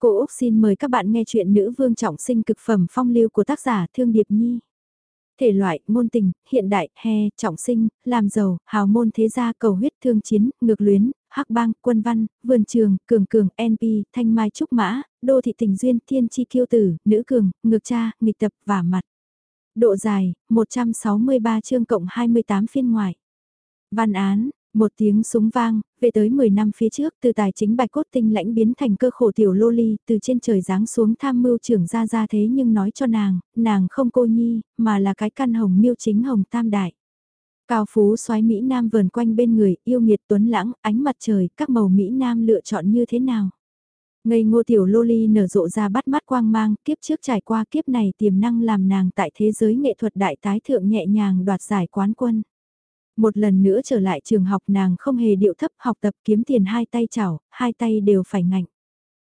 Cô Úc xin mời các bạn nghe chuyện nữ vương trọng sinh cực phẩm phong lưu của tác giả Thương Điệp Nhi. Thể loại, môn tình, hiện đại, he, trọng sinh, làm giàu, hào môn thế gia, cầu huyết thương chiến, ngược luyến, hắc bang, quân văn, vườn trường, cường cường, NP, thanh mai trúc mã, đô thị tình duyên, thiên chi kiêu tử, nữ cường, ngược cha, nghịch tập, và mặt. Độ dài, 163 chương cộng 28 phiên ngoại. Văn án, một tiếng súng vang, về tới 10 năm phía trước từ tài chính bạch cốt tinh lãnh biến thành cơ khổ tiểu lô ly, từ trên trời giáng xuống tham mưu trưởng ra ra thế nhưng nói cho nàng, nàng không cô nhi, mà là cái căn hồng miêu chính hồng tam đại. Cao phú soái Mỹ Nam vờn quanh bên người, yêu nghiệt tuấn lãng, ánh mặt trời, các màu Mỹ Nam lựa chọn như thế nào? Ngây ngô tiểu lô ly nở rộ ra bắt mắt quang mang, kiếp trước trải qua kiếp này tiềm năng làm nàng tại thế giới nghệ thuật đại tái thượng nhẹ nhàng đoạt giải quán quân. Một lần nữa trở lại trường học nàng không hề điệu thấp học tập kiếm tiền hai tay chảo, hai tay đều phải ngạnh.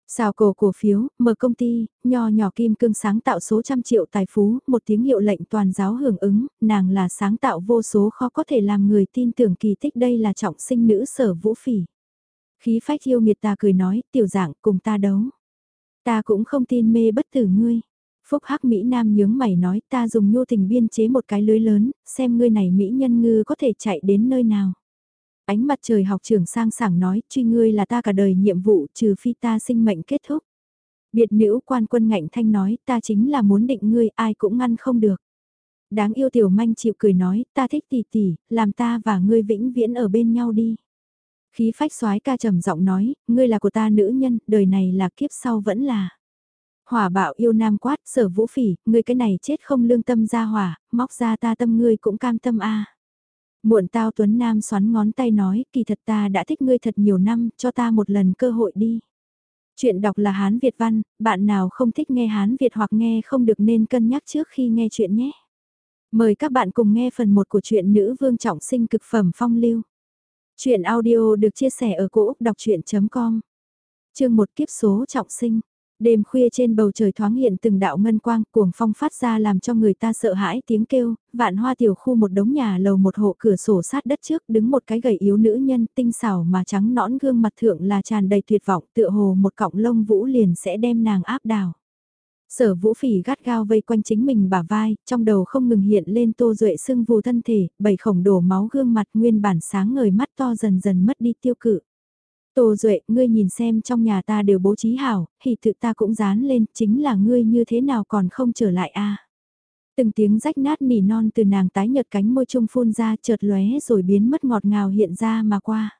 Xào cổ cổ phiếu, mở công ty, nho nhỏ kim cương sáng tạo số trăm triệu tài phú, một tiếng hiệu lệnh toàn giáo hưởng ứng, nàng là sáng tạo vô số khó có thể làm người tin tưởng kỳ tích đây là trọng sinh nữ sở vũ phỉ. Khí phách yêu nghiệt ta cười nói, tiểu dạng cùng ta đấu. Ta cũng không tin mê bất tử ngươi. Phúc Hắc Mỹ Nam nhướng mày nói ta dùng nhô tình biên chế một cái lưới lớn, xem ngươi này Mỹ nhân ngư có thể chạy đến nơi nào. Ánh mặt trời học trưởng sang sảng nói truy ngươi là ta cả đời nhiệm vụ trừ phi ta sinh mệnh kết thúc. Biệt nữ quan quân ngạnh thanh nói ta chính là muốn định ngươi ai cũng ngăn không được. Đáng yêu tiểu manh chịu cười nói ta thích tỷ tỷ, làm ta và ngươi vĩnh viễn ở bên nhau đi. Khí phách soái ca trầm giọng nói, ngươi là của ta nữ nhân, đời này là kiếp sau vẫn là. Hỏa bạo yêu nam quát, sở vũ phỉ, ngươi cái này chết không lương tâm ra hỏa, móc ra ta tâm ngươi cũng cam tâm a. Muộn tao Tuấn Nam xoắn ngón tay nói, kỳ thật ta đã thích ngươi thật nhiều năm, cho ta một lần cơ hội đi. Chuyện đọc là Hán Việt văn, bạn nào không thích nghe Hán Việt hoặc nghe không được nên cân nhắc trước khi nghe chuyện nhé. Mời các bạn cùng nghe phần 1 của truyện Nữ Vương Trọng Sinh cực phẩm phong lưu. Chuyện audio được chia sẻ ở cỗ đọc chuyện.com Chương một kiếp số trọng sinh Đêm khuya trên bầu trời thoáng hiện từng đạo ngân quang, cuồng phong phát ra làm cho người ta sợ hãi tiếng kêu, vạn hoa tiểu khu một đống nhà lầu một hộ cửa sổ sát đất trước đứng một cái gầy yếu nữ nhân tinh xảo mà trắng nõn gương mặt thượng là tràn đầy tuyệt vọng tựa hồ một cọng lông vũ liền sẽ đem nàng áp đảo. Sở vũ phỉ gắt gao vây quanh chính mình bả vai, trong đầu không ngừng hiện lên tô duệ sưng vù thân thể, bảy khổng đổ máu gương mặt nguyên bản sáng ngời mắt to dần dần mất đi tiêu cự. Tô Duệ, ngươi nhìn xem trong nhà ta đều bố trí hảo, thì tự ta cũng dán lên, chính là ngươi như thế nào còn không trở lại a Từng tiếng rách nát nỉ non từ nàng tái nhợt cánh môi trung phun ra chợt lóe rồi biến mất ngọt ngào hiện ra mà qua.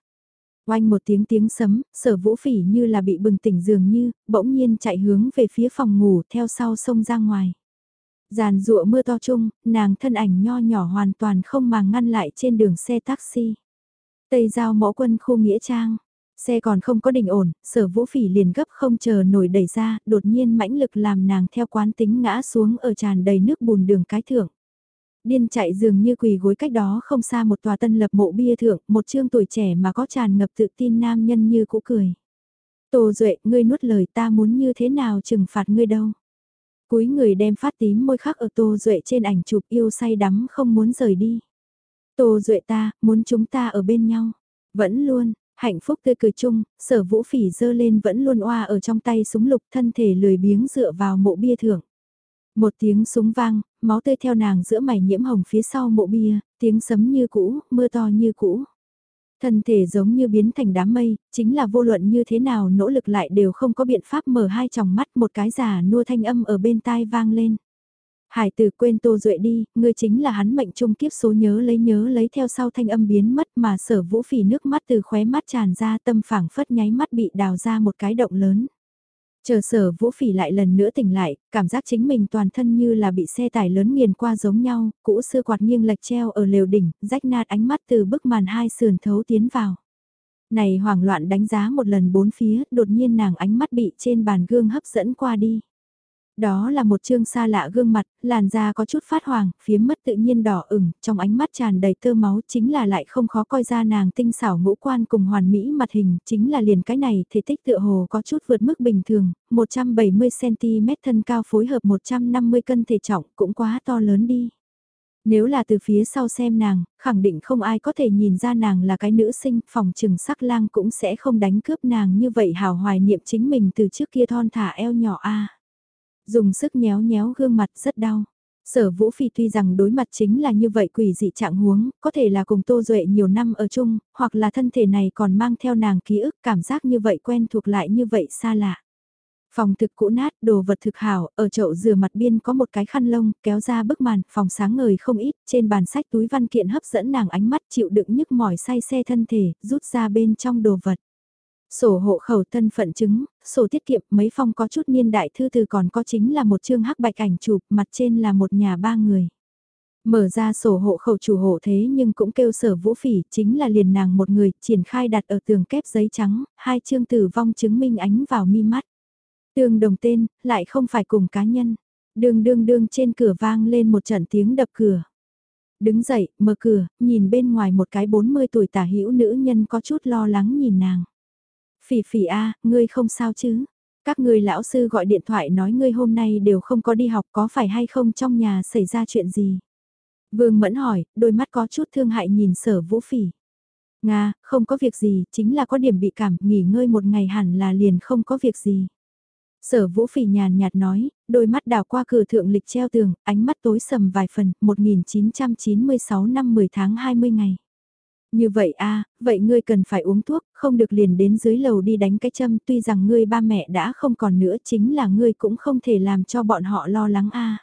Oanh một tiếng tiếng sấm, sở vũ phỉ như là bị bừng tỉnh dường như, bỗng nhiên chạy hướng về phía phòng ngủ theo sau sông ra ngoài. Giàn rụa mưa to chung, nàng thân ảnh nho nhỏ hoàn toàn không mà ngăn lại trên đường xe taxi. Tây giao mẫu quân khu Nghĩa Trang. Xe còn không có đình ổn, sở vũ phỉ liền gấp không chờ nổi đẩy ra, đột nhiên mãnh lực làm nàng theo quán tính ngã xuống ở tràn đầy nước bùn đường cái thượng. Điên chạy dường như quỳ gối cách đó không xa một tòa tân lập mộ bia thượng, một trương tuổi trẻ mà có tràn ngập tự tin nam nhân như cũ cười. Tô Duệ, ngươi nuốt lời ta muốn như thế nào trừng phạt ngươi đâu. Cúi người đem phát tím môi khắc ở Tô Duệ trên ảnh chụp yêu say đắm không muốn rời đi. Tô Duệ ta, muốn chúng ta ở bên nhau. Vẫn luôn, Hạnh phúc tươi cười chung, sở vũ phỉ dơ lên vẫn luôn oa ở trong tay súng lục thân thể lười biếng dựa vào mộ bia thưởng. Một tiếng súng vang, máu tươi theo nàng giữa mày nhiễm hồng phía sau mộ bia, tiếng sấm như cũ, mưa to như cũ. Thân thể giống như biến thành đám mây, chính là vô luận như thế nào nỗ lực lại đều không có biện pháp mở hai tròng mắt một cái giả nua thanh âm ở bên tai vang lên. Hải tử quên Tô Duệ đi, ngươi chính là hắn mệnh trung kiếp số nhớ lấy nhớ lấy theo sau thanh âm biến mất mà sở vũ phỉ nước mắt từ khóe mắt tràn ra tâm phẳng phất nháy mắt bị đào ra một cái động lớn. Chờ sở vũ phỉ lại lần nữa tỉnh lại, cảm giác chính mình toàn thân như là bị xe tải lớn nghiền qua giống nhau, cũ xưa quạt nghiêng lệch treo ở lều đỉnh, rách nát ánh mắt từ bức màn hai sườn thấu tiến vào. Này hoảng loạn đánh giá một lần bốn phía, đột nhiên nàng ánh mắt bị trên bàn gương hấp dẫn qua đi. Đó là một chương xa lạ gương mặt, làn da có chút phát hoàng, phía mất tự nhiên đỏ ửng, trong ánh mắt tràn đầy tơ máu chính là lại không khó coi ra nàng tinh xảo ngũ quan cùng hoàn mỹ mặt hình, chính là liền cái này thể tích tựa hồ có chút vượt mức bình thường, 170cm thân cao phối hợp 150 cân thể trọng cũng quá to lớn đi. Nếu là từ phía sau xem nàng, khẳng định không ai có thể nhìn ra nàng là cái nữ sinh, phòng trừng sắc lang cũng sẽ không đánh cướp nàng như vậy hào hoài niệm chính mình từ trước kia thon thả eo nhỏ a Dùng sức nhéo nhéo gương mặt rất đau. Sở Vũ Phi tuy rằng đối mặt chính là như vậy quỷ dị trạng huống, có thể là cùng Tô Duệ nhiều năm ở chung, hoặc là thân thể này còn mang theo nàng ký ức cảm giác như vậy quen thuộc lại như vậy xa lạ. Phòng thực cũ nát, đồ vật thực hảo, ở chậu rửa mặt biên có một cái khăn lông, kéo ra bức màn, phòng sáng ngời không ít, trên bàn sách túi văn kiện hấp dẫn nàng ánh mắt chịu đựng nhức mỏi say xe thân thể, rút ra bên trong đồ vật. Sổ hộ khẩu thân phận chứng, sổ tiết kiệm mấy phong có chút niên đại thư từ còn có chính là một chương hắc bạch ảnh chụp, mặt trên là một nhà ba người. Mở ra sổ hộ khẩu chủ hộ thế nhưng cũng kêu sở vũ phỉ, chính là liền nàng một người, triển khai đặt ở tường kép giấy trắng, hai chương tử vong chứng minh ánh vào mi mắt. Tương đồng tên, lại không phải cùng cá nhân. Đường đương đương trên cửa vang lên một trận tiếng đập cửa. Đứng dậy, mở cửa, nhìn bên ngoài một cái 40 tuổi tả hữu nữ nhân có chút lo lắng nhìn nàng. Phỉ phỉ a, ngươi không sao chứ? Các người lão sư gọi điện thoại nói ngươi hôm nay đều không có đi học có phải hay không trong nhà xảy ra chuyện gì? Vương Mẫn hỏi, đôi mắt có chút thương hại nhìn sở vũ phỉ. Nga, không có việc gì, chính là có điểm bị cảm, nghỉ ngơi một ngày hẳn là liền không có việc gì. Sở vũ phỉ nhàn nhạt nói, đôi mắt đào qua cửa thượng lịch treo tường, ánh mắt tối sầm vài phần, 1996 năm 10 tháng 20 ngày. Như vậy a vậy ngươi cần phải uống thuốc, không được liền đến dưới lầu đi đánh cái châm tuy rằng ngươi ba mẹ đã không còn nữa chính là ngươi cũng không thể làm cho bọn họ lo lắng a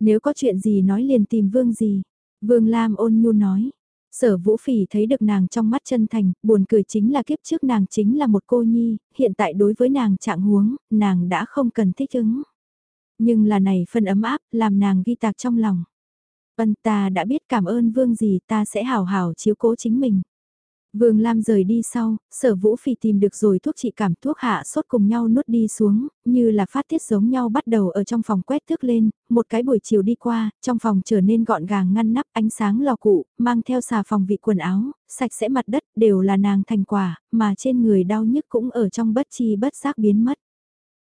Nếu có chuyện gì nói liền tìm vương gì. Vương Lam ôn nhu nói. Sở Vũ Phỉ thấy được nàng trong mắt chân thành, buồn cười chính là kiếp trước nàng chính là một cô nhi, hiện tại đối với nàng trạng huống, nàng đã không cần thích ứng. Nhưng là này phân ấm áp, làm nàng ghi tạc trong lòng. Vân ta đã biết cảm ơn vương gì ta sẽ hào hào chiếu cố chính mình. Vương Lam rời đi sau, sở vũ phì tìm được rồi thuốc trị cảm thuốc hạ sốt cùng nhau nuốt đi xuống, như là phát tiết giống nhau bắt đầu ở trong phòng quét thước lên, một cái buổi chiều đi qua, trong phòng trở nên gọn gàng ngăn nắp ánh sáng lò cụ, mang theo xà phòng vị quần áo, sạch sẽ mặt đất đều là nàng thành quả, mà trên người đau nhức cũng ở trong bất chi bất giác biến mất.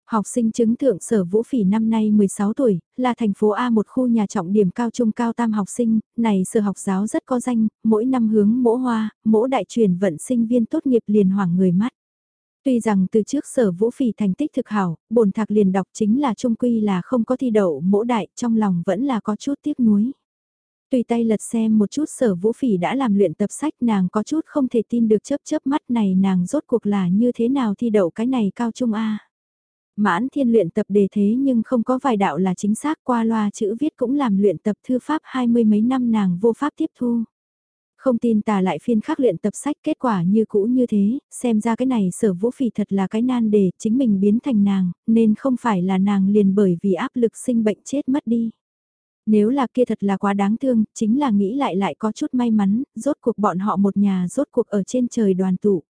Học sinh chứng thượng sở Vũ Phỉ năm nay 16 tuổi, là thành phố A một khu nhà trọng điểm cao trung cao tam học sinh, này sở học giáo rất có danh, mỗi năm hướng mỗ hoa, mỗ đại truyền vận sinh viên tốt nghiệp liền hoảng người mắt. Tuy rằng từ trước sở Vũ Phỉ thành tích thực hảo, bổn thạc liền đọc chính là trung quy là không có thi đậu mỗ đại, trong lòng vẫn là có chút tiếc nuối. Tùy tay lật xem một chút sở Vũ Phỉ đã làm luyện tập sách nàng có chút không thể tin được chớp chớp mắt này nàng rốt cuộc là như thế nào thi đậu cái này cao trung A. Mãn thiên luyện tập đề thế nhưng không có vài đạo là chính xác qua loa chữ viết cũng làm luyện tập thư pháp hai mươi mấy năm nàng vô pháp tiếp thu. Không tin tà lại phiên khắc luyện tập sách kết quả như cũ như thế, xem ra cái này sở vũ phỉ thật là cái nan đề chính mình biến thành nàng, nên không phải là nàng liền bởi vì áp lực sinh bệnh chết mất đi. Nếu là kia thật là quá đáng thương, chính là nghĩ lại lại có chút may mắn, rốt cuộc bọn họ một nhà rốt cuộc ở trên trời đoàn tụ.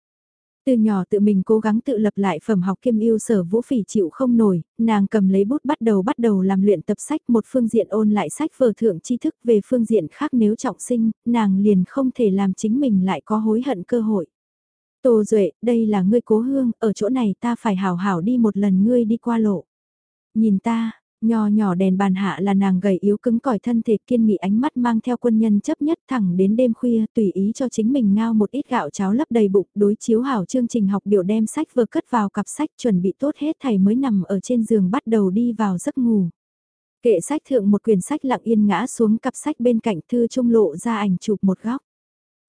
Từ nhỏ tự mình cố gắng tự lập lại phẩm học kiêm yêu sở vũ phỉ chịu không nổi, nàng cầm lấy bút bắt đầu bắt đầu làm luyện tập sách một phương diện ôn lại sách vở thượng tri thức về phương diện khác nếu trọng sinh, nàng liền không thể làm chính mình lại có hối hận cơ hội. Tô Duệ, đây là ngươi cố hương, ở chỗ này ta phải hảo hảo đi một lần ngươi đi qua lộ. Nhìn ta, Nho nhỏ đèn bàn hạ là nàng gầy yếu cứng cỏi thân thể kiên nghị ánh mắt mang theo quân nhân chấp nhất thẳng đến đêm khuya tùy ý cho chính mình ngao một ít gạo cháo lấp đầy bụng đối chiếu hảo chương trình học biểu đem sách vừa cất vào cặp sách chuẩn bị tốt hết thầy mới nằm ở trên giường bắt đầu đi vào giấc ngủ. Kệ sách thượng một quyển sách lặng yên ngã xuống cặp sách bên cạnh thư trung lộ ra ảnh chụp một góc.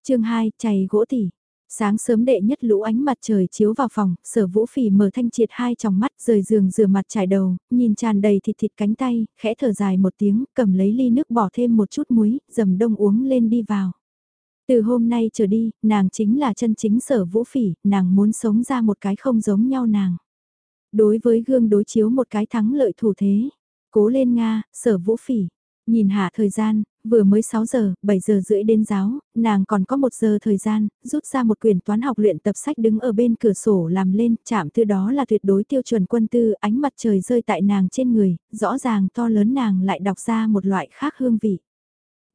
chương 2, chày gỗ tỉ. Sáng sớm đệ nhất lũ ánh mặt trời chiếu vào phòng, sở vũ phỉ mở thanh triệt hai tròng mắt rời giường rửa mặt trải đầu, nhìn tràn đầy thịt thịt cánh tay, khẽ thở dài một tiếng, cầm lấy ly nước bỏ thêm một chút muối, dầm đông uống lên đi vào. Từ hôm nay trở đi, nàng chính là chân chính sở vũ phỉ, nàng muốn sống ra một cái không giống nhau nàng. Đối với gương đối chiếu một cái thắng lợi thủ thế. Cố lên Nga, sở vũ phỉ. Nhìn hạ thời gian, vừa mới 6 giờ, 7 giờ rưỡi đến giáo, nàng còn có 1 giờ thời gian, rút ra một quyển toán học luyện tập sách đứng ở bên cửa sổ làm lên, chạm từ đó là tuyệt đối tiêu chuẩn quân tư, ánh mặt trời rơi tại nàng trên người, rõ ràng to lớn nàng lại đọc ra một loại khác hương vị.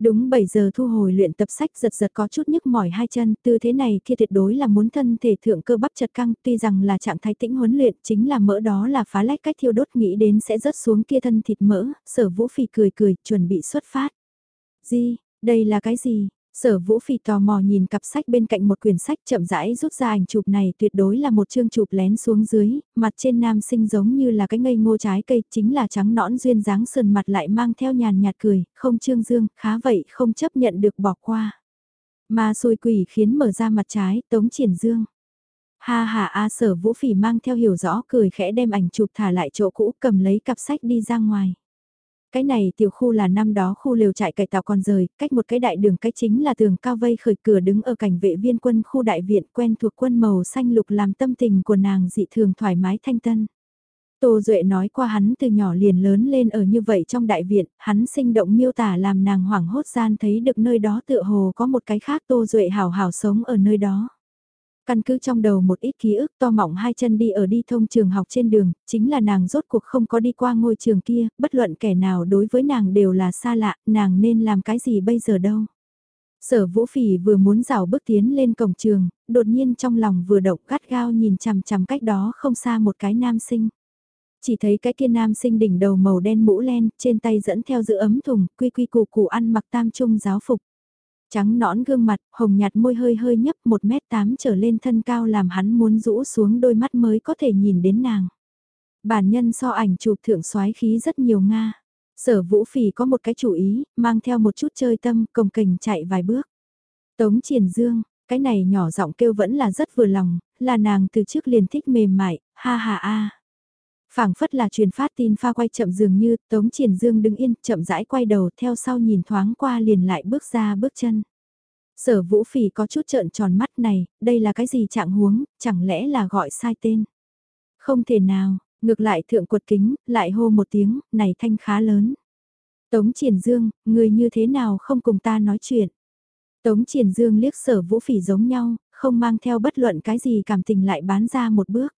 Đúng 7 giờ thu hồi luyện tập sách giật giật có chút nhức mỏi hai chân, tư thế này kia tuyệt đối là muốn thân thể thượng cơ bắp chật căng, tuy rằng là trạng thái tĩnh huấn luyện, chính là mỡ đó là phá lách cách thiêu đốt nghĩ đến sẽ rớt xuống kia thân thịt mỡ, sở vũ phì cười cười, chuẩn bị xuất phát. Gì, đây là cái gì? Sở Vũ Phi tò mò nhìn cặp sách bên cạnh một quyển sách chậm rãi rút ra ảnh chụp này tuyệt đối là một chương chụp lén xuống dưới, mặt trên nam sinh giống như là cái ngây ngô trái cây, chính là trắng nõn duyên dáng sườn mặt lại mang theo nhàn nhạt cười, không trương dương, khá vậy không chấp nhận được bỏ qua. Mà xôi quỷ khiến mở ra mặt trái, tống triển dương. Ha ha a sở vũ phỉ mang theo hiểu rõ cười khẽ đem ảnh chụp thả lại chỗ cũ cầm lấy cặp sách đi ra ngoài. Cái này tiểu khu là năm đó khu liều trại cải tạo còn rời, cách một cái đại đường cái chính là tường cao vây khởi cửa đứng ở cảnh vệ viên quân khu đại viện quen thuộc quân màu xanh lục làm tâm tình của nàng dị thường thoải mái thanh tân. Tô Duệ nói qua hắn từ nhỏ liền lớn lên ở như vậy trong đại viện, hắn sinh động miêu tả làm nàng hoảng hốt gian thấy được nơi đó tựa hồ có một cái khác Tô Duệ hào hào sống ở nơi đó. Căn cứ trong đầu một ít ký ức to mỏng hai chân đi ở đi thông trường học trên đường, chính là nàng rốt cuộc không có đi qua ngôi trường kia, bất luận kẻ nào đối với nàng đều là xa lạ, nàng nên làm cái gì bây giờ đâu. Sở vũ phỉ vừa muốn rào bước tiến lên cổng trường, đột nhiên trong lòng vừa động gắt gao nhìn chằm chằm cách đó không xa một cái nam sinh. Chỉ thấy cái kia nam sinh đỉnh đầu màu đen mũ len, trên tay dẫn theo giữ ấm thùng, quy quy củ củ ăn mặc tam trung giáo phục. Trắng nõn gương mặt, hồng nhạt môi hơi hơi nhấp 1m8 trở lên thân cao làm hắn muốn rũ xuống đôi mắt mới có thể nhìn đến nàng. Bản nhân so ảnh chụp thượng soái khí rất nhiều Nga. Sở vũ phỉ có một cái chủ ý, mang theo một chút chơi tâm, cồng kềnh chạy vài bước. Tống triển dương, cái này nhỏ giọng kêu vẫn là rất vừa lòng, là nàng từ trước liền thích mềm mại, ha ha a phảng phất là truyền phát tin pha quay chậm dường như Tống Triển Dương đứng yên chậm rãi quay đầu theo sau nhìn thoáng qua liền lại bước ra bước chân. Sở Vũ Phỉ có chút trợn tròn mắt này, đây là cái gì trạng huống, chẳng lẽ là gọi sai tên. Không thể nào, ngược lại thượng quật kính, lại hô một tiếng, này thanh khá lớn. Tống Triển Dương, người như thế nào không cùng ta nói chuyện. Tống Triển Dương liếc sở Vũ Phỉ giống nhau, không mang theo bất luận cái gì cảm tình lại bán ra một bước.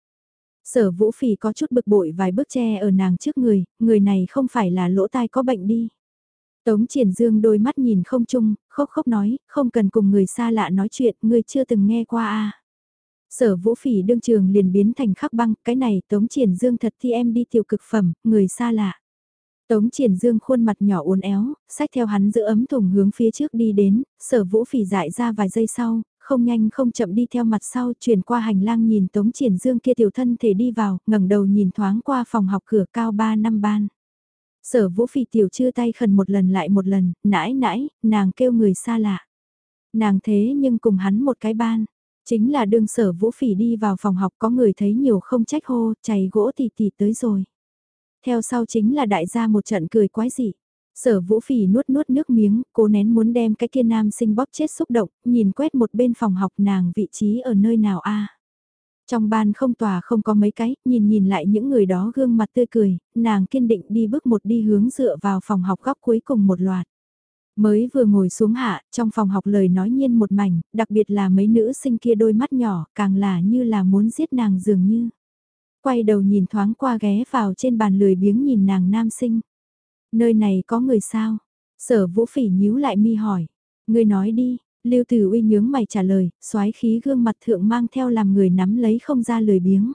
Sở vũ phỉ có chút bực bội vài bước che ở nàng trước người, người này không phải là lỗ tai có bệnh đi. Tống triển dương đôi mắt nhìn không chung, khóc khóc nói, không cần cùng người xa lạ nói chuyện, người chưa từng nghe qua a à. Sở vũ phỉ đương trường liền biến thành khắc băng, cái này tống triển dương thật thì em đi tiểu cực phẩm, người xa lạ. Tống triển dương khuôn mặt nhỏ uốn éo, sách theo hắn giữ ấm thùng hướng phía trước đi đến, sở vũ phỉ dại ra vài giây sau, không nhanh không chậm đi theo mặt sau chuyển qua hành lang nhìn Tống Triển Dương kia tiểu thân thể đi vào, ngẩng đầu nhìn thoáng qua phòng học cửa cao 3 năm ban. Sở vũ phỉ tiểu chưa tay khẩn một lần lại một lần, nãi nãi, nàng kêu người xa lạ. Nàng thế nhưng cùng hắn một cái ban, chính là đương sở vũ phỉ đi vào phòng học có người thấy nhiều không trách hô, chày gỗ thì thì tới rồi. Theo sau chính là đại gia một trận cười quái dị. Sở vũ phỉ nuốt nuốt nước miếng, cố nén muốn đem cái kia nam sinh bóp chết xúc động, nhìn quét một bên phòng học nàng vị trí ở nơi nào a Trong ban không tòa không có mấy cái, nhìn nhìn lại những người đó gương mặt tươi cười, nàng kiên định đi bước một đi hướng dựa vào phòng học góc cuối cùng một loạt. Mới vừa ngồi xuống hạ, trong phòng học lời nói nhiên một mảnh, đặc biệt là mấy nữ sinh kia đôi mắt nhỏ, càng là như là muốn giết nàng dường như. Quay đầu nhìn thoáng qua ghé vào trên bàn lười biếng nhìn nàng nam sinh. Nơi này có người sao? Sở vũ phỉ nhíu lại mi hỏi. Người nói đi, Lưu Tử Uy nhướng mày trả lời, soái khí gương mặt thượng mang theo làm người nắm lấy không ra lời biếng.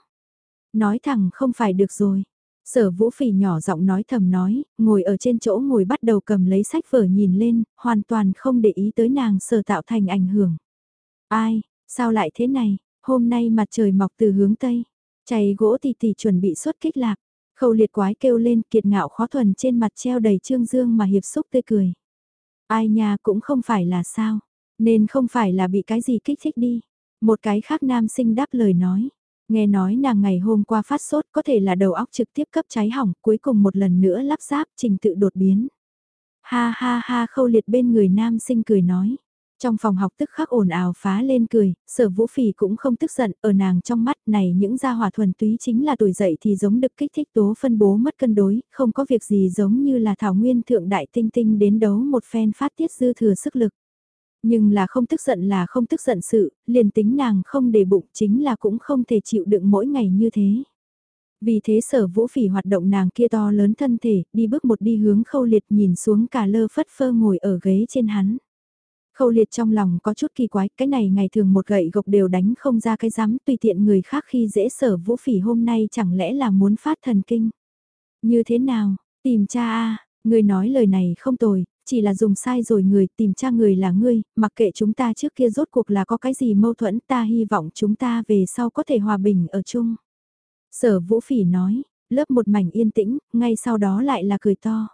Nói thẳng không phải được rồi. Sở vũ phỉ nhỏ giọng nói thầm nói, ngồi ở trên chỗ ngồi bắt đầu cầm lấy sách vở nhìn lên, hoàn toàn không để ý tới nàng sở tạo thành ảnh hưởng. Ai, sao lại thế này, hôm nay mặt trời mọc từ hướng Tây, chày gỗ tì tỷ chuẩn bị xuất kích lạc, Khâu liệt quái kêu lên kiệt ngạo khó thuần trên mặt treo đầy trương dương mà hiệp xúc tươi cười. Ai nha cũng không phải là sao, nên không phải là bị cái gì kích thích đi. Một cái khác nam sinh đáp lời nói. Nghe nói nàng ngày hôm qua phát sốt có thể là đầu óc trực tiếp cấp cháy hỏng cuối cùng một lần nữa lắp ráp trình tự đột biến. Ha ha ha khâu liệt bên người nam sinh cười nói. Trong phòng học tức khắc ồn ào phá lên cười, sở vũ phỉ cũng không tức giận, ở nàng trong mắt này những gia hỏa thuần túy chính là tuổi dậy thì giống được kích thích tố phân bố mất cân đối, không có việc gì giống như là thảo nguyên thượng đại tinh tinh đến đấu một phen phát tiết dư thừa sức lực. Nhưng là không tức giận là không tức giận sự, liền tính nàng không để bụng chính là cũng không thể chịu đựng mỗi ngày như thế. Vì thế sở vũ phỉ hoạt động nàng kia to lớn thân thể, đi bước một đi hướng khâu liệt nhìn xuống cả lơ phất phơ ngồi ở ghế trên hắn. Khâu liệt trong lòng có chút kỳ quái, cái này ngày thường một gậy gộc đều đánh không ra cái rắm tùy tiện người khác khi dễ sở vũ phỉ hôm nay chẳng lẽ là muốn phát thần kinh. Như thế nào, tìm cha a người nói lời này không tồi, chỉ là dùng sai rồi người tìm tra người là ngươi, mặc kệ chúng ta trước kia rốt cuộc là có cái gì mâu thuẫn ta hy vọng chúng ta về sau có thể hòa bình ở chung. Sở Vũ Phỉ nói, lớp một mảnh yên tĩnh, ngay sau đó lại là cười to.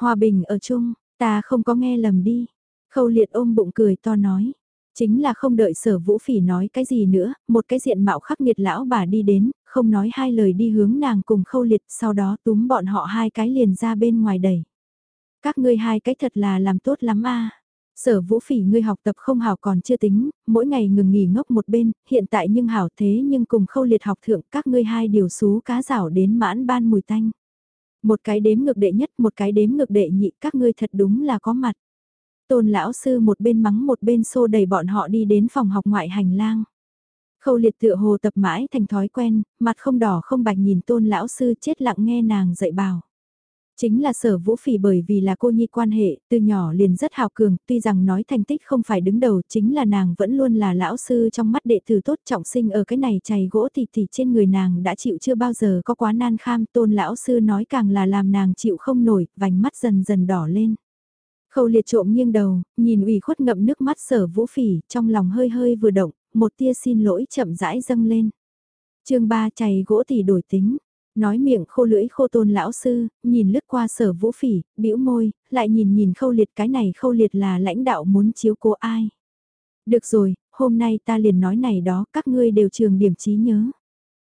Hòa bình ở chung, ta không có nghe lầm đi. Khâu liệt ôm bụng cười to nói. Chính là không đợi sở vũ phỉ nói cái gì nữa, một cái diện mạo khắc nghiệt lão bà đi đến, không nói hai lời đi hướng nàng cùng khâu liệt, sau đó túm bọn họ hai cái liền ra bên ngoài đẩy. Các ngươi hai cái thật là làm tốt lắm a Sở vũ phỉ ngươi học tập không hảo còn chưa tính, mỗi ngày ngừng nghỉ ngốc một bên, hiện tại nhưng hảo thế nhưng cùng khâu liệt học thượng các ngươi hai điều xú cá rảo đến mãn ban mùi tanh. Một cái đếm ngược đệ nhất, một cái đếm ngược đệ nhị, các ngươi thật đúng là có mặt. Tôn lão sư một bên mắng một bên xô đẩy bọn họ đi đến phòng học ngoại hành lang. Khâu liệt tựa hồ tập mãi thành thói quen, mặt không đỏ không bạch nhìn tôn lão sư chết lặng nghe nàng dạy bảo. Chính là sở vũ phỉ bởi vì là cô nhi quan hệ, từ nhỏ liền rất hào cường, tuy rằng nói thành tích không phải đứng đầu, chính là nàng vẫn luôn là lão sư trong mắt đệ tử tốt trọng sinh ở cái này chày gỗ thì thì trên người nàng đã chịu chưa bao giờ có quá nan kham, tôn lão sư nói càng là làm nàng chịu không nổi, vành mắt dần dần đỏ lên. Khâu liệt trộm nghiêng đầu, nhìn ủy khuất ngậm nước mắt sở vũ phỉ, trong lòng hơi hơi vừa động, một tia xin lỗi chậm rãi dâng lên. chương 3 chày gỗ thì đổi tính, nói miệng khô lưỡi khô tôn lão sư, nhìn lướt qua sở vũ phỉ, bĩu môi, lại nhìn nhìn khâu liệt cái này khâu liệt là lãnh đạo muốn chiếu cố ai. Được rồi, hôm nay ta liền nói này đó, các ngươi đều trường điểm trí nhớ.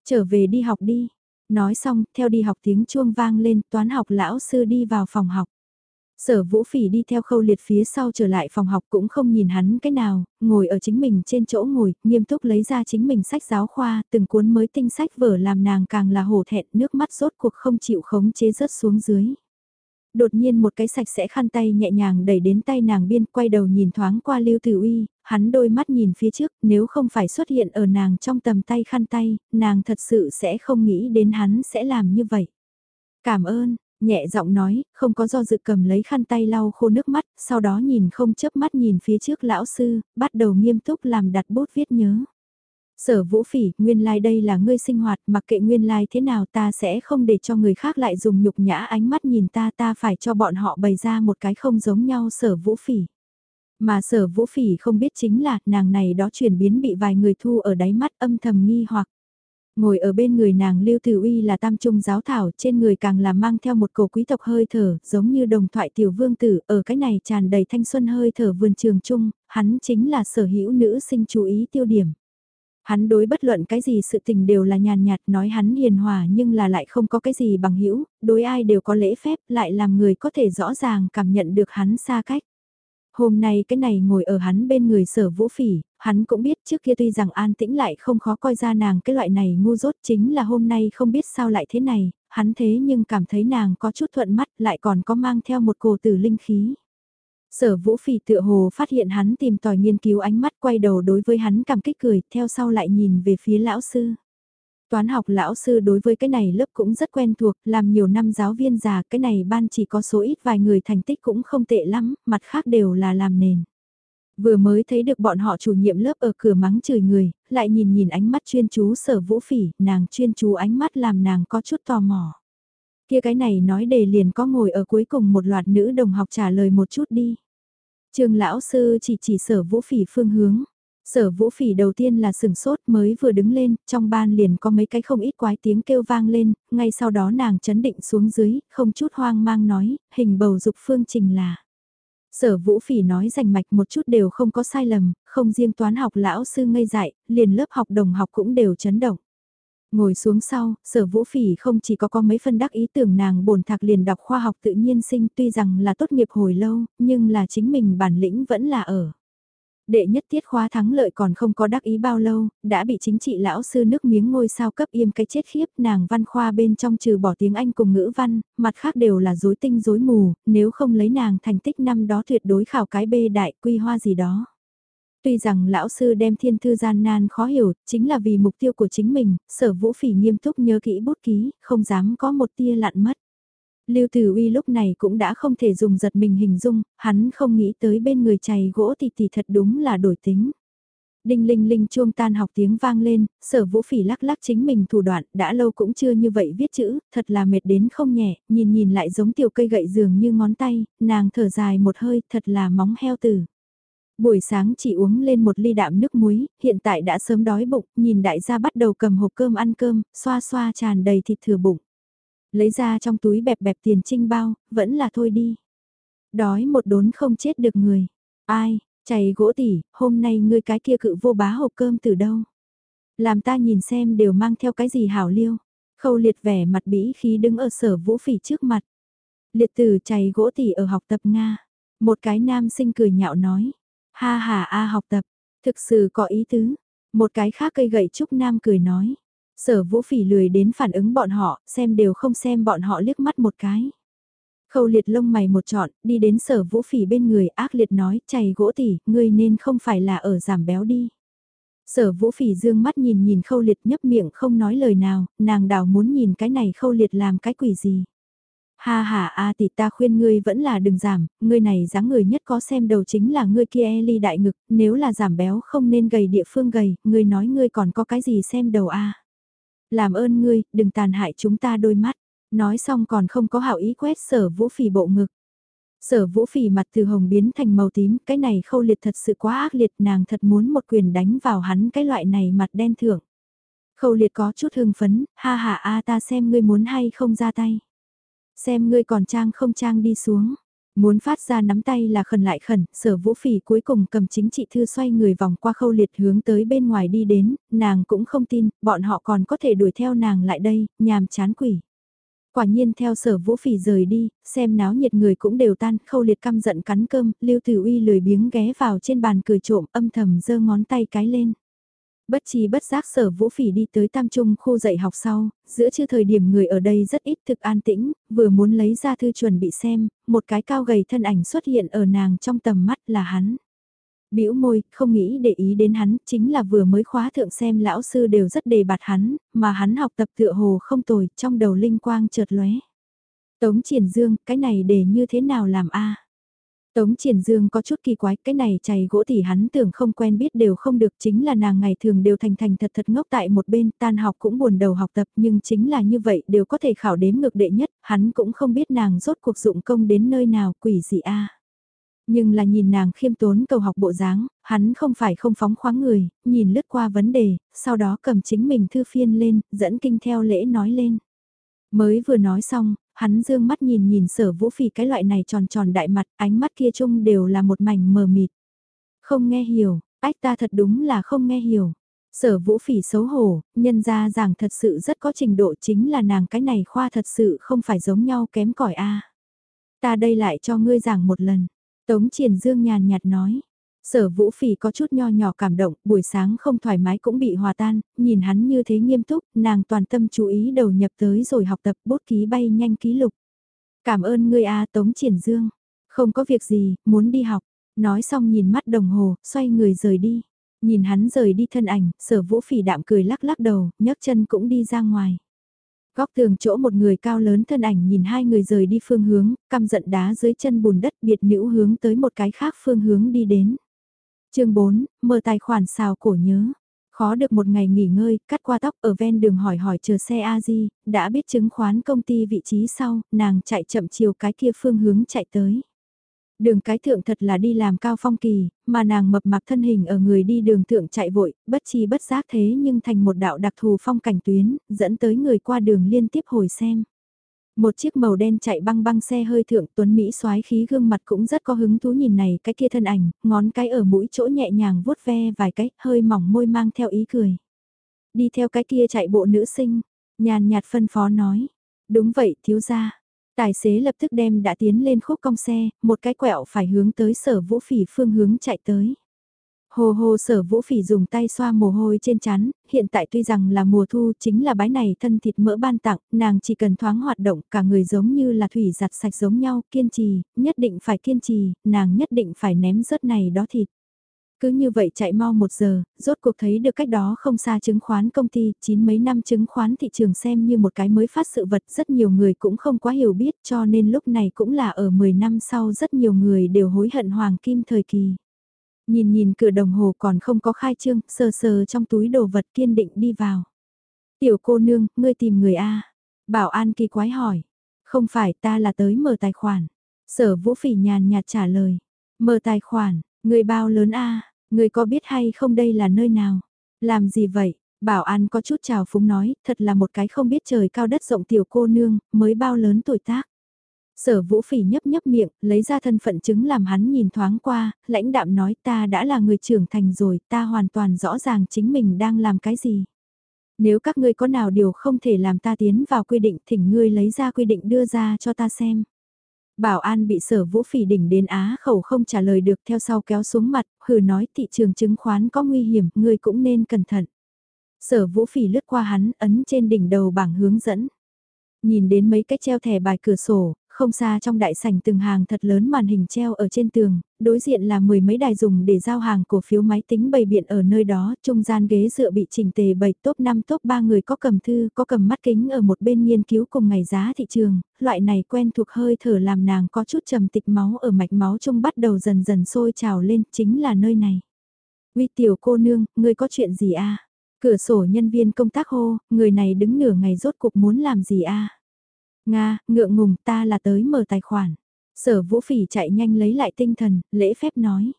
Trở về đi học đi. Nói xong, theo đi học tiếng chuông vang lên, toán học lão sư đi vào phòng học. Sở vũ phỉ đi theo khâu liệt phía sau trở lại phòng học cũng không nhìn hắn cái nào, ngồi ở chính mình trên chỗ ngồi, nghiêm túc lấy ra chính mình sách giáo khoa, từng cuốn mới tinh sách vở làm nàng càng là hổ thẹn nước mắt rốt cuộc không chịu khống chế rớt xuống dưới. Đột nhiên một cái sạch sẽ khăn tay nhẹ nhàng đẩy đến tay nàng biên quay đầu nhìn thoáng qua Lưu Tử Uy, hắn đôi mắt nhìn phía trước, nếu không phải xuất hiện ở nàng trong tầm tay khăn tay, nàng thật sự sẽ không nghĩ đến hắn sẽ làm như vậy. Cảm ơn, nhẹ giọng nói, không có do dự cầm lấy khăn tay lau khô nước mắt, sau đó nhìn không chớp mắt nhìn phía trước lão sư, bắt đầu nghiêm túc làm đặt bút viết nhớ. Sở vũ phỉ, nguyên lai like đây là ngươi sinh hoạt, mặc kệ nguyên lai like thế nào ta sẽ không để cho người khác lại dùng nhục nhã ánh mắt nhìn ta ta phải cho bọn họ bày ra một cái không giống nhau sở vũ phỉ. Mà sở vũ phỉ không biết chính là nàng này đó chuyển biến bị vài người thu ở đáy mắt âm thầm nghi hoặc. Ngồi ở bên người nàng Lưu Tử Uy là tam trung giáo thảo, trên người càng là mang theo một cổ quý tộc hơi thở, giống như đồng thoại tiểu vương tử, ở cái này tràn đầy thanh xuân hơi thở vườn trường trung, hắn chính là sở hữu nữ sinh chú ý tiêu điểm. Hắn đối bất luận cái gì sự tình đều là nhàn nhạt nói hắn hiền hòa nhưng là lại không có cái gì bằng hữu đối ai đều có lễ phép, lại làm người có thể rõ ràng cảm nhận được hắn xa cách. Hôm nay cái này ngồi ở hắn bên người sở vũ phỉ, hắn cũng biết trước kia tuy rằng an tĩnh lại không khó coi ra nàng cái loại này ngu dốt chính là hôm nay không biết sao lại thế này, hắn thế nhưng cảm thấy nàng có chút thuận mắt lại còn có mang theo một cổ tử linh khí. Sở vũ phỉ tựa hồ phát hiện hắn tìm tòi nghiên cứu ánh mắt quay đầu đối với hắn cảm kích cười, theo sau lại nhìn về phía lão sư. Toán học lão sư đối với cái này lớp cũng rất quen thuộc, làm nhiều năm giáo viên già, cái này ban chỉ có số ít vài người thành tích cũng không tệ lắm, mặt khác đều là làm nền. Vừa mới thấy được bọn họ chủ nhiệm lớp ở cửa mắng chửi người, lại nhìn nhìn ánh mắt chuyên chú sở vũ phỉ, nàng chuyên chú ánh mắt làm nàng có chút tò mò. Kia cái này nói đề liền có ngồi ở cuối cùng một loạt nữ đồng học trả lời một chút đi. Trường lão sư chỉ chỉ sở vũ phỉ phương hướng. Sở vũ phỉ đầu tiên là sừng sốt mới vừa đứng lên, trong ban liền có mấy cái không ít quái tiếng kêu vang lên, ngay sau đó nàng chấn định xuống dưới, không chút hoang mang nói, hình bầu dục phương trình là. Sở vũ phỉ nói rành mạch một chút đều không có sai lầm, không riêng toán học lão sư ngây dại, liền lớp học đồng học cũng đều chấn động. Ngồi xuống sau, sở vũ phỉ không chỉ có có mấy phân đắc ý tưởng nàng bổn thạc liền đọc khoa học tự nhiên sinh tuy rằng là tốt nghiệp hồi lâu, nhưng là chính mình bản lĩnh vẫn là ở. Đệ nhất tiết khóa thắng lợi còn không có đắc ý bao lâu, đã bị chính trị lão sư nước miếng ngôi sao cấp im cái chết khiếp nàng văn khoa bên trong trừ bỏ tiếng Anh cùng ngữ văn, mặt khác đều là dối tinh dối mù, nếu không lấy nàng thành tích năm đó tuyệt đối khảo cái bê đại quy hoa gì đó. Tuy rằng lão sư đem thiên thư gian nan khó hiểu, chính là vì mục tiêu của chính mình, sở vũ phỉ nghiêm túc nhớ kỹ bút ký, không dám có một tia lặn mất. Lưu Tử Uy lúc này cũng đã không thể dùng giật mình hình dung, hắn không nghĩ tới bên người chày gỗ thì thì thật đúng là đổi tính. Đinh linh linh chuông tan học tiếng vang lên, sở vũ phỉ lắc lắc chính mình thủ đoạn, đã lâu cũng chưa như vậy viết chữ, thật là mệt đến không nhẹ, nhìn nhìn lại giống tiểu cây gậy giường như ngón tay, nàng thở dài một hơi, thật là móng heo tử. Buổi sáng chỉ uống lên một ly đạm nước muối, hiện tại đã sớm đói bụng, nhìn đại gia bắt đầu cầm hộp cơm ăn cơm, xoa xoa tràn đầy thịt thừa bụng. Lấy ra trong túi bẹp bẹp tiền trinh bao, vẫn là thôi đi. Đói một đốn không chết được người. Ai, chày gỗ tỉ, hôm nay ngươi cái kia cự vô bá hộp cơm từ đâu? Làm ta nhìn xem đều mang theo cái gì hảo liêu. Khâu liệt vẻ mặt bĩ khí đứng ở sở vũ phỉ trước mặt. Liệt tử chày gỗ tỉ ở học tập Nga. Một cái nam sinh cười nhạo nói. Ha ha a học tập, thực sự có ý tứ. Một cái khác cây gậy trúc nam cười nói. Sở vũ phỉ lười đến phản ứng bọn họ, xem đều không xem bọn họ liếc mắt một cái. Khâu liệt lông mày một trọn, đi đến sở vũ phỉ bên người ác liệt nói, chày gỗ tỉ, ngươi nên không phải là ở giảm béo đi. Sở vũ phỉ dương mắt nhìn nhìn khâu liệt nhấp miệng không nói lời nào, nàng đào muốn nhìn cái này khâu liệt làm cái quỷ gì. Ha ha a thì ta khuyên ngươi vẫn là đừng giảm, ngươi này dáng người nhất có xem đầu chính là ngươi kia ly đại ngực, nếu là giảm béo không nên gầy địa phương gầy, ngươi nói ngươi còn có cái gì xem đầu a làm ơn ngươi, đừng tàn hại chúng ta đôi mắt. Nói xong còn không có hảo ý quét sở vũ phỉ bộ ngực. Sở vũ phỉ mặt từ hồng biến thành màu tím, cái này khâu liệt thật sự quá ác liệt nàng thật muốn một quyền đánh vào hắn cái loại này mặt đen thưởng. Khâu liệt có chút hưng phấn, ha ha a ta xem ngươi muốn hay không ra tay. Xem ngươi còn trang không trang đi xuống. Muốn phát ra nắm tay là khẩn lại khẩn, sở vũ phỉ cuối cùng cầm chính trị thư xoay người vòng qua khâu liệt hướng tới bên ngoài đi đến, nàng cũng không tin, bọn họ còn có thể đuổi theo nàng lại đây, nhàm chán quỷ. Quả nhiên theo sở vũ phỉ rời đi, xem náo nhiệt người cũng đều tan, khâu liệt căm giận cắn cơm, lưu tử uy lười biếng ghé vào trên bàn cười trộm âm thầm giơ ngón tay cái lên. Bất chi bất giác sở vũ phỉ đi tới tam trung khu dạy học sau, giữa chưa thời điểm người ở đây rất ít thực an tĩnh, vừa muốn lấy ra thư chuẩn bị xem, một cái cao gầy thân ảnh xuất hiện ở nàng trong tầm mắt là hắn. bĩu môi, không nghĩ để ý đến hắn, chính là vừa mới khóa thượng xem lão sư đều rất đề bạt hắn, mà hắn học tập tựa hồ không tồi, trong đầu linh quang chợt lóe. Tống triển dương, cái này để như thế nào làm a Tống Triển Dương có chút kỳ quái, cái này chày gỗ thì hắn tưởng không quen biết đều không được, chính là nàng ngày thường đều thành thành thật thật ngốc tại một bên, tan học cũng buồn đầu học tập, nhưng chính là như vậy đều có thể khảo đếm ngược đệ nhất, hắn cũng không biết nàng rốt cuộc dụng công đến nơi nào, quỷ gì a. Nhưng là nhìn nàng khiêm tốn cầu học bộ dáng, hắn không phải không phóng khoáng người, nhìn lướt qua vấn đề, sau đó cầm chính mình thư phiên lên, dẫn kinh theo lễ nói lên. Mới vừa nói xong, hắn dương mắt nhìn nhìn sở vũ phỉ cái loại này tròn tròn đại mặt, ánh mắt kia chung đều là một mảnh mờ mịt. Không nghe hiểu, ách ta thật đúng là không nghe hiểu. Sở vũ phỉ xấu hổ, nhân ra rằng thật sự rất có trình độ chính là nàng cái này khoa thật sự không phải giống nhau kém cỏi a Ta đây lại cho ngươi giảng một lần. Tống triển dương nhàn nhạt nói. Sở vũ phỉ có chút nho nhỏ cảm động, buổi sáng không thoải mái cũng bị hòa tan, nhìn hắn như thế nghiêm túc, nàng toàn tâm chú ý đầu nhập tới rồi học tập bút ký bay nhanh ký lục. Cảm ơn ngươi A Tống Triển Dương. Không có việc gì, muốn đi học. Nói xong nhìn mắt đồng hồ, xoay người rời đi. Nhìn hắn rời đi thân ảnh, sở vũ phỉ đạm cười lắc lắc đầu, nhấc chân cũng đi ra ngoài. Góc tường chỗ một người cao lớn thân ảnh nhìn hai người rời đi phương hướng, căm giận đá dưới chân bùn đất biệt nữ hướng tới một cái khác phương hướng đi đến chương 4, mở tài khoản xào cổ nhớ. Khó được một ngày nghỉ ngơi, cắt qua tóc ở ven đường hỏi hỏi chờ xe A-di, đã biết chứng khoán công ty vị trí sau, nàng chạy chậm chiều cái kia phương hướng chạy tới. Đường cái thượng thật là đi làm cao phong kỳ, mà nàng mập mạp thân hình ở người đi đường thượng chạy vội, bất chi bất giác thế nhưng thành một đạo đặc thù phong cảnh tuyến, dẫn tới người qua đường liên tiếp hồi xem. Một chiếc màu đen chạy băng băng xe hơi thượng tuấn Mỹ xoái khí gương mặt cũng rất có hứng thú nhìn này cái kia thân ảnh, ngón cái ở mũi chỗ nhẹ nhàng vuốt ve vài cái, hơi mỏng môi mang theo ý cười. Đi theo cái kia chạy bộ nữ sinh, nhàn nhạt phân phó nói. Đúng vậy thiếu gia. Tài xế lập tức đem đã tiến lên khúc cong xe, một cái quẹo phải hướng tới sở vũ phỉ phương hướng chạy tới. Hồ hồ sở vũ phỉ dùng tay xoa mồ hôi trên chán, hiện tại tuy rằng là mùa thu chính là bái này thân thịt mỡ ban tặng, nàng chỉ cần thoáng hoạt động cả người giống như là thủy giặt sạch giống nhau, kiên trì, nhất định phải kiên trì, nàng nhất định phải ném rớt này đó thịt. Cứ như vậy chạy mau một giờ, rốt cuộc thấy được cách đó không xa chứng khoán công ty, chín mấy năm chứng khoán thị trường xem như một cái mới phát sự vật rất nhiều người cũng không quá hiểu biết cho nên lúc này cũng là ở 10 năm sau rất nhiều người đều hối hận hoàng kim thời kỳ. Nhìn nhìn cửa đồng hồ còn không có khai trương, sờ sờ trong túi đồ vật kiên định đi vào. Tiểu cô nương, ngươi tìm người A. Bảo an kỳ quái hỏi. Không phải ta là tới mở tài khoản. Sở vũ phỉ nhàn nhạt trả lời. Mở tài khoản, người bao lớn A, người có biết hay không đây là nơi nào? Làm gì vậy? Bảo an có chút chào phúng nói, thật là một cái không biết trời cao đất rộng tiểu cô nương, mới bao lớn tuổi tác. Sở vũ phỉ nhấp nhấp miệng, lấy ra thân phận chứng làm hắn nhìn thoáng qua, lãnh đạm nói ta đã là người trưởng thành rồi, ta hoàn toàn rõ ràng chính mình đang làm cái gì. Nếu các ngươi có nào điều không thể làm ta tiến vào quy định thỉnh ngươi lấy ra quy định đưa ra cho ta xem. Bảo an bị sở vũ phỉ đỉnh đến á khẩu không trả lời được theo sau kéo xuống mặt, hừ nói thị trường chứng khoán có nguy hiểm, ngươi cũng nên cẩn thận. Sở vũ phỉ lướt qua hắn, ấn trên đỉnh đầu bảng hướng dẫn. Nhìn đến mấy cái treo thẻ bài cửa sổ, không xa trong đại sảnh từng hàng thật lớn màn hình treo ở trên tường, đối diện là mười mấy đài dùng để giao hàng cổ phiếu máy tính bày biện ở nơi đó, trung gian ghế dựa bị chỉnh tề bày top 5 top 3 người có cầm thư, có cầm mắt kính ở một bên nghiên cứu cùng ngày giá thị trường, loại này quen thuộc hơi thở làm nàng có chút trầm tịch máu ở mạch máu trung bắt đầu dần dần sôi trào lên, chính là nơi này. Vi tiểu cô nương, ngươi có chuyện gì a? Cửa sổ nhân viên công tác hô, người này đứng nửa ngày rốt cuộc muốn làm gì a? Nga, ngượng ngùng ta là tới mở tài khoản. Sở vũ phỉ chạy nhanh lấy lại tinh thần, lễ phép nói.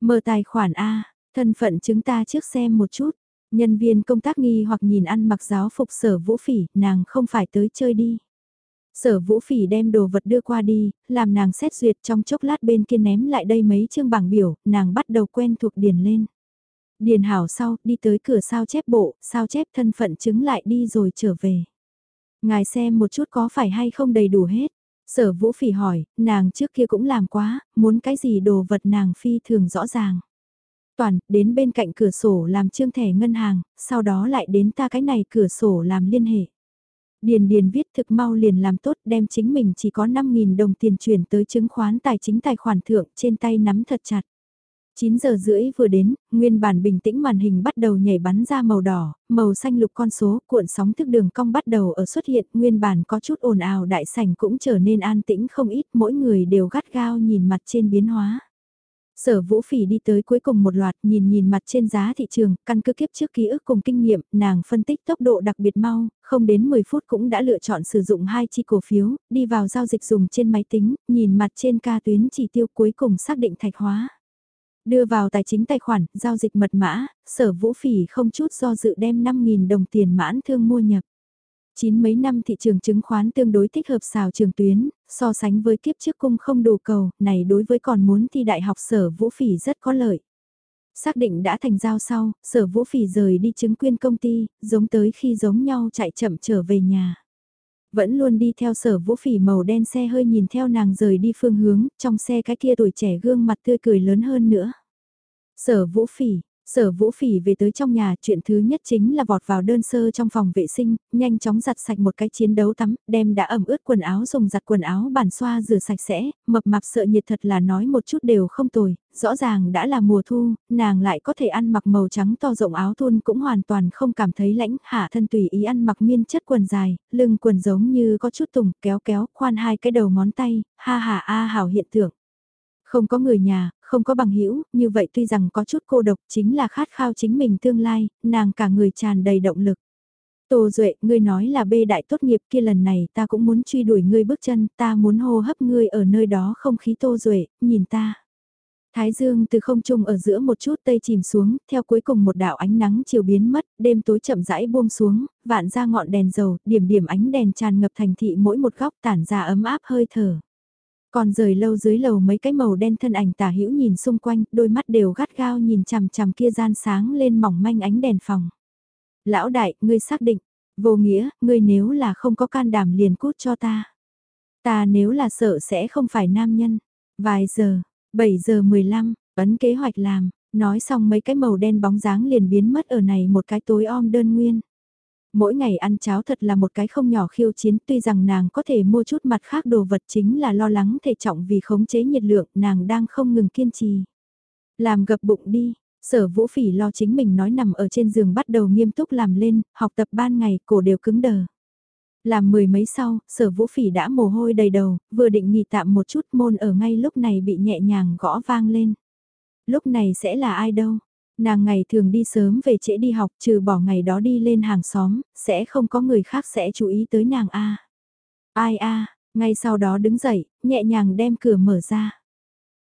Mở tài khoản A, thân phận chúng ta trước xem một chút. Nhân viên công tác nghi hoặc nhìn ăn mặc giáo phục sở vũ phỉ, nàng không phải tới chơi đi. Sở vũ phỉ đem đồ vật đưa qua đi, làm nàng xét duyệt trong chốc lát bên kia ném lại đây mấy chương bảng biểu, nàng bắt đầu quen thuộc điền lên. Điền hảo sau, đi tới cửa sao chép bộ, sao chép thân phận chứng lại đi rồi trở về. Ngài xem một chút có phải hay không đầy đủ hết. Sở vũ phỉ hỏi, nàng trước kia cũng làm quá, muốn cái gì đồ vật nàng phi thường rõ ràng. Toàn, đến bên cạnh cửa sổ làm trương thẻ ngân hàng, sau đó lại đến ta cái này cửa sổ làm liên hệ. Điền Điền viết thực mau liền làm tốt đem chính mình chỉ có 5.000 đồng tiền chuyển tới chứng khoán tài chính tài khoản thượng trên tay nắm thật chặt. 9 giờ rưỡi vừa đến, nguyên bản bình tĩnh màn hình bắt đầu nhảy bắn ra màu đỏ, màu xanh lục con số, cuộn sóng thức đường cong bắt đầu ở xuất hiện, nguyên bản có chút ồn ào đại sảnh cũng trở nên an tĩnh không ít, mỗi người đều gắt gao nhìn mặt trên biến hóa. Sở Vũ Phỉ đi tới cuối cùng một loạt nhìn nhìn mặt trên giá thị trường, căn cứ kiếp trước ký ức cùng kinh nghiệm, nàng phân tích tốc độ đặc biệt mau, không đến 10 phút cũng đã lựa chọn sử dụng hai chi cổ phiếu, đi vào giao dịch dùng trên máy tính, nhìn mặt trên ca tuyến chỉ tiêu cuối cùng xác định thạch hóa. Đưa vào tài chính tài khoản, giao dịch mật mã, sở vũ phỉ không chút do dự đem 5.000 đồng tiền mãn thương mua nhập. Chín mấy năm thị trường chứng khoán tương đối thích hợp xào trường tuyến, so sánh với kiếp trước cung không đủ cầu, này đối với còn muốn thi đại học sở vũ phỉ rất có lợi. Xác định đã thành giao sau, sở vũ phỉ rời đi chứng quyên công ty, giống tới khi giống nhau chạy chậm trở về nhà. Vẫn luôn đi theo sở vũ phỉ màu đen xe hơi nhìn theo nàng rời đi phương hướng, trong xe cái kia tuổi trẻ gương mặt tươi cười lớn hơn nữa. Sở vũ phỉ, Sở vũ phỉ về tới trong nhà, chuyện thứ nhất chính là vọt vào đơn sơ trong phòng vệ sinh, nhanh chóng giặt sạch một cái chiến đấu tắm, đem đã ẩm ướt quần áo dùng giặt quần áo bàn xoa rửa sạch sẽ, mập mạp sợ nhiệt thật là nói một chút đều không tồi, rõ ràng đã là mùa thu, nàng lại có thể ăn mặc màu trắng to rộng áo thun cũng hoàn toàn không cảm thấy lãnh, hạ thân tùy ý ăn mặc miên chất quần dài, lưng quần giống như có chút tùng, kéo kéo, khoan hai cái đầu ngón tay, ha ha a hảo hiện tượng. Không có người nhà, không có bằng hữu như vậy tuy rằng có chút cô độc chính là khát khao chính mình tương lai, nàng cả người tràn đầy động lực. Tô Duệ, ngươi nói là bê đại tốt nghiệp kia lần này ta cũng muốn truy đuổi ngươi bước chân, ta muốn hô hấp ngươi ở nơi đó không khí Tô Duệ, nhìn ta. Thái dương từ không trung ở giữa một chút tây chìm xuống, theo cuối cùng một đạo ánh nắng chiều biến mất, đêm tối chậm rãi buông xuống, vạn ra ngọn đèn dầu, điểm điểm ánh đèn tràn ngập thành thị mỗi một góc tản ra ấm áp hơi thở. Còn rời lâu dưới lầu mấy cái màu đen thân ảnh tả hữu nhìn xung quanh, đôi mắt đều gắt gao nhìn chằm chằm kia gian sáng lên mỏng manh ánh đèn phòng. Lão đại, ngươi xác định, vô nghĩa, ngươi nếu là không có can đảm liền cút cho ta. Ta nếu là sợ sẽ không phải nam nhân. Vài giờ, 7 giờ 15, ấn kế hoạch làm, nói xong mấy cái màu đen bóng dáng liền biến mất ở này một cái tối om đơn nguyên. Mỗi ngày ăn cháo thật là một cái không nhỏ khiêu chiến tuy rằng nàng có thể mua chút mặt khác đồ vật chính là lo lắng thể trọng vì khống chế nhiệt lượng nàng đang không ngừng kiên trì. Làm gập bụng đi, sở vũ phỉ lo chính mình nói nằm ở trên giường bắt đầu nghiêm túc làm lên, học tập ban ngày cổ đều cứng đờ. Làm mười mấy sau, sở vũ phỉ đã mồ hôi đầy đầu, vừa định nghỉ tạm một chút môn ở ngay lúc này bị nhẹ nhàng gõ vang lên. lúc này sẽ là ai đâu. Nàng ngày thường đi sớm về trễ đi học trừ bỏ ngày đó đi lên hàng xóm, sẽ không có người khác sẽ chú ý tới nàng a. Ai a, ngay sau đó đứng dậy, nhẹ nhàng đem cửa mở ra.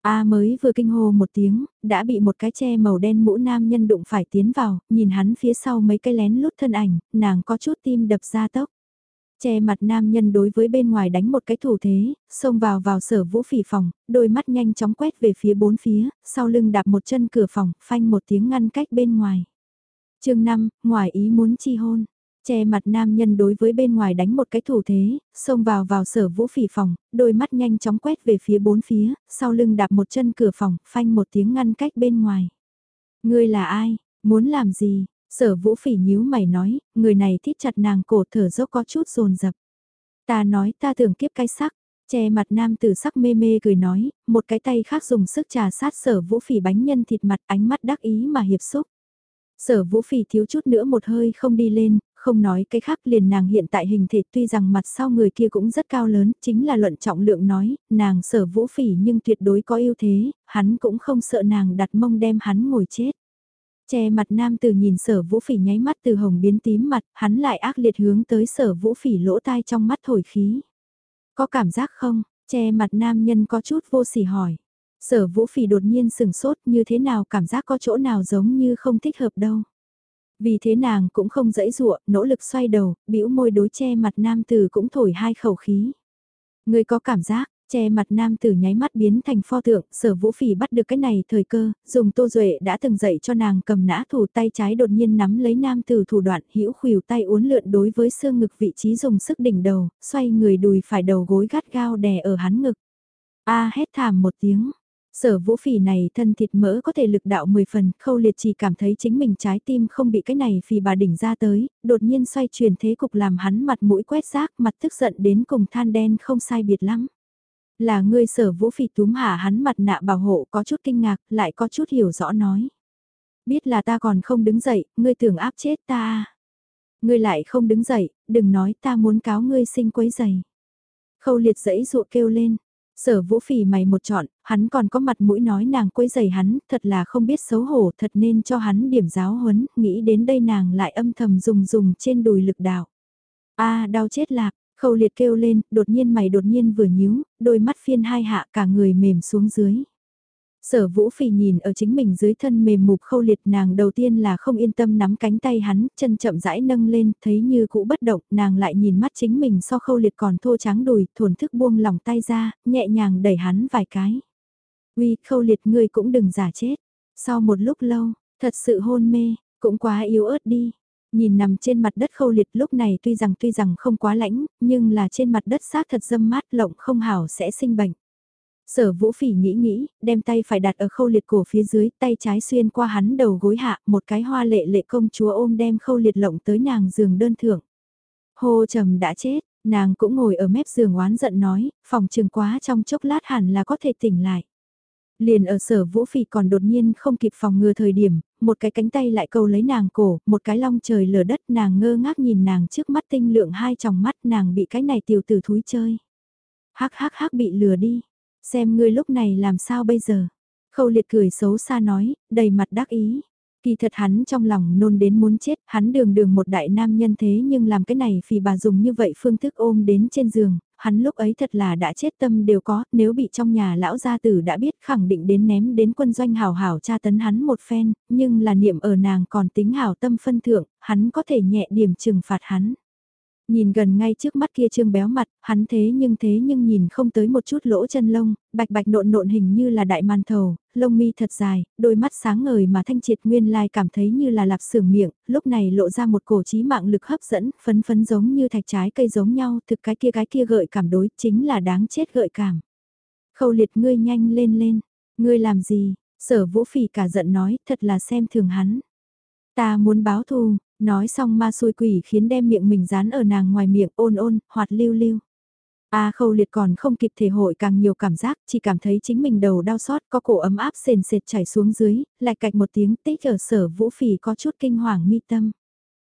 A mới vừa kinh hô một tiếng, đã bị một cái che màu đen mũ nam nhân đụng phải tiến vào, nhìn hắn phía sau mấy cái lén lút thân ảnh, nàng có chút tim đập ra tốc. Che mặt nam nhân đối với bên ngoài đánh một cái thủ thế, xông vào vào sở vũ phỉ phòng, đôi mắt nhanh chóng quét về phía bốn phía, sau lưng đạp một chân cửa phòng, phanh một tiếng ngăn cách bên ngoài. chương 5, ngoài ý muốn chi hôn. Che mặt nam nhân đối với bên ngoài đánh một cái thủ thế, xông vào vào sở vũ phỉ phòng, đôi mắt nhanh chóng quét về phía bốn phía, sau lưng đạp một chân cửa phòng, phanh một tiếng ngăn cách bên ngoài. Ngươi là ai? Muốn làm gì? Sở vũ phỉ nhíu mày nói, người này thít chặt nàng cổ thở dốc có chút rồn rập. Ta nói ta tưởng kiếp cái sắc, che mặt nam tử sắc mê mê cười nói, một cái tay khác dùng sức trà sát sở vũ phỉ bánh nhân thịt mặt ánh mắt đắc ý mà hiệp xúc. Sở vũ phỉ thiếu chút nữa một hơi không đi lên, không nói cái khác liền nàng hiện tại hình thể tuy rằng mặt sau người kia cũng rất cao lớn, chính là luận trọng lượng nói, nàng sở vũ phỉ nhưng tuyệt đối có ưu thế, hắn cũng không sợ nàng đặt mông đem hắn ngồi chết. Che mặt nam tử nhìn sở vũ phỉ nháy mắt từ hồng biến tím mặt, hắn lại ác liệt hướng tới sở vũ phỉ lỗ tai trong mắt thổi khí. Có cảm giác không? Che mặt nam nhân có chút vô sỉ hỏi. Sở vũ phỉ đột nhiên sừng sốt như thế nào cảm giác có chỗ nào giống như không thích hợp đâu. Vì thế nàng cũng không dãy dụa, nỗ lực xoay đầu, bĩu môi đối che mặt nam tử cũng thổi hai khẩu khí. Người có cảm giác, che mặt nam tử nháy mắt biến thành pho tượng, sở vũ phỉ bắt được cái này thời cơ, dùng tô duệ đã từng dạy cho nàng cầm nã thủ tay trái đột nhiên nắm lấy nam tử thủ đoạn hữu khuỷu tay uốn lượn đối với xương ngực vị trí dùng sức đỉnh đầu, xoay người đùi phải đầu gối gắt gao đè ở hắn ngực. A hét thảm một tiếng, Sở vũ phỉ này thân thịt mỡ có thể lực đạo 10 phần, khâu liệt chỉ cảm thấy chính mình trái tim không bị cái này phì bà đỉnh ra tới, đột nhiên xoay chuyển thế cục làm hắn mặt mũi quét rác mặt tức giận đến cùng than đen không sai biệt lắm. Là ngươi sở vũ phỉ túm hả hắn mặt nạ bảo hộ có chút kinh ngạc, lại có chút hiểu rõ nói. Biết là ta còn không đứng dậy, ngươi tưởng áp chết ta? Ngươi lại không đứng dậy, đừng nói ta muốn cáo ngươi sinh quấy giày. Khâu liệt dẫy dụa kêu lên, Sở vũ phỉ mày một chọn, hắn còn có mặt mũi nói nàng quấy giày hắn, thật là không biết xấu hổ, thật nên cho hắn điểm giáo huấn, nghĩ đến đây nàng lại âm thầm dùng dùng trên đùi lực đạo. a đau chết lạc, khâu liệt kêu lên, đột nhiên mày đột nhiên vừa nhíu, đôi mắt phiên hai hạ cả người mềm xuống dưới. Sở vũ phì nhìn ở chính mình dưới thân mềm mục khâu liệt nàng đầu tiên là không yên tâm nắm cánh tay hắn, chân chậm rãi nâng lên, thấy như cũ bất động, nàng lại nhìn mắt chính mình so khâu liệt còn thô trắng đùi, thổn thức buông lòng tay ra, nhẹ nhàng đẩy hắn vài cái. Uy, khâu liệt ngươi cũng đừng giả chết. Sau một lúc lâu, thật sự hôn mê, cũng quá yếu ớt đi. Nhìn nằm trên mặt đất khâu liệt lúc này tuy rằng tuy rằng không quá lãnh, nhưng là trên mặt đất xác thật dâm mát lộng không hảo sẽ sinh bệnh. Sở vũ phỉ nghĩ nghĩ, đem tay phải đặt ở khâu liệt cổ phía dưới, tay trái xuyên qua hắn đầu gối hạ, một cái hoa lệ lệ công chúa ôm đem khâu liệt lộng tới nàng giường đơn thưởng. Hồ trầm đã chết, nàng cũng ngồi ở mép giường oán giận nói, phòng trường quá trong chốc lát hẳn là có thể tỉnh lại. Liền ở sở vũ phỉ còn đột nhiên không kịp phòng ngừa thời điểm, một cái cánh tay lại câu lấy nàng cổ, một cái long trời lở đất nàng ngơ ngác nhìn nàng trước mắt tinh lượng hai tròng mắt nàng bị cái này tiểu tử thúi chơi. Hắc hắc hắc bị lừa đi, Xem ngươi lúc này làm sao bây giờ? Khâu liệt cười xấu xa nói, đầy mặt đắc ý. Kỳ thật hắn trong lòng nôn đến muốn chết, hắn đường đường một đại nam nhân thế nhưng làm cái này vì bà dùng như vậy phương thức ôm đến trên giường, hắn lúc ấy thật là đã chết tâm đều có, nếu bị trong nhà lão gia tử đã biết khẳng định đến ném đến quân doanh hào hảo tra tấn hắn một phen, nhưng là niệm ở nàng còn tính hảo tâm phân thượng, hắn có thể nhẹ điểm trừng phạt hắn. Nhìn gần ngay trước mắt kia trương béo mặt, hắn thế nhưng thế nhưng nhìn không tới một chút lỗ chân lông, bạch bạch nộn nộn hình như là đại màn thầu, lông mi thật dài, đôi mắt sáng ngời mà thanh triệt nguyên lai cảm thấy như là lạp sưởng miệng, lúc này lộ ra một cổ trí mạng lực hấp dẫn, phấn phấn giống như thạch trái cây giống nhau, thực cái kia cái kia gợi cảm đối, chính là đáng chết gợi cảm. Khâu liệt ngươi nhanh lên lên, ngươi làm gì, sở vũ phỉ cả giận nói, thật là xem thường hắn. Ta muốn báo thù, Nói xong ma xui quỷ khiến đem miệng mình dán ở nàng ngoài miệng ôn ôn, hoạt lưu lưu. A khâu liệt còn không kịp thể hội càng nhiều cảm giác, chỉ cảm thấy chính mình đầu đau xót, có cổ ấm áp sền sệt chảy xuống dưới, lại cạch một tiếng tích ở sở vũ phỉ có chút kinh hoàng mi tâm.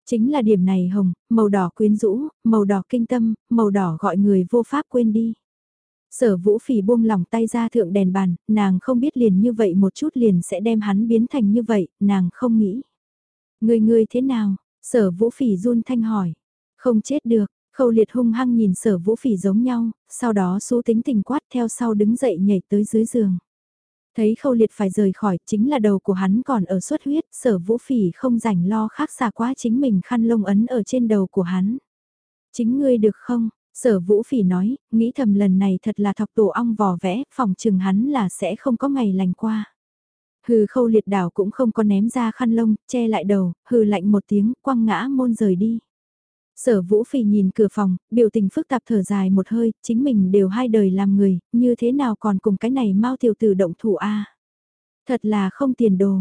Chính là điểm này hồng, màu đỏ quyến rũ, màu đỏ kinh tâm, màu đỏ gọi người vô pháp quên đi. Sở vũ phỉ buông lòng tay ra thượng đèn bàn, nàng không biết liền như vậy một chút liền sẽ đem hắn biến thành như vậy, nàng không nghĩ. Người người thế nào? Sở vũ phỉ run thanh hỏi. Không chết được, khâu liệt hung hăng nhìn sở vũ phỉ giống nhau, sau đó xú tính tình quát theo sau đứng dậy nhảy tới dưới giường. Thấy khâu liệt phải rời khỏi chính là đầu của hắn còn ở suất huyết, sở vũ phỉ không rảnh lo khác xa quá chính mình khăn lông ấn ở trên đầu của hắn. Chính ngươi được không? Sở vũ phỉ nói, nghĩ thầm lần này thật là thọc tổ ong vò vẽ, phòng trừng hắn là sẽ không có ngày lành qua. Hừ khâu liệt đảo cũng không có ném ra khăn lông, che lại đầu, hừ lạnh một tiếng, quăng ngã môn rời đi. Sở vũ phì nhìn cửa phòng, biểu tình phức tạp thở dài một hơi, chính mình đều hai đời làm người, như thế nào còn cùng cái này mau tiểu tử động thủ a Thật là không tiền đồ.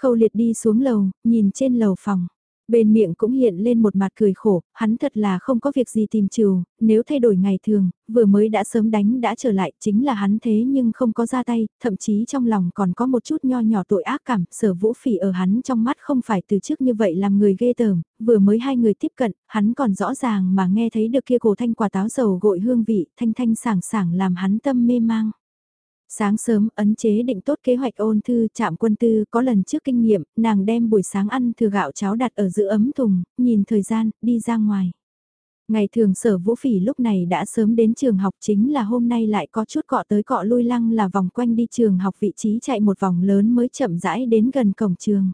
Khâu liệt đi xuống lầu, nhìn trên lầu phòng. Bên miệng cũng hiện lên một mặt cười khổ, hắn thật là không có việc gì tìm trừ, nếu thay đổi ngày thường, vừa mới đã sớm đánh đã trở lại, chính là hắn thế nhưng không có ra tay, thậm chí trong lòng còn có một chút nho nhỏ tội ác cảm, sở vũ phỉ ở hắn trong mắt không phải từ trước như vậy làm người ghê tởm, vừa mới hai người tiếp cận, hắn còn rõ ràng mà nghe thấy được kia cổ thanh quả táo dầu gội hương vị, thanh thanh sảng sảng làm hắn tâm mê mang. Sáng sớm, ấn chế định tốt kế hoạch ôn thư chạm quân tư có lần trước kinh nghiệm, nàng đem buổi sáng ăn thừa gạo cháo đặt ở giữa ấm thùng, nhìn thời gian, đi ra ngoài. Ngày thường sở vũ phỉ lúc này đã sớm đến trường học chính là hôm nay lại có chút cọ tới cọ lui lăng là vòng quanh đi trường học vị trí chạy một vòng lớn mới chậm rãi đến gần cổng trường.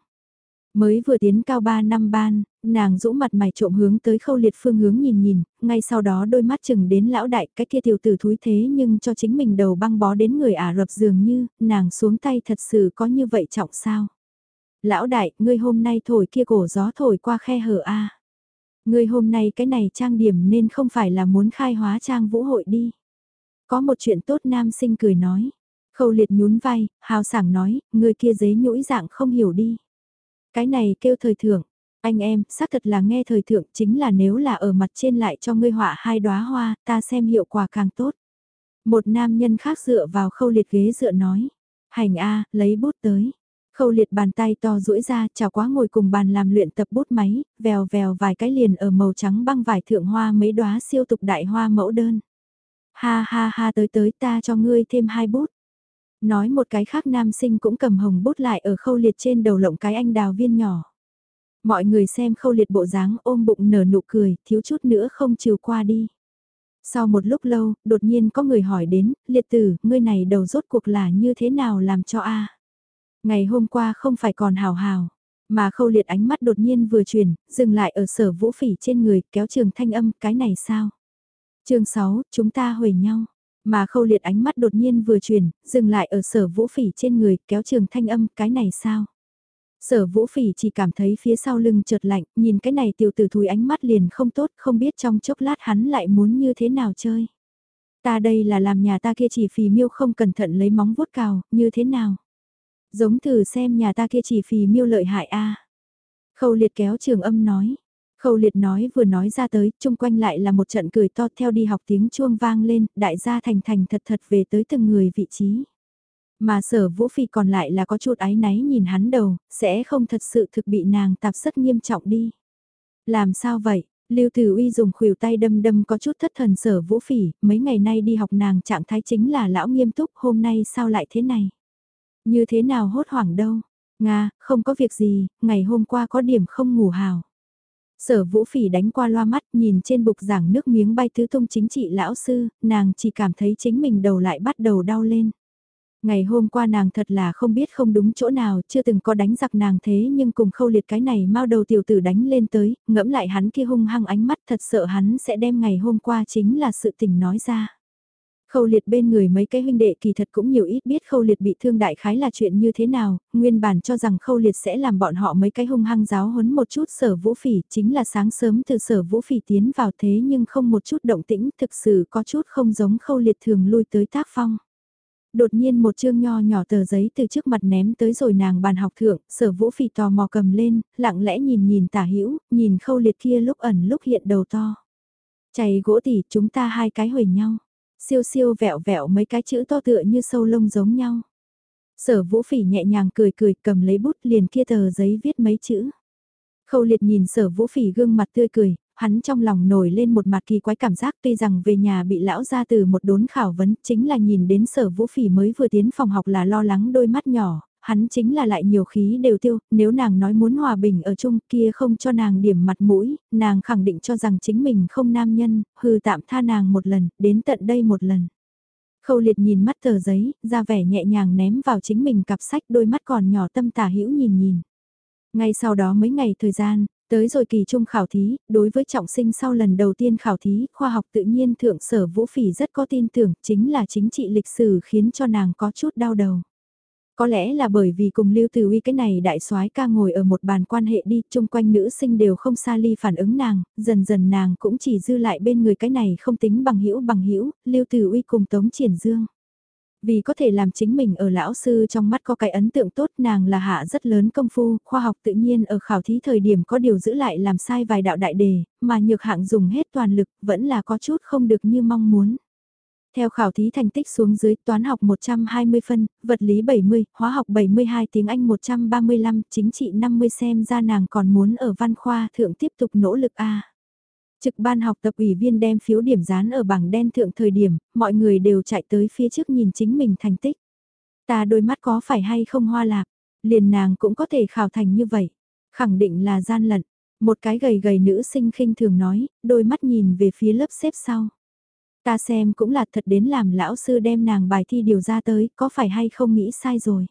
Mới vừa tiến cao 3 năm ban, nàng rũ mặt mày trộm hướng tới khâu liệt phương hướng nhìn nhìn, ngay sau đó đôi mắt chừng đến lão đại cái kia tiểu tử thúi thế nhưng cho chính mình đầu băng bó đến người Ả Rập dường như, nàng xuống tay thật sự có như vậy trọng sao. Lão đại, ngươi hôm nay thổi kia cổ gió thổi qua khe hở a Ngươi hôm nay cái này trang điểm nên không phải là muốn khai hóa trang vũ hội đi. Có một chuyện tốt nam sinh cười nói. Khâu liệt nhún vai, hào sảng nói, người kia giấy nhũi dạng không hiểu đi. Cái này kêu thời thưởng anh em, xác thật là nghe thời thượng chính là nếu là ở mặt trên lại cho ngươi họa hai đóa hoa, ta xem hiệu quả càng tốt. Một nam nhân khác dựa vào khâu liệt ghế dựa nói, hành a lấy bút tới. Khâu liệt bàn tay to duỗi ra, chào quá ngồi cùng bàn làm luyện tập bút máy, vèo vèo vài cái liền ở màu trắng băng vải thượng hoa mấy đóa siêu tục đại hoa mẫu đơn. Ha ha ha tới tới ta cho ngươi thêm hai bút. Nói một cái khác nam sinh cũng cầm hồng bút lại ở khâu liệt trên đầu lộng cái anh đào viên nhỏ. Mọi người xem khâu liệt bộ dáng ôm bụng nở nụ cười, thiếu chút nữa không chiều qua đi. Sau một lúc lâu, đột nhiên có người hỏi đến, liệt tử, ngươi này đầu rốt cuộc là như thế nào làm cho a Ngày hôm qua không phải còn hào hào, mà khâu liệt ánh mắt đột nhiên vừa chuyển, dừng lại ở sở vũ phỉ trên người, kéo trường thanh âm, cái này sao? chương 6, chúng ta huề nhau. Mà khâu liệt ánh mắt đột nhiên vừa chuyển, dừng lại ở sở vũ phỉ trên người, kéo trường thanh âm, cái này sao? Sở vũ phỉ chỉ cảm thấy phía sau lưng chợt lạnh, nhìn cái này tiểu tử thúi ánh mắt liền không tốt, không biết trong chốc lát hắn lại muốn như thế nào chơi. Ta đây là làm nhà ta kia chỉ phì miêu không cẩn thận lấy móng vuốt cào, như thế nào? Giống thử xem nhà ta kia chỉ phì miêu lợi hại a Khâu liệt kéo trường âm nói. Khâu liệt nói vừa nói ra tới, chung quanh lại là một trận cười to theo đi học tiếng chuông vang lên, đại gia thành thành thật thật về tới từng người vị trí. Mà sở vũ phi còn lại là có chút áy náy nhìn hắn đầu, sẽ không thật sự thực bị nàng tạp rất nghiêm trọng đi. Làm sao vậy? Lưu Tử Uy dùng khuỷu tay đâm đâm có chút thất thần sở vũ phỉ, mấy ngày nay đi học nàng trạng thái chính là lão nghiêm túc, hôm nay sao lại thế này? Như thế nào hốt hoảng đâu? Nga, không có việc gì, ngày hôm qua có điểm không ngủ hào. Sở vũ phỉ đánh qua loa mắt nhìn trên bục giảng nước miếng bay tứ tung chính trị lão sư, nàng chỉ cảm thấy chính mình đầu lại bắt đầu đau lên. Ngày hôm qua nàng thật là không biết không đúng chỗ nào, chưa từng có đánh giặc nàng thế nhưng cùng khâu liệt cái này mau đầu tiểu tử đánh lên tới, ngẫm lại hắn kia hung hăng ánh mắt thật sợ hắn sẽ đem ngày hôm qua chính là sự tình nói ra. Khâu liệt bên người mấy cái huynh đệ kỳ thật cũng nhiều ít biết khâu liệt bị thương đại khái là chuyện như thế nào, nguyên bản cho rằng khâu liệt sẽ làm bọn họ mấy cái hung hăng giáo huấn một chút sở vũ phỉ, chính là sáng sớm từ sở vũ phỉ tiến vào thế nhưng không một chút động tĩnh, thực sự có chút không giống khâu liệt thường lui tới tác phong. Đột nhiên một chương nho nhỏ tờ giấy từ trước mặt ném tới rồi nàng bàn học thượng, sở vũ phỉ tò mò cầm lên, lặng lẽ nhìn nhìn tả hữu nhìn khâu liệt kia lúc ẩn lúc hiện đầu to. Chày gỗ tỉ chúng ta hai cái hồi nhau siêu siêu vẹo vẹo mấy cái chữ to tựa như sâu lông giống nhau. Sở vũ phỉ nhẹ nhàng cười cười cầm lấy bút liền kia tờ giấy viết mấy chữ. Khâu liệt nhìn sở vũ phỉ gương mặt tươi cười, hắn trong lòng nổi lên một mặt kỳ quái cảm giác tuy rằng về nhà bị lão ra từ một đốn khảo vấn chính là nhìn đến sở vũ phỉ mới vừa tiến phòng học là lo lắng đôi mắt nhỏ, hắn chính là lại nhiều khí đều tiêu, nếu nàng nói muốn hòa bình ở chung kia không cho nàng điểm mặt mũi, nàng khẳng định cho rằng chính mình không nam nhân, hư tạm tha nàng một lần, đến tận đây một lần. Khâu liệt nhìn mắt tờ giấy, ra vẻ nhẹ nhàng ném vào chính mình cặp sách đôi mắt còn nhỏ tâm tả hữu nhìn nhìn. Ngay sau đó mấy ngày thời gian, tới rồi kỳ trung khảo thí, đối với trọng sinh sau lần đầu tiên khảo thí, khoa học tự nhiên thượng sở vũ phỉ rất có tin tưởng, chính là chính trị lịch sử khiến cho nàng có chút đau đầu. Có lẽ là bởi vì cùng Lưu từ Uy cái này đại soái ca ngồi ở một bàn quan hệ đi, chung quanh nữ sinh đều không xa ly phản ứng nàng, dần dần nàng cũng chỉ dư lại bên người cái này không tính bằng hữu bằng hữu, Lưu từ Uy cùng Tống Triển Dương. Vì có thể làm chính mình ở lão sư trong mắt có cái ấn tượng tốt nàng là hạ rất lớn công phu, khoa học tự nhiên ở khảo thí thời điểm có điều giữ lại làm sai vài đạo đại đề, mà nhược hạng dùng hết toàn lực vẫn là có chút không được như mong muốn. Theo khảo thí thành tích xuống dưới toán học 120 phân, vật lý 70, hóa học 72 tiếng Anh 135, chính trị 50 xem ra nàng còn muốn ở văn khoa thượng tiếp tục nỗ lực A. Trực ban học tập ủy viên đem phiếu điểm dán ở bảng đen thượng thời điểm, mọi người đều chạy tới phía trước nhìn chính mình thành tích. Ta đôi mắt có phải hay không hoa lạc, liền nàng cũng có thể khảo thành như vậy. Khẳng định là gian lận, một cái gầy gầy nữ sinh khinh thường nói, đôi mắt nhìn về phía lớp xếp sau. Ta xem cũng là thật đến làm lão sư đem nàng bài thi điều ra tới, có phải hay không nghĩ sai rồi.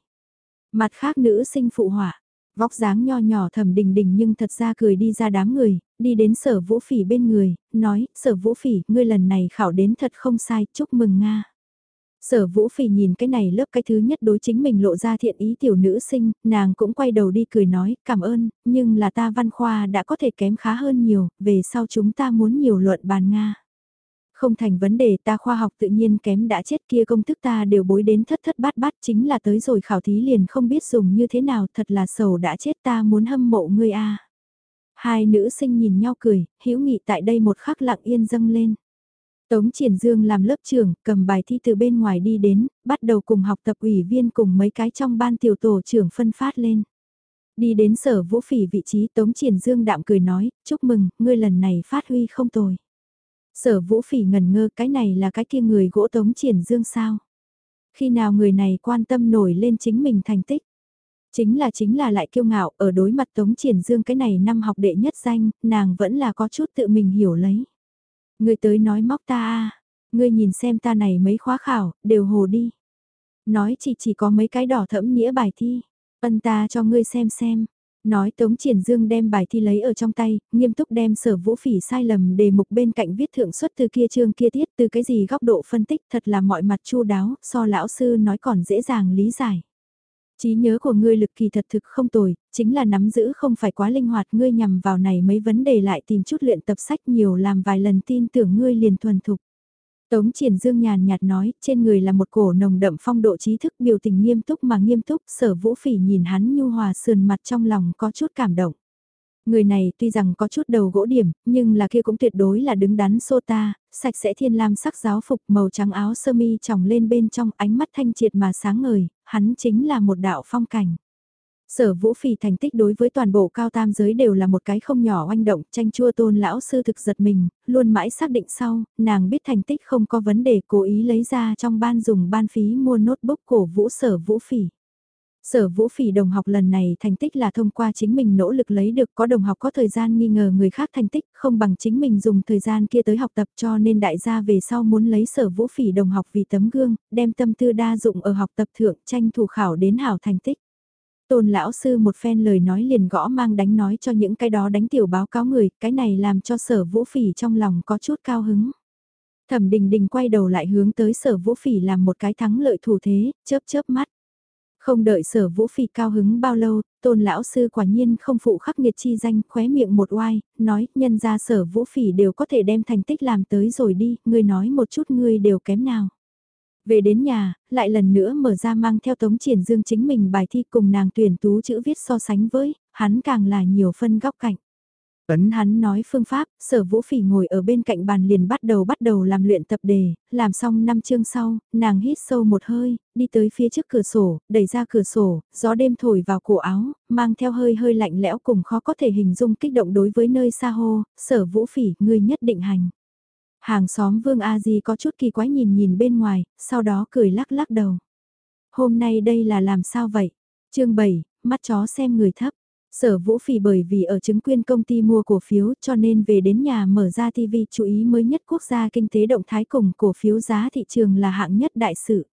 Mặt khác nữ sinh phụ họa, vóc dáng nho nhỏ thầm đình đình nhưng thật ra cười đi ra đám người, đi đến sở vũ phỉ bên người, nói, sở vũ phỉ, ngươi lần này khảo đến thật không sai, chúc mừng Nga. Sở vũ phỉ nhìn cái này lớp cái thứ nhất đối chính mình lộ ra thiện ý tiểu nữ sinh, nàng cũng quay đầu đi cười nói, cảm ơn, nhưng là ta văn khoa đã có thể kém khá hơn nhiều, về sau chúng ta muốn nhiều luận bàn Nga. Không thành vấn đề ta khoa học tự nhiên kém đã chết kia công thức ta đều bối đến thất thất bát bát chính là tới rồi khảo thí liền không biết dùng như thế nào thật là sầu đã chết ta muốn hâm mộ ngươi a. Hai nữ sinh nhìn nhau cười, hữu nghị tại đây một khắc lặng yên dâng lên. Tống Triển Dương làm lớp trưởng, cầm bài thi từ bên ngoài đi đến, bắt đầu cùng học tập ủy viên cùng mấy cái trong ban tiểu tổ trưởng phân phát lên. Đi đến sở vũ phỉ vị trí Tống Triển Dương đạm cười nói, chúc mừng, ngươi lần này phát huy không tồi. Sở vũ phỉ ngần ngơ cái này là cái kia người gỗ tống triển dương sao. Khi nào người này quan tâm nổi lên chính mình thành tích. Chính là chính là lại kiêu ngạo ở đối mặt tống triển dương cái này năm học đệ nhất danh, nàng vẫn là có chút tự mình hiểu lấy. Người tới nói móc ta a ngươi nhìn xem ta này mấy khóa khảo, đều hồ đi. Nói chỉ chỉ có mấy cái đỏ thẫm nghĩa bài thi, ân ta cho ngươi xem xem, Nói Tống Triển Dương đem bài thi lấy ở trong tay, nghiêm túc đem sở vũ phỉ sai lầm đề mục bên cạnh viết thượng xuất từ kia chương kia tiết từ cái gì góc độ phân tích thật là mọi mặt chu đáo, so lão sư nói còn dễ dàng lý giải. trí nhớ của ngươi lực kỳ thật thực không tồi, chính là nắm giữ không phải quá linh hoạt ngươi nhằm vào này mấy vấn đề lại tìm chút luyện tập sách nhiều làm vài lần tin tưởng ngươi liền thuần thục. Tống Triển Dương nhàn nhạt nói, trên người là một cổ nồng đậm phong độ trí thức biểu tình nghiêm túc mà nghiêm túc, sở vũ phỉ nhìn hắn nhu hòa sườn mặt trong lòng có chút cảm động. Người này tuy rằng có chút đầu gỗ điểm, nhưng là kia cũng tuyệt đối là đứng đắn sô ta, sạch sẽ thiên lam sắc giáo phục màu trắng áo sơ mi tròng lên bên trong ánh mắt thanh triệt mà sáng ngời, hắn chính là một đạo phong cảnh. Sở Vũ Phỉ thành tích đối với toàn bộ cao tam giới đều là một cái không nhỏ oanh động, tranh chua tôn lão sư thực giật mình, luôn mãi xác định sau, nàng biết thành tích không có vấn đề cố ý lấy ra trong ban dùng ban phí mua notebook cổ Vũ Sở Vũ Phỉ. Sở Vũ Phỉ đồng học lần này thành tích là thông qua chính mình nỗ lực lấy được có đồng học có thời gian nghi ngờ người khác thành tích không bằng chính mình dùng thời gian kia tới học tập cho nên đại gia về sau muốn lấy Sở Vũ Phỉ đồng học vì tấm gương, đem tâm tư đa dụng ở học tập thượng tranh thủ khảo đến hảo thành tích. Tôn lão sư một phen lời nói liền gõ mang đánh nói cho những cái đó đánh tiểu báo cáo người, cái này làm cho sở vũ phỉ trong lòng có chút cao hứng. Thẩm đình đình quay đầu lại hướng tới sở vũ phỉ làm một cái thắng lợi thủ thế, chớp chớp mắt. Không đợi sở vũ phỉ cao hứng bao lâu, tôn lão sư quả nhiên không phụ khắc nghiệt chi danh, khóe miệng một oai, nói, nhân ra sở vũ phỉ đều có thể đem thành tích làm tới rồi đi, ngươi nói một chút ngươi đều kém nào. Về đến nhà, lại lần nữa mở ra mang theo tống triển dương chính mình bài thi cùng nàng tuyển tú chữ viết so sánh với, hắn càng là nhiều phân góc cạnh. Ấn hắn nói phương pháp, sở vũ phỉ ngồi ở bên cạnh bàn liền bắt đầu bắt đầu làm luyện tập đề, làm xong năm chương sau, nàng hít sâu một hơi, đi tới phía trước cửa sổ, đẩy ra cửa sổ, gió đêm thổi vào cổ áo, mang theo hơi hơi lạnh lẽo cùng khó có thể hình dung kích động đối với nơi xa hô, sở vũ phỉ, người nhất định hành. Hàng xóm Vương A Di có chút kỳ quái nhìn nhìn bên ngoài, sau đó cười lắc lắc đầu. Hôm nay đây là làm sao vậy? chương 7, mắt chó xem người thấp. Sở Vũ Phỉ bởi vì ở chứng quyền công ty mua cổ phiếu cho nên về đến nhà mở ra TV chú ý mới nhất quốc gia kinh tế động thái cùng cổ phiếu giá thị trường là hạng nhất đại sự.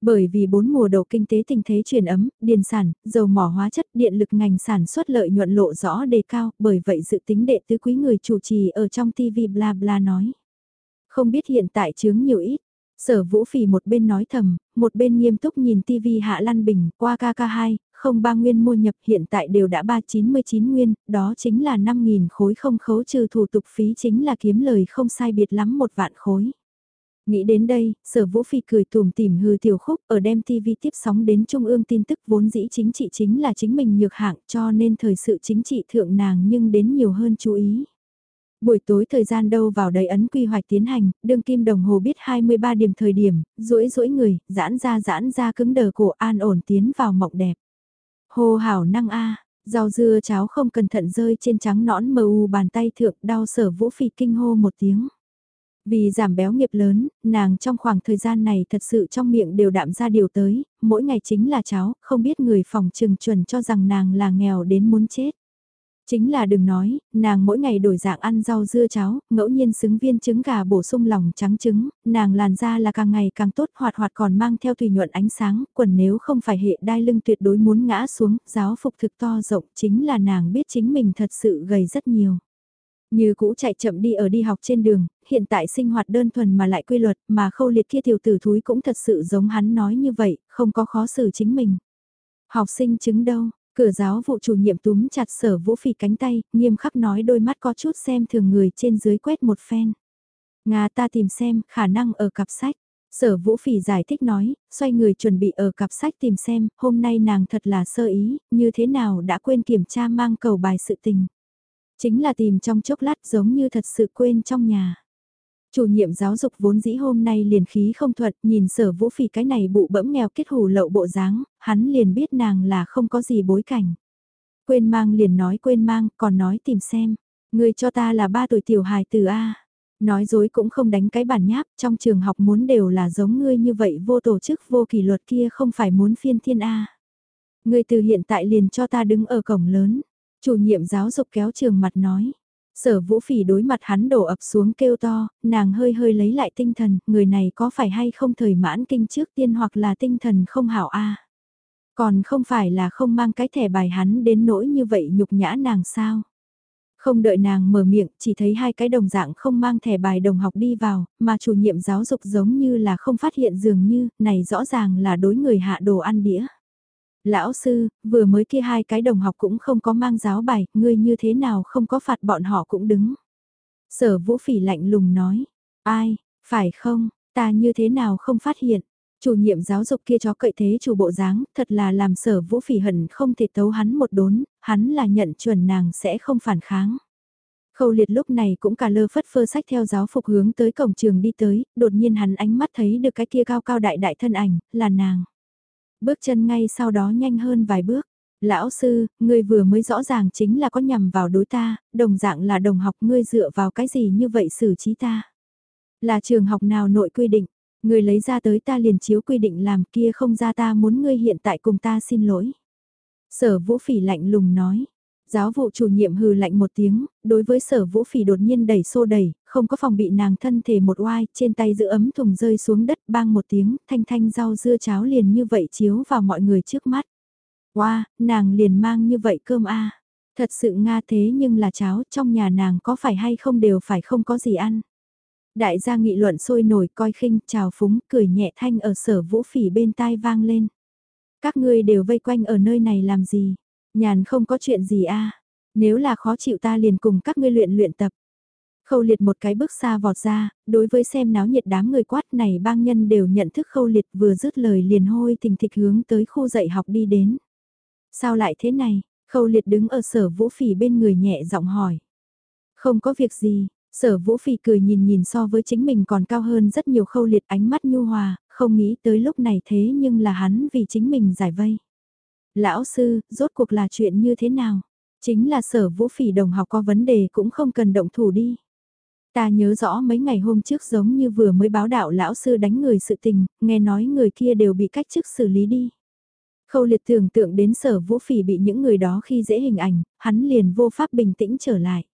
Bởi vì bốn mùa đầu kinh tế tình thế chuyển ấm, điền sản, dầu mỏ hóa chất, điện lực ngành sản xuất lợi nhuận lộ rõ đề cao, bởi vậy dự tính đệ tứ quý người chủ trì ở trong TV bla bla nói. Không biết hiện tại chướng nhiều ít, Sở Vũ Phỉ một bên nói thầm, một bên nghiêm túc nhìn TV Hạ Lan Bình qua KK2, không ba nguyên mua nhập hiện tại đều đã 399 nguyên, đó chính là 5.000 khối không khấu trừ thủ tục phí chính là kiếm lời không sai biệt lắm một vạn khối. Nghĩ đến đây, sở vũ phi cười tùm tìm hư tiểu khúc ở đem TV tiếp sóng đến trung ương tin tức vốn dĩ chính trị chính là chính mình nhược hạng cho nên thời sự chính trị thượng nàng nhưng đến nhiều hơn chú ý. Buổi tối thời gian đâu vào đầy ấn quy hoạch tiến hành, đương kim đồng hồ biết 23 điểm thời điểm, rũi rũi người, giãn ra giãn ra cứng đờ cổ an ổn tiến vào mộng đẹp. hồ hảo năng a rau dưa cháo không cẩn thận rơi trên trắng nõn mờ u bàn tay thượng đau sở vũ phì kinh hô một tiếng. Vì giảm béo nghiệp lớn, nàng trong khoảng thời gian này thật sự trong miệng đều đạm ra điều tới, mỗi ngày chính là cháo, không biết người phòng trừng chuẩn cho rằng nàng là nghèo đến muốn chết. Chính là đừng nói, nàng mỗi ngày đổi dạng ăn rau dưa cháo, ngẫu nhiên xứng viên trứng gà bổ sung lòng trắng trứng, nàng làn da là càng ngày càng tốt hoạt hoạt còn mang theo tùy nhuận ánh sáng, quần nếu không phải hệ đai lưng tuyệt đối muốn ngã xuống, giáo phục thực to rộng chính là nàng biết chính mình thật sự gầy rất nhiều. Như cũ chạy chậm đi ở đi học trên đường, hiện tại sinh hoạt đơn thuần mà lại quy luật mà khâu liệt kia tiểu tử thúi cũng thật sự giống hắn nói như vậy, không có khó xử chính mình. Học sinh chứng đâu, Cửa giáo vụ chủ nhiệm túm chặt sở vũ phỉ cánh tay, nghiêm khắc nói đôi mắt có chút xem thường người trên dưới quét một phen. Nga ta tìm xem, khả năng ở cặp sách. Sở vũ phỉ giải thích nói, xoay người chuẩn bị ở cặp sách tìm xem, hôm nay nàng thật là sơ ý, như thế nào đã quên kiểm tra mang cầu bài sự tình. Chính là tìm trong chốc lát giống như thật sự quên trong nhà. Chủ nhiệm giáo dục vốn dĩ hôm nay liền khí không thuận, nhìn sở vũ phỉ cái này bụ bẫm nghèo kết hủ lậu bộ dáng, hắn liền biết nàng là không có gì bối cảnh. Quên mang liền nói quên mang, còn nói tìm xem. Người cho ta là ba tuổi tiểu hài từ A. Nói dối cũng không đánh cái bản nháp, trong trường học muốn đều là giống ngươi như vậy vô tổ chức vô kỷ luật kia không phải muốn phiên thiên A. Ngươi từ hiện tại liền cho ta đứng ở cổng lớn. Chủ nhiệm giáo dục kéo trường mặt nói. Sở vũ phỉ đối mặt hắn đổ ập xuống kêu to, nàng hơi hơi lấy lại tinh thần, người này có phải hay không thời mãn kinh trước tiên hoặc là tinh thần không hảo a Còn không phải là không mang cái thẻ bài hắn đến nỗi như vậy nhục nhã nàng sao? Không đợi nàng mở miệng, chỉ thấy hai cái đồng dạng không mang thẻ bài đồng học đi vào, mà chủ nhiệm giáo dục giống như là không phát hiện dường như, này rõ ràng là đối người hạ đồ ăn đĩa. Lão sư, vừa mới kia hai cái đồng học cũng không có mang giáo bài, ngươi như thế nào không có phạt bọn họ cũng đứng. Sở vũ phỉ lạnh lùng nói, ai, phải không, ta như thế nào không phát hiện. Chủ nhiệm giáo dục kia chó cậy thế chủ bộ dáng, thật là làm sở vũ phỉ hận không thể tấu hắn một đốn, hắn là nhận chuẩn nàng sẽ không phản kháng. Khâu liệt lúc này cũng cả lơ phất phơ sách theo giáo phục hướng tới cổng trường đi tới, đột nhiên hắn ánh mắt thấy được cái kia cao cao đại đại thân ảnh, là nàng. Bước chân ngay sau đó nhanh hơn vài bước. Lão sư, ngươi vừa mới rõ ràng chính là có nhằm vào đối ta, đồng dạng là đồng học ngươi dựa vào cái gì như vậy xử trí ta. Là trường học nào nội quy định, ngươi lấy ra tới ta liền chiếu quy định làm kia không ra ta muốn ngươi hiện tại cùng ta xin lỗi. Sở vũ phỉ lạnh lùng nói, Giáo vụ chủ nhiệm hừ lạnh một tiếng, đối với sở vũ phỉ đột nhiên đẩy xô đẩy, không có phòng bị nàng thân thể một oai, trên tay giữ ấm thùng rơi xuống đất bang một tiếng, thanh thanh rau dưa cháo liền như vậy chiếu vào mọi người trước mắt. Wow, nàng liền mang như vậy cơm a Thật sự Nga thế nhưng là cháo trong nhà nàng có phải hay không đều phải không có gì ăn. Đại gia nghị luận sôi nổi coi khinh, chào phúng, cười nhẹ thanh ở sở vũ phỉ bên tai vang lên. Các ngươi đều vây quanh ở nơi này làm gì? Nhàn không có chuyện gì a Nếu là khó chịu ta liền cùng các ngươi luyện luyện tập. Khâu liệt một cái bước xa vọt ra, đối với xem náo nhiệt đám người quát này bang nhân đều nhận thức khâu liệt vừa dứt lời liền hôi tình thịch hướng tới khu dạy học đi đến. Sao lại thế này? Khâu liệt đứng ở sở vũ phỉ bên người nhẹ giọng hỏi. Không có việc gì, sở vũ phỉ cười nhìn nhìn so với chính mình còn cao hơn rất nhiều khâu liệt ánh mắt nhu hòa, không nghĩ tới lúc này thế nhưng là hắn vì chính mình giải vây. Lão sư, rốt cuộc là chuyện như thế nào? Chính là sở vũ phỉ đồng học có vấn đề cũng không cần động thủ đi. Ta nhớ rõ mấy ngày hôm trước giống như vừa mới báo đạo lão sư đánh người sự tình, nghe nói người kia đều bị cách chức xử lý đi. Khâu liệt tưởng tượng đến sở vũ phỉ bị những người đó khi dễ hình ảnh, hắn liền vô pháp bình tĩnh trở lại.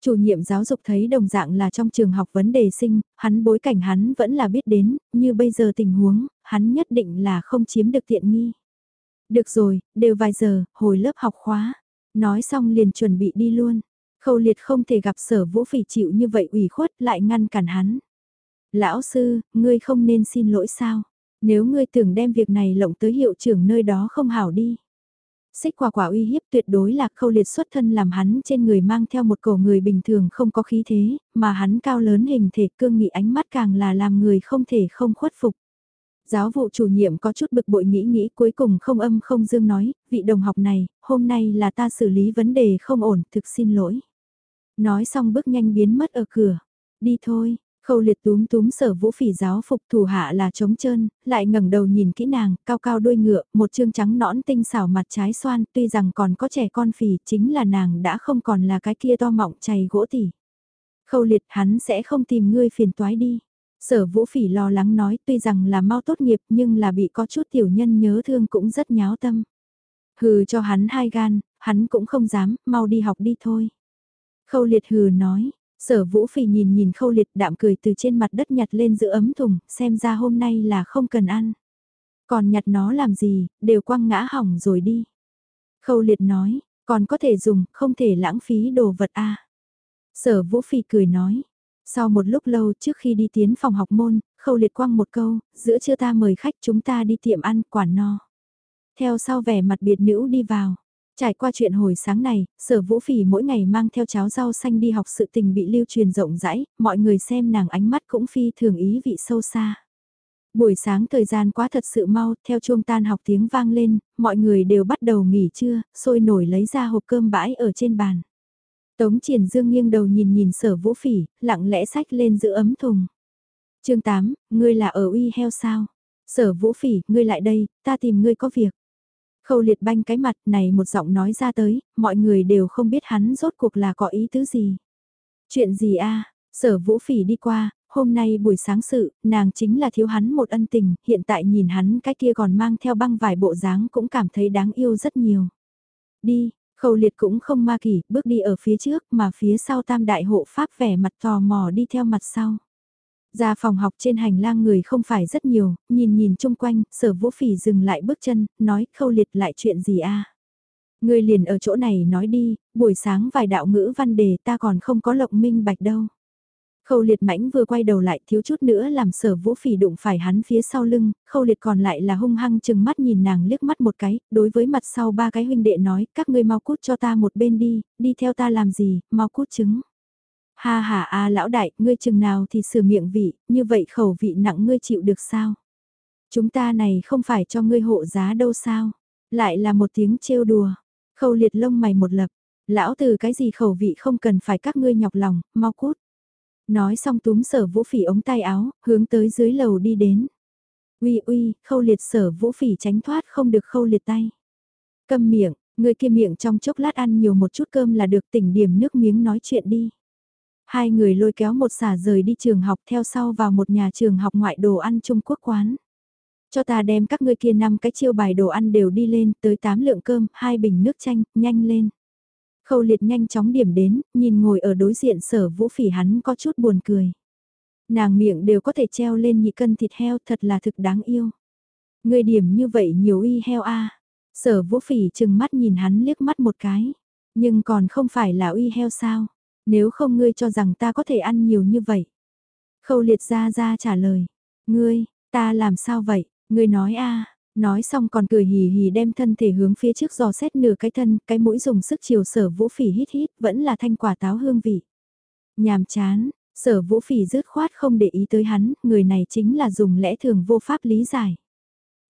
Chủ nhiệm giáo dục thấy đồng dạng là trong trường học vấn đề sinh, hắn bối cảnh hắn vẫn là biết đến, như bây giờ tình huống, hắn nhất định là không chiếm được tiện nghi. Được rồi, đều vài giờ, hồi lớp học khóa. Nói xong liền chuẩn bị đi luôn. Khâu liệt không thể gặp sở vũ phỉ chịu như vậy ủy khuất lại ngăn cản hắn. Lão sư, ngươi không nên xin lỗi sao? Nếu ngươi tưởng đem việc này lộng tới hiệu trưởng nơi đó không hảo đi. Xích quả quả uy hiếp tuyệt đối là khâu liệt xuất thân làm hắn trên người mang theo một cổ người bình thường không có khí thế, mà hắn cao lớn hình thể cương nghị ánh mắt càng là làm người không thể không khuất phục. Giáo vụ chủ nhiệm có chút bực bội nghĩ nghĩ cuối cùng không âm không dương nói, vị đồng học này, hôm nay là ta xử lý vấn đề không ổn, thực xin lỗi. Nói xong bước nhanh biến mất ở cửa. Đi thôi, khâu liệt túm túm sở vũ phỉ giáo phục thủ hạ là trống trơn, lại ngẩng đầu nhìn kỹ nàng, cao cao đuôi ngựa, một chương trắng nõn tinh xảo mặt trái xoan, tuy rằng còn có trẻ con phỉ, chính là nàng đã không còn là cái kia to mọng chày gỗ tỉ. Khâu liệt hắn sẽ không tìm ngươi phiền toái đi. Sở vũ phỉ lo lắng nói tuy rằng là mau tốt nghiệp nhưng là bị có chút tiểu nhân nhớ thương cũng rất nháo tâm. Hừ cho hắn hai gan, hắn cũng không dám, mau đi học đi thôi. Khâu liệt hừ nói, sở vũ phỉ nhìn nhìn khâu liệt đạm cười từ trên mặt đất nhặt lên giữa ấm thùng, xem ra hôm nay là không cần ăn. Còn nhặt nó làm gì, đều quăng ngã hỏng rồi đi. Khâu liệt nói, còn có thể dùng, không thể lãng phí đồ vật a. Sở vũ phỉ cười nói, sau một lúc lâu trước khi đi tiến phòng học môn, khâu liệt quăng một câu, giữa trưa ta mời khách chúng ta đi tiệm ăn quản no. Theo sau vẻ mặt biệt nữ đi vào. Trải qua chuyện hồi sáng này, sở vũ phỉ mỗi ngày mang theo cháo rau xanh đi học sự tình bị lưu truyền rộng rãi, mọi người xem nàng ánh mắt cũng phi thường ý vị sâu xa. Buổi sáng thời gian quá thật sự mau, theo chuông tan học tiếng vang lên, mọi người đều bắt đầu nghỉ trưa, sôi nổi lấy ra hộp cơm bãi ở trên bàn. Tống triển dương nghiêng đầu nhìn nhìn sở vũ phỉ, lặng lẽ sách lên giữ ấm thùng. chương 8, ngươi là ở uy heo sao? Sở vũ phỉ, ngươi lại đây, ta tìm ngươi có việc. Khâu liệt banh cái mặt này một giọng nói ra tới, mọi người đều không biết hắn rốt cuộc là có ý tứ gì. Chuyện gì a sở vũ phỉ đi qua, hôm nay buổi sáng sự, nàng chính là thiếu hắn một ân tình, hiện tại nhìn hắn cái kia còn mang theo băng vài bộ dáng cũng cảm thấy đáng yêu rất nhiều. Đi, khâu liệt cũng không ma kỳ, bước đi ở phía trước mà phía sau tam đại hộ pháp vẻ mặt tò mò đi theo mặt sau. Ra phòng học trên hành lang người không phải rất nhiều, nhìn nhìn chung quanh, sở vũ phỉ dừng lại bước chân, nói khâu liệt lại chuyện gì a Người liền ở chỗ này nói đi, buổi sáng vài đạo ngữ văn đề ta còn không có lộng minh bạch đâu. Khâu liệt mãnh vừa quay đầu lại thiếu chút nữa làm sở vũ phỉ đụng phải hắn phía sau lưng, khâu liệt còn lại là hung hăng chừng mắt nhìn nàng liếc mắt một cái, đối với mặt sau ba cái huynh đệ nói, các ngươi mau cút cho ta một bên đi, đi theo ta làm gì, mau cút chứng. Ha ha a lão đại, ngươi chừng nào thì sửa miệng vị, như vậy khẩu vị nặng ngươi chịu được sao? Chúng ta này không phải cho ngươi hộ giá đâu sao? Lại là một tiếng trêu đùa. Khâu liệt lông mày một lập. Lão từ cái gì khẩu vị không cần phải các ngươi nhọc lòng, mau cút. Nói xong túm sở vũ phỉ ống tay áo, hướng tới dưới lầu đi đến. Uy uy, khâu liệt sở vũ phỉ tránh thoát không được khâu liệt tay. cầm miệng, người kia miệng trong chốc lát ăn nhiều một chút cơm là được tỉnh điểm nước miếng nói chuyện đi. Hai người lôi kéo một xả rời đi trường học theo sau vào một nhà trường học ngoại đồ ăn Trung Quốc quán. Cho ta đem các ngươi kia năm cái chiêu bài đồ ăn đều đi lên, tới 8 lượng cơm, hai bình nước chanh, nhanh lên. Khâu liệt nhanh chóng điểm đến, nhìn ngồi ở đối diện sở vũ phỉ hắn có chút buồn cười. Nàng miệng đều có thể treo lên nhị cân thịt heo thật là thực đáng yêu. Người điểm như vậy nhiều y heo a Sở vũ phỉ chừng mắt nhìn hắn liếc mắt một cái. Nhưng còn không phải là uy heo sao? Nếu không ngươi cho rằng ta có thể ăn nhiều như vậy. Khâu liệt ra ra trả lời. Ngươi, ta làm sao vậy? Ngươi nói a Nói xong còn cười hì hì đem thân thể hướng phía trước giò xét nửa cái thân, cái mũi dùng sức chiều sở vũ phỉ hít hít, vẫn là thanh quả táo hương vị. Nhàm chán, sở vũ phỉ rứt khoát không để ý tới hắn, người này chính là dùng lẽ thường vô pháp lý giải.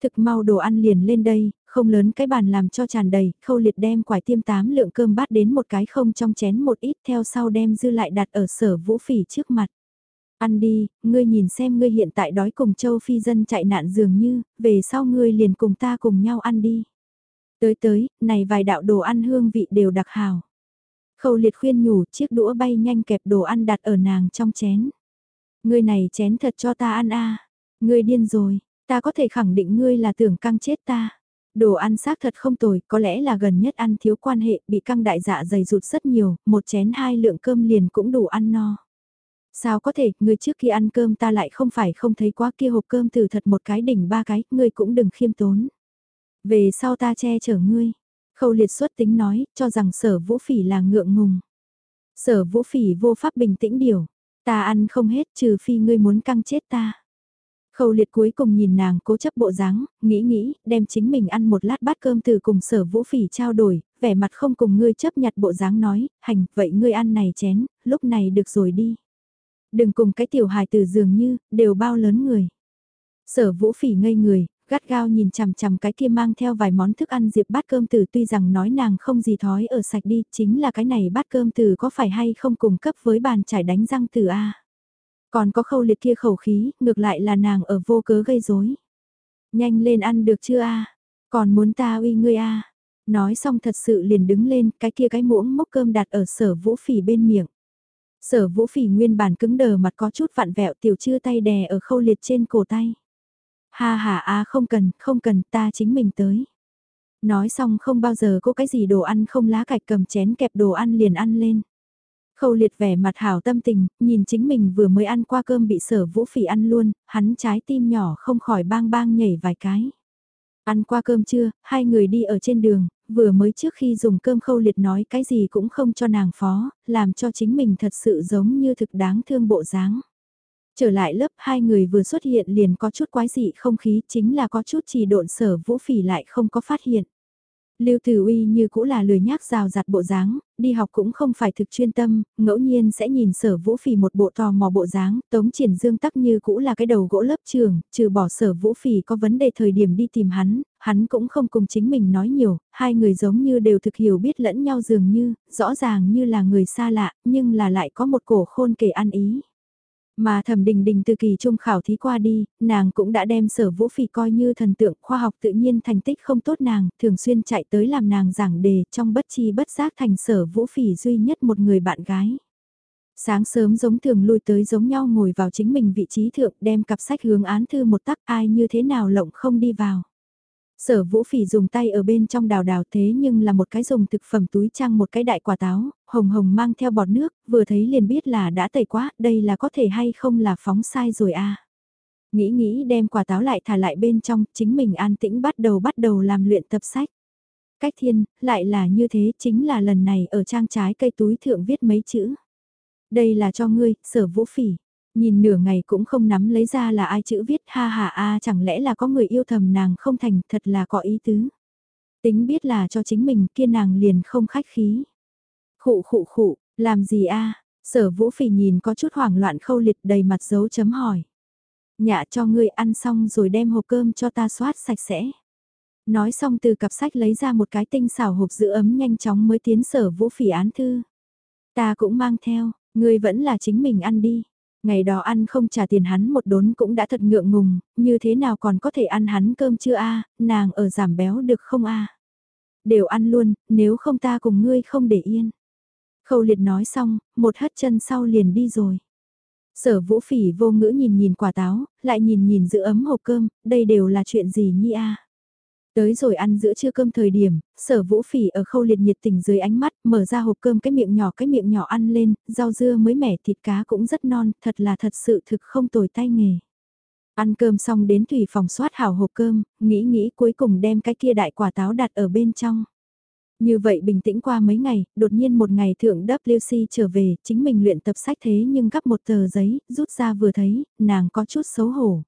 Thực mau đồ ăn liền lên đây, không lớn cái bàn làm cho tràn đầy, khâu liệt đem quải tiêm tám lượng cơm bát đến một cái không trong chén một ít theo sau đem dư lại đặt ở sở vũ phỉ trước mặt. Ăn đi, ngươi nhìn xem ngươi hiện tại đói cùng châu phi dân chạy nạn dường như, về sau ngươi liền cùng ta cùng nhau ăn đi. Tới tới, này vài đạo đồ ăn hương vị đều đặc hào. Khâu liệt khuyên nhủ chiếc đũa bay nhanh kẹp đồ ăn đặt ở nàng trong chén. Ngươi này chén thật cho ta ăn a Ngươi điên rồi, ta có thể khẳng định ngươi là tưởng căng chết ta. Đồ ăn xác thật không tồi, có lẽ là gần nhất ăn thiếu quan hệ, bị căng đại dạ dày rụt rất nhiều, một chén hai lượng cơm liền cũng đủ ăn no. Sao có thể, người trước khi ăn cơm ta lại không phải không thấy quá kia hộp cơm từ thật một cái đỉnh ba cái, ngươi cũng đừng khiêm tốn. Về sau ta che chở ngươi. Khâu liệt xuất tính nói, cho rằng sở vũ phỉ là ngượng ngùng. Sở vũ phỉ vô pháp bình tĩnh điều. Ta ăn không hết trừ phi ngươi muốn căng chết ta. Khâu liệt cuối cùng nhìn nàng cố chấp bộ dáng, nghĩ nghĩ, đem chính mình ăn một lát bát cơm từ cùng sở vũ phỉ trao đổi, vẻ mặt không cùng ngươi chấp nhặt bộ dáng nói, hành, vậy ngươi ăn này chén, lúc này được rồi đi. Đừng cùng cái tiểu hài từ dường như, đều bao lớn người. Sở vũ phỉ ngây người, gắt gao nhìn chằm chằm cái kia mang theo vài món thức ăn diệp bát cơm từ tuy rằng nói nàng không gì thói ở sạch đi, chính là cái này bát cơm từ có phải hay không cùng cấp với bàn trải đánh răng từ A. Còn có khâu liệt kia khẩu khí, ngược lại là nàng ở vô cớ gây rối. Nhanh lên ăn được chưa A, còn muốn ta uy ngươi A. Nói xong thật sự liền đứng lên, cái kia cái muỗng mốc cơm đặt ở sở vũ phỉ bên miệng. Sở vũ phỉ nguyên bản cứng đờ mặt có chút vặn vẹo tiểu chư tay đè ở khâu liệt trên cổ tay. Ha ha a không cần, không cần, ta chính mình tới. Nói xong không bao giờ có cái gì đồ ăn không lá cạch cầm chén kẹp đồ ăn liền ăn lên. Khâu liệt vẻ mặt hảo tâm tình, nhìn chính mình vừa mới ăn qua cơm bị sở vũ phỉ ăn luôn, hắn trái tim nhỏ không khỏi bang bang nhảy vài cái. Ăn qua cơm trưa, hai người đi ở trên đường, vừa mới trước khi dùng cơm khâu liệt nói cái gì cũng không cho nàng phó, làm cho chính mình thật sự giống như thực đáng thương bộ dáng. Trở lại lớp hai người vừa xuất hiện liền có chút quái dị không khí chính là có chút chỉ độn sở vũ phỉ lại không có phát hiện. Lưu Tử Uy như cũ là lười nhác rào rạt bộ dáng, đi học cũng không phải thực chuyên tâm, ngẫu nhiên sẽ nhìn sở vũ phỉ một bộ tò mò bộ dáng, tống triển dương tắc như cũ là cái đầu gỗ lớp trường, trừ bỏ sở vũ phỉ có vấn đề thời điểm đi tìm hắn, hắn cũng không cùng chính mình nói nhiều, hai người giống như đều thực hiểu biết lẫn nhau dường như, rõ ràng như là người xa lạ, nhưng là lại có một cổ khôn kể ăn ý. Mà thẩm đình đình từ kỳ trung khảo thí qua đi, nàng cũng đã đem sở vũ phỉ coi như thần tượng khoa học tự nhiên thành tích không tốt nàng, thường xuyên chạy tới làm nàng giảng đề trong bất chi bất giác thành sở vũ phỉ duy nhất một người bạn gái. Sáng sớm giống thường lui tới giống nhau ngồi vào chính mình vị trí thượng đem cặp sách hướng án thư một tắc ai như thế nào lộng không đi vào. Sở vũ phỉ dùng tay ở bên trong đào đào thế nhưng là một cái dùng thực phẩm túi trang một cái đại quả táo, hồng hồng mang theo bọt nước, vừa thấy liền biết là đã tẩy quá, đây là có thể hay không là phóng sai rồi à. Nghĩ nghĩ đem quả táo lại thả lại bên trong, chính mình an tĩnh bắt đầu bắt đầu làm luyện tập sách. Cách thiên, lại là như thế, chính là lần này ở trang trái cây túi thượng viết mấy chữ. Đây là cho ngươi, sở vũ phỉ. Nhìn nửa ngày cũng không nắm lấy ra là ai chữ viết ha ha a chẳng lẽ là có người yêu thầm nàng không thành thật là có ý tứ. Tính biết là cho chính mình kia nàng liền không khách khí. Khụ khụ khụ, làm gì a Sở vũ phỉ nhìn có chút hoảng loạn khâu liệt đầy mặt dấu chấm hỏi. Nhạ cho ngươi ăn xong rồi đem hộp cơm cho ta soát sạch sẽ. Nói xong từ cặp sách lấy ra một cái tinh xảo hộp giữ ấm nhanh chóng mới tiến sở vũ phỉ án thư. Ta cũng mang theo, ngươi vẫn là chính mình ăn đi. Ngày đó ăn không trả tiền hắn một đốn cũng đã thật ngượng ngùng, như thế nào còn có thể ăn hắn cơm chưa a nàng ở giảm béo được không a Đều ăn luôn, nếu không ta cùng ngươi không để yên. Khâu liệt nói xong, một hất chân sau liền đi rồi. Sở vũ phỉ vô ngữ nhìn nhìn quả táo, lại nhìn nhìn giữ ấm hộp cơm, đây đều là chuyện gì nhi a Tới rồi ăn giữa trưa cơm thời điểm, sở vũ phỉ ở khâu liệt nhiệt tình dưới ánh mắt, mở ra hộp cơm cái miệng nhỏ cái miệng nhỏ ăn lên, rau dưa mới mẻ thịt cá cũng rất non, thật là thật sự thực không tồi tay nghề. Ăn cơm xong đến thủy phòng soát hảo hộp cơm, nghĩ nghĩ cuối cùng đem cái kia đại quả táo đặt ở bên trong. Như vậy bình tĩnh qua mấy ngày, đột nhiên một ngày thượng WC trở về, chính mình luyện tập sách thế nhưng gắp một tờ giấy, rút ra vừa thấy, nàng có chút xấu hổ.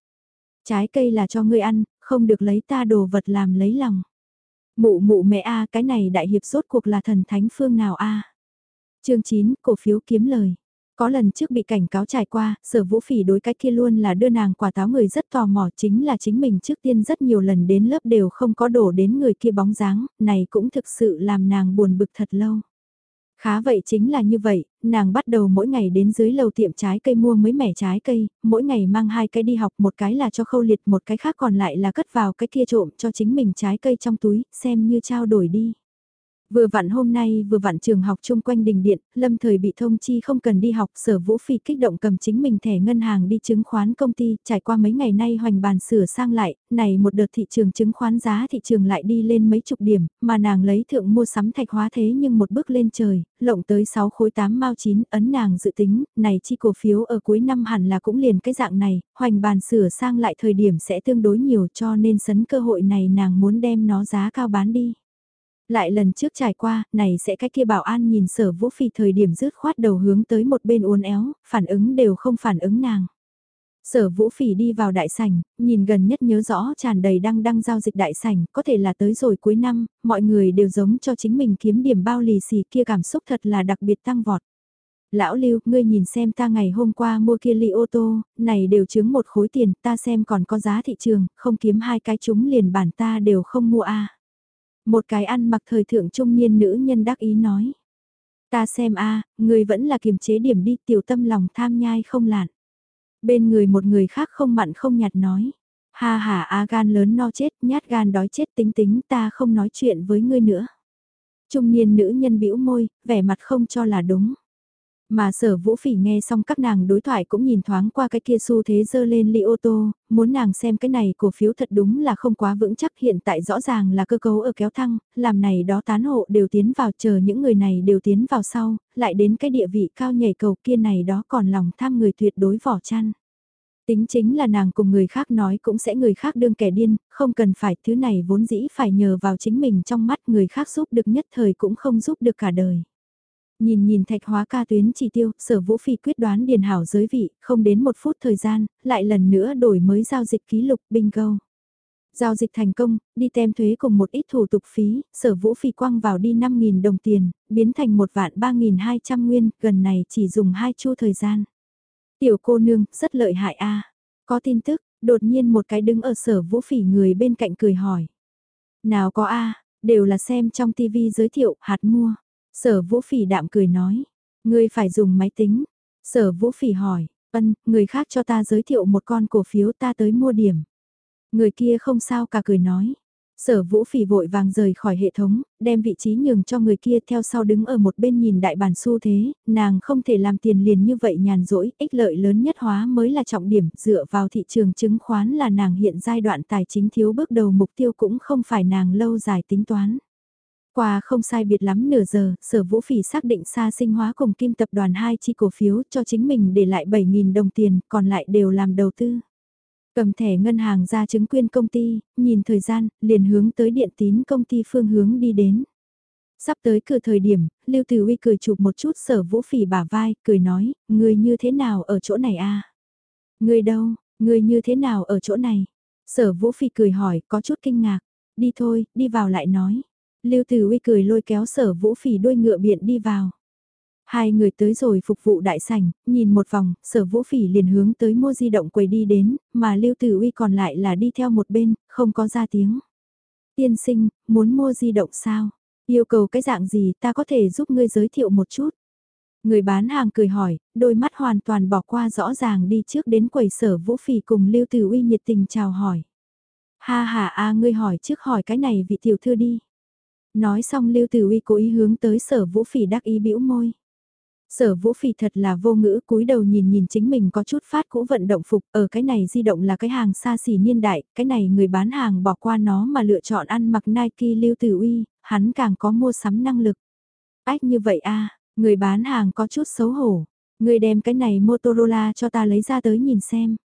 Trái cây là cho ngươi ăn, không được lấy ta đồ vật làm lấy lòng. Mụ mụ mẹ a cái này đại hiệp rốt cuộc là thần thánh phương nào a chương 9, cổ phiếu kiếm lời. Có lần trước bị cảnh cáo trải qua, sở vũ phỉ đối cái kia luôn là đưa nàng quả táo người rất tò mò chính là chính mình trước tiên rất nhiều lần đến lớp đều không có đổ đến người kia bóng dáng, này cũng thực sự làm nàng buồn bực thật lâu. Khá vậy chính là như vậy, nàng bắt đầu mỗi ngày đến dưới lầu tiệm trái cây mua mấy mẻ trái cây, mỗi ngày mang hai cái đi học, một cái là cho khâu liệt, một cái khác còn lại là cất vào cái kia trộm cho chính mình trái cây trong túi, xem như trao đổi đi. Vừa vặn hôm nay vừa vặn trường học chung quanh đình điện, lâm thời bị thông chi không cần đi học sở vũ phi kích động cầm chính mình thẻ ngân hàng đi chứng khoán công ty, trải qua mấy ngày nay hoành bàn sửa sang lại, này một đợt thị trường chứng khoán giá thị trường lại đi lên mấy chục điểm, mà nàng lấy thượng mua sắm thạch hóa thế nhưng một bước lên trời, lộng tới 6 khối 8 mao 9, ấn nàng dự tính, này chi cổ phiếu ở cuối năm hẳn là cũng liền cái dạng này, hoành bàn sửa sang lại thời điểm sẽ tương đối nhiều cho nên sấn cơ hội này nàng muốn đem nó giá cao bán đi. Lại lần trước trải qua, này sẽ cái kia bảo an nhìn sở vũ phỉ thời điểm rứt khoát đầu hướng tới một bên uốn éo, phản ứng đều không phản ứng nàng. Sở vũ phỉ đi vào đại sảnh, nhìn gần nhất nhớ rõ tràn đầy đăng đăng giao dịch đại sảnh, có thể là tới rồi cuối năm, mọi người đều giống cho chính mình kiếm điểm bao lì xì kia cảm xúc thật là đặc biệt tăng vọt. Lão Lưu, ngươi nhìn xem ta ngày hôm qua mua kia ly ô tô, này đều chứng một khối tiền, ta xem còn có giá thị trường, không kiếm hai cái chúng liền bản ta đều không mua a. Một cái ăn mặc thời thượng trung niên nữ nhân đắc ý nói. Ta xem a, người vẫn là kiềm chế điểm đi tiểu tâm lòng tham nhai không lạn. Bên người một người khác không mặn không nhạt nói. Ha ha a gan lớn no chết, nhát gan đói chết tính tính ta không nói chuyện với ngươi nữa. Trung niên nữ nhân bĩu môi, vẻ mặt không cho là đúng. Mà sở vũ phỉ nghe xong các nàng đối thoại cũng nhìn thoáng qua cái kia xu thế dơ lên ly ô tô, muốn nàng xem cái này cổ phiếu thật đúng là không quá vững chắc hiện tại rõ ràng là cơ cấu ở kéo thăng, làm này đó tán hộ đều tiến vào chờ những người này đều tiến vào sau, lại đến cái địa vị cao nhảy cầu kia này đó còn lòng tham người tuyệt đối vỏ chăn. Tính chính là nàng cùng người khác nói cũng sẽ người khác đương kẻ điên, không cần phải thứ này vốn dĩ phải nhờ vào chính mình trong mắt người khác giúp được nhất thời cũng không giúp được cả đời. Nhìn nhìn thạch hóa ca tuyến chỉ tiêu, sở vũ phi quyết đoán điền hảo giới vị, không đến một phút thời gian, lại lần nữa đổi mới giao dịch ký lục bingo. Giao dịch thành công, đi tem thuế cùng một ít thủ tục phí, sở vũ phi quăng vào đi 5.000 đồng tiền, biến thành một vạn 3.200 nguyên, gần này chỉ dùng hai chu thời gian. Tiểu cô nương, rất lợi hại a Có tin tức, đột nhiên một cái đứng ở sở vũ phỉ người bên cạnh cười hỏi. Nào có a đều là xem trong tivi giới thiệu, hạt mua. Sở vũ phỉ đạm cười nói, ngươi phải dùng máy tính. Sở vũ phỉ hỏi, ân, người khác cho ta giới thiệu một con cổ phiếu ta tới mua điểm. Người kia không sao cả cười nói. Sở vũ phỉ vội vàng rời khỏi hệ thống, đem vị trí nhường cho người kia theo sau đứng ở một bên nhìn đại bản xu thế, nàng không thể làm tiền liền như vậy nhàn rỗi, ích lợi lớn nhất hóa mới là trọng điểm, dựa vào thị trường chứng khoán là nàng hiện giai đoạn tài chính thiếu bước đầu mục tiêu cũng không phải nàng lâu dài tính toán. Qua không sai biệt lắm nửa giờ, sở vũ phỉ xác định xa sinh hóa cùng kim tập đoàn 2 chi cổ phiếu cho chính mình để lại 7.000 đồng tiền, còn lại đều làm đầu tư. Cầm thẻ ngân hàng ra chứng quyên công ty, nhìn thời gian, liền hướng tới điện tín công ty phương hướng đi đến. Sắp tới cửa thời điểm, Lưu Tử Uy cười chụp một chút sở vũ phỉ bả vai, cười nói, người như thế nào ở chỗ này a Người đâu, người như thế nào ở chỗ này? Sở vũ phỉ cười hỏi, có chút kinh ngạc. Đi thôi, đi vào lại nói. Lưu Tử Uy cười lôi kéo sở vũ phỉ đuôi ngựa biện đi vào. Hai người tới rồi phục vụ đại sảnh, nhìn một vòng, sở vũ phỉ liền hướng tới mua di động quầy đi đến, mà Lưu Tử Uy còn lại là đi theo một bên, không có ra tiếng. Tiên sinh, muốn mua di động sao? Yêu cầu cái dạng gì ta có thể giúp ngươi giới thiệu một chút? Người bán hàng cười hỏi, đôi mắt hoàn toàn bỏ qua rõ ràng đi trước đến quầy sở vũ phỉ cùng Lưu Tử Uy nhiệt tình chào hỏi. Ha ha a ngươi hỏi trước hỏi cái này vị tiểu thư đi. Nói xong Lưu Tử Uy cố ý hướng tới sở vũ phỉ đắc ý bĩu môi. Sở vũ phỉ thật là vô ngữ cúi đầu nhìn nhìn chính mình có chút phát cũ vận động phục, ở cái này di động là cái hàng xa xỉ niên đại, cái này người bán hàng bỏ qua nó mà lựa chọn ăn mặc Nike lưu tử uy, hắn càng có mua sắm năng lực. Ách như vậy a người bán hàng có chút xấu hổ, người đem cái này Motorola cho ta lấy ra tới nhìn xem.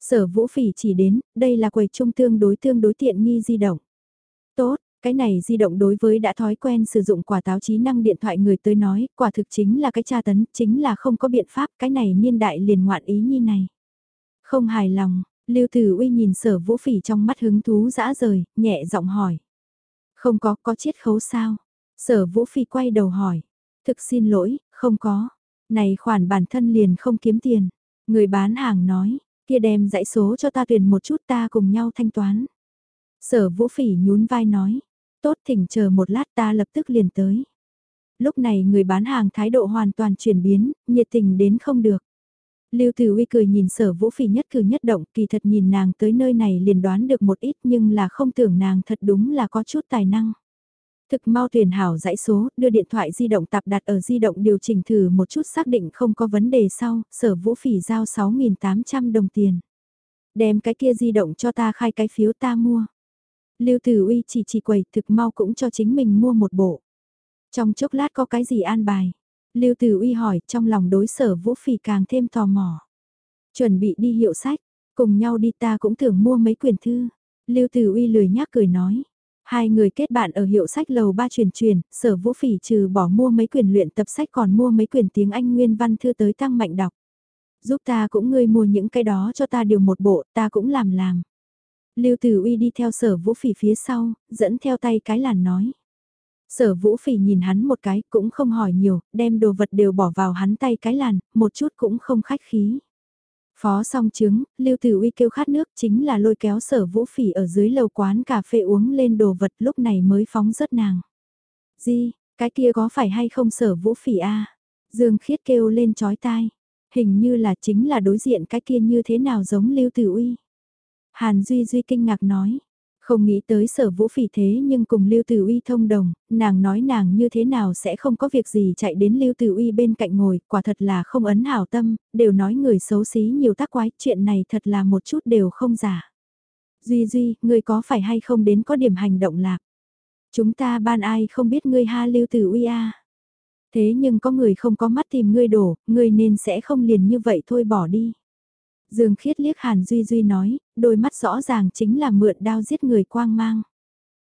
Sở vũ phỉ chỉ đến, đây là quầy trung tương đối tương đối tiện nghi di động. Tốt, cái này di động đối với đã thói quen sử dụng quả táo trí năng điện thoại người tới nói, quả thực chính là cái tra tấn, chính là không có biện pháp, cái này niên đại liền ngoạn ý nhi này. Không hài lòng, Lưu Tử Uy nhìn sở vũ phỉ trong mắt hứng thú dã rời, nhẹ giọng hỏi. Không có, có chiết khấu sao? Sở vũ phỉ quay đầu hỏi. Thực xin lỗi, không có. Này khoản bản thân liền không kiếm tiền. Người bán hàng nói, kia đem dãy số cho ta tuyển một chút ta cùng nhau thanh toán. Sở vũ phỉ nhún vai nói, tốt thỉnh chờ một lát ta lập tức liền tới. Lúc này người bán hàng thái độ hoàn toàn chuyển biến, nhiệt tình đến không được. Lưu Tử Uy cười nhìn sở vũ phỉ nhất cử nhất động, kỳ thật nhìn nàng tới nơi này liền đoán được một ít nhưng là không tưởng nàng thật đúng là có chút tài năng. Thực mau tuyển hảo dãy số, đưa điện thoại di động tạp đặt ở di động điều chỉnh thử một chút xác định không có vấn đề sau, sở vũ phỉ giao 6.800 đồng tiền. Đem cái kia di động cho ta khai cái phiếu ta mua. Lưu Tử Uy chỉ chỉ quầy thực mau cũng cho chính mình mua một bộ. Trong chốc lát có cái gì an bài? Lưu Tử Uy hỏi trong lòng đối sở vũ phỉ càng thêm tò mò. Chuẩn bị đi hiệu sách, cùng nhau đi ta cũng tưởng mua mấy quyển thư. Lưu Tử Uy lười nhác cười nói. Hai người kết bạn ở hiệu sách lầu ba truyền truyền, sở vũ phỉ trừ bỏ mua mấy quyển luyện tập sách còn mua mấy quyển tiếng Anh nguyên văn thư tới tăng mạnh đọc. Giúp ta cũng ngươi mua những cái đó cho ta điều một bộ, ta cũng làm làm. Lưu Tử Uy đi theo sở vũ phỉ phía sau, dẫn theo tay cái làn nói. Sở vũ phỉ nhìn hắn một cái cũng không hỏi nhiều, đem đồ vật đều bỏ vào hắn tay cái làn, một chút cũng không khách khí. Phó song chứng, Lưu Tử Uy kêu khát nước chính là lôi kéo sở vũ phỉ ở dưới lầu quán cà phê uống lên đồ vật lúc này mới phóng rớt nàng. Di, cái kia có phải hay không sở vũ phỉ a Dương khiết kêu lên chói tai. Hình như là chính là đối diện cái kia như thế nào giống Lưu Tử Uy. Hàn Duy Duy kinh ngạc nói, không nghĩ tới sở vũ phỉ thế nhưng cùng Lưu Tử Uy thông đồng, nàng nói nàng như thế nào sẽ không có việc gì chạy đến Lưu Tử Uy bên cạnh ngồi, quả thật là không ấn hảo tâm, đều nói người xấu xí nhiều tác quái, chuyện này thật là một chút đều không giả. Duy Duy, ngươi có phải hay không đến có điểm hành động lạc? Chúng ta ban ai không biết ngươi ha Lưu Tử Uy a Thế nhưng có người không có mắt tìm ngươi đổ, ngươi nên sẽ không liền như vậy thôi bỏ đi. Dương Khiết liếc Hàn Duy Duy nói, đôi mắt rõ ràng chính là mượn đao giết người quang mang.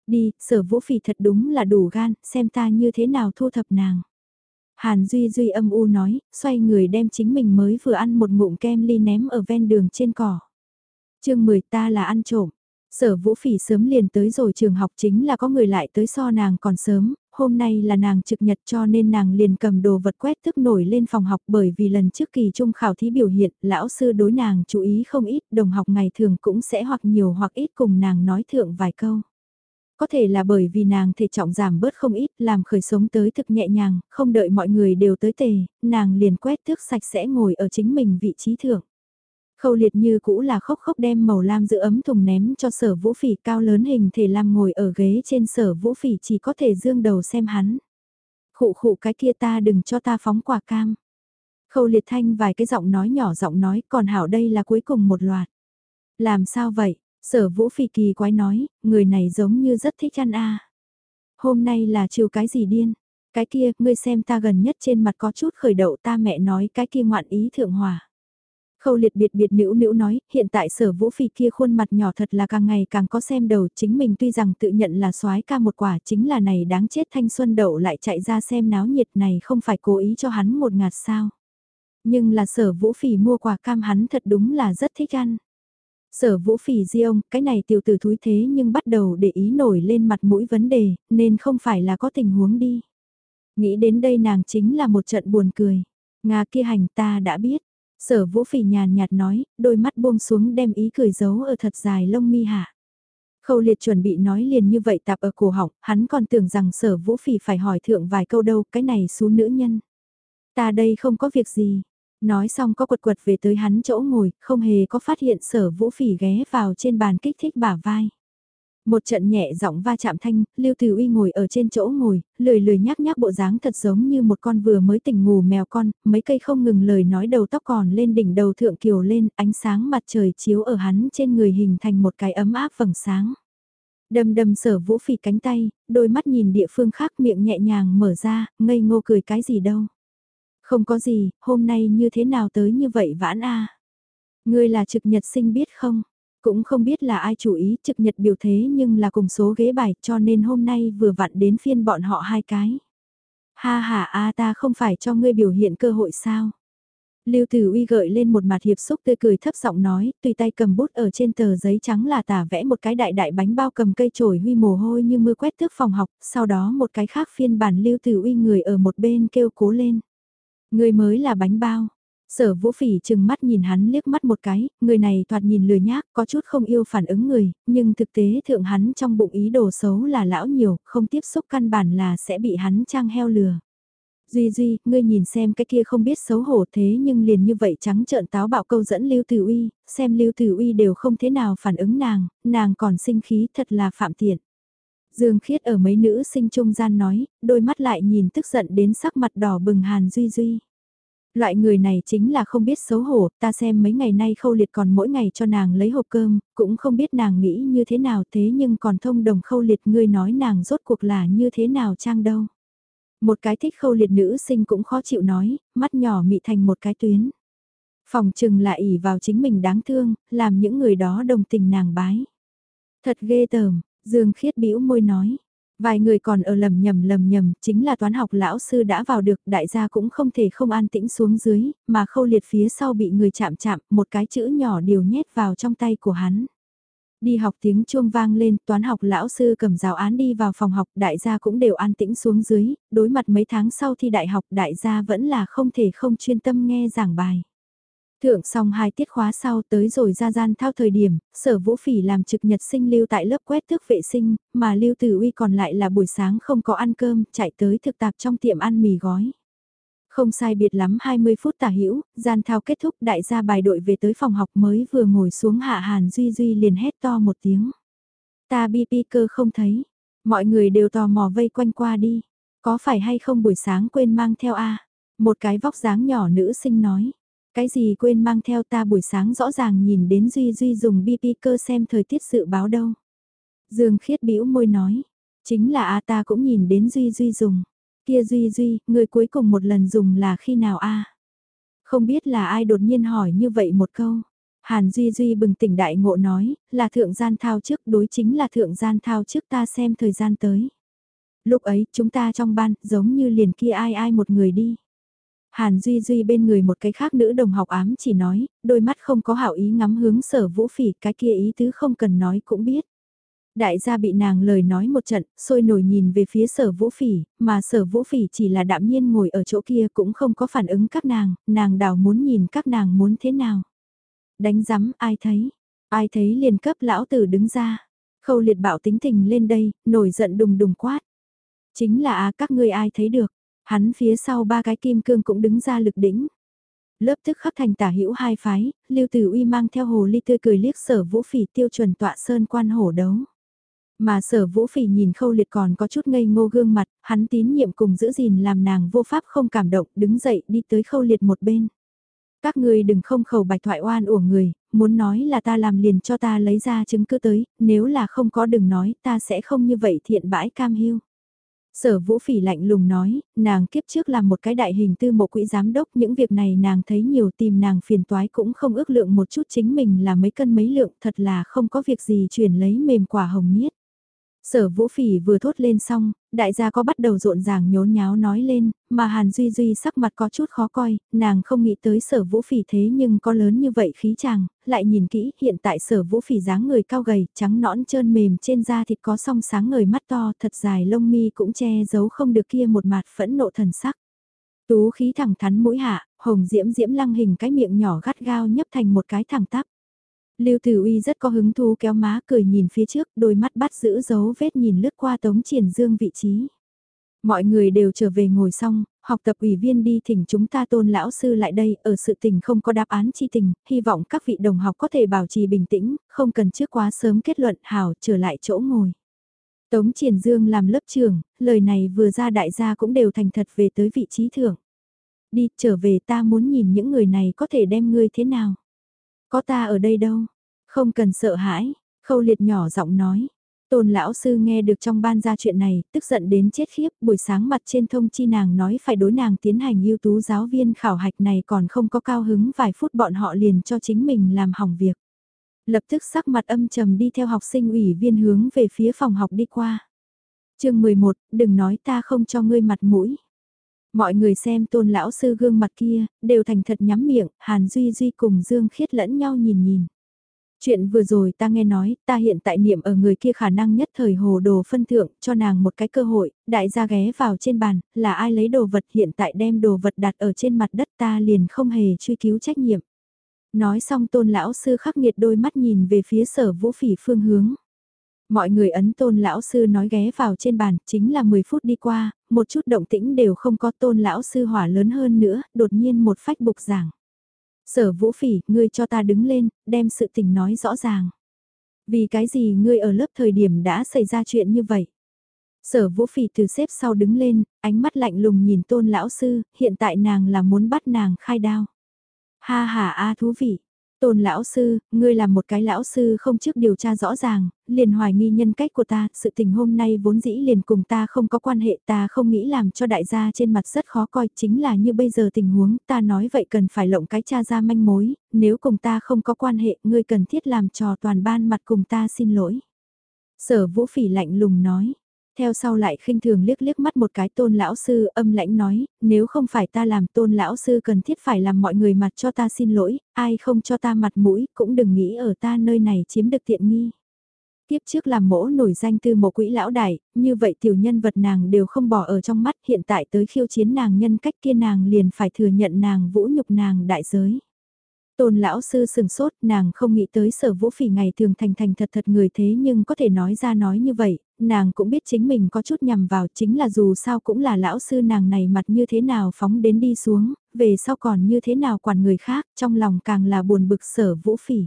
Đi, sở vũ phỉ thật đúng là đủ gan, xem ta như thế nào thu thập nàng. Hàn Duy Duy âm u nói, xoay người đem chính mình mới vừa ăn một ngụm kem ly ném ở ven đường trên cỏ. chương 10 ta là ăn trộm. Sở vũ phỉ sớm liền tới rồi trường học chính là có người lại tới so nàng còn sớm, hôm nay là nàng trực nhật cho nên nàng liền cầm đồ vật quét thức nổi lên phòng học bởi vì lần trước kỳ trung khảo thí biểu hiện, lão sư đối nàng chú ý không ít, đồng học ngày thường cũng sẽ hoặc nhiều hoặc ít cùng nàng nói thượng vài câu. Có thể là bởi vì nàng thể trọng giảm bớt không ít, làm khởi sống tới thực nhẹ nhàng, không đợi mọi người đều tới tề, nàng liền quét thước sạch sẽ ngồi ở chính mình vị trí thượng. Khâu liệt như cũ là khóc khóc đem màu lam giữ ấm thùng ném cho sở vũ phỉ cao lớn hình thể làm ngồi ở ghế trên sở vũ phỉ chỉ có thể dương đầu xem hắn. Khụ khụ cái kia ta đừng cho ta phóng quả cam. Khâu liệt thanh vài cái giọng nói nhỏ giọng nói còn hảo đây là cuối cùng một loạt. Làm sao vậy? Sở vũ phỉ kỳ quái nói, người này giống như rất thích ăn a Hôm nay là chiều cái gì điên? Cái kia, ngươi xem ta gần nhất trên mặt có chút khởi đậu ta mẹ nói cái kia ngoạn ý thượng hòa. Khâu liệt biệt biệt nữ nữ nói, hiện tại sở vũ phi kia khuôn mặt nhỏ thật là càng ngày càng có xem đầu, chính mình tuy rằng tự nhận là soái ca một quả chính là này đáng chết thanh xuân đậu lại chạy ra xem náo nhiệt này không phải cố ý cho hắn một ngạt sao. Nhưng là sở vũ phỉ mua quả cam hắn thật đúng là rất thích ăn. Sở vũ phỉ di ông, cái này tiểu tử thúi thế nhưng bắt đầu để ý nổi lên mặt mũi vấn đề, nên không phải là có tình huống đi. Nghĩ đến đây nàng chính là một trận buồn cười. Nga kia hành ta đã biết. Sở vũ phỉ nhàn nhạt nói, đôi mắt buông xuống đem ý cười giấu ở thật dài lông mi hạ. Khâu liệt chuẩn bị nói liền như vậy tạp ở cổ họng, hắn còn tưởng rằng sở vũ phỉ phải hỏi thượng vài câu đâu, cái này xú nữ nhân. Ta đây không có việc gì. Nói xong có quật quật về tới hắn chỗ ngồi, không hề có phát hiện sở vũ phỉ ghé vào trên bàn kích thích bả vai. Một trận nhẹ giọng va chạm thanh, Lưu từ Uy ngồi ở trên chỗ ngồi, lười lười nhắc nhắc bộ dáng thật giống như một con vừa mới tỉnh ngủ mèo con, mấy cây không ngừng lời nói đầu tóc còn lên đỉnh đầu thượng kiều lên, ánh sáng mặt trời chiếu ở hắn trên người hình thành một cái ấm áp vầng sáng. Đầm đầm sở vũ phì cánh tay, đôi mắt nhìn địa phương khác miệng nhẹ nhàng mở ra, ngây ngô cười cái gì đâu. Không có gì, hôm nay như thế nào tới như vậy vãn a Ngươi là trực nhật sinh biết không? Cũng không biết là ai chủ ý trực nhật biểu thế nhưng là cùng số ghế bài cho nên hôm nay vừa vặn đến phiên bọn họ hai cái. Ha ha a ta không phải cho ngươi biểu hiện cơ hội sao? Lưu Tử Uy gợi lên một mặt hiệp xúc tươi cười thấp giọng nói, tùy tay cầm bút ở trên tờ giấy trắng là tả vẽ một cái đại đại bánh bao cầm cây chổi huy mồ hôi như mưa quét tước phòng học, sau đó một cái khác phiên bản Lưu Tử Uy người ở một bên kêu cố lên. Người mới là bánh bao. Sở vũ phỉ chừng mắt nhìn hắn liếc mắt một cái, người này thoạt nhìn lười nhác, có chút không yêu phản ứng người, nhưng thực tế thượng hắn trong bụng ý đồ xấu là lão nhiều, không tiếp xúc căn bản là sẽ bị hắn trang heo lừa. Duy Duy, ngươi nhìn xem cái kia không biết xấu hổ thế nhưng liền như vậy trắng trợn táo bạo câu dẫn Lưu Tử Uy, xem Lưu Tử Uy đều không thế nào phản ứng nàng, nàng còn sinh khí thật là phạm tiện. Dương Khiết ở mấy nữ sinh trung gian nói, đôi mắt lại nhìn tức giận đến sắc mặt đỏ bừng Hàn Duy Duy. Loại người này chính là không biết xấu hổ, ta xem mấy ngày nay khâu liệt còn mỗi ngày cho nàng lấy hộp cơm, cũng không biết nàng nghĩ như thế nào thế nhưng còn thông đồng khâu liệt ngươi nói nàng rốt cuộc là như thế nào trang đâu. Một cái thích khâu liệt nữ sinh cũng khó chịu nói, mắt nhỏ mị thành một cái tuyến. Phòng trừng là ỉ vào chính mình đáng thương, làm những người đó đồng tình nàng bái. Thật ghê tởm, Dương Khiết bĩu môi nói. Vài người còn ở lầm nhầm lầm nhầm, chính là toán học lão sư đã vào được, đại gia cũng không thể không an tĩnh xuống dưới, mà khâu liệt phía sau bị người chạm chạm, một cái chữ nhỏ điều nhét vào trong tay của hắn. Đi học tiếng chuông vang lên, toán học lão sư cầm giáo án đi vào phòng học, đại gia cũng đều an tĩnh xuống dưới, đối mặt mấy tháng sau thi đại học đại gia vẫn là không thể không chuyên tâm nghe giảng bài. Thượng xong hai tiết khóa sau tới rồi ra gian thao thời điểm, sở vũ phỉ làm trực nhật sinh lưu tại lớp quét thức vệ sinh, mà lưu tử uy còn lại là buổi sáng không có ăn cơm, chạy tới thực tạp trong tiệm ăn mì gói. Không sai biệt lắm 20 phút tả hữu gian thao kết thúc đại gia bài đội về tới phòng học mới vừa ngồi xuống hạ hàn duy duy liền hét to một tiếng. Ta bi bi cơ không thấy, mọi người đều tò mò vây quanh qua đi, có phải hay không buổi sáng quên mang theo a Một cái vóc dáng nhỏ nữ sinh nói, cái gì quên mang theo ta buổi sáng rõ ràng nhìn đến Duy Duy dùng BP cơ xem thời tiết dự báo đâu. Dương khiết bĩu môi nói, chính là a ta cũng nhìn đến Duy Duy dùng. Kia Duy Duy, người cuối cùng một lần dùng là khi nào a? Không biết là ai đột nhiên hỏi như vậy một câu. Hàn Duy Duy bừng tỉnh đại ngộ nói, là thượng gian thao trước đối chính là thượng gian thao trước ta xem thời gian tới. Lúc ấy chúng ta trong ban giống như liền kia ai ai một người đi. Hàn Duy Duy bên người một cái khác nữ đồng học ám chỉ nói, đôi mắt không có hảo ý ngắm hướng sở vũ phỉ cái kia ý tứ không cần nói cũng biết. Đại gia bị nàng lời nói một trận, sôi nổi nhìn về phía sở vũ phỉ, mà sở vũ phỉ chỉ là đạm nhiên ngồi ở chỗ kia cũng không có phản ứng các nàng, nàng đào muốn nhìn các nàng muốn thế nào. Đánh giắm ai thấy, ai thấy liền cấp lão tử đứng ra, khâu liệt bạo tính tình lên đây, nổi giận đùng đùng quát. Chính là à các ngươi ai thấy được, hắn phía sau ba cái kim cương cũng đứng ra lực đỉnh lớp tức khắc thành tả hữu hai phái, Lưu Tử Uy mang theo hồ ly tươi cười liếc sở vũ phỉ tiêu chuẩn tọa sơn quan hổ đấu. Mà sở vũ phỉ nhìn khâu liệt còn có chút ngây ngô gương mặt, hắn tín nhiệm cùng giữ gìn làm nàng vô pháp không cảm động, đứng dậy đi tới khâu liệt một bên. Các ngươi đừng không khẩu bạch thoại oan uổng người, muốn nói là ta làm liền cho ta lấy ra chứng cứ tới, nếu là không có đừng nói ta sẽ không như vậy thiện bãi cam hiu. Sở vũ phỉ lạnh lùng nói, nàng kiếp trước là một cái đại hình tư mộ quỹ giám đốc, những việc này nàng thấy nhiều tìm nàng phiền toái cũng không ước lượng một chút chính mình là mấy cân mấy lượng, thật là không có việc gì chuyển lấy mềm quả hồng niết. Sở vũ phỉ vừa thốt lên xong, đại gia có bắt đầu rộn ràng nhốn nháo nói lên, mà Hàn Duy Duy sắc mặt có chút khó coi, nàng không nghĩ tới sở vũ phỉ thế nhưng có lớn như vậy khí chàng, lại nhìn kỹ, hiện tại sở vũ phỉ dáng người cao gầy, trắng nõn trơn mềm trên da thịt có song sáng người mắt to, thật dài lông mi cũng che giấu không được kia một mặt phẫn nộ thần sắc. Tú khí thẳng thắn mũi hạ, hồng diễm diễm lăng hình cái miệng nhỏ gắt gao nhấp thành một cái thẳng tắp. Lưu Tử Uy rất có hứng thú kéo má cười nhìn phía trước, đôi mắt bắt giữ dấu vết nhìn lướt qua Tống Triển Dương vị trí. Mọi người đều trở về ngồi xong, học tập ủy viên đi thỉnh chúng ta tôn lão sư lại đây, ở sự tình không có đáp án chi tình, hy vọng các vị đồng học có thể bảo trì bình tĩnh, không cần trước quá sớm kết luận hảo trở lại chỗ ngồi. Tống Triển Dương làm lớp trưởng, lời này vừa ra đại gia cũng đều thành thật về tới vị trí thưởng. Đi, trở về ta muốn nhìn những người này có thể đem ngươi thế nào. Có ta ở đây đâu, không cần sợ hãi, khâu liệt nhỏ giọng nói. Tôn lão sư nghe được trong ban ra chuyện này, tức giận đến chết khiếp, buổi sáng mặt trên thông chi nàng nói phải đối nàng tiến hành ưu tú giáo viên khảo hạch này còn không có cao hứng vài phút bọn họ liền cho chính mình làm hỏng việc. Lập tức sắc mặt âm trầm đi theo học sinh ủy viên hướng về phía phòng học đi qua. chương 11, đừng nói ta không cho ngươi mặt mũi. Mọi người xem tôn lão sư gương mặt kia, đều thành thật nhắm miệng, Hàn Duy Duy cùng Dương Khiết lẫn nhau nhìn nhìn. Chuyện vừa rồi ta nghe nói, ta hiện tại niệm ở người kia khả năng nhất thời hồ đồ phân thượng, cho nàng một cái cơ hội, đại gia ghé vào trên bàn, là ai lấy đồ vật hiện tại đem đồ vật đặt ở trên mặt đất ta liền không hề truy cứu trách nhiệm. Nói xong tôn lão sư khắc nghiệt đôi mắt nhìn về phía sở vũ phỉ phương hướng. Mọi người ấn tôn lão sư nói ghé vào trên bàn, chính là 10 phút đi qua, một chút động tĩnh đều không có tôn lão sư hỏa lớn hơn nữa, đột nhiên một phách bục giảng. Sở vũ phỉ, ngươi cho ta đứng lên, đem sự tình nói rõ ràng. Vì cái gì ngươi ở lớp thời điểm đã xảy ra chuyện như vậy? Sở vũ phỉ từ xếp sau đứng lên, ánh mắt lạnh lùng nhìn tôn lão sư, hiện tại nàng là muốn bắt nàng khai đao. Ha ha a thú vị, Tôn lão sư, ngươi là một cái lão sư không trước điều tra rõ ràng, liền hoài nghi nhân cách của ta, sự tình hôm nay vốn dĩ liền cùng ta không có quan hệ ta không nghĩ làm cho đại gia trên mặt rất khó coi, chính là như bây giờ tình huống, ta nói vậy cần phải lộng cái cha ra manh mối, nếu cùng ta không có quan hệ, ngươi cần thiết làm trò toàn ban mặt cùng ta xin lỗi. Sở vũ phỉ lạnh lùng nói, theo sau lại khinh thường liếc liếc mắt một cái tôn lão sư âm lãnh nói, nếu không phải ta làm tôn lão sư cần thiết phải làm mọi người mặt cho ta xin lỗi, ai không cho ta mặt mũi cũng đừng nghĩ ở ta nơi này chiếm được tiện nghi. Tiếp trước làm mỗ nổi danh tư một quỹ lão đại, như vậy tiểu nhân vật nàng đều không bỏ ở trong mắt hiện tại tới khiêu chiến nàng nhân cách kia nàng liền phải thừa nhận nàng vũ nhục nàng đại giới. Tôn lão sư sừng sốt, nàng không nghĩ tới sở vũ phỉ ngày thường thành thành thật thật người thế nhưng có thể nói ra nói như vậy, nàng cũng biết chính mình có chút nhầm vào chính là dù sao cũng là lão sư nàng này mặt như thế nào phóng đến đi xuống, về sau còn như thế nào quản người khác, trong lòng càng là buồn bực sở vũ phỉ.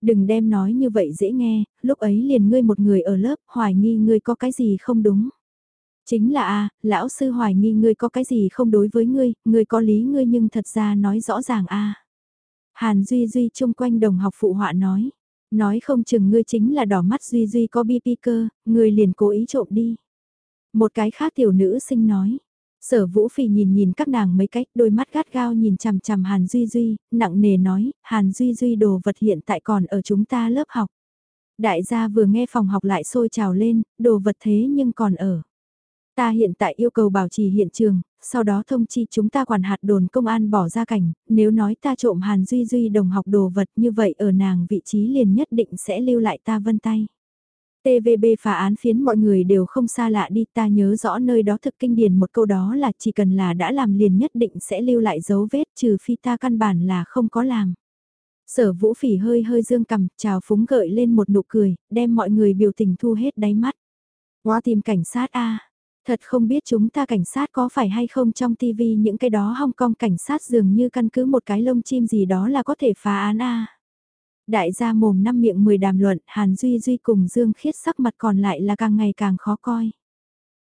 Đừng đem nói như vậy dễ nghe, lúc ấy liền ngươi một người ở lớp hoài nghi ngươi có cái gì không đúng. Chính là a lão sư hoài nghi ngươi có cái gì không đối với ngươi, ngươi có lý ngươi nhưng thật ra nói rõ ràng a Hàn Duy Duy chung quanh đồng học phụ họa nói. Nói không chừng ngươi chính là đỏ mắt Duy Duy có bi cơ, ngươi liền cố ý trộm đi. Một cái khác tiểu nữ sinh nói. Sở Vũ Phỉ nhìn nhìn các nàng mấy cách, đôi mắt gắt gao nhìn chằm chằm Hàn Duy Duy, nặng nề nói, Hàn Duy Duy đồ vật hiện tại còn ở chúng ta lớp học. Đại gia vừa nghe phòng học lại sôi trào lên, đồ vật thế nhưng còn ở. Ta hiện tại yêu cầu bảo trì hiện trường, sau đó thông chi chúng ta quản hạt đồn công an bỏ ra cảnh, nếu nói ta trộm Hàn Duy Duy đồng học đồ vật như vậy ở nàng vị trí liền nhất định sẽ lưu lại ta vân tay. TVB phá án phiến mọi người đều không xa lạ đi ta nhớ rõ nơi đó thực kinh điển một câu đó là chỉ cần là đã làm liền nhất định sẽ lưu lại dấu vết trừ phi ta căn bản là không có làm. Sở vũ phỉ hơi hơi dương cầm, chào phúng gợi lên một nụ cười, đem mọi người biểu tình thu hết đáy mắt. Qua tìm cảnh sát a Thật không biết chúng ta cảnh sát có phải hay không trong TV những cái đó Hong Kong cảnh sát dường như căn cứ một cái lông chim gì đó là có thể phá án a. Đại gia mồm năm miệng 10 đàm luận, Hàn Duy Duy cùng Dương Khiết sắc mặt còn lại là càng ngày càng khó coi.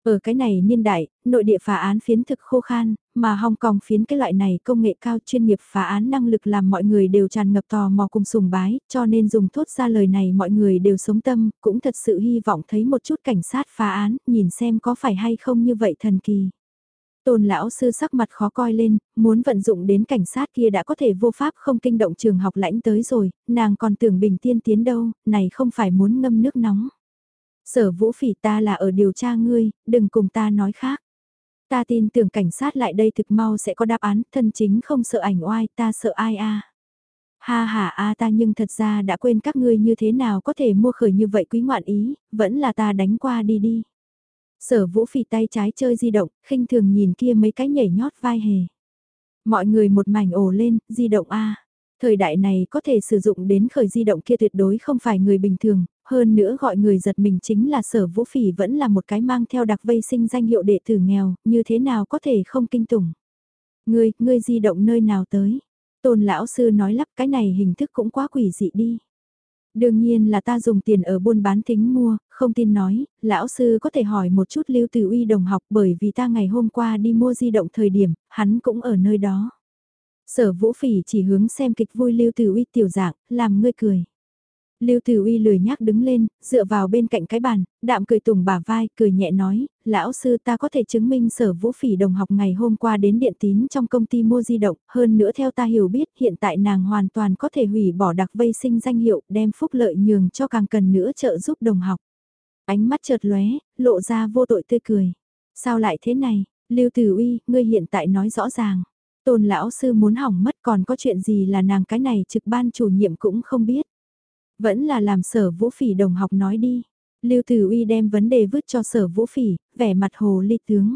Ở cái này niên đại, nội địa phá án phiến thực khô khan, mà Hong Kong phiến cái loại này công nghệ cao chuyên nghiệp phá án năng lực làm mọi người đều tràn ngập tò mò cùng sùng bái, cho nên dùng thốt ra lời này mọi người đều sống tâm, cũng thật sự hy vọng thấy một chút cảnh sát phá án, nhìn xem có phải hay không như vậy thần kỳ. Tôn lão sư sắc mặt khó coi lên, muốn vận dụng đến cảnh sát kia đã có thể vô pháp không kinh động trường học lãnh tới rồi, nàng còn tưởng bình tiên tiến đâu, này không phải muốn ngâm nước nóng. Sở vũ phỉ ta là ở điều tra ngươi, đừng cùng ta nói khác. Ta tin tưởng cảnh sát lại đây thực mau sẽ có đáp án, thân chính không sợ ảnh oai, ta sợ ai a. Ha ha a ta nhưng thật ra đã quên các ngươi như thế nào có thể mua khởi như vậy quý ngoạn ý, vẫn là ta đánh qua đi đi. Sở vũ phì tay trái chơi di động, khinh thường nhìn kia mấy cái nhảy nhót vai hề. Mọi người một mảnh ồ lên, di động a. Thời đại này có thể sử dụng đến khởi di động kia tuyệt đối không phải người bình thường, hơn nữa gọi người giật mình chính là sở vũ phỉ vẫn là một cái mang theo đặc vây sinh danh hiệu đệ tử nghèo, như thế nào có thể không kinh tủng. Ngươi, ngươi di động nơi nào tới? Tôn lão sư nói lắp cái này hình thức cũng quá quỷ dị đi. Đương nhiên là ta dùng tiền ở buôn bán thính mua, không tin nói, lão sư có thể hỏi một chút lưu từ uy đồng học bởi vì ta ngày hôm qua đi mua di động thời điểm, hắn cũng ở nơi đó. Sở vũ phỉ chỉ hướng xem kịch vui lưu từ uy tiểu dạng, làm ngươi cười. Lưu Tử Uy lười nhác đứng lên, dựa vào bên cạnh cái bàn, đạm cười tùng bả vai, cười nhẹ nói, lão sư ta có thể chứng minh sở vũ phỉ đồng học ngày hôm qua đến điện tín trong công ty mua di động, hơn nữa theo ta hiểu biết hiện tại nàng hoàn toàn có thể hủy bỏ đặc vây sinh danh hiệu, đem phúc lợi nhường cho càng cần nữa trợ giúp đồng học. Ánh mắt chợt lóe, lộ ra vô tội tươi cười. Sao lại thế này, Lưu Tử Uy, ngươi hiện tại nói rõ ràng. Tôn lão sư muốn hỏng mất còn có chuyện gì là nàng cái này trực ban chủ nhiệm cũng không biết. Vẫn là làm sở vũ phỉ đồng học nói đi. Lưu Tử Uy đem vấn đề vứt cho sở vũ phỉ, vẻ mặt hồ ly tướng.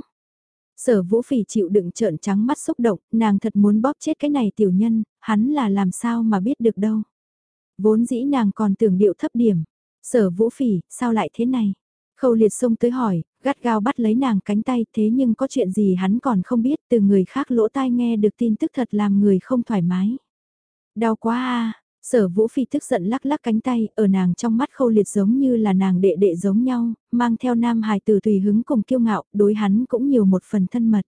Sở vũ phỉ chịu đựng trợn trắng mắt xúc động, nàng thật muốn bóp chết cái này tiểu nhân, hắn là làm sao mà biết được đâu. Vốn dĩ nàng còn tưởng điệu thấp điểm. Sở vũ phỉ, sao lại thế này? Khâu liệt xông tới hỏi, gắt gao bắt lấy nàng cánh tay thế nhưng có chuyện gì hắn còn không biết từ người khác lỗ tai nghe được tin tức thật làm người không thoải mái. Đau quá à, sở vũ phi tức giận lắc lắc cánh tay ở nàng trong mắt khâu liệt giống như là nàng đệ đệ giống nhau, mang theo nam hài từ tùy hứng cùng kiêu ngạo, đối hắn cũng nhiều một phần thân mật.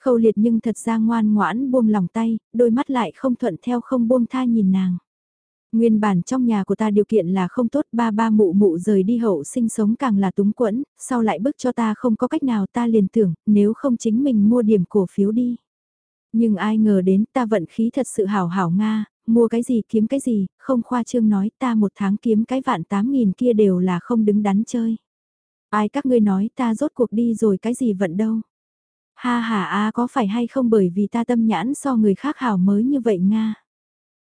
Khâu liệt nhưng thật ra ngoan ngoãn buông lòng tay, đôi mắt lại không thuận theo không buông tha nhìn nàng. Nguyên bản trong nhà của ta điều kiện là không tốt ba ba mụ mụ rời đi hậu sinh sống càng là túng quẫn, sau lại bức cho ta không có cách nào ta liền tưởng, nếu không chính mình mua điểm cổ phiếu đi. Nhưng ai ngờ đến ta vận khí thật sự hảo hảo Nga, mua cái gì kiếm cái gì, không khoa trương nói ta một tháng kiếm cái vạn tám nghìn kia đều là không đứng đắn chơi. Ai các ngươi nói ta rốt cuộc đi rồi cái gì vận đâu. Ha ha a có phải hay không bởi vì ta tâm nhãn so người khác hảo mới như vậy Nga.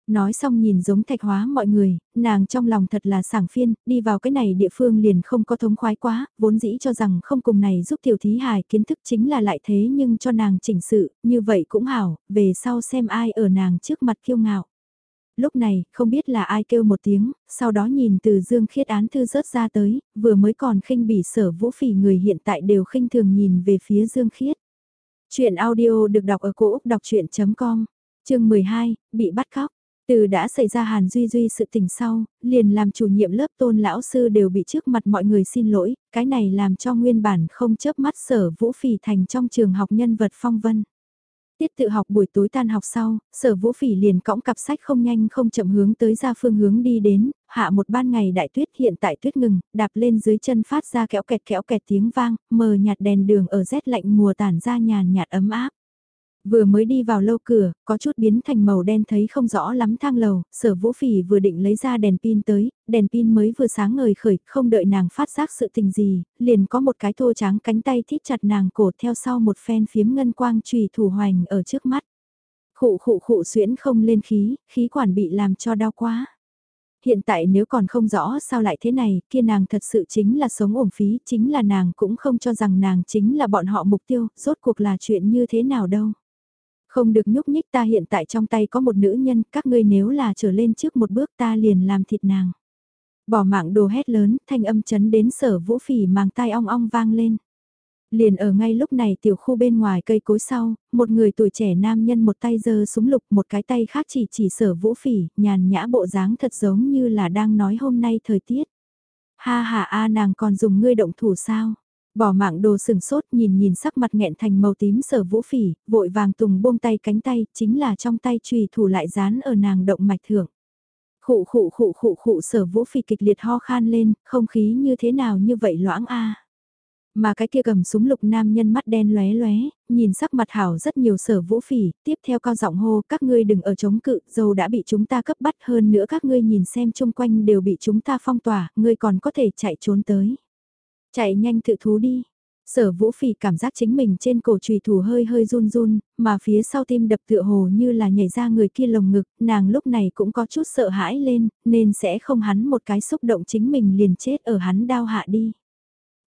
Nói xong nhìn giống thạch hóa mọi người, nàng trong lòng thật là sảng phiên, đi vào cái này địa phương liền không có thống khoái quá, vốn dĩ cho rằng không cùng này giúp tiểu thí hài kiến thức chính là lại thế nhưng cho nàng chỉnh sự, như vậy cũng hảo, về sau xem ai ở nàng trước mặt kiêu ngạo. Lúc này, không biết là ai kêu một tiếng, sau đó nhìn từ dương khiết án thư rớt ra tới, vừa mới còn khinh bỉ sở vũ phỉ người hiện tại đều khinh thường nhìn về phía dương khiết. Chuyện audio được đọc ở cổ Úc đọc chuyện.com, chương 12, bị bắt cóc. Từ đã xảy ra Hàn Duy Duy sự tình sau, liền làm chủ nhiệm lớp tôn lão sư đều bị trước mặt mọi người xin lỗi, cái này làm cho nguyên bản không chớp mắt sở vũ phỉ thành trong trường học nhân vật phong vân. Tiết tự học buổi tối tan học sau, sở vũ phỉ liền cõng cặp sách không nhanh không chậm hướng tới ra phương hướng đi đến, hạ một ban ngày đại tuyết hiện tại tuyết ngừng, đạp lên dưới chân phát ra kéo kẹt kéo kẹt tiếng vang, mờ nhạt đèn đường ở rét lạnh mùa tản ra nhàn nhạt ấm áp. Vừa mới đi vào lâu cửa, có chút biến thành màu đen thấy không rõ lắm thang lầu, sở vũ phỉ vừa định lấy ra đèn pin tới, đèn pin mới vừa sáng ngời khởi, không đợi nàng phát giác sự tình gì, liền có một cái thô trắng cánh tay thít chặt nàng cổ theo sau một phen phiếm ngân quang trùy thủ hoành ở trước mắt. Khụ khụ khụ xuyễn không lên khí, khí quản bị làm cho đau quá. Hiện tại nếu còn không rõ sao lại thế này, kia nàng thật sự chính là sống ổn phí, chính là nàng cũng không cho rằng nàng chính là bọn họ mục tiêu, rốt cuộc là chuyện như thế nào đâu. Không được nhúc nhích ta hiện tại trong tay có một nữ nhân, các ngươi nếu là trở lên trước một bước ta liền làm thịt nàng. Bỏ mạng đồ hét lớn, thanh âm chấn đến sở vũ phỉ màng tai ong ong vang lên. Liền ở ngay lúc này tiểu khu bên ngoài cây cối sau, một người tuổi trẻ nam nhân một tay giơ súng lục một cái tay khác chỉ chỉ sở vũ phỉ, nhàn nhã bộ dáng thật giống như là đang nói hôm nay thời tiết. Ha ha a nàng còn dùng ngươi động thủ sao? Bỏ mạng đồ sừng sốt nhìn nhìn sắc mặt nghẹn thành màu tím sở vũ phỉ, vội vàng tùng buông tay cánh tay, chính là trong tay trùy thủ lại dán ở nàng động mạch thưởng. Khụ khụ khụ khụ khụ sở vũ phỉ kịch liệt ho khan lên, không khí như thế nào như vậy loãng a Mà cái kia cầm súng lục nam nhân mắt đen lóe lóe, nhìn sắc mặt hảo rất nhiều sở vũ phỉ, tiếp theo cao giọng hô các ngươi đừng ở chống cự, dầu đã bị chúng ta cấp bắt hơn nữa các ngươi nhìn xem chung quanh đều bị chúng ta phong tỏa, ngươi còn có thể chạy trốn tới. Chạy nhanh tự thú đi. Sở vũ phỉ cảm giác chính mình trên cổ trùy thủ hơi hơi run run, mà phía sau tim đập tựa hồ như là nhảy ra người kia lồng ngực, nàng lúc này cũng có chút sợ hãi lên, nên sẽ không hắn một cái xúc động chính mình liền chết ở hắn đau hạ đi.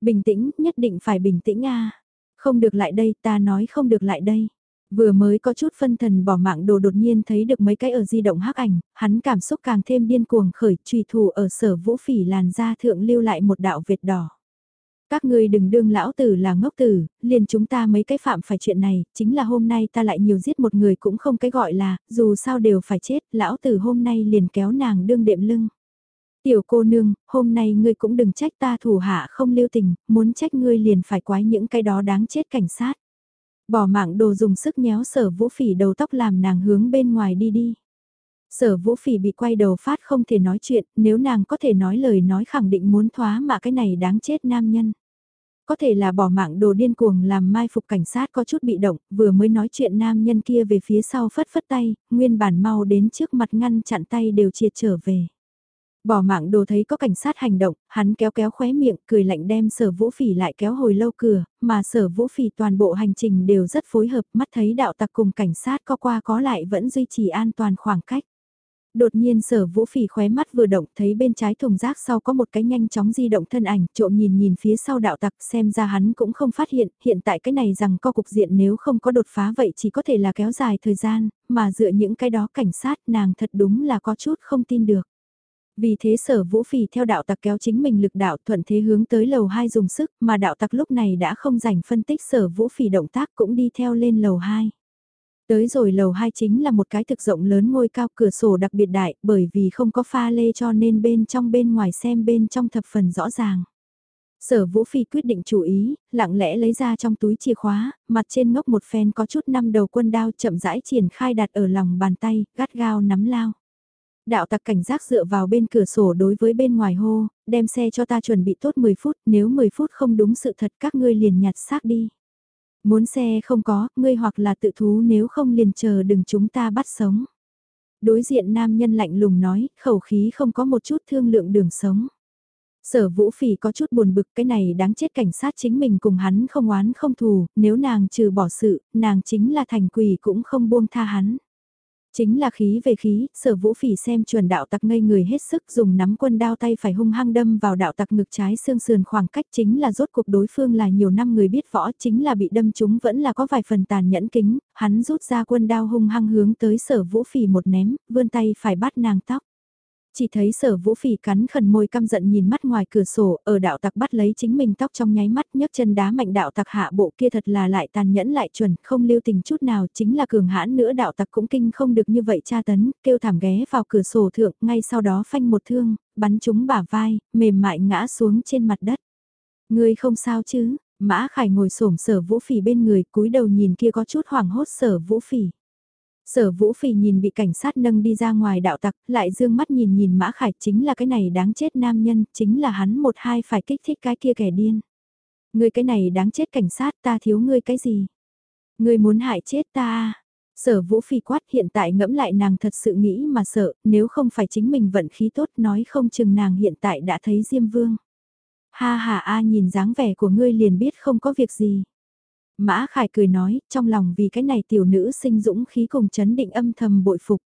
Bình tĩnh, nhất định phải bình tĩnh a Không được lại đây, ta nói không được lại đây. Vừa mới có chút phân thần bỏ mạng đồ đột nhiên thấy được mấy cái ở di động hắc ảnh, hắn cảm xúc càng thêm điên cuồng khởi trùy thủ ở sở vũ phỉ làn da thượng lưu lại một đạo vệt đỏ. Các ngươi đừng đương lão tử là ngốc tử, liền chúng ta mấy cái phạm phải chuyện này, chính là hôm nay ta lại nhiều giết một người cũng không cái gọi là, dù sao đều phải chết, lão tử hôm nay liền kéo nàng đương đệm lưng. Tiểu cô nương, hôm nay ngươi cũng đừng trách ta thủ hạ không lưu tình, muốn trách ngươi liền phải quái những cái đó đáng chết cảnh sát. Bỏ mạng đồ dùng sức nhéo sở vũ phỉ đầu tóc làm nàng hướng bên ngoài đi đi. Sở vũ phỉ bị quay đầu phát không thể nói chuyện, nếu nàng có thể nói lời nói khẳng định muốn thoá mà cái này đáng chết nam nhân. Có thể là bỏ mạng đồ điên cuồng làm mai phục cảnh sát có chút bị động, vừa mới nói chuyện nam nhân kia về phía sau phất phất tay, nguyên bản mau đến trước mặt ngăn chặn tay đều triệt trở về. Bỏ mạng đồ thấy có cảnh sát hành động, hắn kéo kéo khóe miệng, cười lạnh đem sở vũ phỉ lại kéo hồi lâu cửa, mà sở vũ phỉ toàn bộ hành trình đều rất phối hợp, mắt thấy đạo tặc cùng cảnh sát có qua có lại vẫn duy trì an toàn khoảng cách. Đột nhiên sở vũ phỉ khóe mắt vừa động, thấy bên trái thùng rác sau có một cái nhanh chóng di động thân ảnh, trộm nhìn nhìn phía sau đạo tặc, xem ra hắn cũng không phát hiện hiện tại cái này rằng co cục diện nếu không có đột phá vậy chỉ có thể là kéo dài thời gian, mà dựa những cái đó cảnh sát, nàng thật đúng là có chút không tin được. Vì thế sở vũ phỉ theo đạo tặc kéo chính mình lực đạo thuận thế hướng tới lầu 2 dùng sức, mà đạo tặc lúc này đã không dành phân tích sở vũ phỉ động tác cũng đi theo lên lầu 2. Tới rồi lầu 2 chính là một cái thực rộng lớn ngôi cao cửa sổ đặc biệt đại bởi vì không có pha lê cho nên bên trong bên ngoài xem bên trong thập phần rõ ràng. Sở Vũ Phi quyết định chủ ý, lặng lẽ lấy ra trong túi chìa khóa, mặt trên ngốc một phen có chút năm đầu quân đao chậm rãi triển khai đặt ở lòng bàn tay, gắt gao nắm lao. Đạo tặc cảnh giác dựa vào bên cửa sổ đối với bên ngoài hô, đem xe cho ta chuẩn bị tốt 10 phút, nếu 10 phút không đúng sự thật các ngươi liền nhặt xác đi. Muốn xe không có, ngươi hoặc là tự thú nếu không liền chờ đừng chúng ta bắt sống. Đối diện nam nhân lạnh lùng nói, khẩu khí không có một chút thương lượng đường sống. Sở vũ phỉ có chút buồn bực cái này đáng chết cảnh sát chính mình cùng hắn không oán không thù, nếu nàng trừ bỏ sự, nàng chính là thành quỷ cũng không buông tha hắn. Chính là khí về khí, sở vũ phỉ xem chuẩn đạo tặc ngây người hết sức dùng nắm quân đao tay phải hung hăng đâm vào đạo tặc ngực trái xương sườn khoảng cách chính là rốt cuộc đối phương là nhiều năm người biết võ chính là bị đâm chúng vẫn là có vài phần tàn nhẫn kính, hắn rút ra quân đao hung hăng hướng tới sở vũ phỉ một ném, vươn tay phải bắt nàng tóc. Chỉ thấy sở vũ phỉ cắn khẩn môi căm giận nhìn mắt ngoài cửa sổ, ở đạo tặc bắt lấy chính mình tóc trong nháy mắt nhấc chân đá mạnh đạo tặc hạ bộ kia thật là lại tàn nhẫn lại chuẩn, không lưu tình chút nào, chính là cường hãn nữa đạo tặc cũng kinh không được như vậy tra tấn, kêu thảm ghé vào cửa sổ thượng, ngay sau đó phanh một thương, bắn trúng bả vai, mềm mại ngã xuống trên mặt đất. Ngươi không sao chứ, Mã Khải ngồi xổm sở vũ phỉ bên người, cúi đầu nhìn kia có chút hoảng hốt sở vũ phỉ. Sở Vũ Phỉ nhìn bị cảnh sát nâng đi ra ngoài đạo tặc, lại dương mắt nhìn nhìn Mã Khải chính là cái này đáng chết nam nhân, chính là hắn một hai phải kích thích cái kia kẻ điên. Ngươi cái này đáng chết cảnh sát ta thiếu ngươi cái gì? Ngươi muốn hại chết ta à? Sở Vũ Phi quát hiện tại ngẫm lại nàng thật sự nghĩ mà sợ, nếu không phải chính mình vận khí tốt nói không chừng nàng hiện tại đã thấy Diêm Vương. Ha ha a nhìn dáng vẻ của ngươi liền biết không có việc gì. Mã Khải cười nói, trong lòng vì cái này tiểu nữ sinh dũng khí cùng chấn định âm thầm bội phục.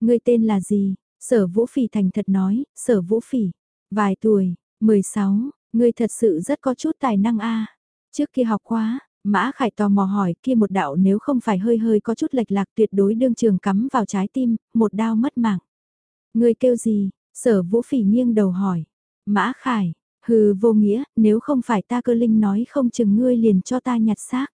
Ngươi tên là gì? Sở Vũ Phỉ thành thật nói, Sở Vũ Phỉ. Vài tuổi, 16, ngươi thật sự rất có chút tài năng a. Trước kia học quá, Mã Khải tò mò hỏi kia một đạo nếu không phải hơi hơi có chút lệch lạc tuyệt đối đương trường cắm vào trái tim, một đao mất mạng. Ngươi kêu gì? Sở Vũ Phỉ nghiêng đầu hỏi. Mã Khải, Hừ vô nghĩa, nếu không phải ta cơ linh nói không chừng ngươi liền cho ta nhặt xác.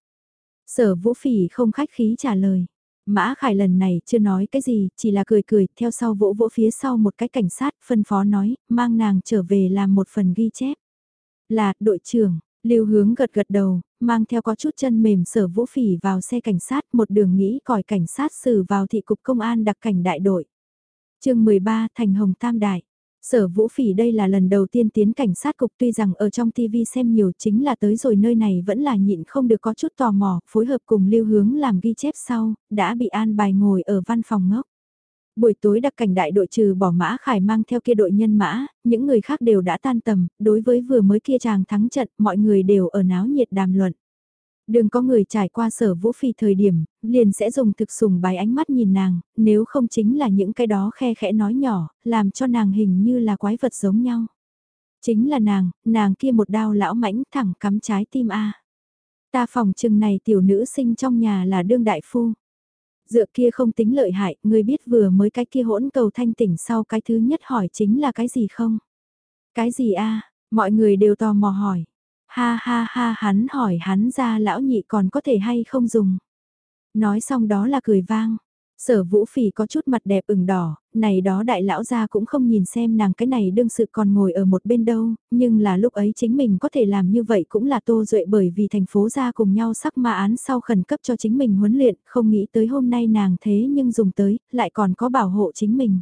Sở vũ phỉ không khách khí trả lời. Mã Khải lần này chưa nói cái gì, chỉ là cười cười, theo sau vỗ vỗ phía sau một cái cảnh sát, phân phó nói, mang nàng trở về làm một phần ghi chép. Là, đội trưởng, lưu hướng gật gật đầu, mang theo có chút chân mềm sở vũ phỉ vào xe cảnh sát, một đường nghĩ còi cảnh sát xử vào thị cục công an đặc cảnh đại đội. chương 13 Thành Hồng Tam Đại Sở Vũ Phỉ đây là lần đầu tiên tiến cảnh sát cục tuy rằng ở trong TV xem nhiều chính là tới rồi nơi này vẫn là nhịn không được có chút tò mò, phối hợp cùng lưu hướng làm ghi chép sau, đã bị an bài ngồi ở văn phòng ngốc. Buổi tối đặc cảnh đại đội trừ bỏ mã khải mang theo kia đội nhân mã, những người khác đều đã tan tầm, đối với vừa mới kia chàng thắng trận mọi người đều ở náo nhiệt đàm luận. Đừng có người trải qua sở vũ phi thời điểm, liền sẽ dùng thực sùng bài ánh mắt nhìn nàng, nếu không chính là những cái đó khe khẽ nói nhỏ, làm cho nàng hình như là quái vật giống nhau. Chính là nàng, nàng kia một đao lão mãnh thẳng cắm trái tim A. Ta phòng chừng này tiểu nữ sinh trong nhà là đương đại phu. Dựa kia không tính lợi hại, người biết vừa mới cái kia hỗn cầu thanh tỉnh sau cái thứ nhất hỏi chính là cái gì không? Cái gì a mọi người đều tò mò hỏi. Ha ha ha hắn hỏi hắn ra lão nhị còn có thể hay không dùng. Nói xong đó là cười vang. Sở vũ phỉ có chút mặt đẹp ửng đỏ, này đó đại lão gia cũng không nhìn xem nàng cái này đương sự còn ngồi ở một bên đâu, nhưng là lúc ấy chính mình có thể làm như vậy cũng là tô duệ bởi vì thành phố ra cùng nhau sắc ma án sau khẩn cấp cho chính mình huấn luyện, không nghĩ tới hôm nay nàng thế nhưng dùng tới, lại còn có bảo hộ chính mình.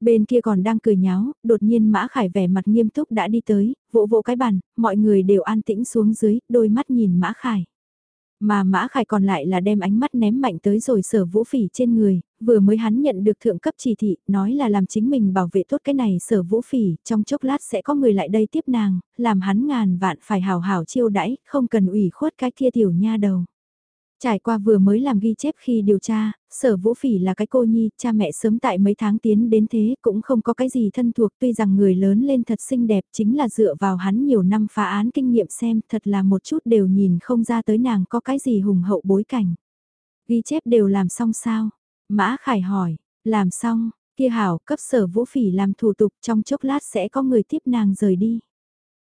Bên kia còn đang cười nháo, đột nhiên Mã Khải vẻ mặt nghiêm túc đã đi tới, vỗ vỗ cái bàn, mọi người đều an tĩnh xuống dưới, đôi mắt nhìn Mã Khải. Mà Mã Khải còn lại là đem ánh mắt ném mạnh tới rồi sở vũ phỉ trên người, vừa mới hắn nhận được thượng cấp chỉ thị, nói là làm chính mình bảo vệ tốt cái này sở vũ phỉ, trong chốc lát sẽ có người lại đây tiếp nàng, làm hắn ngàn vạn phải hào hào chiêu đãi, không cần ủy khuất cái kia tiểu nha đầu. Trải qua vừa mới làm ghi chép khi điều tra, sở vũ phỉ là cái cô nhi, cha mẹ sớm tại mấy tháng tiến đến thế cũng không có cái gì thân thuộc tuy rằng người lớn lên thật xinh đẹp chính là dựa vào hắn nhiều năm phá án kinh nghiệm xem thật là một chút đều nhìn không ra tới nàng có cái gì hùng hậu bối cảnh. Ghi chép đều làm xong sao? Mã Khải hỏi, làm xong, kia hảo cấp sở vũ phỉ làm thủ tục trong chốc lát sẽ có người tiếp nàng rời đi.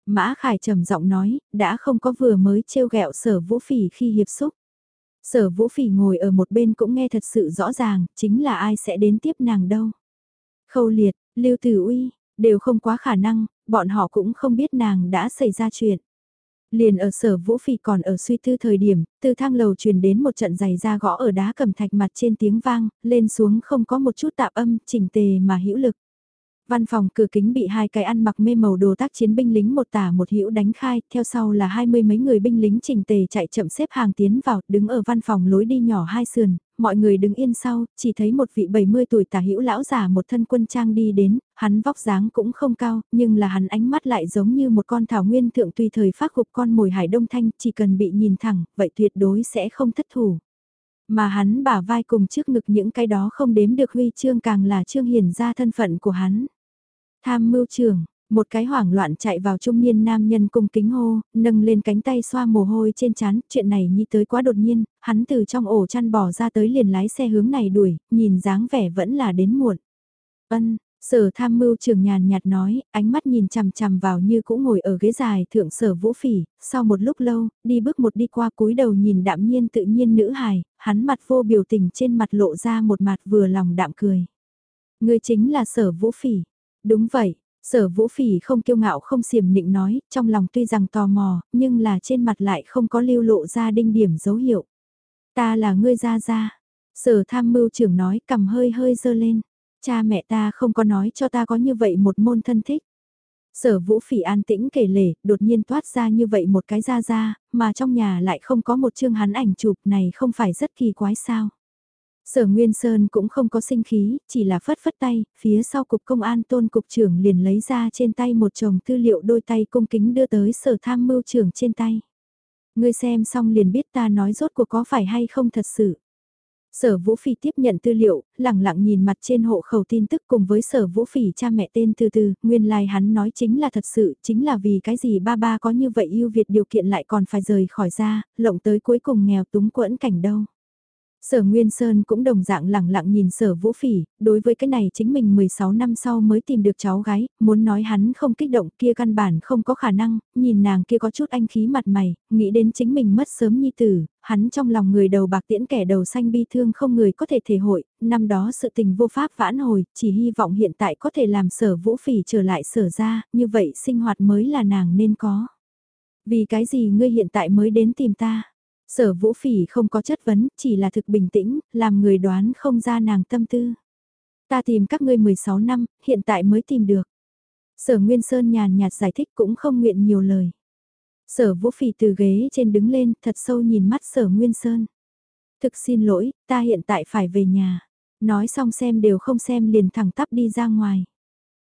Mã Khải trầm giọng nói, đã không có vừa mới trêu ghẹo sở vũ phỉ khi hiệp xúc. Sở vũ phỉ ngồi ở một bên cũng nghe thật sự rõ ràng, chính là ai sẽ đến tiếp nàng đâu. Khâu liệt, lưu tử uy, đều không quá khả năng, bọn họ cũng không biết nàng đã xảy ra chuyện. Liền ở sở vũ phỉ còn ở suy tư thời điểm, từ thang lầu truyền đến một trận giày ra gõ ở đá cầm thạch mặt trên tiếng vang, lên xuống không có một chút tạp âm, chỉnh tề mà hữu lực. Văn phòng cửa kính bị hai cái ăn mặc mê màu đồ tác chiến binh lính một tả một hữu đánh khai, theo sau là hai mươi mấy người binh lính chỉnh tề chạy chậm xếp hàng tiến vào, đứng ở văn phòng lối đi nhỏ hai sườn, mọi người đứng yên sau, chỉ thấy một vị 70 tuổi tả hữu lão già một thân quân trang đi đến, hắn vóc dáng cũng không cao, nhưng là hắn ánh mắt lại giống như một con thảo nguyên thượng tùy thời phát gục con mồi hải đông thanh, chỉ cần bị nhìn thẳng, vậy tuyệt đối sẽ không thất thủ. Mà hắn bả vai cùng trước ngực những cái đó không đếm được huy chương càng là trương hiển ra thân phận của hắn. Tham mưu trưởng, một cái hoảng loạn chạy vào trung niên nam nhân cung kính hô, nâng lên cánh tay xoa mồ hôi trên chán, chuyện này nhi tới quá đột nhiên, hắn từ trong ổ chăn bỏ ra tới liền lái xe hướng này đuổi, nhìn dáng vẻ vẫn là đến muộn. Ân, sở tham mưu trưởng nhàn nhạt nói, ánh mắt nhìn chằm chằm vào như cũng ngồi ở ghế dài thượng sở vũ phỉ, sau một lúc lâu, đi bước một đi qua cúi đầu nhìn đạm nhiên tự nhiên nữ hài, hắn mặt vô biểu tình trên mặt lộ ra một mặt vừa lòng đạm cười. Người chính là sở vũ phỉ. Đúng vậy, sở vũ phỉ không kiêu ngạo không xiểm nịnh nói, trong lòng tuy rằng tò mò, nhưng là trên mặt lại không có lưu lộ ra đinh điểm dấu hiệu. Ta là ngươi ra ra. Sở tham mưu trưởng nói cầm hơi hơi dơ lên. Cha mẹ ta không có nói cho ta có như vậy một môn thân thích. Sở vũ phỉ an tĩnh kể lể, đột nhiên toát ra như vậy một cái ra ra, mà trong nhà lại không có một chương hắn ảnh chụp này không phải rất kỳ quái sao. Sở Nguyên Sơn cũng không có sinh khí, chỉ là phất phất tay, phía sau cục công an tôn cục trưởng liền lấy ra trên tay một chồng tư liệu đôi tay cung kính đưa tới sở tham mưu trưởng trên tay. Ngươi xem xong liền biết ta nói rốt cuộc có phải hay không thật sự. Sở Vũ Phỉ tiếp nhận tư liệu, lặng lặng nhìn mặt trên hộ khẩu tin tức cùng với Sở Vũ Phỉ cha mẹ tên từ từ, nguyên lai like hắn nói chính là thật sự, chính là vì cái gì ba ba có như vậy yêu Việt điều kiện lại còn phải rời khỏi ra, lộng tới cuối cùng nghèo túng quẫn cảnh đâu. Sở Nguyên Sơn cũng đồng dạng lẳng lặng nhìn sở vũ phỉ, đối với cái này chính mình 16 năm sau mới tìm được cháu gái, muốn nói hắn không kích động kia căn bản không có khả năng, nhìn nàng kia có chút anh khí mặt mày, nghĩ đến chính mình mất sớm nhi tử, hắn trong lòng người đầu bạc tiễn kẻ đầu xanh bi thương không người có thể thể hội, năm đó sự tình vô pháp vãn hồi, chỉ hy vọng hiện tại có thể làm sở vũ phỉ trở lại sở ra, như vậy sinh hoạt mới là nàng nên có. Vì cái gì ngươi hiện tại mới đến tìm ta? Sở vũ phỉ không có chất vấn, chỉ là thực bình tĩnh, làm người đoán không ra nàng tâm tư. Ta tìm các ngươi 16 năm, hiện tại mới tìm được. Sở Nguyên Sơn nhàn nhạt giải thích cũng không nguyện nhiều lời. Sở vũ phỉ từ ghế trên đứng lên, thật sâu nhìn mắt sở Nguyên Sơn. Thực xin lỗi, ta hiện tại phải về nhà. Nói xong xem đều không xem liền thẳng tắp đi ra ngoài.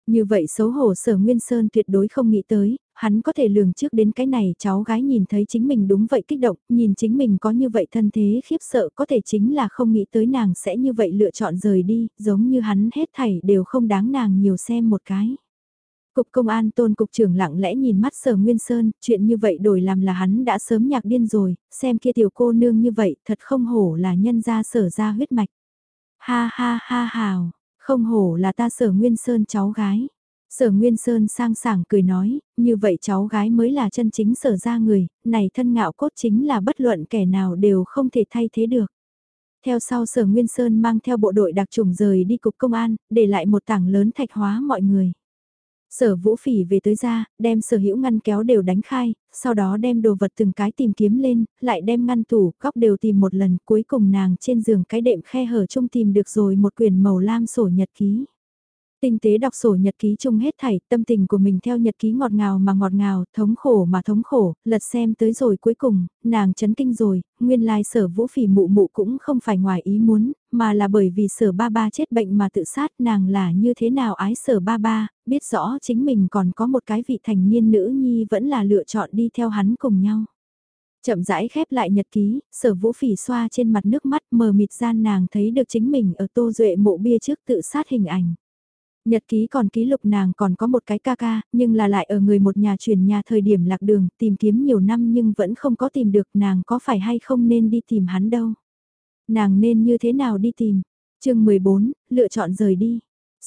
Như vậy xấu hổ sở Nguyên Sơn tuyệt đối không nghĩ tới, hắn có thể lường trước đến cái này cháu gái nhìn thấy chính mình đúng vậy kích động, nhìn chính mình có như vậy thân thế khiếp sợ có thể chính là không nghĩ tới nàng sẽ như vậy lựa chọn rời đi, giống như hắn hết thảy đều không đáng nàng nhiều xem một cái. Cục công an tôn cục trưởng lặng lẽ nhìn mắt sở Nguyên Sơn, chuyện như vậy đổi làm là hắn đã sớm nhạc điên rồi, xem kia tiểu cô nương như vậy, thật không hổ là nhân ra sở ra huyết mạch. Ha ha ha hào, không hổ là ta sở Nguyên Sơn cháu gái. Sở Nguyên Sơn sang sảng cười nói, như vậy cháu gái mới là chân chính sở ra người, này thân ngạo cốt chính là bất luận kẻ nào đều không thể thay thế được. Theo sau sở Nguyên Sơn mang theo bộ đội đặc trùng rời đi cục công an, để lại một tảng lớn thạch hóa mọi người. Sở vũ phỉ về tới ra, đem sở hữu ngăn kéo đều đánh khai, sau đó đem đồ vật từng cái tìm kiếm lên, lại đem ngăn tủ, góc đều tìm một lần, cuối cùng nàng trên giường cái đệm khe hở chung tìm được rồi một quyển màu lam sổ nhật ký. Tinh tế đọc sổ nhật ký chung hết thảy, tâm tình của mình theo nhật ký ngọt ngào mà ngọt ngào, thống khổ mà thống khổ, lật xem tới rồi cuối cùng, nàng chấn kinh rồi, nguyên lai sở vũ phỉ mụ mụ cũng không phải ngoài ý muốn, mà là bởi vì sở ba ba chết bệnh mà tự sát nàng là như thế nào ái sở ba ba, biết rõ chính mình còn có một cái vị thành niên nữ nhi vẫn là lựa chọn đi theo hắn cùng nhau. Chậm rãi khép lại nhật ký, sở vũ phỉ xoa trên mặt nước mắt mờ mịt gian nàng thấy được chính mình ở tô duệ mộ bia trước tự sát hình ảnh. Nhật ký còn ký lục nàng còn có một cái ca ca, nhưng là lại ở người một nhà chuyển nhà thời điểm lạc đường, tìm kiếm nhiều năm nhưng vẫn không có tìm được nàng có phải hay không nên đi tìm hắn đâu. Nàng nên như thế nào đi tìm? chương 14, lựa chọn rời đi.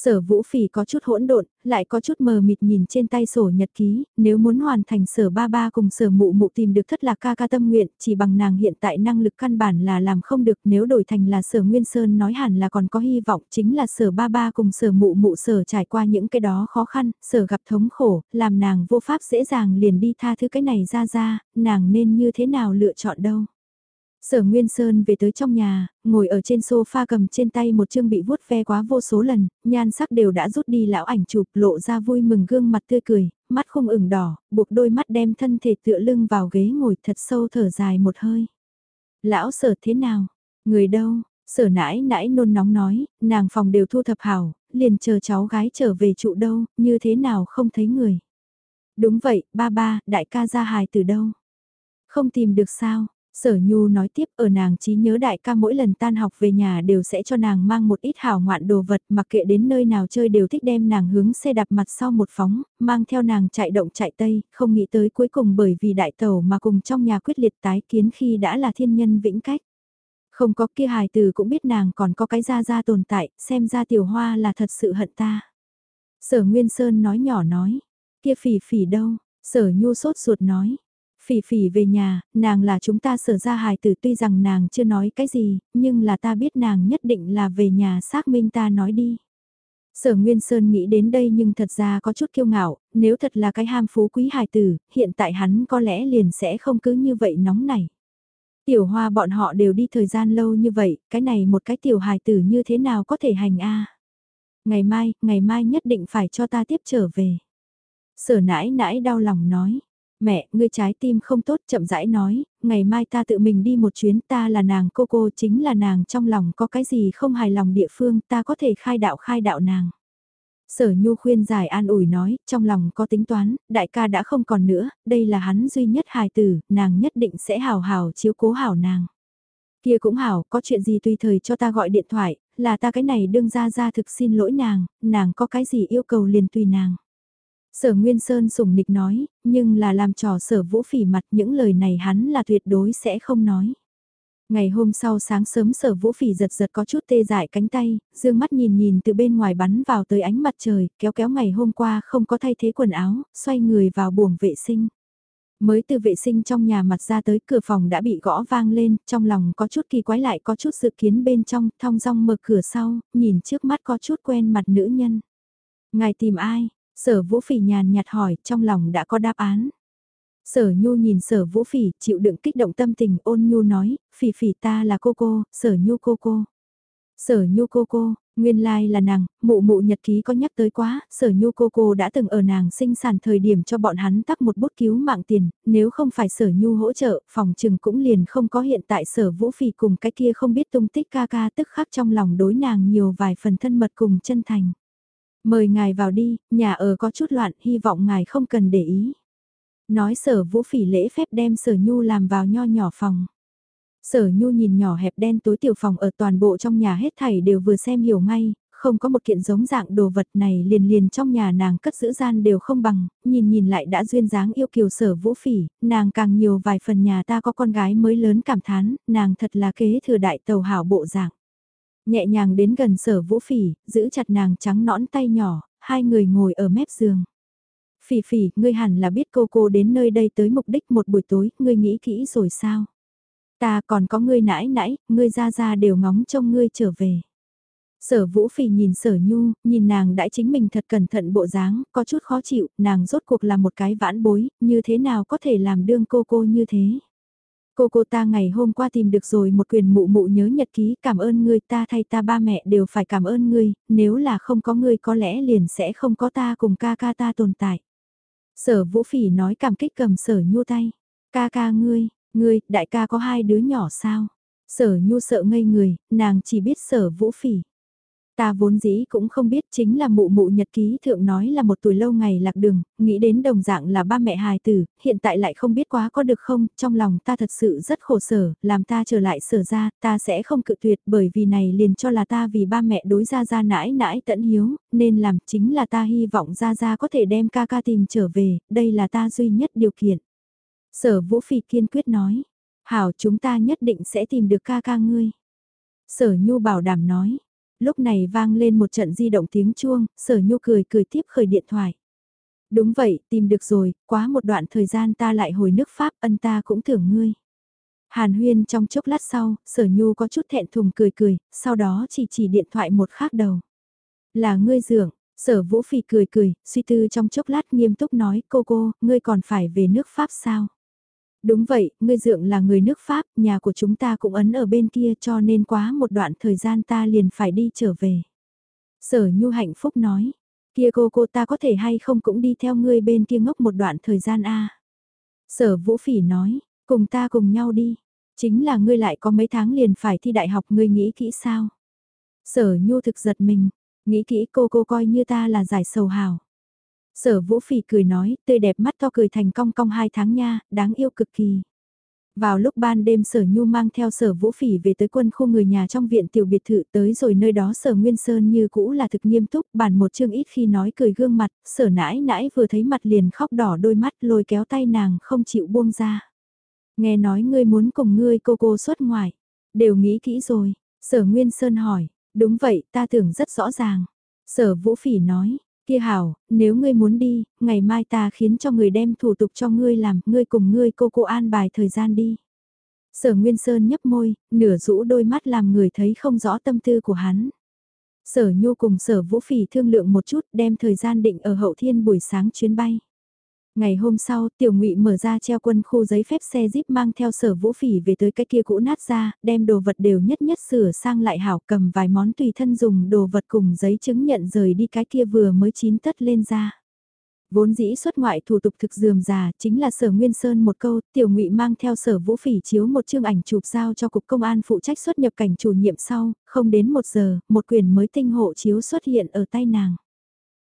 Sở vũ phỉ có chút hỗn độn, lại có chút mờ mịt nhìn trên tay sổ nhật ký, nếu muốn hoàn thành sở ba ba cùng sở mụ mụ tìm được thất lạc ca ca tâm nguyện, chỉ bằng nàng hiện tại năng lực căn bản là làm không được nếu đổi thành là sở Nguyên Sơn nói hẳn là còn có hy vọng chính là sở ba ba cùng sở mụ mụ sở trải qua những cái đó khó khăn, sở gặp thống khổ, làm nàng vô pháp dễ dàng liền đi tha thứ cái này ra ra, nàng nên như thế nào lựa chọn đâu. Sở Nguyên Sơn về tới trong nhà, ngồi ở trên sofa cầm trên tay một chương bị vuốt ve quá vô số lần, nhan sắc đều đã rút đi lão ảnh chụp lộ ra vui mừng gương mặt tươi cười, mắt không ửng đỏ, buộc đôi mắt đem thân thể tựa lưng vào ghế ngồi thật sâu thở dài một hơi. Lão sở thế nào? Người đâu? Sở nãi nãi nôn nóng nói, nàng phòng đều thu thập hảo, liền chờ cháu gái trở về trụ đâu, như thế nào không thấy người. Đúng vậy, ba ba, đại ca ra hài từ đâu? Không tìm được sao, Sở Nhu nói tiếp ở nàng trí nhớ đại ca mỗi lần tan học về nhà đều sẽ cho nàng mang một ít hảo ngoạn đồ vật mặc kệ đến nơi nào chơi đều thích đem nàng hướng xe đạp mặt sau một phóng, mang theo nàng chạy động chạy tây, không nghĩ tới cuối cùng bởi vì đại tẩu mà cùng trong nhà quyết liệt tái kiến khi đã là thiên nhân vĩnh cách. Không có kia hài từ cũng biết nàng còn có cái ra ra tồn tại, xem ra tiểu hoa là thật sự hận ta. Sở Nguyên Sơn nói nhỏ nói, kia phỉ phỉ đâu, sở Nhu sốt ruột nói Phỉ phỉ về nhà, nàng là chúng ta sở ra hài tử tuy rằng nàng chưa nói cái gì, nhưng là ta biết nàng nhất định là về nhà xác minh ta nói đi. Sở Nguyên Sơn nghĩ đến đây nhưng thật ra có chút kiêu ngạo, nếu thật là cái ham phú quý hài tử, hiện tại hắn có lẽ liền sẽ không cứ như vậy nóng nảy. Tiểu hoa bọn họ đều đi thời gian lâu như vậy, cái này một cái tiểu hài tử như thế nào có thể hành a Ngày mai, ngày mai nhất định phải cho ta tiếp trở về. Sở nãi nãi đau lòng nói, Mẹ, ngươi trái tim không tốt chậm rãi nói, ngày mai ta tự mình đi một chuyến ta là nàng cô cô chính là nàng trong lòng có cái gì không hài lòng địa phương ta có thể khai đạo khai đạo nàng. Sở Nhu khuyên giải an ủi nói, trong lòng có tính toán, đại ca đã không còn nữa, đây là hắn duy nhất hài tử, nàng nhất định sẽ hào hào chiếu cố hảo nàng. Kia cũng hảo, có chuyện gì tùy thời cho ta gọi điện thoại, là ta cái này đương ra ra thực xin lỗi nàng, nàng có cái gì yêu cầu liền tùy nàng. Sở Nguyên Sơn sùng nịch nói, nhưng là làm trò sở vũ phỉ mặt những lời này hắn là tuyệt đối sẽ không nói. Ngày hôm sau sáng sớm sở vũ phỉ giật giật có chút tê dại cánh tay, dương mắt nhìn nhìn từ bên ngoài bắn vào tới ánh mặt trời, kéo kéo ngày hôm qua không có thay thế quần áo, xoay người vào buồng vệ sinh. Mới từ vệ sinh trong nhà mặt ra tới cửa phòng đã bị gõ vang lên, trong lòng có chút kỳ quái lại có chút dự kiến bên trong, thong dong mở cửa sau, nhìn trước mắt có chút quen mặt nữ nhân. Ngài tìm ai? Sở vũ phỉ nhàn nhạt hỏi, trong lòng đã có đáp án. Sở nhu nhìn sở vũ phỉ, chịu đựng kích động tâm tình, ôn nhu nói, phỉ phỉ ta là cô cô, sở nhu cô cô. Sở nhu cô cô, nguyên lai là nàng, mụ mụ nhật ký có nhắc tới quá, sở nhu cô cô đã từng ở nàng sinh sản thời điểm cho bọn hắn tắc một bút cứu mạng tiền, nếu không phải sở nhu hỗ trợ, phòng trừng cũng liền không có hiện tại sở vũ phỉ cùng cái kia không biết tung tích ca ca tức khắc trong lòng đối nàng nhiều vài phần thân mật cùng chân thành. Mời ngài vào đi, nhà ở có chút loạn, hy vọng ngài không cần để ý. Nói sở vũ phỉ lễ phép đem sở nhu làm vào nho nhỏ phòng. Sở nhu nhìn nhỏ hẹp đen tối tiểu phòng ở toàn bộ trong nhà hết thảy đều vừa xem hiểu ngay, không có một kiện giống dạng đồ vật này liền liền trong nhà nàng cất giữ gian đều không bằng, nhìn nhìn lại đã duyên dáng yêu kiều sở vũ phỉ, nàng càng nhiều vài phần nhà ta có con gái mới lớn cảm thán, nàng thật là kế thừa đại tàu hảo bộ dạng. Nhẹ nhàng đến gần sở vũ phỉ, giữ chặt nàng trắng nõn tay nhỏ, hai người ngồi ở mép giường. Phỉ phỉ, ngươi hẳn là biết cô cô đến nơi đây tới mục đích một buổi tối, ngươi nghĩ kỹ rồi sao? Ta còn có ngươi nãi nãi, ngươi ra ra đều ngóng trông ngươi trở về. Sở vũ phỉ nhìn sở nhu, nhìn nàng đã chính mình thật cẩn thận bộ dáng, có chút khó chịu, nàng rốt cuộc là một cái vãn bối, như thế nào có thể làm đương cô cô như thế. Cô cô ta ngày hôm qua tìm được rồi một quyền mụ mụ nhớ nhật ký cảm ơn ngươi ta thay ta ba mẹ đều phải cảm ơn ngươi, nếu là không có ngươi có lẽ liền sẽ không có ta cùng ca ca ta tồn tại. Sở vũ phỉ nói cảm kích cầm sở nhu tay. Ca ca ngươi, ngươi, đại ca có hai đứa nhỏ sao? Sở nhu sợ ngây người, nàng chỉ biết sở vũ phỉ. Ta vốn dĩ cũng không biết chính là mụ mụ nhật ký thượng nói là một tuổi lâu ngày lạc đường, nghĩ đến đồng dạng là ba mẹ hài tử, hiện tại lại không biết quá có được không, trong lòng ta thật sự rất khổ sở, làm ta trở lại sở ra, ta sẽ không cự tuyệt bởi vì này liền cho là ta vì ba mẹ đối ra ra nãi nãi tận hiếu, nên làm chính là ta hy vọng ra ra có thể đem ca ca tìm trở về, đây là ta duy nhất điều kiện. Sở Vũ phì kiên quyết nói, hảo chúng ta nhất định sẽ tìm được ca ca ngươi. Sở Nhu bảo đảm nói lúc này vang lên một trận di động tiếng chuông, sở nhu cười cười tiếp khởi điện thoại. Đúng vậy, tìm được rồi, quá một đoạn thời gian ta lại hồi nước Pháp, ân ta cũng thưởng ngươi. Hàn huyên trong chốc lát sau, sở nhu có chút thẹn thùng cười cười, sau đó chỉ chỉ điện thoại một khác đầu. Là ngươi dưỡng, sở vũ phì cười cười, suy tư trong chốc lát nghiêm túc nói cô cô, ngươi còn phải về nước Pháp sao? Đúng vậy, ngươi dượng là người nước Pháp, nhà của chúng ta cũng ấn ở bên kia cho nên quá một đoạn thời gian ta liền phải đi trở về. Sở Nhu hạnh phúc nói, kia cô cô ta có thể hay không cũng đi theo ngươi bên kia ngốc một đoạn thời gian a Sở Vũ Phỉ nói, cùng ta cùng nhau đi, chính là ngươi lại có mấy tháng liền phải thi đại học ngươi nghĩ kỹ sao? Sở Nhu thực giật mình, nghĩ kỹ cô cô coi như ta là giải sầu hào. Sở Vũ Phỉ cười nói, tươi đẹp mắt to cười thành cong cong hai tháng nha, đáng yêu cực kỳ. Vào lúc ban đêm sở nhu mang theo sở vũ phỉ về tới quân khu người nhà trong viện tiểu biệt thự tới rồi nơi đó sở Nguyên Sơn như cũ là thực nghiêm túc bản một chương ít khi nói cười gương mặt, sở nãi nãi vừa thấy mặt liền khóc đỏ đôi mắt lôi kéo tay nàng không chịu buông ra. Nghe nói ngươi muốn cùng ngươi cô cô xuất ngoại, đều nghĩ kỹ rồi, sở Nguyên Sơn hỏi, đúng vậy ta tưởng rất rõ ràng. Sở vũ phỉ nói, Kia hảo, nếu ngươi muốn đi, ngày mai ta khiến cho người đem thủ tục cho ngươi làm, ngươi cùng ngươi cô cô an bài thời gian đi. Sở Nguyên Sơn nhấp môi, nửa rũ đôi mắt làm người thấy không rõ tâm tư của hắn. Sở Nhu cùng Sở Vũ Phỉ thương lượng một chút đem thời gian định ở hậu thiên buổi sáng chuyến bay. Ngày hôm sau, Tiểu Ngụy mở ra treo quân khu giấy phép xe Jeep mang theo sở vũ phỉ về tới cái kia cũ nát ra, đem đồ vật đều nhất nhất sửa sang lại hảo cầm vài món tùy thân dùng đồ vật cùng giấy chứng nhận rời đi cái kia vừa mới chín tất lên ra. Vốn dĩ xuất ngoại thủ tục thực dườm già chính là sở Nguyên Sơn một câu, Tiểu Ngụy mang theo sở vũ phỉ chiếu một chương ảnh chụp giao cho Cục Công an phụ trách xuất nhập cảnh chủ nhiệm sau, không đến một giờ, một quyền mới tinh hộ chiếu xuất hiện ở tay nàng.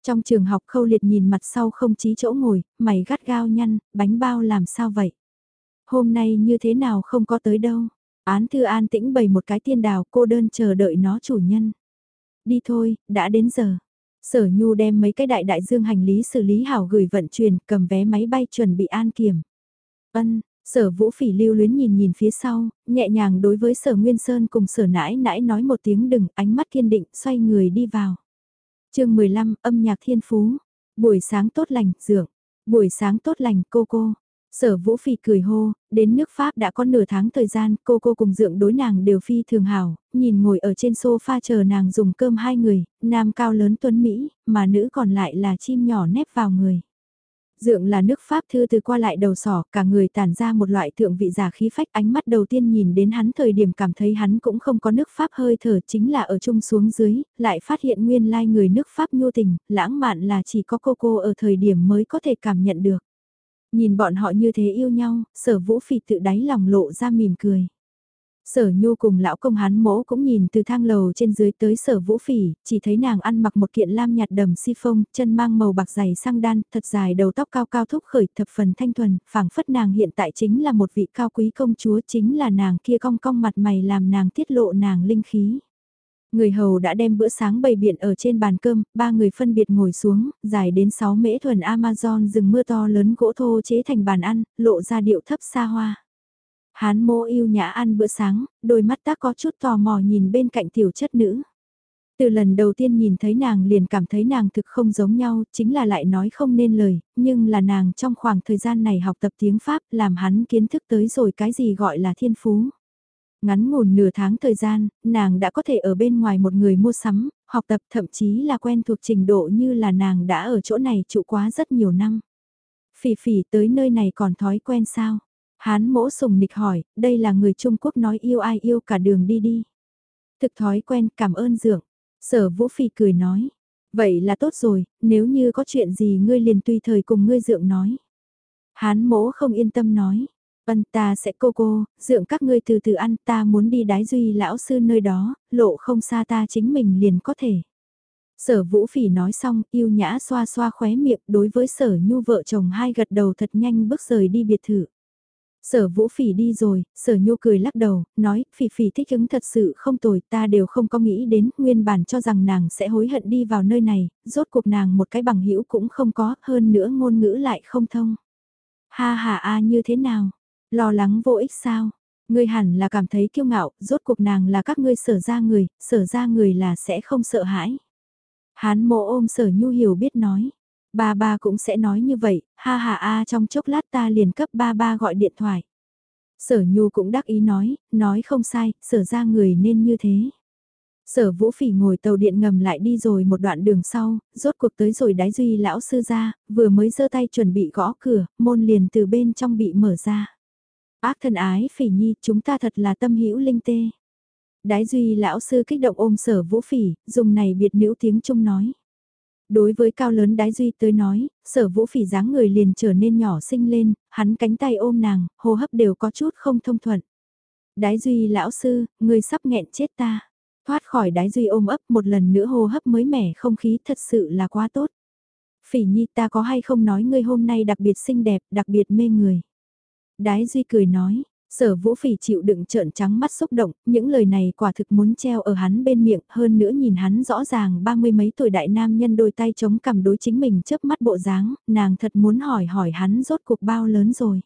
Trong trường học khâu liệt nhìn mặt sau không chí chỗ ngồi, mày gắt gao nhăn, bánh bao làm sao vậy? Hôm nay như thế nào không có tới đâu? Án thư an tĩnh bày một cái tiên đào cô đơn chờ đợi nó chủ nhân. Đi thôi, đã đến giờ. Sở Nhu đem mấy cái đại đại dương hành lý xử lý hảo gửi vận chuyển, cầm vé máy bay chuẩn bị an kiểm. Ân, sở vũ phỉ lưu luyến nhìn nhìn phía sau, nhẹ nhàng đối với sở Nguyên Sơn cùng sở nãi nãi nói một tiếng đừng, ánh mắt kiên định, xoay người đi vào chương 15, âm nhạc thiên phú. Buổi sáng tốt lành, dược. Buổi sáng tốt lành, cô cô. Sở Vũ Phi cười hô, đến nước Pháp đã có nửa tháng thời gian, cô cô cùng dượng đối nàng đều phi thường hảo, nhìn ngồi ở trên sofa chờ nàng dùng cơm hai người, nam cao lớn tuấn Mỹ, mà nữ còn lại là chim nhỏ nép vào người. Dượng là nước Pháp thư từ qua lại đầu sỏ, cả người tản ra một loại thượng vị giả khí phách ánh mắt đầu tiên nhìn đến hắn thời điểm cảm thấy hắn cũng không có nước Pháp hơi thở chính là ở chung xuống dưới, lại phát hiện nguyên lai người nước Pháp nhu tình, lãng mạn là chỉ có cô cô ở thời điểm mới có thể cảm nhận được. Nhìn bọn họ như thế yêu nhau, sở vũ phỉ tự đáy lòng lộ ra mỉm cười. Sở Nhu cùng lão công hán mỗ cũng nhìn từ thang lầu trên dưới tới sở vũ phỉ, chỉ thấy nàng ăn mặc một kiện lam nhạt đầm si phông, chân mang màu bạc dày sang đan, thật dài đầu tóc cao cao thúc khởi thập phần thanh thuần, phảng phất nàng hiện tại chính là một vị cao quý công chúa chính là nàng kia cong cong mặt mày làm nàng tiết lộ nàng linh khí. Người hầu đã đem bữa sáng bày biện ở trên bàn cơm, ba người phân biệt ngồi xuống, dài đến 6 mễ thuần Amazon rừng mưa to lớn gỗ thô chế thành bàn ăn, lộ ra điệu thấp xa hoa. Hán mô yêu nhã ăn bữa sáng, đôi mắt ta có chút tò mò nhìn bên cạnh tiểu chất nữ. Từ lần đầu tiên nhìn thấy nàng liền cảm thấy nàng thực không giống nhau, chính là lại nói không nên lời, nhưng là nàng trong khoảng thời gian này học tập tiếng Pháp làm hắn kiến thức tới rồi cái gì gọi là thiên phú. Ngắn ngủn nửa tháng thời gian, nàng đã có thể ở bên ngoài một người mua sắm, học tập thậm chí là quen thuộc trình độ như là nàng đã ở chỗ này trụ quá rất nhiều năm. Phỉ phỉ tới nơi này còn thói quen sao? Hán mỗ sùng nịch hỏi, đây là người Trung Quốc nói yêu ai yêu cả đường đi đi. Thực thói quen cảm ơn dượng. Sở Vũ Phi cười nói. Vậy là tốt rồi, nếu như có chuyện gì ngươi liền tùy thời cùng ngươi dượng nói. Hán mỗ không yên tâm nói. Ân ta sẽ cô cô, dượng các ngươi từ từ ăn ta muốn đi đái duy lão sư nơi đó, lộ không xa ta chính mình liền có thể. Sở vũ phỉ nói xong, yêu nhã xoa xoa khóe miệng đối với sở nhu vợ chồng hai gật đầu thật nhanh bước rời đi biệt thự. Sở vũ phỉ đi rồi, sở nhu cười lắc đầu, nói, phỉ phỉ thích ứng thật sự không tồi, ta đều không có nghĩ đến, nguyên bản cho rằng nàng sẽ hối hận đi vào nơi này, rốt cuộc nàng một cái bằng hữu cũng không có, hơn nữa ngôn ngữ lại không thông. Ha ha a như thế nào? Lo lắng vô ích sao? Ngươi hẳn là cảm thấy kiêu ngạo, rốt cuộc nàng là các ngươi sở ra người, sở ra người là sẽ không sợ hãi. Hán mộ ôm sở nhu hiểu biết nói. Ba ba cũng sẽ nói như vậy, ha ha a trong chốc lát ta liền cấp ba ba gọi điện thoại. Sở nhu cũng đắc ý nói, nói không sai, sở ra người nên như thế. Sở vũ phỉ ngồi tàu điện ngầm lại đi rồi một đoạn đường sau, rốt cuộc tới rồi đái duy lão sư ra, vừa mới giơ tay chuẩn bị gõ cửa, môn liền từ bên trong bị mở ra. Ác thân ái phỉ nhi, chúng ta thật là tâm hữu linh tê. Đái duy lão sư kích động ôm sở vũ phỉ, dùng này biệt nữ tiếng Trung nói. Đối với cao lớn đái duy tới nói, sở vũ phỉ dáng người liền trở nên nhỏ xinh lên, hắn cánh tay ôm nàng, hô hấp đều có chút không thông thuận. Đái duy lão sư, người sắp nghẹn chết ta. Thoát khỏi đái duy ôm ấp một lần nữa hô hấp mới mẻ không khí thật sự là quá tốt. Phỉ nhi ta có hay không nói ngươi hôm nay đặc biệt xinh đẹp, đặc biệt mê người. Đái duy cười nói, Sở vũ phỉ chịu đựng trợn trắng mắt xúc động, những lời này quả thực muốn treo ở hắn bên miệng, hơn nữa nhìn hắn rõ ràng ba mươi mấy tuổi đại nam nhân đôi tay chống cầm đối chính mình chớp mắt bộ dáng, nàng thật muốn hỏi hỏi hắn rốt cuộc bao lớn rồi.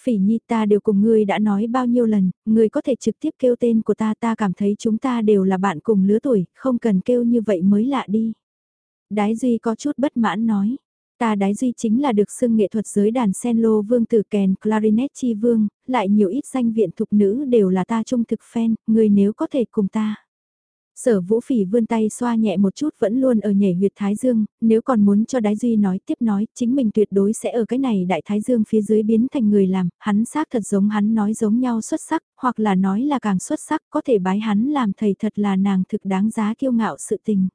Phỉ nhi ta đều cùng ngươi đã nói bao nhiêu lần, ngươi có thể trực tiếp kêu tên của ta ta cảm thấy chúng ta đều là bạn cùng lứa tuổi, không cần kêu như vậy mới lạ đi. Đái Duy có chút bất mãn nói. Ta đái duy chính là được xưng nghệ thuật giới đàn sen lô vương tử kèn clarinet chi vương, lại nhiều ít danh viện thục nữ đều là ta trung thực fan, người nếu có thể cùng ta. Sở vũ phỉ vươn tay xoa nhẹ một chút vẫn luôn ở nhảy huyệt Thái Dương, nếu còn muốn cho Đái Duy nói tiếp nói, chính mình tuyệt đối sẽ ở cái này Đại Thái Dương phía dưới biến thành người làm, hắn xác thật giống hắn nói giống nhau xuất sắc, hoặc là nói là càng xuất sắc, có thể bái hắn làm thầy thật là nàng thực đáng giá kiêu ngạo sự tình.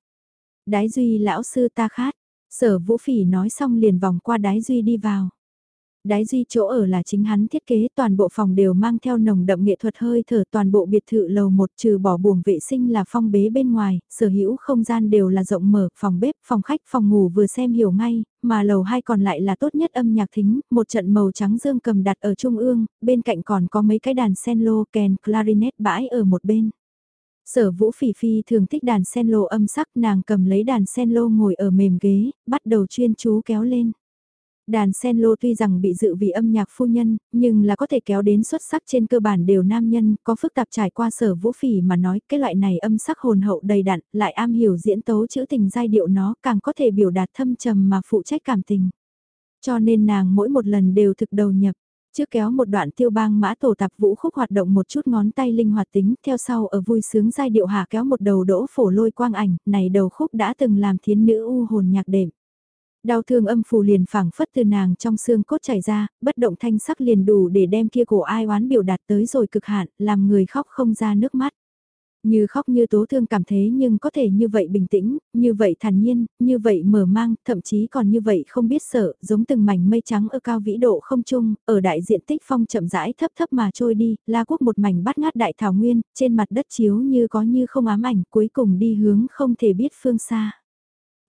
Đái Duy lão sư ta khát, Sở Vũ Phỉ nói xong liền vòng qua Đái Duy đi vào. Đái Duy chỗ ở là chính hắn thiết kế toàn bộ phòng đều mang theo nồng đậm nghệ thuật hơi thở toàn bộ biệt thự lầu một trừ bỏ buồng vệ sinh là phong bế bên ngoài, sở hữu không gian đều là rộng mở, phòng bếp, phòng khách, phòng ngủ vừa xem hiểu ngay, mà lầu hai còn lại là tốt nhất âm nhạc thính, một trận màu trắng dương cầm đặt ở trung ương, bên cạnh còn có mấy cái đàn sen lô kèn clarinet bãi ở một bên. Sở vũ phỉ phi thường thích đàn sen lô âm sắc nàng cầm lấy đàn sen lô ngồi ở mềm ghế, bắt đầu chuyên chú kéo lên. Đàn sen lô tuy rằng bị dự vì âm nhạc phu nhân, nhưng là có thể kéo đến xuất sắc trên cơ bản đều nam nhân, có phức tạp trải qua sở vũ phỉ mà nói cái loại này âm sắc hồn hậu đầy đặn, lại am hiểu diễn tấu chữ tình giai điệu nó càng có thể biểu đạt thâm trầm mà phụ trách cảm tình. Cho nên nàng mỗi một lần đều thực đầu nhập. Trước kéo một đoạn tiêu bang mã tổ tạp vũ khúc hoạt động một chút ngón tay linh hoạt tính, theo sau ở vui sướng giai điệu hạ kéo một đầu đỗ phổ lôi quang ảnh, này đầu khúc đã từng làm thiến nữ u hồn nhạc đệm. Đau thương âm phù liền phảng phất từ nàng trong xương cốt chảy ra, bất động thanh sắc liền đủ để đem kia cổ ai oán biểu đạt tới rồi cực hạn, làm người khóc không ra nước mắt. Như khóc như tố thương cảm thế nhưng có thể như vậy bình tĩnh, như vậy thản nhiên, như vậy mở mang, thậm chí còn như vậy không biết sợ, giống từng mảnh mây trắng ở cao vĩ độ không trung, ở đại diện tích phong chậm rãi thấp thấp mà trôi đi, la quốc một mảnh bắt ngát đại thảo nguyên, trên mặt đất chiếu như có như không ám ảnh, cuối cùng đi hướng không thể biết phương xa.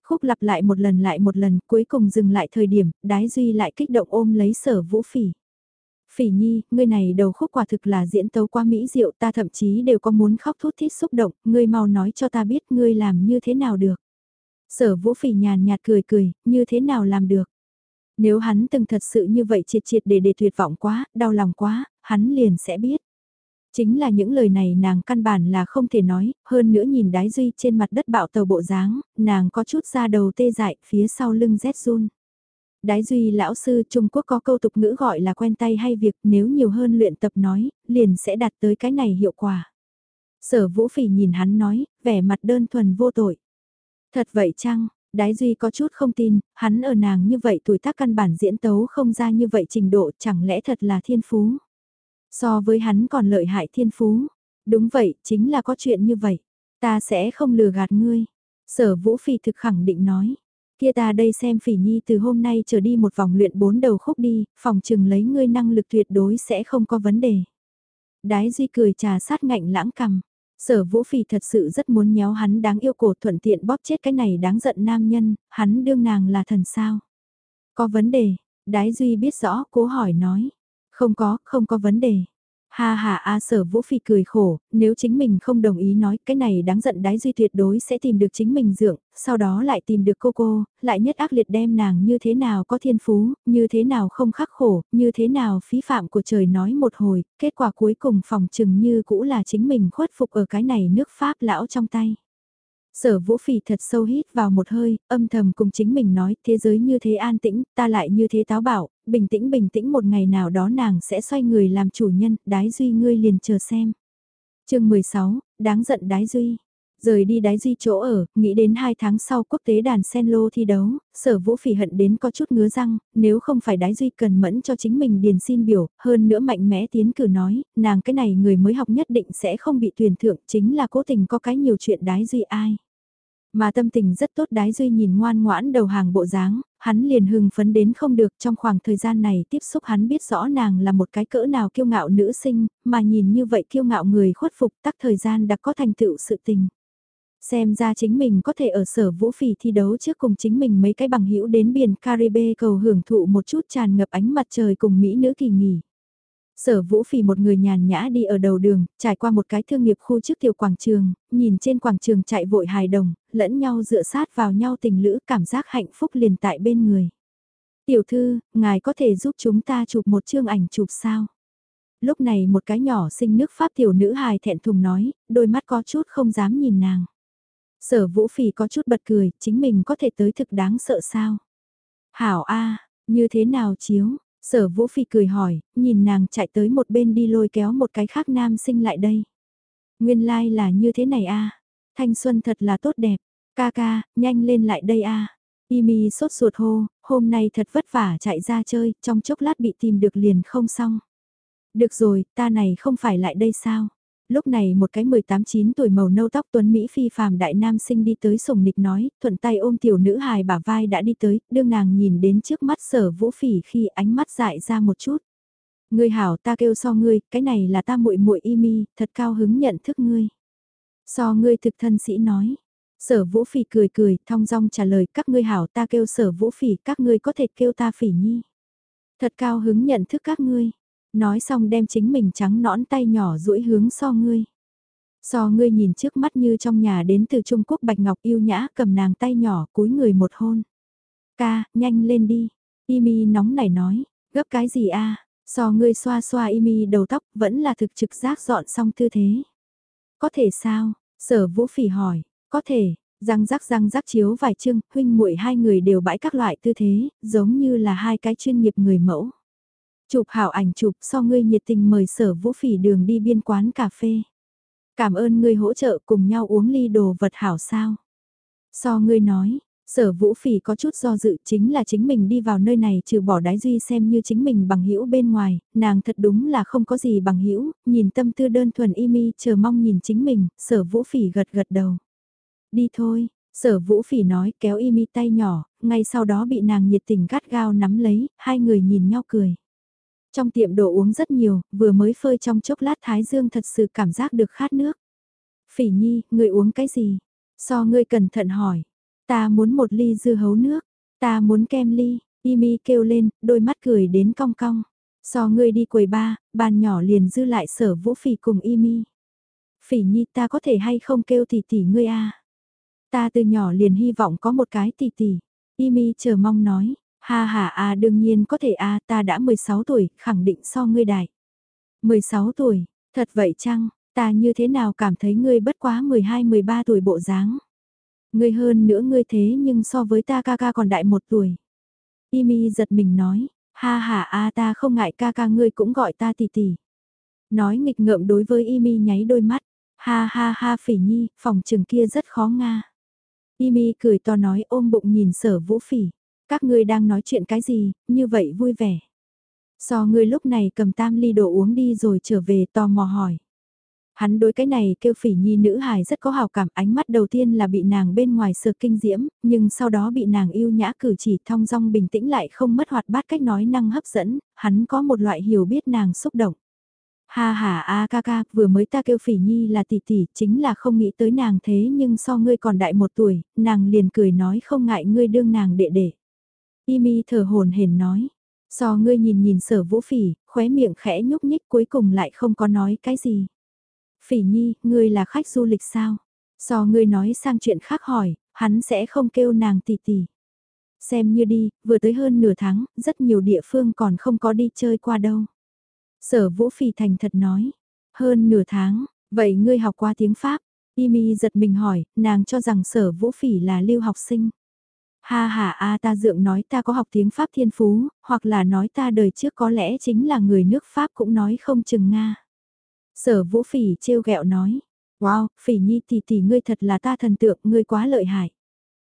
Khúc lặp lại một lần lại một lần, cuối cùng dừng lại thời điểm, đái duy lại kích động ôm lấy sở vũ phỉ. Phỉ nhi, ngươi này đầu khúc quả thực là diễn tấu qua mỹ diệu ta thậm chí đều có muốn khóc thút thít xúc động, ngươi mau nói cho ta biết ngươi làm như thế nào được. Sở vũ phỉ nhàn nhạt cười cười, như thế nào làm được. Nếu hắn từng thật sự như vậy triệt triệt để để tuyệt vọng quá, đau lòng quá, hắn liền sẽ biết. Chính là những lời này nàng căn bản là không thể nói, hơn nữa nhìn đái duy trên mặt đất bạo tàu bộ dáng, nàng có chút ra đầu tê dại phía sau lưng rét run. Đái duy lão sư Trung Quốc có câu tục ngữ gọi là quen tay hay việc nếu nhiều hơn luyện tập nói, liền sẽ đạt tới cái này hiệu quả. Sở vũ phỉ nhìn hắn nói, vẻ mặt đơn thuần vô tội. Thật vậy chăng, đái duy có chút không tin, hắn ở nàng như vậy tuổi tác căn bản diễn tấu không ra như vậy trình độ chẳng lẽ thật là thiên phú. So với hắn còn lợi hại thiên phú. Đúng vậy, chính là có chuyện như vậy. Ta sẽ không lừa gạt ngươi. Sở vũ phỉ thực khẳng định nói. Kia ta đây xem phỉ nhi từ hôm nay trở đi một vòng luyện bốn đầu khúc đi, phòng trừng lấy ngươi năng lực tuyệt đối sẽ không có vấn đề. Đái Duy cười trà sát ngạnh lãng cầm. Sở vũ phỉ thật sự rất muốn nhéo hắn đáng yêu cổ thuận tiện bóp chết cái này đáng giận nam nhân, hắn đương nàng là thần sao. Có vấn đề, Đái Duy biết rõ, cố hỏi nói. Không có, không có vấn đề. Ha ha a sở vũ phi cười khổ, nếu chính mình không đồng ý nói cái này đáng giận đái duy tuyệt đối sẽ tìm được chính mình dưỡng sau đó lại tìm được cô cô, lại nhất ác liệt đem nàng như thế nào có thiên phú, như thế nào không khắc khổ, như thế nào phí phạm của trời nói một hồi, kết quả cuối cùng phòng chừng như cũ là chính mình khuất phục ở cái này nước Pháp lão trong tay. Sở vũ phỉ thật sâu hít vào một hơi, âm thầm cùng chính mình nói, thế giới như thế an tĩnh, ta lại như thế táo bảo, bình tĩnh bình tĩnh một ngày nào đó nàng sẽ xoay người làm chủ nhân, đái duy ngươi liền chờ xem. chương 16, đáng giận đái duy. Rời đi đái duy chỗ ở, nghĩ đến hai tháng sau quốc tế đàn sen lô thi đấu, sở vũ phỉ hận đến có chút ngứa răng, nếu không phải đái duy cần mẫn cho chính mình điền xin biểu, hơn nữa mạnh mẽ tiến cử nói, nàng cái này người mới học nhất định sẽ không bị tuyển thượng, chính là cố tình có cái nhiều chuyện đái duy ai. Mà tâm tình rất tốt đái duy nhìn ngoan ngoãn đầu hàng bộ dáng, hắn liền hưng phấn đến không được trong khoảng thời gian này tiếp xúc hắn biết rõ nàng là một cái cỡ nào kiêu ngạo nữ sinh, mà nhìn như vậy kiêu ngạo người khuất phục tắc thời gian đã có thành tựu sự tình. Xem ra chính mình có thể ở sở vũ phỉ thi đấu trước cùng chính mình mấy cái bằng hữu đến biển Caribe cầu hưởng thụ một chút tràn ngập ánh mặt trời cùng Mỹ nữ kỳ nghỉ. Sở Vũ Phỉ một người nhàn nhã đi ở đầu đường, trải qua một cái thương nghiệp khu trước tiểu quảng trường, nhìn trên quảng trường chạy vội hài đồng, lẫn nhau dựa sát vào nhau tình lữ cảm giác hạnh phúc liền tại bên người. Tiểu thư, ngài có thể giúp chúng ta chụp một chương ảnh chụp sao? Lúc này một cái nhỏ sinh nước Pháp tiểu nữ hài thẹn thùng nói, đôi mắt có chút không dám nhìn nàng. Sở Vũ Phỉ có chút bật cười, chính mình có thể tới thực đáng sợ sao? Hảo A, như thế nào chiếu? Sở Vũ Phi cười hỏi, nhìn nàng chạy tới một bên đi lôi kéo một cái khác nam sinh lại đây. Nguyên lai like là như thế này a Thanh xuân thật là tốt đẹp. Ca ca, nhanh lên lại đây a à. Imi sốt ruột hô, hôm nay thật vất vả chạy ra chơi, trong chốc lát bị tìm được liền không xong. Được rồi, ta này không phải lại đây sao? Lúc này một cái 18-9 tuổi màu nâu tóc tuấn Mỹ phi phàm đại nam sinh đi tới sùng nịch nói, thuận tay ôm tiểu nữ hài bả vai đã đi tới, đương nàng nhìn đến trước mắt sở vũ phỉ khi ánh mắt dại ra một chút. Ngươi hảo ta kêu so ngươi, cái này là ta muội muội y mi, thật cao hứng nhận thức ngươi. So ngươi thực thân sĩ nói. Sở vũ phỉ cười cười, thong dong trả lời các ngươi hảo ta kêu sở vũ phỉ, các ngươi có thể kêu ta phỉ nhi. Thật cao hứng nhận thức các ngươi. Nói xong đem chính mình trắng nõn tay nhỏ duỗi hướng so ngươi. So ngươi nhìn trước mắt như trong nhà đến từ Trung Quốc Bạch Ngọc yêu nhã cầm nàng tay nhỏ cúi người một hôn. Ca, nhanh lên đi. Imi nóng nảy nói, gấp cái gì a? So ngươi xoa xoa Imi đầu tóc vẫn là thực trực giác dọn xong tư thế. Có thể sao? Sở vũ phỉ hỏi, có thể, răng rắc răng rắc chiếu vài chương, huynh muội hai người đều bãi các loại tư thế, giống như là hai cái chuyên nghiệp người mẫu. Chụp hảo ảnh chụp so ngươi nhiệt tình mời sở vũ phỉ đường đi biên quán cà phê. Cảm ơn ngươi hỗ trợ cùng nhau uống ly đồ vật hảo sao. So ngươi nói, sở vũ phỉ có chút do dự chính là chính mình đi vào nơi này trừ bỏ đái duy xem như chính mình bằng hữu bên ngoài, nàng thật đúng là không có gì bằng hữu nhìn tâm tư đơn thuần y mi chờ mong nhìn chính mình, sở vũ phỉ gật gật đầu. Đi thôi, sở vũ phỉ nói kéo y mi tay nhỏ, ngay sau đó bị nàng nhiệt tình gắt gao nắm lấy, hai người nhìn nhau cười. Trong tiệm đồ uống rất nhiều, vừa mới phơi trong chốc lát Thái Dương thật sự cảm giác được khát nước. Phỉ nhi, người uống cái gì? So ngươi cẩn thận hỏi. Ta muốn một ly dưa hấu nước. Ta muốn kem ly. Imi kêu lên, đôi mắt cười đến cong cong. So ngươi đi quầy ba, bàn nhỏ liền dư lại sở vũ phỉ cùng Imi. Phỉ nhi ta có thể hay không kêu tỷ tỷ ngươi a Ta từ nhỏ liền hy vọng có một cái tỷ tỷ. Imi chờ mong nói, Ha ha a đương nhiên có thể a ta đã 16 tuổi, khẳng định so ngươi đại. 16 tuổi, thật vậy chăng, ta như thế nào cảm thấy ngươi bất quá 12-13 tuổi bộ dáng. Ngươi hơn nữa ngươi thế nhưng so với ta ca ca còn đại một tuổi. Imi giật mình nói, ha ha a ta không ngại ca ca ngươi cũng gọi ta tỷ tỷ. Nói nghịch ngợm đối với Imi nháy đôi mắt, ha ha ha phỉ nhi, phòng trường kia rất khó nga. Imi cười to nói ôm bụng nhìn sở vũ phỉ. Các ngươi đang nói chuyện cái gì, như vậy vui vẻ. So ngươi lúc này cầm tam ly đồ uống đi rồi trở về tò mò hỏi. Hắn đối cái này kêu phỉ nhi nữ hài rất có hào cảm ánh mắt đầu tiên là bị nàng bên ngoài sờ kinh diễm, nhưng sau đó bị nàng yêu nhã cử chỉ thong dong bình tĩnh lại không mất hoạt bát cách nói năng hấp dẫn, hắn có một loại hiểu biết nàng xúc động. Ha ha a ca ca, vừa mới ta kêu phỉ nhi là tỷ tỷ, chính là không nghĩ tới nàng thế nhưng so ngươi còn đại một tuổi, nàng liền cười nói không ngại ngươi đương nàng đệ đệ. Imi thở hồn hển nói, so ngươi nhìn nhìn sở vũ phỉ, khóe miệng khẽ nhúc nhích cuối cùng lại không có nói cái gì. Phỉ nhi, ngươi là khách du lịch sao? So ngươi nói sang chuyện khác hỏi, hắn sẽ không kêu nàng tỷ tỷ. Xem như đi, vừa tới hơn nửa tháng, rất nhiều địa phương còn không có đi chơi qua đâu. Sở Vũ Phỉ thành thật nói, hơn nửa tháng, vậy ngươi học qua tiếng Pháp? Imi giật mình hỏi, nàng cho rằng sở Vũ Phỉ là lưu học sinh. Ha ha a ta dượng nói ta có học tiếng Pháp thiên phú, hoặc là nói ta đời trước có lẽ chính là người nước Pháp cũng nói không chừng Nga. Sở Vũ Phỉ trêu ghẹo nói, wow, Phỉ Nhi tỷ tỷ ngươi thật là ta thần tượng, ngươi quá lợi hại.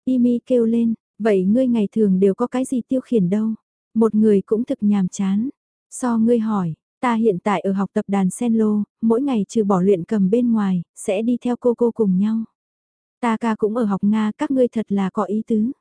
Imi kêu lên, vậy ngươi ngày thường đều có cái gì tiêu khiển đâu? Một người cũng thực nhàm chán. So ngươi hỏi, Ta hiện tại ở học tập đàn sen lô, mỗi ngày trừ bỏ luyện cầm bên ngoài, sẽ đi theo cô cô cùng nhau. Ta ca cũng ở học Nga các ngươi thật là có ý tứ.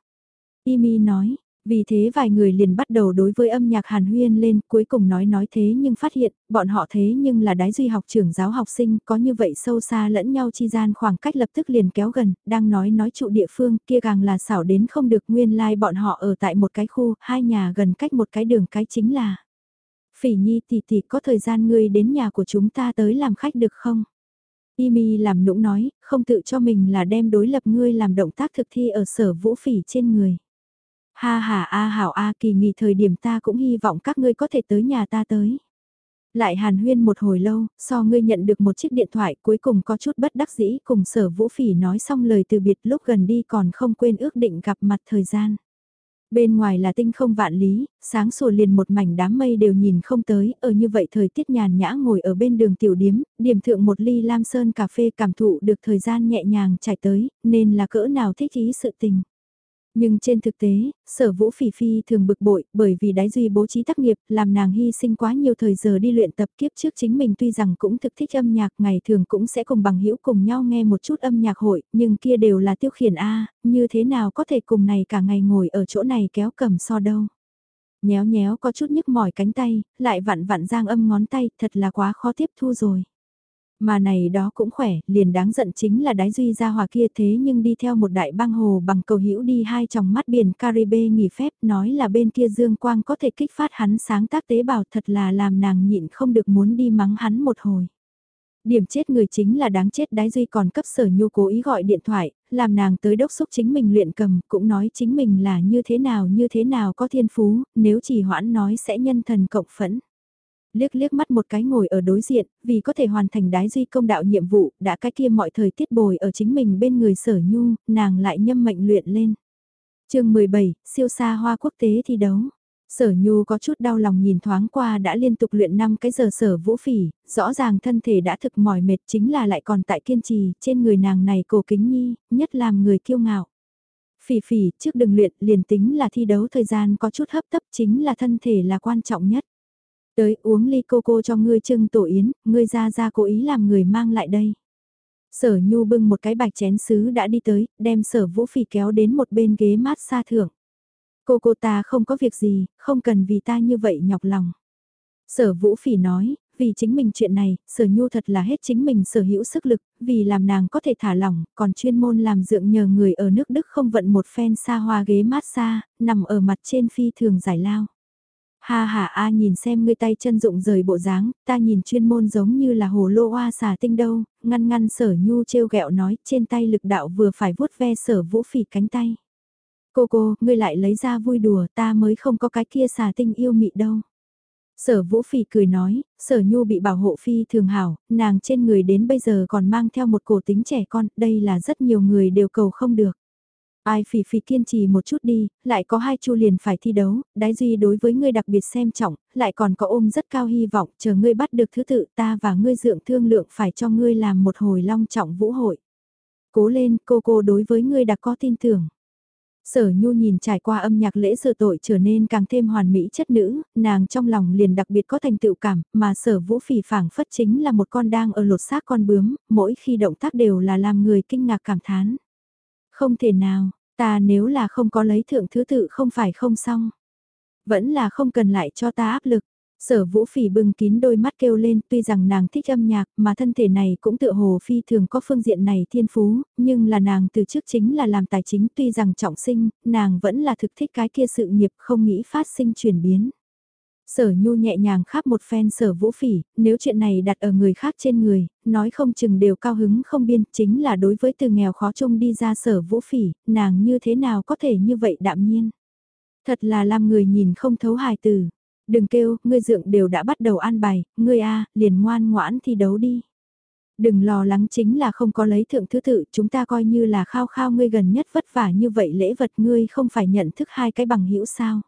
Imi nói, vì thế vài người liền bắt đầu đối với âm nhạc hàn huyên lên, cuối cùng nói nói thế nhưng phát hiện, bọn họ thế nhưng là đái duy học trưởng giáo học sinh, có như vậy sâu xa lẫn nhau chi gian khoảng cách lập tức liền kéo gần, đang nói nói trụ địa phương, kia càng là xảo đến không được nguyên lai like bọn họ ở tại một cái khu, hai nhà gần cách một cái đường cái chính là. Phỉ Nhi tỷ tỷ có thời gian ngươi đến nhà của chúng ta tới làm khách được không? Imi làm nũng nói, không tự cho mình là đem đối lập ngươi làm động tác thực thi ở sở vũ phỉ trên người. Ha ha a hảo a kỳ nghỉ thời điểm ta cũng hy vọng các ngươi có thể tới nhà ta tới. Lại hàn huyên một hồi lâu, so ngươi nhận được một chiếc điện thoại cuối cùng có chút bất đắc dĩ cùng sở vũ phỉ nói xong lời từ biệt lúc gần đi còn không quên ước định gặp mặt thời gian. Bên ngoài là tinh không vạn lý, sáng sủa liền một mảnh đám mây đều nhìn không tới, ở như vậy thời tiết nhàn nhã ngồi ở bên đường tiểu điếm, điểm thượng một ly lam sơn cà phê cảm thụ được thời gian nhẹ nhàng trải tới, nên là cỡ nào thích ý sự tình. Nhưng trên thực tế, sở vũ phỉ phi thường bực bội bởi vì đái duy bố trí tác nghiệp làm nàng hy sinh quá nhiều thời giờ đi luyện tập kiếp trước chính mình tuy rằng cũng thực thích âm nhạc ngày thường cũng sẽ cùng bằng hữu cùng nhau nghe một chút âm nhạc hội nhưng kia đều là tiêu khiển A, như thế nào có thể cùng này cả ngày ngồi ở chỗ này kéo cầm so đâu. Nhéo nhéo có chút nhức mỏi cánh tay, lại vặn vặn giang âm ngón tay thật là quá khó tiếp thu rồi. Mà này đó cũng khỏe, liền đáng giận chính là đái duy ra hòa kia thế nhưng đi theo một đại băng hồ bằng cầu hữu đi hai tròng mắt biển Caribe nghỉ phép nói là bên kia dương quang có thể kích phát hắn sáng tác tế bào thật là làm nàng nhịn không được muốn đi mắng hắn một hồi. Điểm chết người chính là đáng chết đái duy còn cấp sở nhu cố ý gọi điện thoại, làm nàng tới đốc xúc chính mình luyện cầm, cũng nói chính mình là như thế nào như thế nào có thiên phú, nếu chỉ hoãn nói sẽ nhân thần cộng phẫn liếc liếc mắt một cái ngồi ở đối diện, vì có thể hoàn thành đái duy công đạo nhiệm vụ, đã cái kia mọi thời tiết bồi ở chính mình bên người sở nhu, nàng lại nhâm mệnh luyện lên. chương 17, siêu xa hoa quốc tế thi đấu. Sở Nhu có chút đau lòng nhìn thoáng qua đã liên tục luyện 5 cái giờ sở vũ phỉ, rõ ràng thân thể đã thực mỏi mệt chính là lại còn tại kiên trì, trên người nàng này cổ kính nhi, nhất làm người kiêu ngạo. Phỉ phỉ, trước đừng luyện, liền tính là thi đấu thời gian có chút hấp tấp chính là thân thể là quan trọng nhất. Tới uống ly cô cô cho ngươi trưng tổ yến, ngươi ra ra cố ý làm người mang lại đây. Sở nhu bưng một cái bạch chén sứ đã đi tới, đem sở vũ phỉ kéo đến một bên ghế mát xa thưởng. Cô cô ta không có việc gì, không cần vì ta như vậy nhọc lòng. Sở vũ phỉ nói, vì chính mình chuyện này, sở nhu thật là hết chính mình sở hữu sức lực, vì làm nàng có thể thả lỏng, còn chuyên môn làm dượng nhờ người ở nước Đức không vận một phen xa hoa ghế mát xa, nằm ở mặt trên phi thường giải lao. Ha ha a nhìn xem ngươi tay chân rụng rời bộ dáng, ta nhìn chuyên môn giống như là hồ lô hoa xà tinh đâu, ngăn ngăn sở nhu trêu ghẹo nói trên tay lực đạo vừa phải vuốt ve sở vũ phỉ cánh tay. Cô cô, ngươi lại lấy ra vui đùa ta mới không có cái kia xà tinh yêu mị đâu. Sở Vũ Phỉ cười nói, Sở Nhu bị bảo hộ phi thường hảo, nàng trên người đến bây giờ còn mang theo một cổ tính trẻ con, đây là rất nhiều người đều cầu không được. Ai phỉ phỉ kiên trì một chút đi, lại có hai chu liền phải thi đấu, đái duy đối với ngươi đặc biệt xem trọng, lại còn có ôm rất cao hy vọng, chờ ngươi bắt được thứ tự ta và ngươi dượng thương lượng phải cho ngươi làm một hồi long trọng vũ hội. Cố lên, cô cô đối với ngươi đã có tin tưởng. Sở Nhu nhìn trải qua âm nhạc lễ sửa tội trở nên càng thêm hoàn mỹ chất nữ, nàng trong lòng liền đặc biệt có thành tựu cảm, mà sở vũ phỉ phảng phất chính là một con đang ở lột xác con bướm, mỗi khi động tác đều là làm người kinh ngạc cảm thán. Không thể nào, ta nếu là không có lấy thượng thứ tự không phải không xong. Vẫn là không cần lại cho ta áp lực. Sở vũ phỉ bưng kín đôi mắt kêu lên tuy rằng nàng thích âm nhạc mà thân thể này cũng tự hồ phi thường có phương diện này thiên phú, nhưng là nàng từ trước chính là làm tài chính tuy rằng trọng sinh, nàng vẫn là thực thích cái kia sự nghiệp không nghĩ phát sinh chuyển biến. Sở nhu nhẹ nhàng khắp một phen sở vũ phỉ, nếu chuyện này đặt ở người khác trên người, nói không chừng đều cao hứng không biên, chính là đối với từ nghèo khó chung đi ra sở vũ phỉ, nàng như thế nào có thể như vậy đạm nhiên. Thật là làm người nhìn không thấu hài từ. Đừng kêu, ngươi dượng đều đã bắt đầu an bài, ngươi a liền ngoan ngoãn thi đấu đi. Đừng lo lắng chính là không có lấy thượng thứ tự, chúng ta coi như là khao khao ngươi gần nhất vất vả như vậy lễ vật ngươi không phải nhận thức hai cái bằng hữu sao.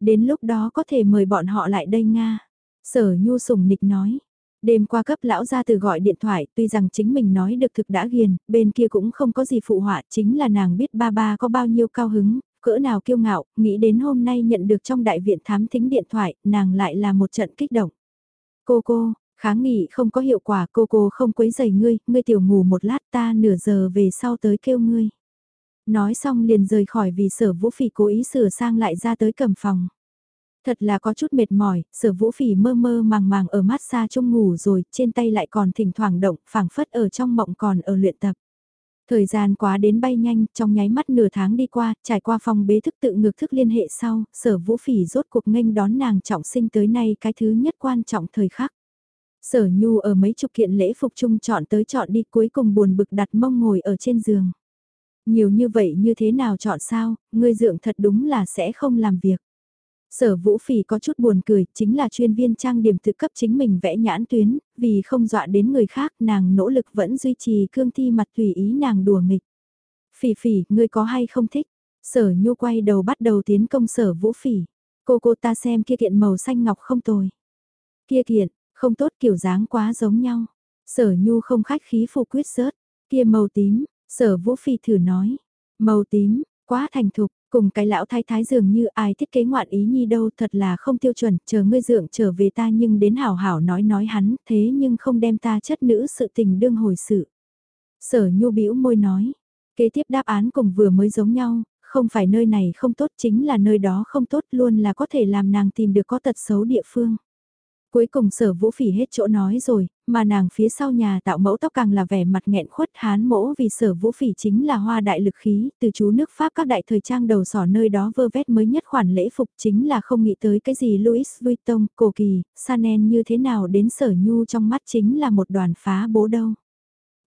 Đến lúc đó có thể mời bọn họ lại đây Nga. Sở nhu sùng nịch nói. Đêm qua cấp lão ra từ gọi điện thoại, tuy rằng chính mình nói được thực đã ghiền, bên kia cũng không có gì phụ họa, chính là nàng biết ba ba có bao nhiêu cao hứng, cỡ nào kiêu ngạo, nghĩ đến hôm nay nhận được trong đại viện thám thính điện thoại, nàng lại là một trận kích động. Cô cô, kháng nghị không có hiệu quả, cô cô không quấy giày ngươi, ngươi tiểu ngủ một lát ta nửa giờ về sau tới kêu ngươi. Nói xong liền rời khỏi vì sở vũ phỉ cố ý sửa sang lại ra tới cầm phòng. Thật là có chút mệt mỏi, sở vũ phỉ mơ mơ màng màng ở mát xa trong ngủ rồi, trên tay lại còn thỉnh thoảng động, phảng phất ở trong mộng còn ở luyện tập. Thời gian quá đến bay nhanh, trong nháy mắt nửa tháng đi qua, trải qua phòng bế thức tự ngược thức liên hệ sau, sở vũ phỉ rốt cuộc nghênh đón nàng trọng sinh tới nay cái thứ nhất quan trọng thời khắc. Sở nhu ở mấy chục kiện lễ phục chung chọn tới chọn đi cuối cùng buồn bực đặt mông ngồi ở trên giường. Nhiều như vậy như thế nào chọn sao, ngươi dượng thật đúng là sẽ không làm việc. Sở Vũ Phỉ có chút buồn cười, chính là chuyên viên trang điểm tự cấp chính mình vẽ nhãn tuyến, vì không dọa đến người khác nàng nỗ lực vẫn duy trì cương thi mặt tùy ý nàng đùa nghịch. Phỉ phỉ, ngươi có hay không thích? Sở Nhu quay đầu bắt đầu tiến công sở Vũ Phỉ. Cô cô ta xem kia kiện màu xanh ngọc không tồi. Kia kiện, không tốt kiểu dáng quá giống nhau. Sở Nhu không khách khí phụ quyết rớt. Kia màu tím, sở Vũ phi thử nói. Màu tím, quá thành thục, Cùng cái lão thái thái dường như ai thiết kế ngoạn ý nhi đâu thật là không tiêu chuẩn, chờ ngươi dượng trở về ta nhưng đến hảo hảo nói nói hắn, thế nhưng không đem ta chất nữ sự tình đương hồi sự. Sở nhu bĩu môi nói, kế tiếp đáp án cùng vừa mới giống nhau, không phải nơi này không tốt chính là nơi đó không tốt luôn là có thể làm nàng tìm được có tật xấu địa phương. Cuối cùng sở vũ phỉ hết chỗ nói rồi, mà nàng phía sau nhà tạo mẫu tóc càng là vẻ mặt nghẹn khuất hán mỗ vì sở vũ phỉ chính là hoa đại lực khí, từ chú nước Pháp các đại thời trang đầu sỏ nơi đó vơ vét mới nhất khoản lễ phục chính là không nghĩ tới cái gì Louis Vuitton, cổ kỳ, Chanel như thế nào đến sở nhu trong mắt chính là một đoàn phá bố đâu.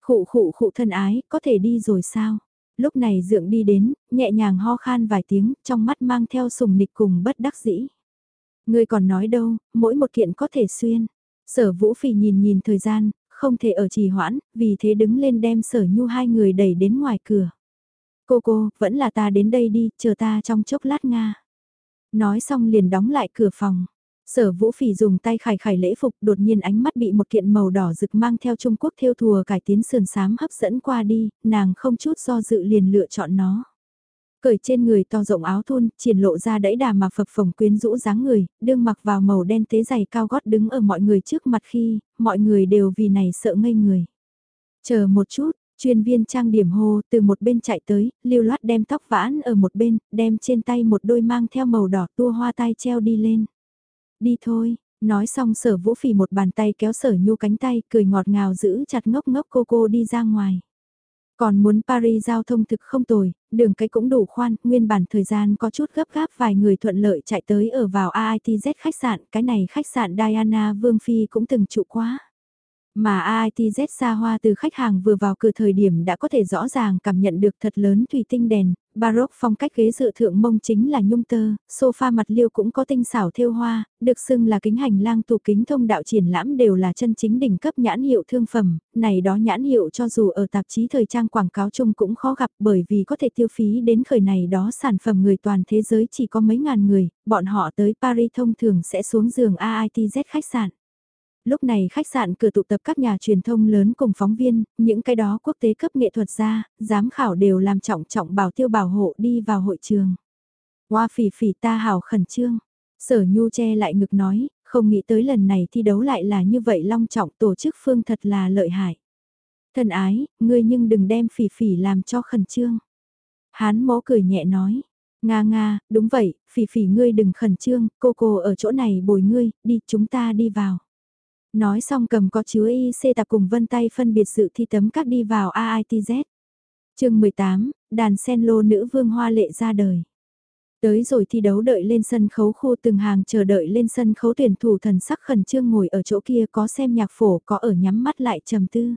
Khụ khụ khụ thân ái, có thể đi rồi sao? Lúc này dượng đi đến, nhẹ nhàng ho khan vài tiếng, trong mắt mang theo sùng nịch cùng bất đắc dĩ. Ngươi còn nói đâu, mỗi một kiện có thể xuyên. Sở Vũ Phỉ nhìn nhìn thời gian, không thể ở trì hoãn, vì thế đứng lên đem sở nhu hai người đẩy đến ngoài cửa. Cô cô, vẫn là ta đến đây đi, chờ ta trong chốc lát Nga. Nói xong liền đóng lại cửa phòng. Sở Vũ Phỉ dùng tay khải khải lễ phục đột nhiên ánh mắt bị một kiện màu đỏ rực mang theo Trung Quốc theo thùa cải tiến sườn sám hấp dẫn qua đi, nàng không chút do dự liền lựa chọn nó. Cởi trên người to rộng áo thun, triển lộ ra đẫy đà mà phập phồng quyến rũ dáng người, đương mặc vào màu đen tế dày cao gót đứng ở mọi người trước mặt khi, mọi người đều vì này sợ ngây người. Chờ một chút, chuyên viên trang điểm hô từ một bên chạy tới, lưu loát đem tóc vãn ở một bên, đem trên tay một đôi mang theo màu đỏ tua hoa tai treo đi lên. Đi thôi, nói xong sở vũ phỉ một bàn tay kéo sở nhu cánh tay, cười ngọt ngào giữ chặt ngốc ngốc cô cô đi ra ngoài. Còn muốn Paris giao thông thực không tồi, đường cái cũng đủ khoan, nguyên bản thời gian có chút gấp gáp vài người thuận lợi chạy tới ở vào AITZ khách sạn, cái này khách sạn Diana Vương Phi cũng từng trụ quá. Mà AITZ xa hoa từ khách hàng vừa vào cửa thời điểm đã có thể rõ ràng cảm nhận được thật lớn thủy tinh đèn, baroque phong cách ghế dựa thượng mông chính là nhung tơ, sofa mặt liêu cũng có tinh xảo thêu hoa, được xưng là kính hành lang tủ kính thông đạo triển lãm đều là chân chính đỉnh cấp nhãn hiệu thương phẩm, này đó nhãn hiệu cho dù ở tạp chí thời trang quảng cáo chung cũng khó gặp bởi vì có thể tiêu phí đến khởi này đó sản phẩm người toàn thế giới chỉ có mấy ngàn người, bọn họ tới Paris thông thường sẽ xuống giường AITZ khách sạn. Lúc này khách sạn cửa tụ tập các nhà truyền thông lớn cùng phóng viên, những cái đó quốc tế cấp nghệ thuật ra, giám khảo đều làm trọng trọng bảo tiêu bảo hộ đi vào hội trường. Hoa phỉ phỉ ta hào khẩn trương. Sở Nhu che lại ngực nói, không nghĩ tới lần này thi đấu lại là như vậy long trọng tổ chức phương thật là lợi hại. Thân ái, ngươi nhưng đừng đem phỉ phỉ làm cho khẩn trương. Hán mỗ cười nhẹ nói, Nga nga, đúng vậy, phỉ phỉ ngươi đừng khẩn trương, cô cô ở chỗ này bồi ngươi, đi chúng ta đi vào. Nói xong cầm có chứa IC tạp cùng vân tay phân biệt sự thi tấm các đi vào AITZ. chương 18, đàn sen lô nữ vương hoa lệ ra đời. Tới rồi thi đấu đợi lên sân khấu khu từng hàng chờ đợi lên sân khấu tuyển thủ thần sắc khẩn trương ngồi ở chỗ kia có xem nhạc phổ có ở nhắm mắt lại trầm tư.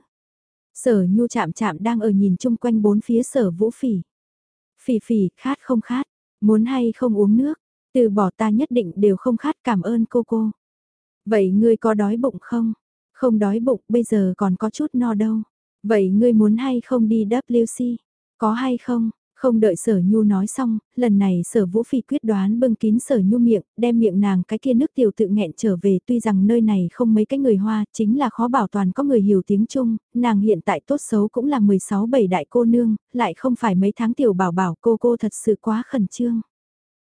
Sở nhu chạm chạm đang ở nhìn chung quanh bốn phía sở vũ phỉ. Phỉ phỉ, khát không khát, muốn hay không uống nước, từ bỏ ta nhất định đều không khát cảm ơn cô cô. Vậy ngươi có đói bụng không? Không đói bụng, bây giờ còn có chút no đâu. Vậy ngươi muốn hay không đi WC? Có hay không? Không đợi sở nhu nói xong, lần này sở vũ phi quyết đoán bưng kín sở nhu miệng, đem miệng nàng cái kia nước tiểu tự nghẹn trở về tuy rằng nơi này không mấy cái người hoa, chính là khó bảo toàn có người hiểu tiếng Trung, nàng hiện tại tốt xấu cũng là 16 bảy đại cô nương, lại không phải mấy tháng tiểu bảo bảo cô cô thật sự quá khẩn trương.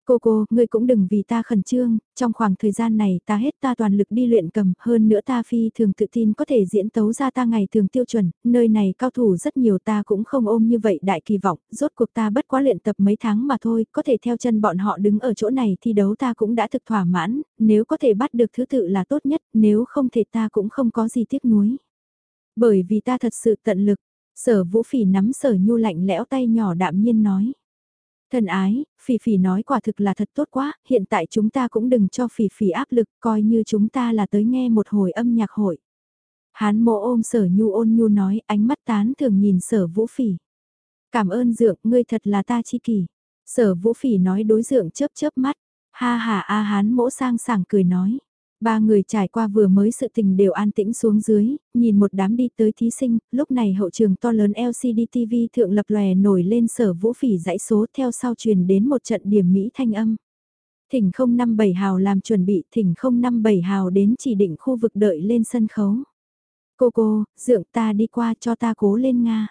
Cô cô, ngươi cũng đừng vì ta khẩn trương, trong khoảng thời gian này ta hết ta toàn lực đi luyện cầm, hơn nữa ta phi thường tự tin có thể diễn tấu ra ta ngày thường tiêu chuẩn, nơi này cao thủ rất nhiều ta cũng không ôm như vậy đại kỳ vọng, rốt cuộc ta bất quá luyện tập mấy tháng mà thôi, có thể theo chân bọn họ đứng ở chỗ này thi đấu ta cũng đã thực thỏa mãn, nếu có thể bắt được thứ tự là tốt nhất, nếu không thể ta cũng không có gì tiếc nuối. Bởi vì ta thật sự tận lực, sở vũ phỉ nắm sở nhu lạnh lẽo tay nhỏ đạm nhiên nói. Thân ái, Phỉ Phỉ nói quả thực là thật tốt quá, hiện tại chúng ta cũng đừng cho Phỉ Phỉ áp lực, coi như chúng ta là tới nghe một hồi âm nhạc hội. Hán mộ ôm sở nhu ôn nhu nói, ánh mắt tán thường nhìn sở vũ phỉ. Cảm ơn dượng, ngươi thật là ta chi kỷ. Sở vũ phỉ nói đối dượng chớp chớp mắt. Ha ha a hán mỗ sang sảng cười nói. Ba người trải qua vừa mới sự tình đều an tĩnh xuống dưới, nhìn một đám đi tới thí sinh, lúc này hậu trường to lớn LCD TV thượng lập lòe nổi lên sở vũ phỉ dãy số theo sau truyền đến một trận điểm Mỹ thanh âm. Thỉnh 057 hào làm chuẩn bị, thỉnh 057 hào đến chỉ định khu vực đợi lên sân khấu. Cô cô, dượng ta đi qua cho ta cố lên Nga.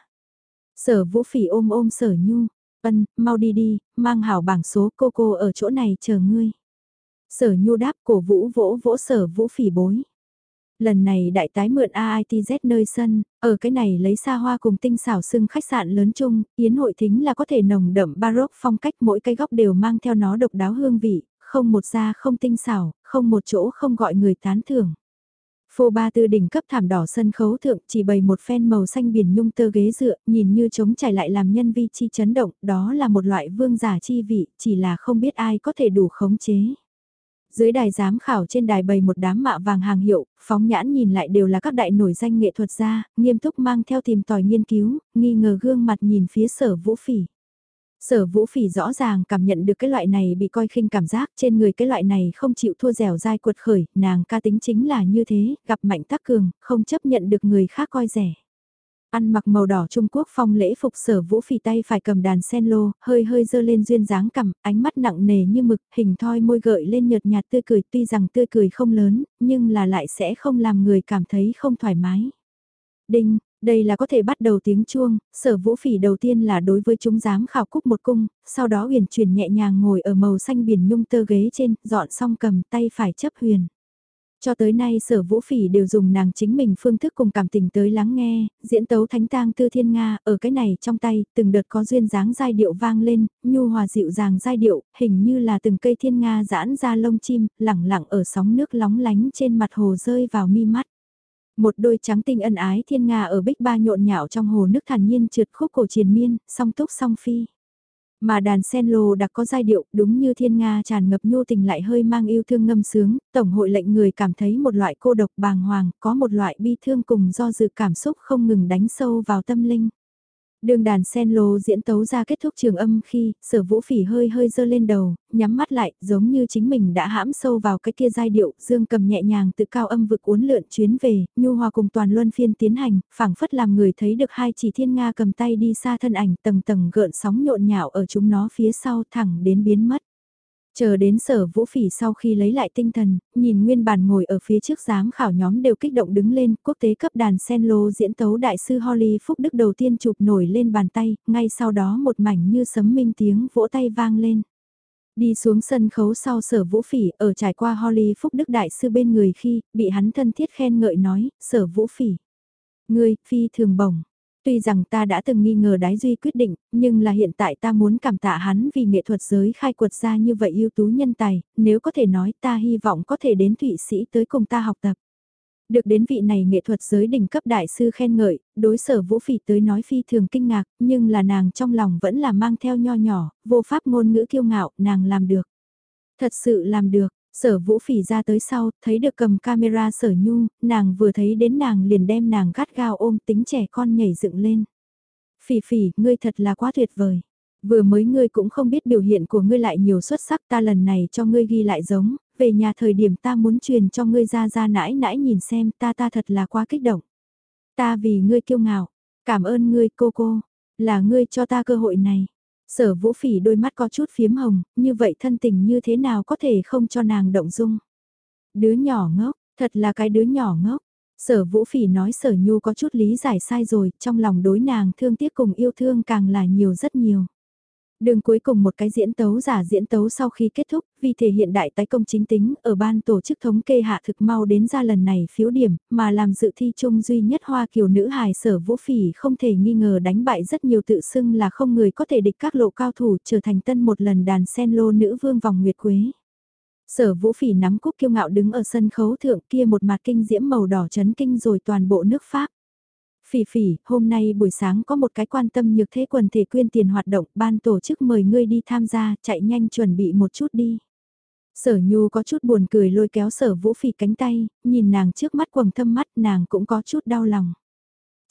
Sở vũ phỉ ôm ôm sở nhu, ân, mau đi đi, mang hào bảng số cô cô ở chỗ này chờ ngươi. Sở nhu đáp cổ vũ vỗ vỗ sở vũ phỉ bối. Lần này đại tái mượn AITZ nơi sân, ở cái này lấy xa hoa cùng tinh xảo sưng khách sạn lớn chung, yến hội thính là có thể nồng đậm baroque phong cách mỗi cái góc đều mang theo nó độc đáo hương vị, không một da không tinh xảo, không một chỗ không gọi người tán thưởng. Phô ba tư đỉnh cấp thảm đỏ sân khấu thượng chỉ bày một phen màu xanh biển nhung tơ ghế dựa, nhìn như trống trải lại làm nhân vi chi chấn động, đó là một loại vương giả chi vị, chỉ là không biết ai có thể đủ khống chế. Dưới đài giám khảo trên đài bày một đám mạ vàng hàng hiệu, phóng nhãn nhìn lại đều là các đại nổi danh nghệ thuật gia, nghiêm túc mang theo tìm tòi nghiên cứu, nghi ngờ gương mặt nhìn phía sở vũ phỉ. Sở vũ phỉ rõ ràng cảm nhận được cái loại này bị coi khinh cảm giác trên người cái loại này không chịu thua dẻo dai cuột khởi, nàng ca tính chính là như thế, gặp mạnh tắc cường, không chấp nhận được người khác coi rẻ. Ăn mặc màu đỏ Trung Quốc phong lễ phục sở vũ phì tay phải cầm đàn sen lô, hơi hơi dơ lên duyên dáng cầm, ánh mắt nặng nề như mực, hình thoi môi gợi lên nhợt nhạt tươi cười tuy rằng tươi cười không lớn, nhưng là lại sẽ không làm người cảm thấy không thoải mái. Đinh, đây là có thể bắt đầu tiếng chuông, sở vũ phỉ đầu tiên là đối với chúng dám khảo cúc một cung, sau đó huyền chuyển nhẹ nhàng ngồi ở màu xanh biển nhung tơ ghế trên, dọn xong cầm tay phải chấp huyền. Cho tới nay sở vũ phỉ đều dùng nàng chính mình phương thức cùng cảm tình tới lắng nghe, diễn tấu thánh tang tư thiên Nga, ở cái này trong tay, từng đợt có duyên dáng giai điệu vang lên, nhu hòa dịu dàng giai điệu, hình như là từng cây thiên Nga giãn ra lông chim, lẳng lặng ở sóng nước lóng lánh trên mặt hồ rơi vào mi mắt. Một đôi trắng tinh ân ái thiên Nga ở bích ba nhộn nhạo trong hồ nước thản nhiên trượt khúc cổ triền miên, song túc song phi. Mà đàn sen lô đặc có giai điệu đúng như thiên Nga tràn ngập nhô tình lại hơi mang yêu thương ngâm sướng, tổng hội lệnh người cảm thấy một loại cô độc bàng hoàng, có một loại bi thương cùng do dự cảm xúc không ngừng đánh sâu vào tâm linh. Đường đàn sen lô diễn tấu ra kết thúc trường âm khi, sở vũ phỉ hơi hơi dơ lên đầu, nhắm mắt lại, giống như chính mình đã hãm sâu vào cái kia giai điệu, dương cầm nhẹ nhàng tự cao âm vực uốn lượn chuyến về, nhu hòa cùng toàn luân phiên tiến hành, phảng phất làm người thấy được hai chỉ thiên nga cầm tay đi xa thân ảnh tầng tầng gợn sóng nhộn nhạo ở chúng nó phía sau thẳng đến biến mất. Chờ đến sở vũ phỉ sau khi lấy lại tinh thần, nhìn nguyên bản ngồi ở phía trước giám khảo nhóm đều kích động đứng lên, quốc tế cấp đàn sen lô diễn tấu đại sư Holly Phúc Đức đầu tiên chụp nổi lên bàn tay, ngay sau đó một mảnh như sấm minh tiếng vỗ tay vang lên. Đi xuống sân khấu sau sở vũ phỉ ở trải qua Holly Phúc Đức đại sư bên người khi bị hắn thân thiết khen ngợi nói, sở vũ phỉ. Ngươi, phi thường bổng, Tuy rằng ta đã từng nghi ngờ đái duy quyết định, nhưng là hiện tại ta muốn cảm tạ hắn vì nghệ thuật giới khai quật ra như vậy ưu tú nhân tài, nếu có thể nói ta hy vọng có thể đến Thụy Sĩ tới cùng ta học tập. Được đến vị này nghệ thuật giới đỉnh cấp đại sư khen ngợi, đối sở vũ phỉ tới nói phi thường kinh ngạc, nhưng là nàng trong lòng vẫn là mang theo nho nhỏ, vô pháp ngôn ngữ kiêu ngạo, nàng làm được. Thật sự làm được, Sở vũ phỉ ra tới sau, thấy được cầm camera sở nhu, nàng vừa thấy đến nàng liền đem nàng gắt gao ôm tính trẻ con nhảy dựng lên. Phỉ phỉ, ngươi thật là quá tuyệt vời. Vừa mới ngươi cũng không biết biểu hiện của ngươi lại nhiều xuất sắc ta lần này cho ngươi ghi lại giống, về nhà thời điểm ta muốn truyền cho ngươi ra ra nãi nãi nhìn xem ta ta thật là quá kích động. Ta vì ngươi kiêu ngạo, cảm ơn ngươi cô cô, là ngươi cho ta cơ hội này. Sở vũ phỉ đôi mắt có chút phiếm hồng, như vậy thân tình như thế nào có thể không cho nàng động dung. Đứa nhỏ ngốc, thật là cái đứa nhỏ ngốc. Sở vũ phỉ nói sở nhu có chút lý giải sai rồi, trong lòng đối nàng thương tiếc cùng yêu thương càng là nhiều rất nhiều. Đường cuối cùng một cái diễn tấu giả diễn tấu sau khi kết thúc, vì thể hiện đại tái công chính tính, ở ban tổ chức thống kê hạ thực mau đến ra lần này phiếu điểm, mà làm dự thi chung duy nhất hoa kiều nữ hài sở vũ phỉ không thể nghi ngờ đánh bại rất nhiều tự xưng là không người có thể địch các lộ cao thủ trở thành tân một lần đàn sen lô nữ vương vòng nguyệt quế. Sở vũ phỉ nắm cúc kiêu ngạo đứng ở sân khấu thượng kia một mặt kinh diễm màu đỏ chấn kinh rồi toàn bộ nước Pháp. Phỉ phỉ, hôm nay buổi sáng có một cái quan tâm nhược thế quần thể quyên tiền hoạt động, ban tổ chức mời ngươi đi tham gia, chạy nhanh chuẩn bị một chút đi. Sở Nhu có chút buồn cười lôi kéo sở vũ phỉ cánh tay, nhìn nàng trước mắt quầng thâm mắt nàng cũng có chút đau lòng.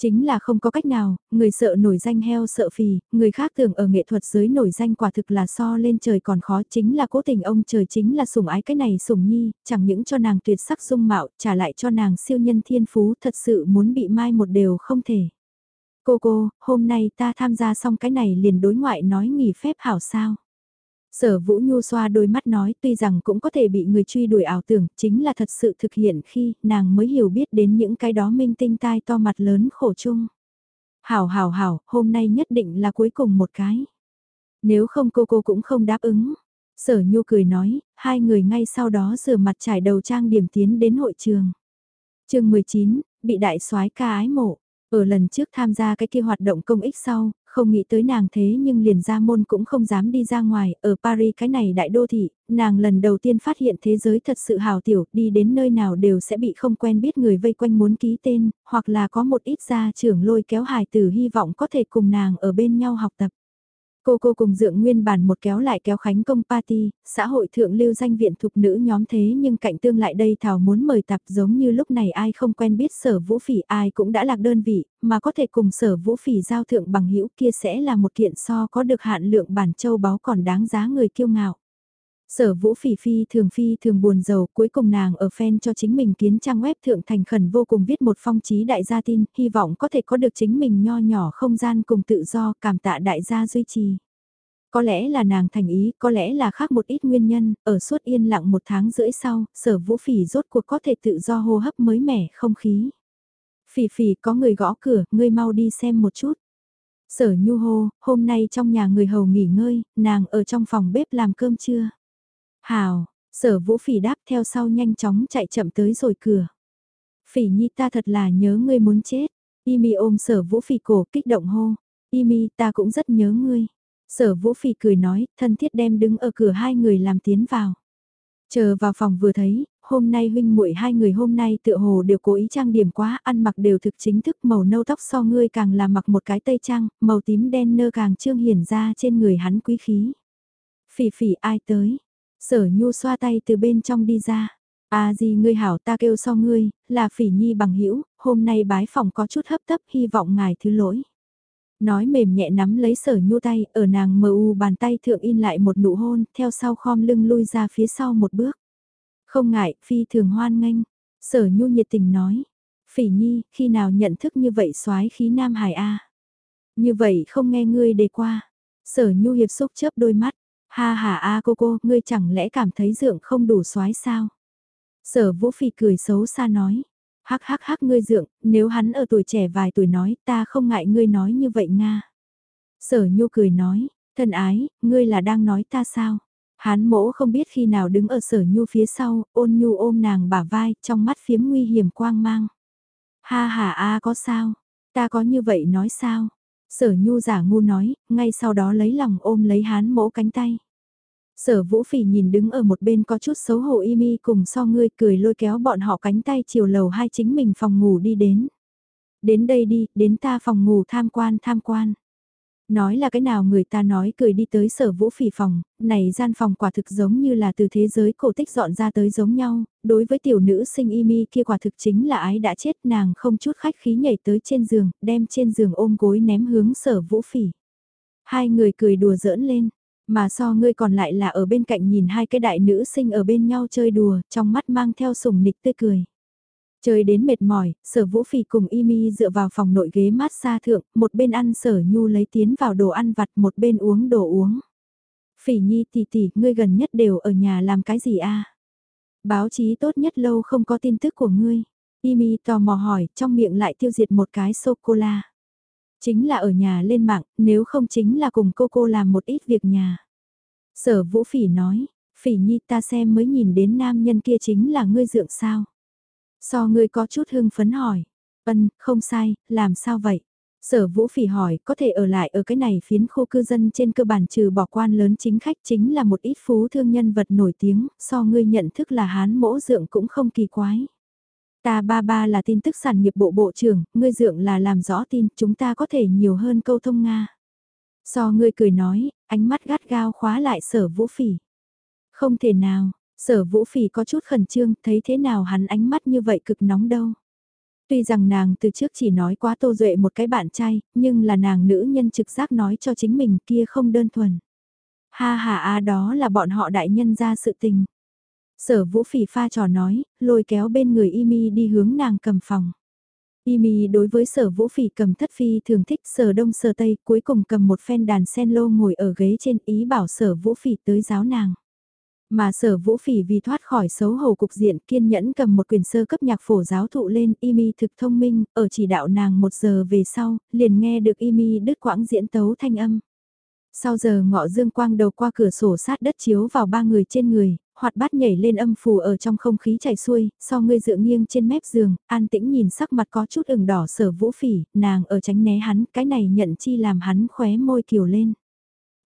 Chính là không có cách nào, người sợ nổi danh heo sợ phì, người khác tưởng ở nghệ thuật giới nổi danh quả thực là so lên trời còn khó chính là cố tình ông trời chính là sủng ái cái này sủng nhi, chẳng những cho nàng tuyệt sắc dung mạo, trả lại cho nàng siêu nhân thiên phú thật sự muốn bị mai một đều không thể. Cô cô, hôm nay ta tham gia xong cái này liền đối ngoại nói nghỉ phép hảo sao. Sở Vũ Nhu xoa đôi mắt nói tuy rằng cũng có thể bị người truy đuổi ảo tưởng, chính là thật sự thực hiện khi nàng mới hiểu biết đến những cái đó minh tinh tai to mặt lớn khổ chung. Hảo hảo hảo, hôm nay nhất định là cuối cùng một cái. Nếu không cô cô cũng không đáp ứng. Sở Nhu cười nói, hai người ngay sau đó rửa mặt trải đầu trang điểm tiến đến hội trường. chương 19, bị đại soái ca ái mộ. Ở lần trước tham gia cái kia hoạt động công ích sau, không nghĩ tới nàng thế nhưng liền ra môn cũng không dám đi ra ngoài, ở Paris cái này đại đô thị, nàng lần đầu tiên phát hiện thế giới thật sự hào tiểu, đi đến nơi nào đều sẽ bị không quen biết người vây quanh muốn ký tên, hoặc là có một ít gia trưởng lôi kéo hài tử hy vọng có thể cùng nàng ở bên nhau học tập. Cô cô cùng dượng nguyên bản một kéo lại kéo khánh công party, xã hội thượng lưu danh viện thục nữ nhóm thế nhưng cạnh tương lại đây thảo muốn mời tập giống như lúc này ai không quen biết sở vũ phỉ ai cũng đã lạc đơn vị, mà có thể cùng sở vũ phỉ giao thượng bằng hữu kia sẽ là một kiện so có được hạn lượng bản châu báu còn đáng giá người kiêu ngạo. Sở vũ phỉ phi thường phi thường buồn giàu, cuối cùng nàng ở fan cho chính mình kiến trang web thượng thành khẩn vô cùng viết một phong trí đại gia tin, hy vọng có thể có được chính mình nho nhỏ không gian cùng tự do, cảm tạ đại gia duy trì. Có lẽ là nàng thành ý, có lẽ là khác một ít nguyên nhân, ở suốt yên lặng một tháng rưỡi sau, sở vũ phỉ rốt cuộc có thể tự do hô hấp mới mẻ không khí. Phỉ phỉ có người gõ cửa, ngươi mau đi xem một chút. Sở nhu hô, hôm nay trong nhà người hầu nghỉ ngơi, nàng ở trong phòng bếp làm cơm trưa. Hào, sở vũ phỉ đáp theo sau nhanh chóng chạy chậm tới rồi cửa. Phỉ nhi ta thật là nhớ ngươi muốn chết. Imi ôm sở vũ phỉ cổ kích động hô. Imi ta cũng rất nhớ ngươi. Sở vũ phỉ cười nói, thân thiết đem đứng ở cửa hai người làm tiến vào. Chờ vào phòng vừa thấy, hôm nay huynh muội hai người hôm nay tựa hồ đều cố ý trang điểm quá, ăn mặc đều thực chính thức màu nâu tóc so ngươi càng là mặc một cái tây trang, màu tím đen nơ càng trương hiển ra trên người hắn quý khí. Phỉ phỉ ai tới, Sở nhu xoa tay từ bên trong đi ra. À gì ngươi hảo ta kêu so ngươi, là phỉ nhi bằng hữu hôm nay bái phòng có chút hấp tấp hy vọng ngài thứ lỗi. Nói mềm nhẹ nắm lấy sở nhu tay, ở nàng mờ u bàn tay thượng in lại một nụ hôn, theo sau khom lưng lui ra phía sau một bước. Không ngại, phi thường hoan nghênh. Sở nhu nhiệt tình nói. Phỉ nhi, khi nào nhận thức như vậy soái khí nam hải a Như vậy không nghe ngươi đề qua. Sở nhu hiệp xúc chớp đôi mắt. Ha ha a cô cô, ngươi chẳng lẽ cảm thấy dượng không đủ soái sao? Sở vũ phì cười xấu xa nói. Hắc hắc hắc ngươi dượng, nếu hắn ở tuổi trẻ vài tuổi nói ta không ngại ngươi nói như vậy Nga. Sở nhu cười nói, thân ái, ngươi là đang nói ta sao? Hán mỗ không biết khi nào đứng ở sở nhu phía sau, ôn nhu ôm nàng bả vai, trong mắt phiếm nguy hiểm quang mang. Ha ha a có sao? Ta có như vậy nói sao? Sở nhu giả ngu nói, ngay sau đó lấy lòng ôm lấy hán mỗ cánh tay. Sở vũ phỉ nhìn đứng ở một bên có chút xấu hổ y mi cùng so ngươi cười lôi kéo bọn họ cánh tay chiều lầu hai chính mình phòng ngủ đi đến. Đến đây đi, đến ta phòng ngủ tham quan tham quan. Nói là cái nào người ta nói cười đi tới sở vũ phỉ phòng, này gian phòng quả thực giống như là từ thế giới cổ tích dọn ra tới giống nhau, đối với tiểu nữ sinh y mi kia quả thực chính là ái đã chết nàng không chút khách khí nhảy tới trên giường, đem trên giường ôm gối ném hướng sở vũ phỉ. Hai người cười đùa giỡn lên, mà so ngươi còn lại là ở bên cạnh nhìn hai cái đại nữ sinh ở bên nhau chơi đùa, trong mắt mang theo sùng nịch tươi cười. Chơi đến mệt mỏi, sở vũ phỉ cùng Imi dựa vào phòng nội ghế mát xa thượng, một bên ăn sở nhu lấy tiến vào đồ ăn vặt một bên uống đồ uống. Phỉ nhi tỷ tỷ, ngươi gần nhất đều ở nhà làm cái gì a? Báo chí tốt nhất lâu không có tin tức của ngươi. Imi tò mò hỏi, trong miệng lại tiêu diệt một cái sô-cô-la. Chính là ở nhà lên mạng, nếu không chính là cùng cô cô làm một ít việc nhà. Sở vũ phỉ nói, phỉ nhi ta xem mới nhìn đến nam nhân kia chính là ngươi dượng sao. So ngươi có chút hưng phấn hỏi. Ân, không sai, làm sao vậy? Sở Vũ Phỉ hỏi, có thể ở lại ở cái này phiến khu cư dân trên cơ bản trừ bỏ quan lớn chính khách chính là một ít phú thương nhân vật nổi tiếng, so ngươi nhận thức là hán mỗ dượng cũng không kỳ quái. Ta ba ba là tin tức sản nghiệp bộ bộ trưởng, ngươi dượng là làm rõ tin, chúng ta có thể nhiều hơn câu thông Nga. So ngươi cười nói, ánh mắt gắt gao khóa lại sở Vũ Phỉ. Không thể nào, Sở vũ phỉ có chút khẩn trương, thấy thế nào hắn ánh mắt như vậy cực nóng đâu. Tuy rằng nàng từ trước chỉ nói quá tô duệ một cái bạn trai, nhưng là nàng nữ nhân trực giác nói cho chính mình kia không đơn thuần. Ha ha a đó là bọn họ đại nhân ra sự tình. Sở vũ phỉ pha trò nói, lôi kéo bên người Imi đi hướng nàng cầm phòng. Imi đối với sở vũ phỉ cầm thất phi thường thích sở đông sở tây cuối cùng cầm một phen đàn sen lô ngồi ở ghế trên ý bảo sở vũ phỉ tới giáo nàng. Mà sở vũ phỉ vì thoát khỏi xấu hổ cục diện kiên nhẫn cầm một quyền sơ cấp nhạc phổ giáo thụ lên Imi thực thông minh, ở chỉ đạo nàng một giờ về sau, liền nghe được Imi đứt quãng diễn tấu thanh âm. Sau giờ ngọ dương quang đầu qua cửa sổ sát đất chiếu vào ba người trên người, hoạt bát nhảy lên âm phù ở trong không khí chảy xuôi, so người dựa nghiêng trên mép giường, an tĩnh nhìn sắc mặt có chút ửng đỏ sở vũ phỉ, nàng ở tránh né hắn, cái này nhận chi làm hắn khóe môi kiều lên.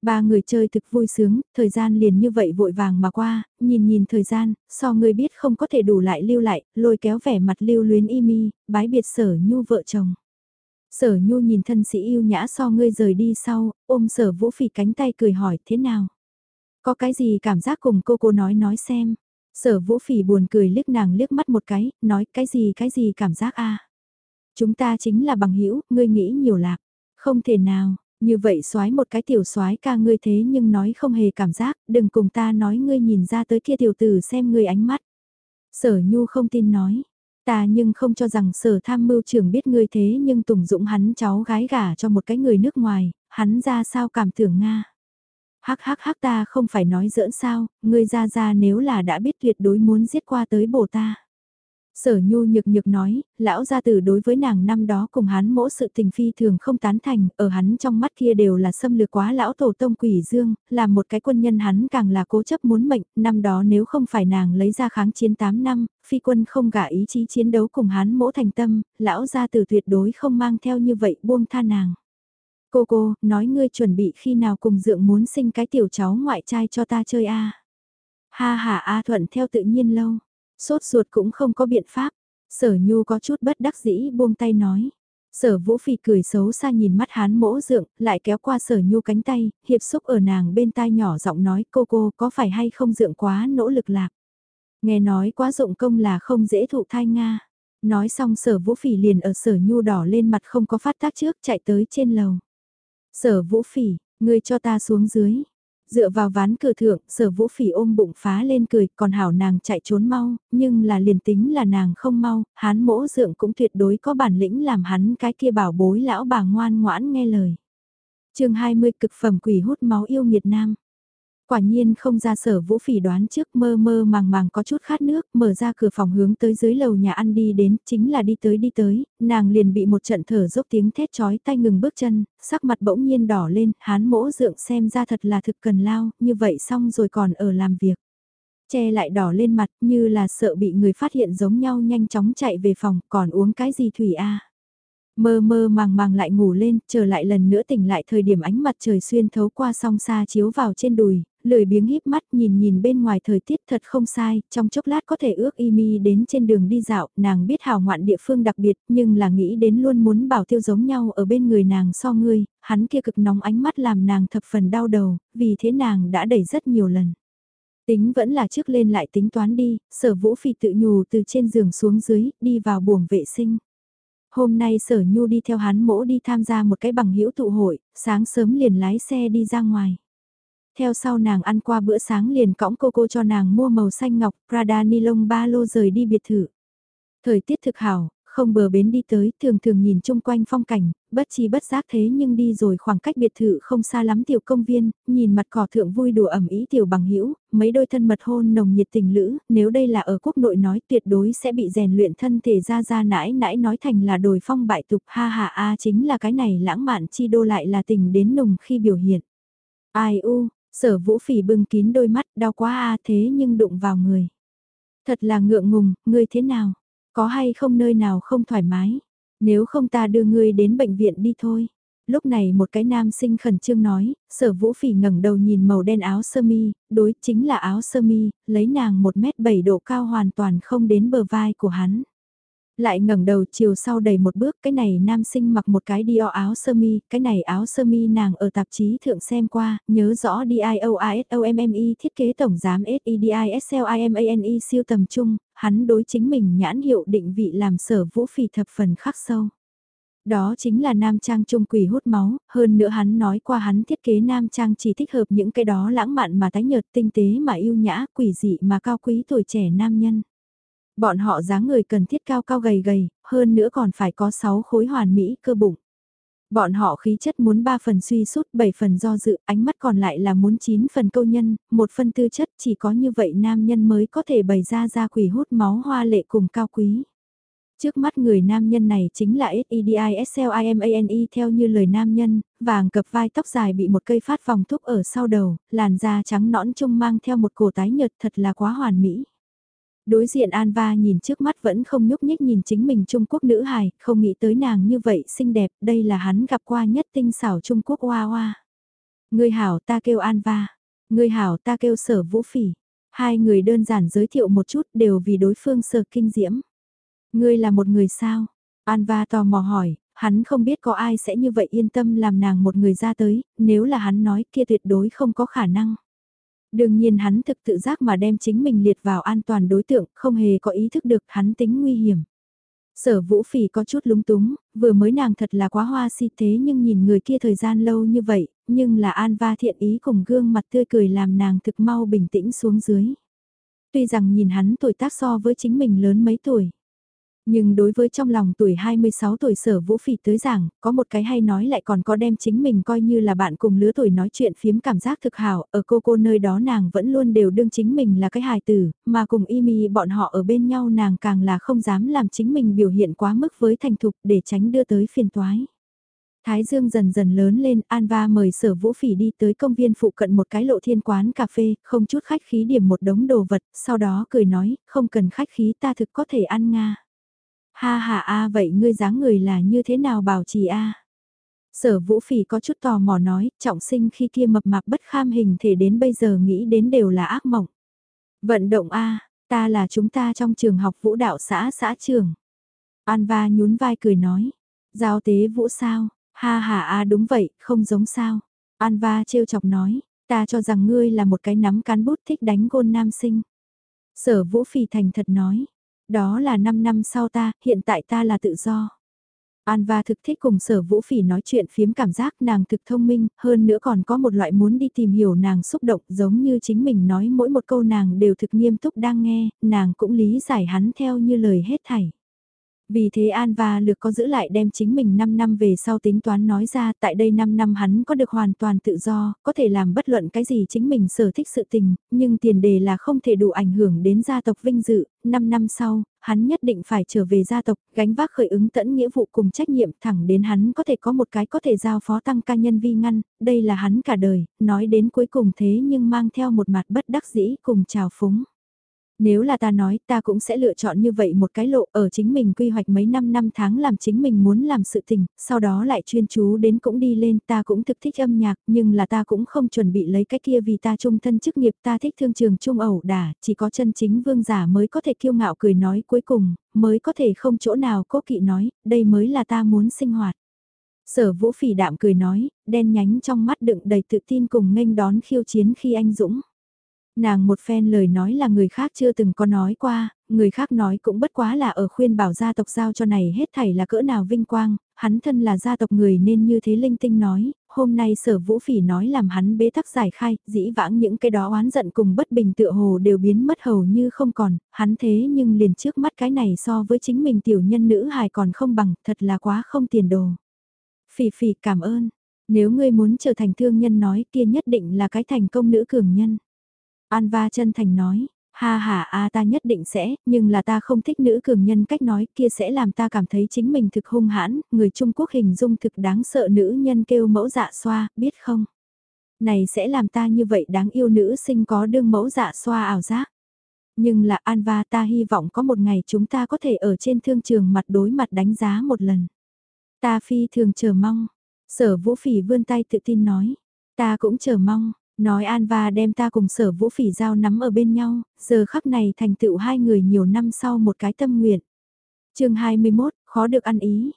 Ba người chơi thực vui sướng, thời gian liền như vậy vội vàng mà qua, nhìn nhìn thời gian, so người biết không có thể đủ lại lưu lại, lôi kéo vẻ mặt lưu luyến y mi, bái biệt sở nhu vợ chồng. Sở nhu nhìn thân sĩ yêu nhã so ngươi rời đi sau, ôm sở vũ phỉ cánh tay cười hỏi thế nào. Có cái gì cảm giác cùng cô cô nói nói xem. Sở vũ phỉ buồn cười liếc nàng liếc mắt một cái, nói cái gì cái gì cảm giác a Chúng ta chính là bằng hữu ngươi nghĩ nhiều lạc. Không thể nào, như vậy soái một cái tiểu soái ca ngươi thế nhưng nói không hề cảm giác, đừng cùng ta nói ngươi nhìn ra tới kia tiểu tử xem ngươi ánh mắt. Sở Nhu không tin nói, ta nhưng không cho rằng sở tham mưu trưởng biết ngươi thế nhưng Tùng Dũng hắn cháu gái gả cho một cái người nước ngoài, hắn ra sao cảm tưởng Nga. Hắc hắc hắc ta không phải nói giỡn sao, ngươi ra ra nếu là đã biết tuyệt đối muốn giết qua tới bổ ta. Sở nhu nhược nhược nói, lão gia tử đối với nàng năm đó cùng hắn mỗi sự tình phi thường không tán thành, ở hắn trong mắt kia đều là xâm lược quá lão tổ tông quỷ dương, là một cái quân nhân hắn càng là cố chấp muốn mệnh, năm đó nếu không phải nàng lấy ra kháng chiến 8 năm, phi quân không gả ý chí chiến đấu cùng hắn mỗ thành tâm, lão gia tử tuyệt đối không mang theo như vậy buông tha nàng. Cô cô, nói ngươi chuẩn bị khi nào cùng dượng muốn sinh cái tiểu cháu ngoại trai cho ta chơi a Ha ha a thuận theo tự nhiên lâu Sốt ruột cũng không có biện pháp. Sở Nhu có chút bất đắc dĩ buông tay nói. Sở Vũ Phi cười xấu xa nhìn mắt hán mỗ dượng, lại kéo qua Sở Nhu cánh tay, hiệp xúc ở nàng bên tai nhỏ giọng nói cô cô có phải hay không dượng quá nỗ lực lạc. Nghe nói quá dụng công là không dễ thụ thai Nga. Nói xong Sở Vũ Phỉ liền ở Sở Nhu đỏ lên mặt không có phát tác trước chạy tới trên lầu. Sở Vũ Phỉ, ngươi cho ta xuống dưới. Dựa vào ván cửa thượng, sở vũ phỉ ôm bụng phá lên cười, còn hảo nàng chạy trốn mau, nhưng là liền tính là nàng không mau, hán mỗ dượng cũng tuyệt đối có bản lĩnh làm hắn cái kia bảo bối lão bà ngoan ngoãn nghe lời. chương 20 cực phẩm quỷ hút máu yêu nghiệt nam. Quả nhiên không ra sở vũ phỉ đoán trước mơ mơ màng màng có chút khát nước, mở ra cửa phòng hướng tới dưới lầu nhà ăn đi đến, chính là đi tới đi tới, nàng liền bị một trận thở dốc tiếng thét chói tay ngừng bước chân, sắc mặt bỗng nhiên đỏ lên, hán mỗ dượng xem ra thật là thực cần lao, như vậy xong rồi còn ở làm việc. Che lại đỏ lên mặt như là sợ bị người phát hiện giống nhau nhanh chóng chạy về phòng, còn uống cái gì thủy a Mơ mơ màng màng lại ngủ lên, trở lại lần nữa tỉnh lại thời điểm ánh mặt trời xuyên thấu qua song xa chiếu vào trên đùi, lười biếng híp mắt nhìn nhìn bên ngoài thời tiết thật không sai, trong chốc lát có thể ước y đến trên đường đi dạo, nàng biết hào ngoạn địa phương đặc biệt nhưng là nghĩ đến luôn muốn bảo tiêu giống nhau ở bên người nàng so ngươi, hắn kia cực nóng ánh mắt làm nàng thập phần đau đầu, vì thế nàng đã đẩy rất nhiều lần. Tính vẫn là trước lên lại tính toán đi, sở vũ phi tự nhù từ trên giường xuống dưới, đi vào buồng vệ sinh. Hôm nay sở nhu đi theo hắn mỗ đi tham gia một cái bằng hữu tụ hội, sáng sớm liền lái xe đi ra ngoài. Theo sau nàng ăn qua bữa sáng liền cõng cô cô cho nàng mua màu xanh ngọc Prada nylon ba lô rời đi biệt thự. Thời tiết thực hảo, không bờ bến đi tới, thường thường nhìn chung quanh phong cảnh, bất chi bất giác thế nhưng đi rồi khoảng cách biệt thự không xa lắm tiểu công viên, nhìn mặt cỏ thượng vui đùa ẩm ý tiểu bằng hữu mấy đôi thân mật hôn nồng nhiệt tình lữ, nếu đây là ở quốc nội nói tuyệt đối sẽ bị rèn luyện thân thể ra ra nãi nãi nói thành là đồi phong bại tục ha ha a chính là cái này lãng mạn chi đô lại là tình đến nồng khi biểu hiện. Ai u, sở vũ phỉ bưng kín đôi mắt đau quá a thế nhưng đụng vào người. Thật là ngượng ngùng, ngươi thế nào? Có hay không nơi nào không thoải mái? Nếu không ta đưa ngươi đến bệnh viện đi thôi. Lúc này một cái nam sinh khẩn trương nói, sở vũ phỉ ngẩng đầu nhìn màu đen áo sơ mi, đối chính là áo sơ mi, lấy nàng 1m7 độ cao hoàn toàn không đến bờ vai của hắn. Lại ngẩng đầu chiều sau đầy một bước, cái này nam sinh mặc một cái Dior áo sơ mi, cái này áo sơ mi nàng ở tạp chí thượng xem qua, nhớ rõ DIOASOMME thiết kế tổng giám SEDISLIMANE siêu tầm trung, hắn đối chính mình nhãn hiệu định vị làm sở vũ phỉ thập phần khắc sâu. Đó chính là nam trang trung quỷ hút máu, hơn nữa hắn nói qua hắn thiết kế nam trang chỉ thích hợp những cái đó lãng mạn mà tái nhợt tinh tế mà yêu nhã, quỷ dị mà cao quý tuổi trẻ nam nhân. Bọn họ dáng người cần thiết cao cao gầy gầy, hơn nữa còn phải có 6 khối hoàn mỹ cơ bụng. Bọn họ khí chất muốn 3 phần suy sút 7 phần do dự, ánh mắt còn lại là muốn 9 phần câu nhân, một phần tư chất chỉ có như vậy nam nhân mới có thể bày ra ra quỷ hút máu hoa lệ cùng cao quý. Trước mắt người nam nhân này chính là SEDISLIMANE theo như lời nam nhân, vàng cập vai tóc dài bị một cây phát vòng thúc ở sau đầu, làn da trắng nõn trung mang theo một cổ tái nhợt thật là quá hoàn mỹ. Đối diện Anva nhìn trước mắt vẫn không nhúc nhích nhìn chính mình Trung Quốc nữ hài, không nghĩ tới nàng như vậy xinh đẹp, đây là hắn gặp qua nhất tinh xảo Trung Quốc hoa hoa. Người hảo ta kêu Anva, người hảo ta kêu sở vũ phỉ. Hai người đơn giản giới thiệu một chút đều vì đối phương sở kinh diễm. Ngươi là một người sao? Anva tò mò hỏi, hắn không biết có ai sẽ như vậy yên tâm làm nàng một người ra tới, nếu là hắn nói kia tuyệt đối không có khả năng. Đương nhiên hắn thực tự giác mà đem chính mình liệt vào an toàn đối tượng, không hề có ý thức được hắn tính nguy hiểm. Sở vũ phỉ có chút lúng túng, vừa mới nàng thật là quá hoa si thế nhưng nhìn người kia thời gian lâu như vậy, nhưng là an va thiện ý cùng gương mặt tươi cười làm nàng thực mau bình tĩnh xuống dưới. Tuy rằng nhìn hắn tuổi tác so với chính mình lớn mấy tuổi. Nhưng đối với trong lòng tuổi 26 tuổi sở vũ phỉ tới giảng, có một cái hay nói lại còn có đem chính mình coi như là bạn cùng lứa tuổi nói chuyện phiếm cảm giác thực hảo, ở cô cô nơi đó nàng vẫn luôn đều đương chính mình là cái hài tử, mà cùng y bọn họ ở bên nhau nàng càng là không dám làm chính mình biểu hiện quá mức với thành thục để tránh đưa tới phiền toái. Thái Dương dần dần lớn lên, Anva mời sở vũ phỉ đi tới công viên phụ cận một cái lộ thiên quán cà phê, không chút khách khí điểm một đống đồ vật, sau đó cười nói, không cần khách khí ta thực có thể ăn Nga. Ha ha a vậy ngươi dáng người là như thế nào bảo trì a? Sở vũ phỉ có chút tò mò nói, trọng sinh khi kia mập mạp bất kham hình thể đến bây giờ nghĩ đến đều là ác mộng. Vận động a, ta là chúng ta trong trường học vũ đạo xã xã trường. An va nhún vai cười nói, giao tế vũ sao, ha ha a đúng vậy, không giống sao. An va trêu chọc nói, ta cho rằng ngươi là một cái nắm cán bút thích đánh gôn nam sinh. Sở vũ phỉ thành thật nói, đó là 5 năm sau ta, hiện tại ta là tự do. Anva thực thích cùng sở vũ phỉ nói chuyện phiếm cảm giác nàng thực thông minh, hơn nữa còn có một loại muốn đi tìm hiểu nàng xúc động giống như chính mình nói mỗi một câu nàng đều thực nghiêm túc đang nghe, nàng cũng lý giải hắn theo như lời hết thảy. Vì thế An và Lược có giữ lại đem chính mình 5 năm về sau tính toán nói ra tại đây 5 năm hắn có được hoàn toàn tự do, có thể làm bất luận cái gì chính mình sở thích sự tình, nhưng tiền đề là không thể đủ ảnh hưởng đến gia tộc vinh dự, 5 năm sau, hắn nhất định phải trở về gia tộc, gánh vác khởi ứng tẫn nghĩa vụ cùng trách nhiệm thẳng đến hắn có thể có một cái có thể giao phó tăng ca nhân vi ngăn, đây là hắn cả đời, nói đến cuối cùng thế nhưng mang theo một mặt bất đắc dĩ cùng trào phúng. Nếu là ta nói ta cũng sẽ lựa chọn như vậy một cái lộ ở chính mình quy hoạch mấy năm năm tháng làm chính mình muốn làm sự tình, sau đó lại chuyên chú đến cũng đi lên ta cũng thực thích âm nhạc nhưng là ta cũng không chuẩn bị lấy cái kia vì ta trung thân chức nghiệp ta thích thương trường trung ẩu đả, chỉ có chân chính vương giả mới có thể kiêu ngạo cười nói cuối cùng, mới có thể không chỗ nào cố kỵ nói, đây mới là ta muốn sinh hoạt. Sở vũ phỉ đạm cười nói, đen nhánh trong mắt đựng đầy tự tin cùng nghênh đón khiêu chiến khi anh Dũng. Nàng một phen lời nói là người khác chưa từng có nói qua, người khác nói cũng bất quá là ở khuyên bảo gia tộc giao cho này hết thảy là cỡ nào vinh quang, hắn thân là gia tộc người nên như thế linh tinh nói, hôm nay sở vũ phỉ nói làm hắn bế tắc giải khai, dĩ vãng những cái đó oán giận cùng bất bình tựa hồ đều biến mất hầu như không còn, hắn thế nhưng liền trước mắt cái này so với chính mình tiểu nhân nữ hài còn không bằng, thật là quá không tiền đồ. Phỉ phỉ cảm ơn, nếu ngươi muốn trở thành thương nhân nói kia nhất định là cái thành công nữ cường nhân. Anva chân thành nói, ha ha a ta nhất định sẽ, nhưng là ta không thích nữ cường nhân cách nói kia sẽ làm ta cảm thấy chính mình thực hung hãn, người Trung Quốc hình dung thực đáng sợ nữ nhân kêu mẫu dạ xoa, biết không? Này sẽ làm ta như vậy đáng yêu nữ sinh có đương mẫu dạ xoa ảo giác. Nhưng là Anva, ta hy vọng có một ngày chúng ta có thể ở trên thương trường mặt đối mặt đánh giá một lần. Ta phi thường chờ mong. Sở vũ phỉ vươn tay tự tin nói. Ta cũng chờ mong, Nói An Va đem ta cùng sở vũ phỉ giao nắm ở bên nhau, giờ khắc này thành tựu hai người nhiều năm sau một cái tâm nguyện. chương 21, khó được ăn ý,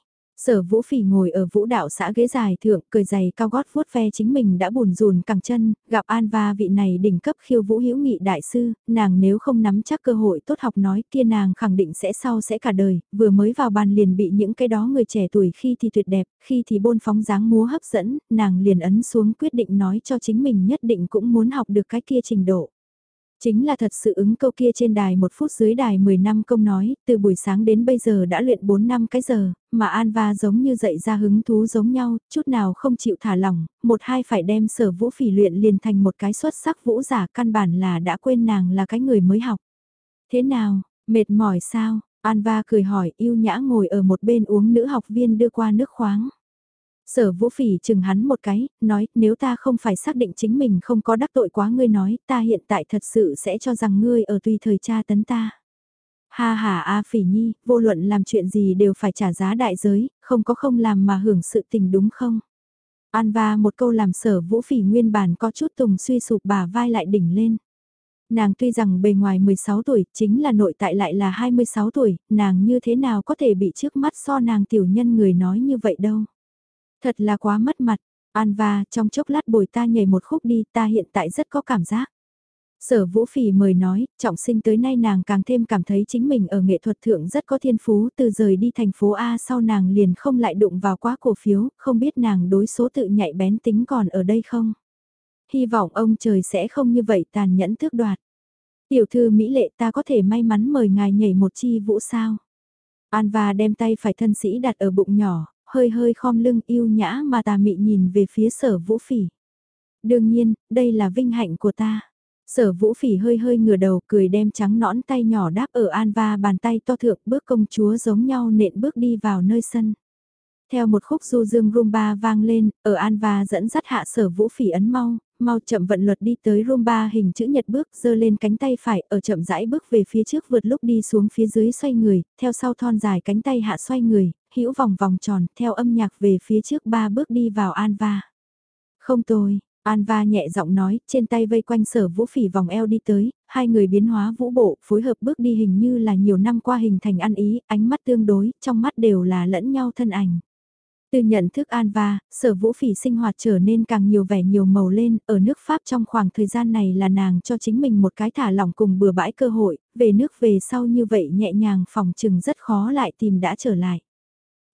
Sở vũ phỉ ngồi ở vũ đạo xã ghế dài thượng, cười giày cao gót vuốt ve chính mình đã buồn rùn cẳng chân, gặp An Va vị này đỉnh cấp khiêu vũ hữu nghị đại sư, nàng nếu không nắm chắc cơ hội tốt học nói kia nàng khẳng định sẽ sau sẽ cả đời, vừa mới vào bàn liền bị những cái đó người trẻ tuổi khi thì tuyệt đẹp, khi thì bôn phóng dáng múa hấp dẫn, nàng liền ấn xuống quyết định nói cho chính mình nhất định cũng muốn học được cái kia trình độ. Chính là thật sự ứng câu kia trên đài một phút dưới đài 10 năm công nói, từ buổi sáng đến bây giờ đã luyện 4 năm cái giờ, mà Anva giống như dậy ra hứng thú giống nhau, chút nào không chịu thả lỏng, một hai phải đem sở vũ phỉ luyện liền thành một cái xuất sắc vũ giả căn bản là đã quên nàng là cái người mới học. Thế nào, mệt mỏi sao? Anva cười hỏi yêu nhã ngồi ở một bên uống nữ học viên đưa qua nước khoáng. Sở vũ phỉ chừng hắn một cái, nói nếu ta không phải xác định chính mình không có đắc tội quá ngươi nói ta hiện tại thật sự sẽ cho rằng ngươi ở tùy thời tra tấn ta. Ha ha a phỉ nhi, vô luận làm chuyện gì đều phải trả giá đại giới, không có không làm mà hưởng sự tình đúng không? An va một câu làm sở vũ phỉ nguyên bản có chút tùng suy sụp bà vai lại đỉnh lên. Nàng tuy rằng bề ngoài 16 tuổi, chính là nội tại lại là 26 tuổi, nàng như thế nào có thể bị trước mắt so nàng tiểu nhân người nói như vậy đâu. Thật là quá mất mặt, Anva trong chốc lát bồi ta nhảy một khúc đi ta hiện tại rất có cảm giác. Sở Vũ Phỉ mời nói, trọng sinh tới nay nàng càng thêm cảm thấy chính mình ở nghệ thuật thượng rất có thiên phú từ rời đi thành phố A sau nàng liền không lại đụng vào quá cổ phiếu, không biết nàng đối số tự nhạy bén tính còn ở đây không. Hy vọng ông trời sẽ không như vậy tàn nhẫn thước đoạt. Tiểu thư Mỹ lệ ta có thể may mắn mời ngài nhảy một chi vũ sao. An và đem tay phải thân sĩ đặt ở bụng nhỏ, hơi hơi khom lưng yêu nhã mà tà mị nhìn về phía sở vũ phỉ. Đương nhiên, đây là vinh hạnh của ta. Sở vũ phỉ hơi hơi ngửa đầu cười đem trắng nõn tay nhỏ đáp ở an va bàn tay to thượng bước công chúa giống nhau nện bước đi vào nơi sân. Theo một khúc du dương rumba vang lên, ở an va dẫn dắt hạ sở vũ phỉ ấn mau, mau chậm vận luật đi tới rumba hình chữ nhật bước dơ lên cánh tay phải ở chậm rãi bước về phía trước vượt lúc đi xuống phía dưới xoay người, theo sau thon dài cánh tay hạ xoay người, hữu vòng vòng tròn, theo âm nhạc về phía trước ba bước đi vào anva. Không tồi, anva nhẹ giọng nói, trên tay vây quanh sở vũ phỉ vòng eo đi tới, hai người biến hóa vũ bộ, phối hợp bước đi hình như là nhiều năm qua hình thành ăn ý, ánh mắt tương đối, trong mắt đều là lẫn nhau thân ảnh. Từ nhận thức anva sở vũ phỉ sinh hoạt trở nên càng nhiều vẻ nhiều màu lên, ở nước Pháp trong khoảng thời gian này là nàng cho chính mình một cái thả lỏng cùng bừa bãi cơ hội, về nước về sau như vậy nhẹ nhàng phòng trừng rất khó lại tìm đã trở lại.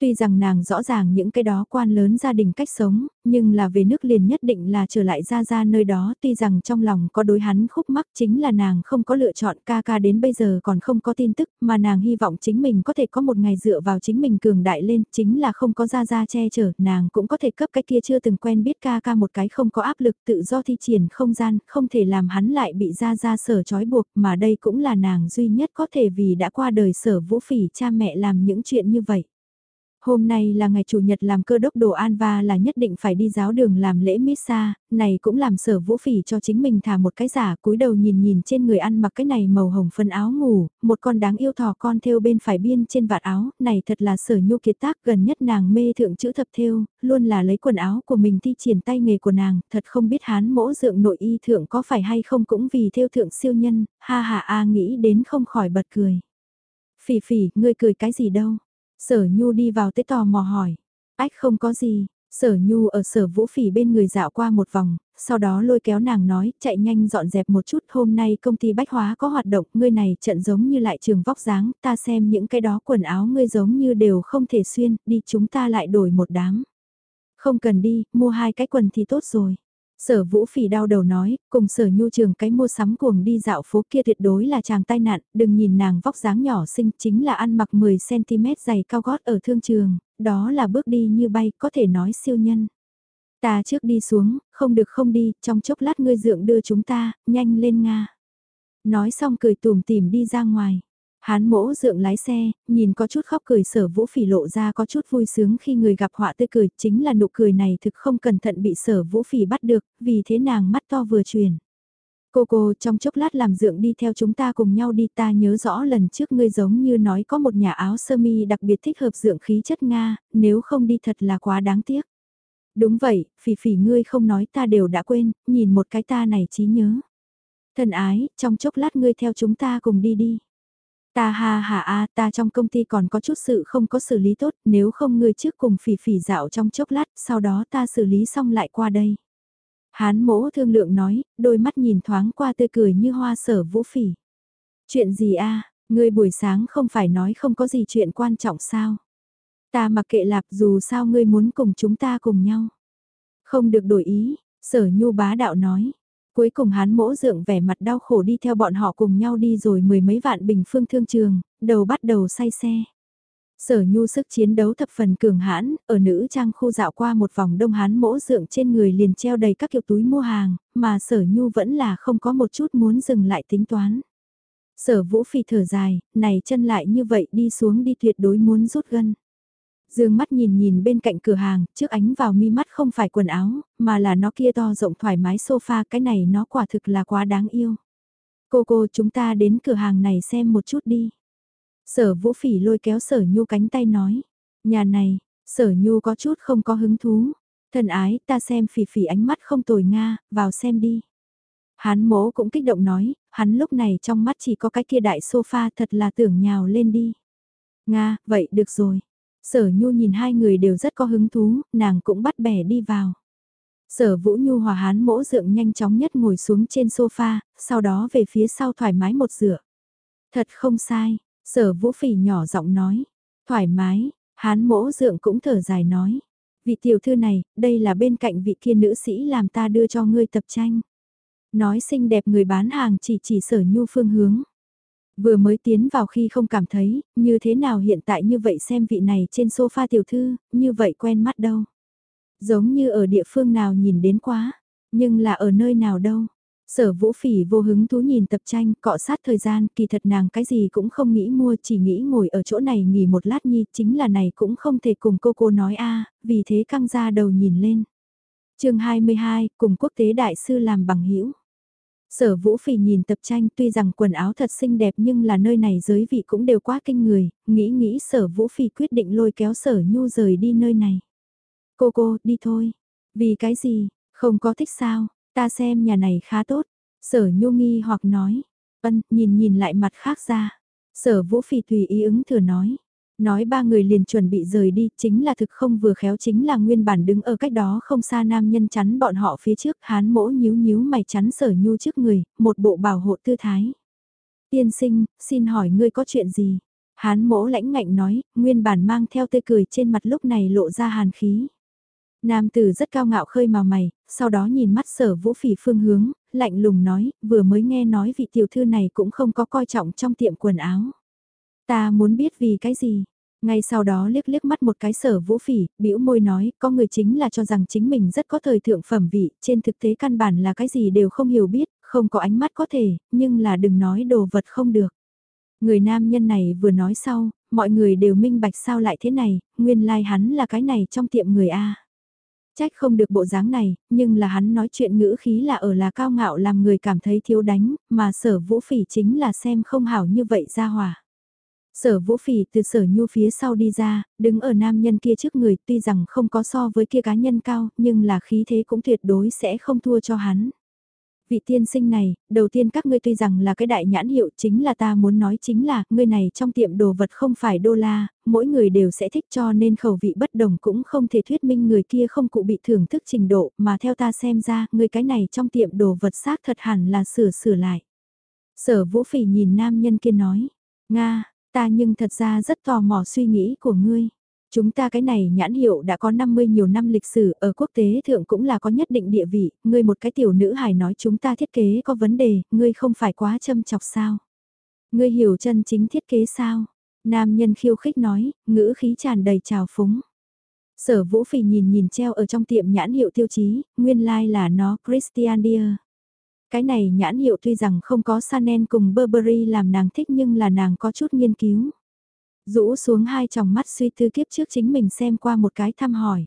Tuy rằng nàng rõ ràng những cái đó quan lớn gia đình cách sống, nhưng là về nước liền nhất định là trở lại ra ra nơi đó tuy rằng trong lòng có đối hắn khúc mắc chính là nàng không có lựa chọn ca ca đến bây giờ còn không có tin tức mà nàng hy vọng chính mình có thể có một ngày dựa vào chính mình cường đại lên chính là không có ra ra che chở nàng cũng có thể cấp cái kia chưa từng quen biết ca ca một cái không có áp lực tự do thi triển không gian không thể làm hắn lại bị ra ra sở trói buộc mà đây cũng là nàng duy nhất có thể vì đã qua đời sở vũ phỉ cha mẹ làm những chuyện như vậy. Hôm nay là ngày chủ nhật làm cơ đốc đồ an và là nhất định phải đi giáo đường làm lễ missa, này cũng làm sở vũ phỉ cho chính mình thả một cái giả cúi đầu nhìn nhìn trên người ăn mặc cái này màu hồng phân áo ngủ, một con đáng yêu thỏ con thêu bên phải biên trên vạt áo, này thật là sở nhu kiệt tác gần nhất nàng mê thượng chữ thập thêu, luôn là lấy quần áo của mình thi triển tay nghề của nàng, thật không biết hán mỗ dượng nội y thượng có phải hay không cũng vì thêu thượng siêu nhân, ha ha a nghĩ đến không khỏi bật cười. Phỉ phỉ, ngươi cười cái gì đâu? Sở Nhu đi vào tới tò mò hỏi. Ách không có gì, Sở Nhu ở sở vũ phỉ bên người dạo qua một vòng, sau đó lôi kéo nàng nói, chạy nhanh dọn dẹp một chút, hôm nay công ty bách hóa có hoạt động, ngươi này trận giống như lại trường vóc dáng, ta xem những cái đó quần áo ngươi giống như đều không thể xuyên, đi chúng ta lại đổi một đám. Không cần đi, mua hai cái quần thì tốt rồi. Sở vũ phỉ đau đầu nói, cùng sở nhu trường cái mua sắm cuồng đi dạo phố kia tuyệt đối là chàng tai nạn, đừng nhìn nàng vóc dáng nhỏ xinh chính là ăn mặc 10cm dày cao gót ở thương trường, đó là bước đi như bay có thể nói siêu nhân. Ta trước đi xuống, không được không đi, trong chốc lát ngươi dượng đưa chúng ta, nhanh lên Nga. Nói xong cười tùm tìm đi ra ngoài. Hán mỗ dượng lái xe, nhìn có chút khóc cười sở vũ phỉ lộ ra có chút vui sướng khi người gặp họa tươi cười, chính là nụ cười này thực không cẩn thận bị sở vũ phỉ bắt được, vì thế nàng mắt to vừa truyền. Cô cô trong chốc lát làm dượng đi theo chúng ta cùng nhau đi ta nhớ rõ lần trước ngươi giống như nói có một nhà áo sơ mi đặc biệt thích hợp dượng khí chất Nga, nếu không đi thật là quá đáng tiếc. Đúng vậy, phỉ phỉ ngươi không nói ta đều đã quên, nhìn một cái ta này trí nhớ. Thân ái, trong chốc lát ngươi theo chúng ta cùng đi đi. Ta ha ha a ta trong công ty còn có chút sự không có xử lý tốt, nếu không ngươi trước cùng phỉ phỉ dạo trong chốc lát, sau đó ta xử lý xong lại qua đây. Hán mỗ thương lượng nói, đôi mắt nhìn thoáng qua tươi cười như hoa sở vũ phỉ. Chuyện gì a ngươi buổi sáng không phải nói không có gì chuyện quan trọng sao? Ta mặc kệ lạp dù sao ngươi muốn cùng chúng ta cùng nhau. Không được đổi ý, sở nhu bá đạo nói. Cuối cùng hắn mỗ dượng vẻ mặt đau khổ đi theo bọn họ cùng nhau đi rồi mười mấy vạn bình phương thương trường, đầu bắt đầu say xe. Sở nhu sức chiến đấu thập phần cường hãn, ở nữ trang khu dạo qua một vòng đông hán mỗ dượng trên người liền treo đầy các kiểu túi mua hàng, mà sở nhu vẫn là không có một chút muốn dừng lại tính toán. Sở vũ phi thở dài, này chân lại như vậy đi xuống đi tuyệt đối muốn rút gân. Dương mắt nhìn nhìn bên cạnh cửa hàng, trước ánh vào mi mắt không phải quần áo, mà là nó kia to rộng thoải mái sofa, cái này nó quả thực là quá đáng yêu. Cô cô chúng ta đến cửa hàng này xem một chút đi. Sở vũ phỉ lôi kéo sở nhu cánh tay nói. Nhà này, sở nhu có chút không có hứng thú. Thần ái, ta xem phỉ phỉ ánh mắt không tồi Nga, vào xem đi. Hắn mố cũng kích động nói, hắn lúc này trong mắt chỉ có cái kia đại sofa thật là tưởng nhào lên đi. Nga, vậy được rồi. Sở Nhu nhìn hai người đều rất có hứng thú, nàng cũng bắt bẻ đi vào. Sở Vũ Nhu hòa hán mỗ dượng nhanh chóng nhất ngồi xuống trên sofa, sau đó về phía sau thoải mái một dựa. Thật không sai, sở Vũ Phỉ nhỏ giọng nói. Thoải mái, hán mỗ dượng cũng thở dài nói. Vị tiểu thư này, đây là bên cạnh vị kia nữ sĩ làm ta đưa cho ngươi tập tranh. Nói xinh đẹp người bán hàng chỉ chỉ sở nhu phương hướng. Vừa mới tiến vào khi không cảm thấy, như thế nào hiện tại như vậy xem vị này trên sofa tiểu thư, như vậy quen mắt đâu. Giống như ở địa phương nào nhìn đến quá, nhưng là ở nơi nào đâu. Sở vũ phỉ vô hứng thú nhìn tập tranh, cọ sát thời gian, kỳ thật nàng cái gì cũng không nghĩ mua, chỉ nghĩ ngồi ở chỗ này nghỉ một lát nhi, chính là này cũng không thể cùng cô cô nói a vì thế căng ra đầu nhìn lên. chương 22, cùng quốc tế đại sư làm bằng hữu Sở Vũ Phỉ nhìn tập tranh tuy rằng quần áo thật xinh đẹp nhưng là nơi này giới vị cũng đều quá kinh người, nghĩ nghĩ Sở Vũ Phỉ quyết định lôi kéo Sở Nhu rời đi nơi này. Cô cô, đi thôi. Vì cái gì, không có thích sao, ta xem nhà này khá tốt. Sở Nhu nghi hoặc nói, ân, nhìn nhìn lại mặt khác ra. Sở Vũ Phỉ tùy ý ứng thừa nói. Nói ba người liền chuẩn bị rời đi, chính là thực không vừa khéo chính là nguyên bản đứng ở cách đó không xa nam nhân chắn bọn họ phía trước, hán mỗ nhíu nhíu mày chắn sở nhu trước người, một bộ bảo hộ tư thái. Tiên sinh, xin hỏi ngươi có chuyện gì? Hán mỗ lãnh ngạnh nói, nguyên bản mang theo tươi cười trên mặt lúc này lộ ra hàn khí. Nam tử rất cao ngạo khơi màu mày, sau đó nhìn mắt sở vũ phỉ phương hướng, lạnh lùng nói, vừa mới nghe nói vị tiểu thư này cũng không có coi trọng trong tiệm quần áo. Ta muốn biết vì cái gì, ngay sau đó liếc liếc mắt một cái sở vũ phỉ, bĩu môi nói, có người chính là cho rằng chính mình rất có thời thượng phẩm vị, trên thực tế căn bản là cái gì đều không hiểu biết, không có ánh mắt có thể, nhưng là đừng nói đồ vật không được. Người nam nhân này vừa nói sau, mọi người đều minh bạch sao lại thế này, nguyên lai like hắn là cái này trong tiệm người A. Trách không được bộ dáng này, nhưng là hắn nói chuyện ngữ khí là ở là cao ngạo làm người cảm thấy thiếu đánh, mà sở vũ phỉ chính là xem không hảo như vậy ra hòa. Sở vũ phỉ từ sở nhu phía sau đi ra, đứng ở nam nhân kia trước người tuy rằng không có so với kia cá nhân cao, nhưng là khí thế cũng tuyệt đối sẽ không thua cho hắn. Vị tiên sinh này, đầu tiên các ngươi tuy rằng là cái đại nhãn hiệu chính là ta muốn nói chính là, ngươi này trong tiệm đồ vật không phải đô la, mỗi người đều sẽ thích cho nên khẩu vị bất đồng cũng không thể thuyết minh người kia không cụ bị thưởng thức trình độ, mà theo ta xem ra, ngươi cái này trong tiệm đồ vật xác thật hẳn là sửa sửa lại. Sở vũ phỉ nhìn nam nhân kia nói, Nga, Ta nhưng thật ra rất tò mò suy nghĩ của ngươi. Chúng ta cái này nhãn hiệu đã có 50 nhiều năm lịch sử, ở quốc tế thượng cũng là có nhất định địa vị, ngươi một cái tiểu nữ hài nói chúng ta thiết kế có vấn đề, ngươi không phải quá châm chọc sao. Ngươi hiểu chân chính thiết kế sao? Nam nhân khiêu khích nói, ngữ khí tràn đầy trào phúng. Sở vũ phỉ nhìn nhìn treo ở trong tiệm nhãn hiệu tiêu chí, nguyên lai like là nó Christian Dior. Cái này nhãn hiệu tuy rằng không có Chanel cùng Burberry làm nàng thích nhưng là nàng có chút nghiên cứu. Rũ xuống hai tròng mắt suy tư kiếp trước chính mình xem qua một cái thăm hỏi.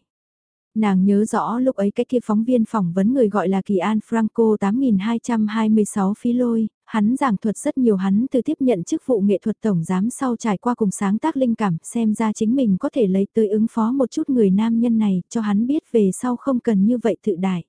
Nàng nhớ rõ lúc ấy cái kia phóng viên phỏng vấn người gọi là Kỳ An Franco 8226 phí lôi, hắn giảng thuật rất nhiều hắn từ tiếp nhận chức vụ nghệ thuật tổng giám sau trải qua cùng sáng tác linh cảm xem ra chính mình có thể lấy tới ứng phó một chút người nam nhân này cho hắn biết về sau không cần như vậy tự đại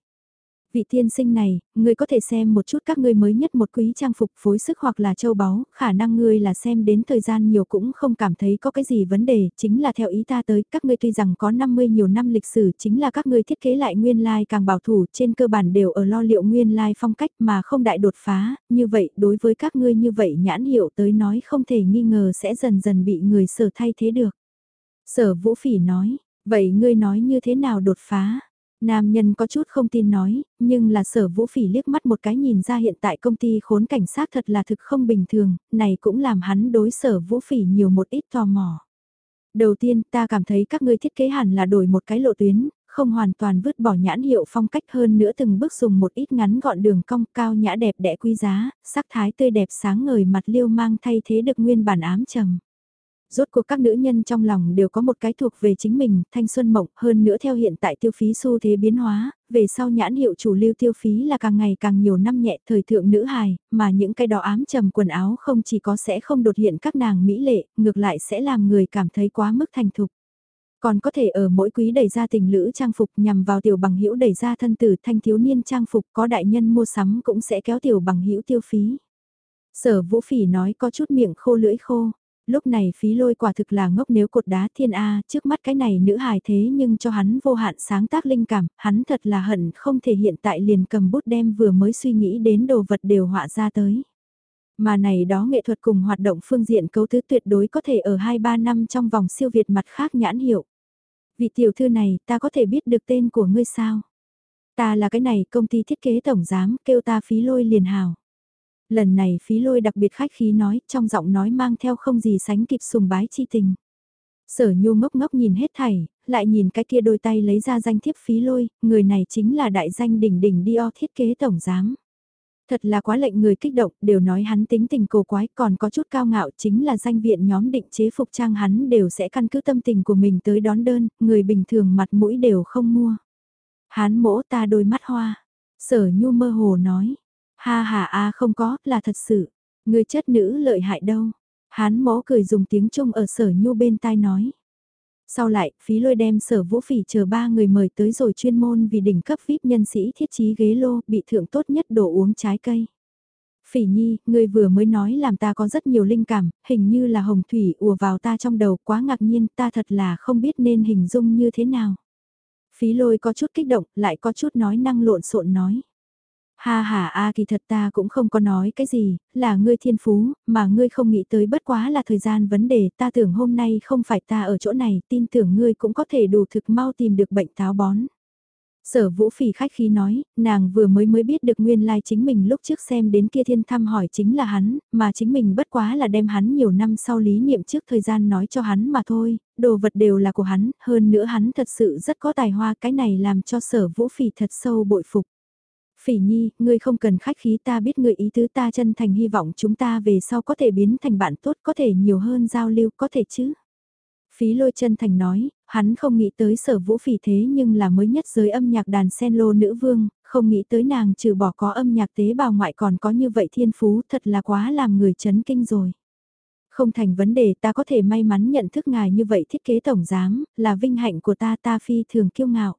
vị tiên sinh này, ngươi có thể xem một chút các ngươi mới nhất một quý trang phục phối sức hoặc là châu báu, khả năng ngươi là xem đến thời gian nhiều cũng không cảm thấy có cái gì vấn đề, chính là theo ý ta tới, các ngươi tuy rằng có 50 nhiều năm lịch sử, chính là các ngươi thiết kế lại nguyên lai like càng bảo thủ, trên cơ bản đều ở lo liệu nguyên lai like phong cách mà không đại đột phá, như vậy đối với các ngươi như vậy nhãn hiệu tới nói không thể nghi ngờ sẽ dần dần bị người sở thay thế được. Sở Vũ Phỉ nói, vậy ngươi nói như thế nào đột phá? Nam nhân có chút không tin nói, nhưng là sở vũ phỉ liếc mắt một cái nhìn ra hiện tại công ty khốn cảnh sát thật là thực không bình thường, này cũng làm hắn đối sở vũ phỉ nhiều một ít tò mò. Đầu tiên ta cảm thấy các ngươi thiết kế hẳn là đổi một cái lộ tuyến, không hoàn toàn vứt bỏ nhãn hiệu phong cách hơn nữa từng bước dùng một ít ngắn gọn đường cong cao nhã đẹp đẽ quý giá, sắc thái tươi đẹp sáng ngời mặt liêu mang thay thế được nguyên bản ám trầm. Rốt cuộc các nữ nhân trong lòng đều có một cái thuộc về chính mình, thanh xuân mộng, hơn nữa theo hiện tại tiêu phí xu thế biến hóa, về sau nhãn hiệu chủ lưu tiêu phí là càng ngày càng nhiều năm nhẹ thời thượng nữ hài, mà những cái đó ám trầm quần áo không chỉ có sẽ không đột hiện các nàng mỹ lệ, ngược lại sẽ làm người cảm thấy quá mức thành thục. Còn có thể ở mỗi quý đẩy ra tình lữ trang phục nhằm vào tiểu bằng hữu đẩy ra thân tử thanh thiếu niên trang phục có đại nhân mua sắm cũng sẽ kéo tiểu bằng hữu tiêu phí. Sở vũ phỉ nói có chút miệng khô lưỡi khô lúc này phí lôi quả thực là ngốc nếu cột đá thiên A, trước mắt cái này nữ hài thế nhưng cho hắn vô hạn sáng tác linh cảm, hắn thật là hận không thể hiện tại liền cầm bút đem vừa mới suy nghĩ đến đồ vật đều họa ra tới. Mà này đó nghệ thuật cùng hoạt động phương diện cấu tứ tuyệt đối có thể ở 2-3 năm trong vòng siêu việt mặt khác nhãn hiệu. Vị tiểu thư này ta có thể biết được tên của ngươi sao? Ta là cái này công ty thiết kế tổng giám kêu ta phí lôi liền hào. Lần này phí lôi đặc biệt khách khí nói, trong giọng nói mang theo không gì sánh kịp sùng bái chi tình. Sở nhu ngốc ngốc nhìn hết thảy, lại nhìn cái kia đôi tay lấy ra danh thiếp phí lôi, người này chính là đại danh đỉnh đỉnh Dior thiết kế tổng giám. Thật là quá lệnh người kích động, đều nói hắn tính tình cổ quái còn có chút cao ngạo chính là danh viện nhóm định chế phục trang hắn đều sẽ căn cứ tâm tình của mình tới đón đơn, người bình thường mặt mũi đều không mua. Hắn mỗ ta đôi mắt hoa. Sở nhu mơ hồ nói, Ha ha a không có, là thật sự. Người chất nữ lợi hại đâu. Hán mỗ cười dùng tiếng Trung ở sở nhu bên tai nói. Sau lại, phí lôi đem sở vũ phỉ chờ ba người mời tới rồi chuyên môn vì đỉnh cấp VIP nhân sĩ thiết trí ghế lô bị thượng tốt nhất đổ uống trái cây. Phỉ nhi, người vừa mới nói làm ta có rất nhiều linh cảm, hình như là hồng thủy ùa vào ta trong đầu quá ngạc nhiên ta thật là không biết nên hình dung như thế nào. Phí lôi có chút kích động, lại có chút nói năng lộn xộn nói. Ha ha a kỳ thật ta cũng không có nói cái gì, là ngươi thiên phú, mà ngươi không nghĩ tới bất quá là thời gian vấn đề, ta tưởng hôm nay không phải ta ở chỗ này, tin tưởng ngươi cũng có thể đủ thực mau tìm được bệnh táo bón. Sở vũ phỉ khách khí nói, nàng vừa mới mới biết được nguyên lai like chính mình lúc trước xem đến kia thiên thăm hỏi chính là hắn, mà chính mình bất quá là đem hắn nhiều năm sau lý niệm trước thời gian nói cho hắn mà thôi, đồ vật đều là của hắn, hơn nữa hắn thật sự rất có tài hoa, cái này làm cho sở vũ phỉ thật sâu bội phục. Phỉ nhi, ngươi không cần khách khí ta biết ngươi ý tứ ta chân thành hy vọng chúng ta về sau có thể biến thành bạn tốt, có thể nhiều hơn giao lưu, có thể chứ. Phí lôi chân thành nói, hắn không nghĩ tới sở vũ phỉ thế nhưng là mới nhất giới âm nhạc đàn sen lô nữ vương, không nghĩ tới nàng trừ bỏ có âm nhạc tế bào ngoại còn có như vậy thiên phú thật là quá làm người chấn kinh rồi. Không thành vấn đề ta có thể may mắn nhận thức ngài như vậy thiết kế tổng giám, là vinh hạnh của ta ta phi thường kiêu ngạo.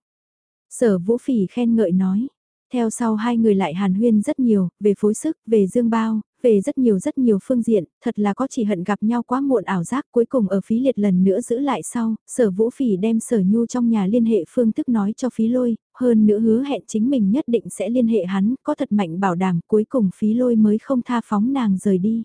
Sở vũ phỉ khen ngợi nói, theo sau hai người lại hàn huyên rất nhiều, về phối sức, về dương bao, về rất nhiều rất nhiều phương diện, thật là có chỉ hận gặp nhau quá muộn ảo giác cuối cùng ở phí liệt lần nữa giữ lại sau, sở vũ phỉ đem sở nhu trong nhà liên hệ phương thức nói cho phí lôi, hơn nữa hứa hẹn chính mình nhất định sẽ liên hệ hắn, có thật mạnh bảo đảm cuối cùng phí lôi mới không tha phóng nàng rời đi.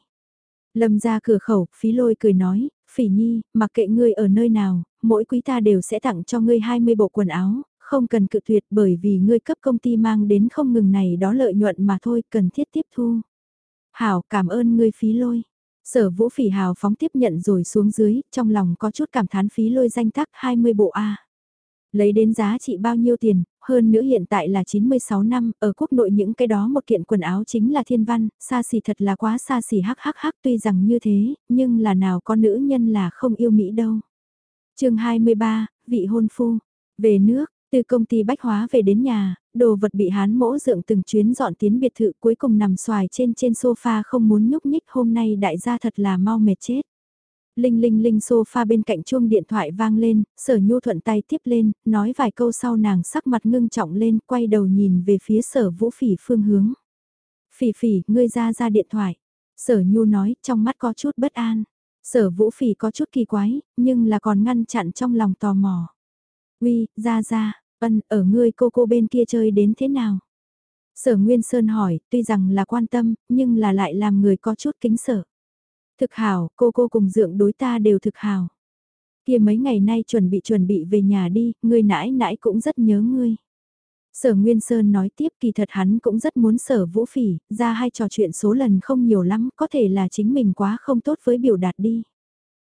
Lâm ra cửa khẩu, phí lôi cười nói, phỉ nhi, mặc kệ ngươi ở nơi nào, mỗi quý ta đều sẽ tặng cho ngươi 20 bộ quần áo, không cần cự tuyệt bởi vì ngươi cấp công ty mang đến không ngừng này đó lợi nhuận mà thôi, cần thiết tiếp thu. Hảo, cảm ơn ngươi phí lôi. Sở vũ phỉ hào phóng tiếp nhận rồi xuống dưới, trong lòng có chút cảm thán phí lôi danh tác 20 bộ A. Lấy đến giá trị bao nhiêu tiền, hơn nữa hiện tại là 96 năm, ở quốc nội những cái đó một kiện quần áo chính là thiên văn, xa xỉ thật là quá xa xỉ hắc hắc hắc tuy rằng như thế, nhưng là nào có nữ nhân là không yêu Mỹ đâu. chương 23, vị hôn phu, về nước, từ công ty bách hóa về đến nhà, đồ vật bị hán mỗ dượng từng chuyến dọn tiến biệt thự cuối cùng nằm xoài trên trên sofa không muốn nhúc nhích hôm nay đại gia thật là mau mệt chết. Linh linh linh sofa bên cạnh chuông điện thoại vang lên, sở nhu thuận tay tiếp lên, nói vài câu sau nàng sắc mặt ngưng trọng lên, quay đầu nhìn về phía sở vũ phỉ phương hướng. Phỉ phỉ, ngươi ra ra điện thoại. Sở nhu nói, trong mắt có chút bất an. Sở vũ phỉ có chút kỳ quái, nhưng là còn ngăn chặn trong lòng tò mò. Uy, ra ra, Ân, ở ngươi cô cô bên kia chơi đến thế nào? Sở Nguyên Sơn hỏi, tuy rằng là quan tâm, nhưng là lại làm người có chút kính sợ. Thực hảo, cô cô cùng dượng đối ta đều thực hảo. Kia mấy ngày nay chuẩn bị chuẩn bị về nhà đi, ngươi nãi nãi cũng rất nhớ ngươi. Sở Nguyên Sơn nói tiếp kỳ thật hắn cũng rất muốn sở vũ phỉ, ra hai trò chuyện số lần không nhiều lắm, có thể là chính mình quá không tốt với biểu đạt đi.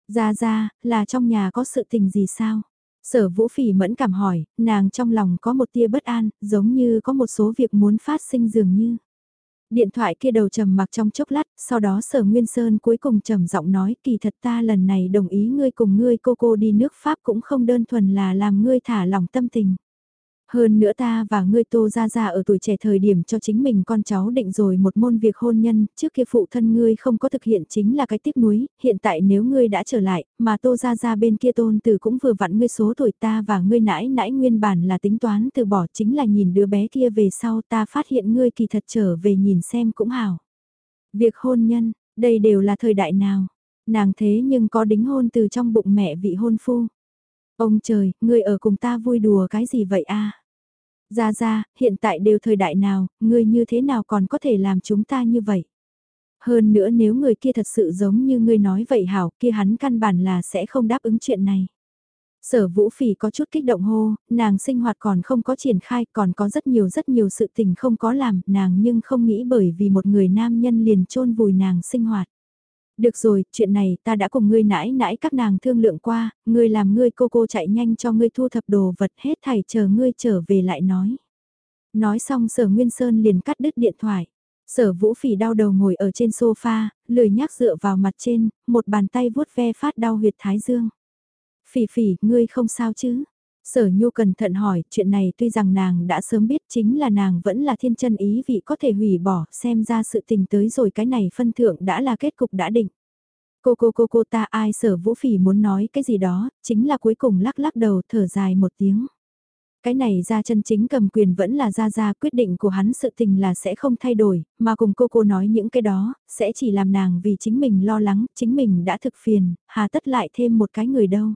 Ra ra, là trong nhà có sự tình gì sao? Sở vũ phỉ mẫn cảm hỏi, nàng trong lòng có một tia bất an, giống như có một số việc muốn phát sinh dường như. Điện thoại kia đầu trầm mặc trong chốc lát, sau đó sở Nguyên Sơn cuối cùng trầm giọng nói kỳ thật ta lần này đồng ý ngươi cùng ngươi cô cô đi nước Pháp cũng không đơn thuần là làm ngươi thả lòng tâm tình. Hơn nữa ta và ngươi Tô Gia Gia ở tuổi trẻ thời điểm cho chính mình con cháu định rồi một môn việc hôn nhân, trước kia phụ thân ngươi không có thực hiện chính là cái tiếc nuối, hiện tại nếu ngươi đã trở lại, mà Tô Gia Gia bên kia tôn tử cũng vừa vặn ngươi số tuổi ta và ngươi nãi nãi nguyên bản là tính toán từ bỏ chính là nhìn đứa bé kia về sau ta phát hiện ngươi kỳ thật trở về nhìn xem cũng hảo. Việc hôn nhân, đây đều là thời đại nào, nàng thế nhưng có đính hôn từ trong bụng mẹ vị hôn phu. Ông trời, ngươi ở cùng ta vui đùa cái gì vậy a? Ra ra, hiện tại đều thời đại nào, ngươi như thế nào còn có thể làm chúng ta như vậy? Hơn nữa nếu người kia thật sự giống như ngươi nói vậy hảo, kia hắn căn bản là sẽ không đáp ứng chuyện này. Sở vũ phỉ có chút kích động hô, nàng sinh hoạt còn không có triển khai, còn có rất nhiều rất nhiều sự tình không có làm, nàng nhưng không nghĩ bởi vì một người nam nhân liền chôn vùi nàng sinh hoạt. Được rồi, chuyện này ta đã cùng ngươi nãi nãi các nàng thương lượng qua, ngươi làm ngươi cô cô chạy nhanh cho ngươi thu thập đồ vật hết thảy chờ ngươi trở về lại nói. Nói xong sở Nguyên Sơn liền cắt đứt điện thoại. Sở vũ phỉ đau đầu ngồi ở trên sofa, lười nhác dựa vào mặt trên, một bàn tay vuốt ve phát đau huyệt thái dương. Phỉ phỉ, ngươi không sao chứ? Sở Nhu cẩn thận hỏi, chuyện này tuy rằng nàng đã sớm biết chính là nàng vẫn là thiên chân ý vị có thể hủy bỏ, xem ra sự tình tới rồi cái này phân thượng đã là kết cục đã định. Cô cô cô cô ta ai sở vũ phỉ muốn nói cái gì đó, chính là cuối cùng lắc lắc đầu thở dài một tiếng. Cái này ra chân chính cầm quyền vẫn là ra ra quyết định của hắn sự tình là sẽ không thay đổi, mà cùng cô cô nói những cái đó, sẽ chỉ làm nàng vì chính mình lo lắng, chính mình đã thực phiền, hà tất lại thêm một cái người đâu.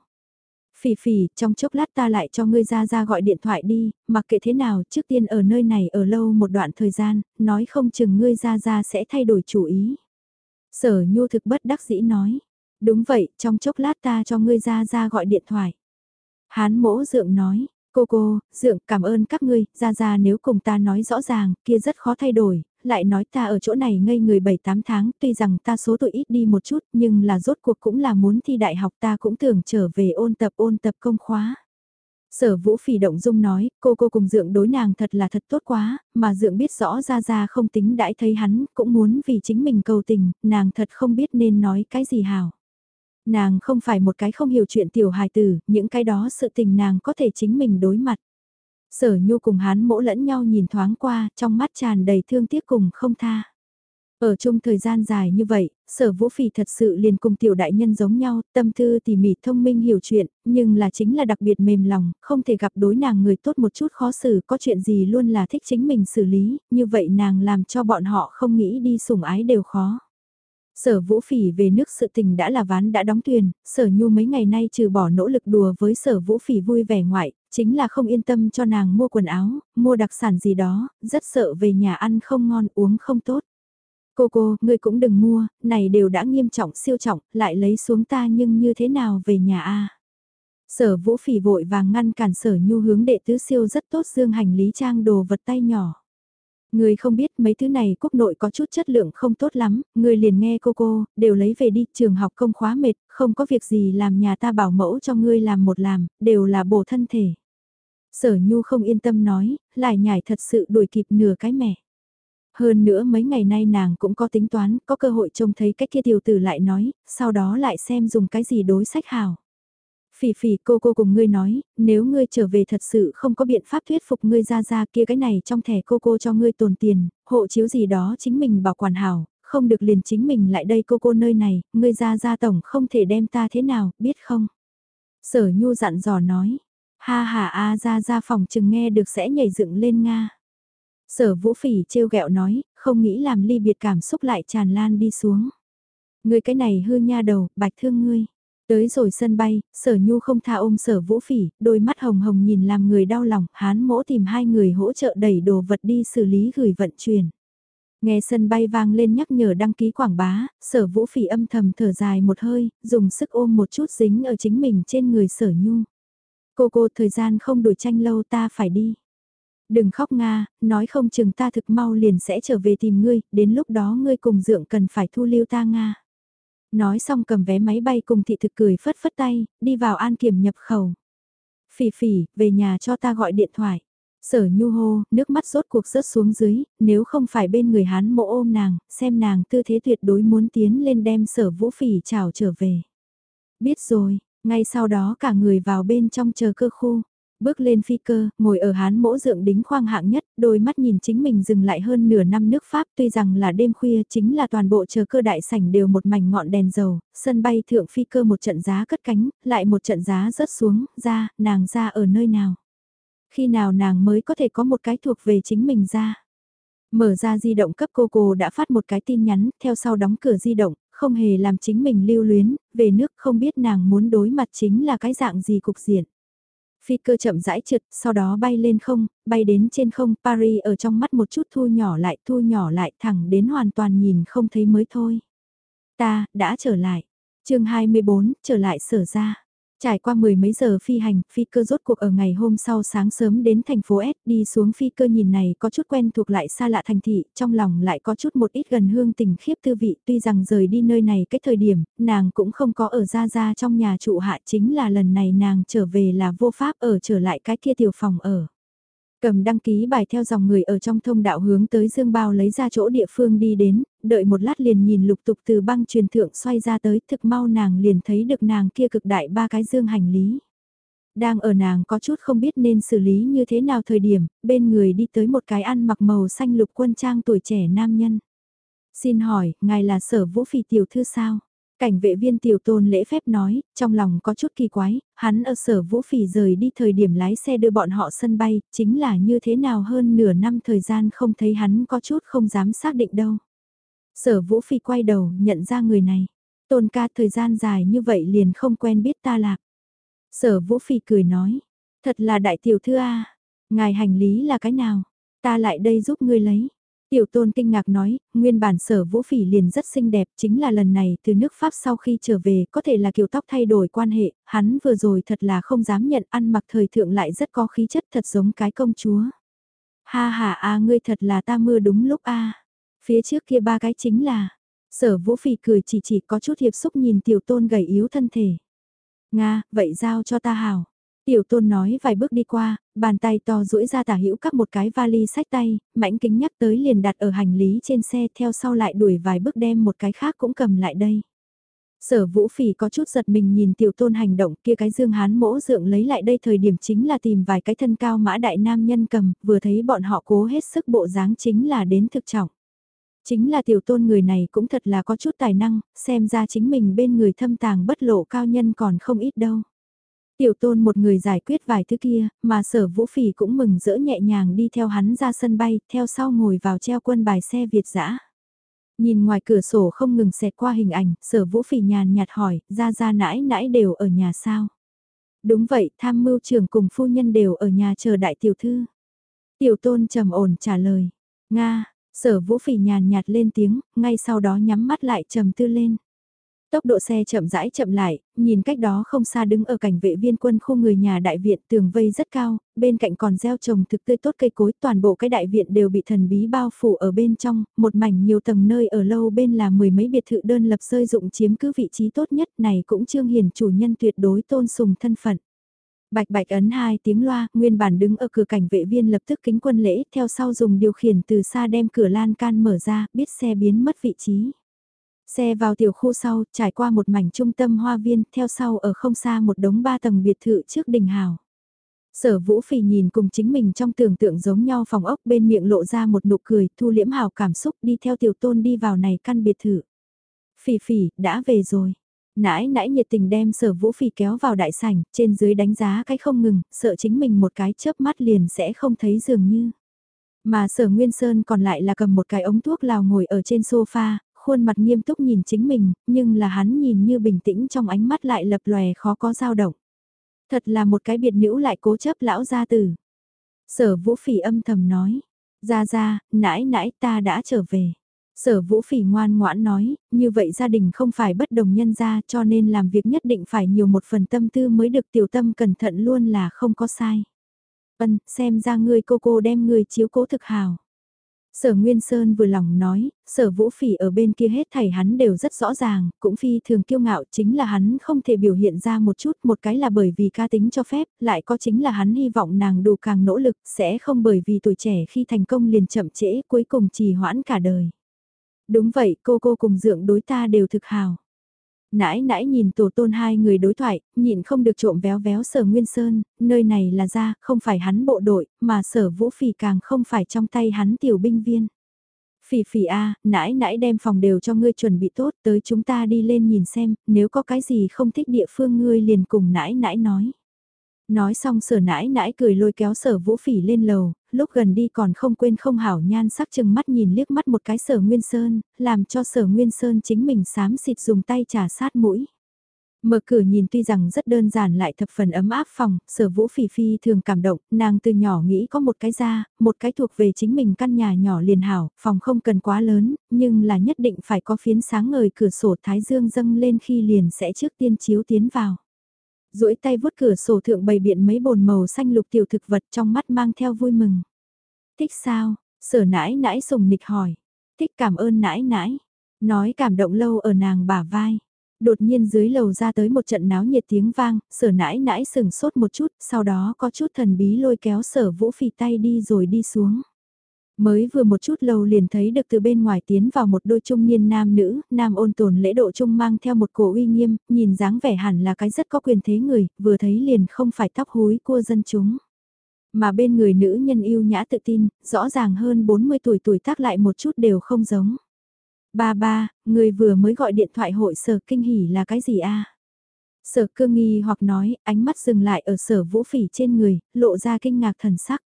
Phỉ phỉ, trong chốc lát ta lại cho ngươi ra ra gọi điện thoại đi, mặc kệ thế nào, trước tiên ở nơi này ở lâu một đoạn thời gian, nói không chừng ngươi ra ra sẽ thay đổi chủ ý. Sở nhu thực bất đắc dĩ nói, đúng vậy, trong chốc lát ta cho ngươi ra ra gọi điện thoại. Hán mỗ dượng nói, cô cô, dượng cảm ơn các ngươi, ra ra nếu cùng ta nói rõ ràng, kia rất khó thay đổi, lại nói ta ở chỗ này ngây người 7-8 tháng, tuy rằng ta số tuổi ít đi một chút, nhưng là rốt cuộc cũng là muốn thi đại học ta cũng tưởng trở về ôn tập ôn tập công khóa. Sở vũ phỉ động dung nói, cô cô cùng dượng đối nàng thật là thật tốt quá, mà dượng biết rõ ra ra không tính đãi thấy hắn, cũng muốn vì chính mình cầu tình, nàng thật không biết nên nói cái gì hảo. Nàng không phải một cái không hiểu chuyện tiểu hài tử, những cái đó sự tình nàng có thể chính mình đối mặt. Sở nhu cùng hán mỗ lẫn nhau nhìn thoáng qua, trong mắt tràn đầy thương tiếc cùng không tha. Ở chung thời gian dài như vậy, sở vũ phỉ thật sự liền cùng tiểu đại nhân giống nhau, tâm tư tỉ mỉ thông minh hiểu chuyện, nhưng là chính là đặc biệt mềm lòng, không thể gặp đối nàng người tốt một chút khó xử, có chuyện gì luôn là thích chính mình xử lý, như vậy nàng làm cho bọn họ không nghĩ đi sủng ái đều khó. Sở vũ phỉ về nước sự tình đã là ván đã đóng thuyền, sở nhu mấy ngày nay trừ bỏ nỗ lực đùa với sở vũ phỉ vui vẻ ngoại, chính là không yên tâm cho nàng mua quần áo, mua đặc sản gì đó, rất sợ về nhà ăn không ngon uống không tốt. Cô cô, ngươi cũng đừng mua, này đều đã nghiêm trọng siêu trọng, lại lấy xuống ta nhưng như thế nào về nhà a Sở vũ phỉ vội vàng ngăn cản sở nhu hướng đệ tứ siêu rất tốt dương hành lý trang đồ vật tay nhỏ. Người không biết mấy thứ này quốc nội có chút chất lượng không tốt lắm, người liền nghe cô cô, đều lấy về đi trường học công khóa mệt, không có việc gì làm nhà ta bảo mẫu cho ngươi làm một làm, đều là bổ thân thể. Sở Nhu không yên tâm nói, lại nhảy thật sự đuổi kịp nửa cái mẹ. Hơn nữa mấy ngày nay nàng cũng có tính toán, có cơ hội trông thấy cách kia tiểu tử lại nói, sau đó lại xem dùng cái gì đối sách hảo. Phỉ phỉ cô cô cùng ngươi nói, nếu ngươi trở về thật sự không có biện pháp thuyết phục ngươi ra ra kia cái này trong thẻ cô cô cho ngươi tồn tiền, hộ chiếu gì đó chính mình bảo quản hảo, không được liền chính mình lại đây cô cô nơi này, ngươi ra ra tổng không thể đem ta thế nào, biết không? Sở nhu dặn dò nói, ha ha a ra ra phòng chừng nghe được sẽ nhảy dựng lên Nga. Sở vũ phỉ trêu ghẹo nói, không nghĩ làm ly biệt cảm xúc lại tràn lan đi xuống. Ngươi cái này hư nha đầu, bạch thương ngươi. Tới rồi sân bay, sở nhu không tha ôm sở vũ phỉ, đôi mắt hồng hồng nhìn làm người đau lòng, hán mỗ tìm hai người hỗ trợ đẩy đồ vật đi xử lý gửi vận chuyển. Nghe sân bay vang lên nhắc nhở đăng ký quảng bá, sở vũ phỉ âm thầm thở dài một hơi, dùng sức ôm một chút dính ở chính mình trên người sở nhu. Cô cô thời gian không đổi tranh lâu ta phải đi. Đừng khóc Nga, nói không chừng ta thực mau liền sẽ trở về tìm ngươi, đến lúc đó ngươi cùng dượng cần phải thu lưu ta Nga. Nói xong cầm vé máy bay cùng thị thực cười phất phất tay, đi vào an kiểm nhập khẩu. Phỉ phỉ, về nhà cho ta gọi điện thoại. Sở nhu hô, nước mắt rốt cuộc rớt xuống dưới, nếu không phải bên người hán mộ ôm nàng, xem nàng tư thế tuyệt đối muốn tiến lên đem sở vũ phỉ chào trở về. Biết rồi, ngay sau đó cả người vào bên trong chờ cơ khu. Bước lên phi cơ, ngồi ở hán mỗ dượng đính khoang hạng nhất, đôi mắt nhìn chính mình dừng lại hơn nửa năm nước Pháp tuy rằng là đêm khuya chính là toàn bộ chờ cơ đại sảnh đều một mảnh ngọn đèn dầu, sân bay thượng phi cơ một trận giá cất cánh, lại một trận giá rớt xuống, ra, nàng ra ở nơi nào. Khi nào nàng mới có thể có một cái thuộc về chính mình ra. Mở ra di động cấp cô cô đã phát một cái tin nhắn, theo sau đóng cửa di động, không hề làm chính mình lưu luyến, về nước không biết nàng muốn đối mặt chính là cái dạng gì cục diện. Phi cơ chậm rãi trượt, sau đó bay lên không, bay đến trên không, Paris ở trong mắt một chút thu nhỏ lại, thu nhỏ lại, thẳng đến hoàn toàn nhìn không thấy mới thôi. Ta, đã trở lại. chương 24, trở lại sở ra. Trải qua mười mấy giờ phi hành, phi cơ rốt cuộc ở ngày hôm sau sáng sớm đến thành phố S đi xuống phi cơ nhìn này có chút quen thuộc lại xa lạ thành thị, trong lòng lại có chút một ít gần hương tình khiếp tư vị tuy rằng rời đi nơi này cái thời điểm, nàng cũng không có ở ra ra trong nhà trụ hạ chính là lần này nàng trở về là vô pháp ở trở lại cái kia tiểu phòng ở. Cầm đăng ký bài theo dòng người ở trong thông đạo hướng tới Dương Bao lấy ra chỗ địa phương đi đến, đợi một lát liền nhìn lục tục từ băng truyền thượng xoay ra tới thực mau nàng liền thấy được nàng kia cực đại ba cái dương hành lý. Đang ở nàng có chút không biết nên xử lý như thế nào thời điểm, bên người đi tới một cái ăn mặc màu xanh lục quân trang tuổi trẻ nam nhân. Xin hỏi, ngài là sở vũ phì tiểu thư sao? Cảnh vệ viên tiểu tôn lễ phép nói, trong lòng có chút kỳ quái, hắn ở sở vũ phỉ rời đi thời điểm lái xe đưa bọn họ sân bay, chính là như thế nào hơn nửa năm thời gian không thấy hắn có chút không dám xác định đâu. Sở vũ phi quay đầu, nhận ra người này. Tôn ca thời gian dài như vậy liền không quen biết ta lạc. Sở Vũ phi cười nói, thật là đại tiểu thư a ngài hành lý là cái nào, ta lại đây giúp ngươi lấy. Tiểu tôn kinh ngạc nói, nguyên bản sở vũ phỉ liền rất xinh đẹp, chính là lần này từ nước Pháp sau khi trở về có thể là kiểu tóc thay đổi quan hệ, hắn vừa rồi thật là không dám nhận ăn mặc thời thượng lại rất có khí chất thật giống cái công chúa. Ha ha a ngươi thật là ta mưa đúng lúc a Phía trước kia ba cái chính là, sở vũ phỉ cười chỉ chỉ có chút hiệp xúc nhìn tiểu tôn gầy yếu thân thể. Nga, vậy giao cho ta hảo. Tiểu tôn nói vài bước đi qua, bàn tay to duỗi ra tả hữu các một cái vali sách tay, mảnh kính nhắc tới liền đặt ở hành lý trên xe theo sau lại đuổi vài bước đem một cái khác cũng cầm lại đây. Sở vũ phỉ có chút giật mình nhìn tiểu tôn hành động kia cái dương hán mỗ dượng lấy lại đây thời điểm chính là tìm vài cái thân cao mã đại nam nhân cầm, vừa thấy bọn họ cố hết sức bộ dáng chính là đến thực trọng. Chính là tiểu tôn người này cũng thật là có chút tài năng, xem ra chính mình bên người thâm tàng bất lộ cao nhân còn không ít đâu. Tiểu tôn một người giải quyết vài thứ kia, mà sở vũ phỉ cũng mừng rỡ nhẹ nhàng đi theo hắn ra sân bay, theo sau ngồi vào treo quân bài xe Việt dã Nhìn ngoài cửa sổ không ngừng xẹt qua hình ảnh, sở vũ phỉ nhàn nhạt hỏi, ra ra nãi nãi đều ở nhà sao? Đúng vậy, tham mưu trưởng cùng phu nhân đều ở nhà chờ đại tiểu thư. Tiểu tôn trầm ổn trả lời, Nga, sở vũ phỉ nhàn nhạt lên tiếng, ngay sau đó nhắm mắt lại trầm tư lên. Tốc độ xe chậm rãi chậm lại, nhìn cách đó không xa đứng ở cảnh vệ viên quân khu người nhà đại viện tường vây rất cao, bên cạnh còn gieo trồng thực tươi tốt cây cối, toàn bộ cái đại viện đều bị thần bí bao phủ ở bên trong, một mảnh nhiều tầng nơi ở lâu bên là mười mấy biệt thự đơn lập rơi dụng chiếm cứ vị trí tốt nhất này cũng trương hiền chủ nhân tuyệt đối tôn sùng thân phận. Bạch bạch ấn hai tiếng loa, nguyên bản đứng ở cửa cảnh vệ viên lập tức kính quân lễ, theo sau dùng điều khiển từ xa đem cửa lan can mở ra, biết xe biến mất vị trí. Xe vào tiểu khu sau, trải qua một mảnh trung tâm hoa viên, theo sau ở không xa một đống ba tầng biệt thự trước đình hào. Sở vũ phì nhìn cùng chính mình trong tưởng tượng giống nhau phòng ốc bên miệng lộ ra một nụ cười, thu liễm hào cảm xúc đi theo tiểu tôn đi vào này căn biệt thự. Phỉ phỉ, đã về rồi. Nãi nãi nhiệt tình đem sở vũ phỉ kéo vào đại sảnh, trên dưới đánh giá cái không ngừng, sợ chính mình một cái chớp mắt liền sẽ không thấy dường như. Mà sở Nguyên Sơn còn lại là cầm một cái ống thuốc lào ngồi ở trên sofa, khuôn mặt nghiêm túc nhìn chính mình, nhưng là hắn nhìn như bình tĩnh trong ánh mắt lại lập lòe khó có dao động. Thật là một cái biệt nữ lại cố chấp lão gia tử. Sở vũ phỉ âm thầm nói, ra ra, nãi nãi ta đã trở về. Sở vũ phỉ ngoan ngoãn nói, như vậy gia đình không phải bất đồng nhân gia cho nên làm việc nhất định phải nhiều một phần tâm tư mới được tiểu tâm cẩn thận luôn là không có sai. Ân, xem ra ngươi cô cô đem ngươi chiếu cố thực hào. Sở Nguyên Sơn vừa lòng nói, sở vũ phỉ ở bên kia hết thảy hắn đều rất rõ ràng, cũng phi thường kiêu ngạo chính là hắn không thể biểu hiện ra một chút, một cái là bởi vì ca tính cho phép, lại có chính là hắn hy vọng nàng đủ càng nỗ lực, sẽ không bởi vì tuổi trẻ khi thành công liền chậm trễ cuối cùng trì hoãn cả đời. Đúng vậy, cô cô cùng dượng đối ta đều thực hào. Nãi nãi nhìn tổ tôn hai người đối thoại, nhịn không được trộm véo véo sở Nguyên Sơn, nơi này là ra, không phải hắn bộ đội, mà sở vũ phỉ càng không phải trong tay hắn tiểu binh viên. Phỉ phỉ a, nãi nãi đem phòng đều cho ngươi chuẩn bị tốt, tới chúng ta đi lên nhìn xem, nếu có cái gì không thích địa phương ngươi liền cùng nãi nãi nói. Nói xong sở nãi nãi cười lôi kéo sở vũ phỉ lên lầu, lúc gần đi còn không quên không hảo nhan sắc chừng mắt nhìn liếc mắt một cái sở Nguyên Sơn, làm cho sở Nguyên Sơn chính mình sám xịt dùng tay trả sát mũi. Mở cửa nhìn tuy rằng rất đơn giản lại thập phần ấm áp phòng, sở vũ phỉ phi thường cảm động, nàng từ nhỏ nghĩ có một cái ra, một cái thuộc về chính mình căn nhà nhỏ liền hảo, phòng không cần quá lớn, nhưng là nhất định phải có phiến sáng ngời cửa sổ thái dương dâng lên khi liền sẽ trước tiên chiếu tiến vào duỗi tay vuốt cửa sổ thượng bày biện mấy bồn màu xanh lục tiểu thực vật trong mắt mang theo vui mừng. Thích sao? Sở nãi nãi sùng nịch hỏi. Thích cảm ơn nãi nãi. Nói cảm động lâu ở nàng bả vai. Đột nhiên dưới lầu ra tới một trận náo nhiệt tiếng vang, sở nãi nãi sừng sốt một chút, sau đó có chút thần bí lôi kéo sở vũ phì tay đi rồi đi xuống. Mới vừa một chút lâu liền thấy được từ bên ngoài tiến vào một đôi trung niên nam nữ, nam ôn tồn lễ độ trung mang theo một cổ uy nghiêm, nhìn dáng vẻ hẳn là cái rất có quyền thế người, vừa thấy liền không phải tóc húi cua dân chúng. Mà bên người nữ nhân yêu nhã tự tin, rõ ràng hơn 40 tuổi tuổi tác lại một chút đều không giống. Ba ba, người vừa mới gọi điện thoại hội sở kinh hỉ là cái gì a? Sở cương nghi hoặc nói, ánh mắt dừng lại ở sở vũ phỉ trên người, lộ ra kinh ngạc thần sắc.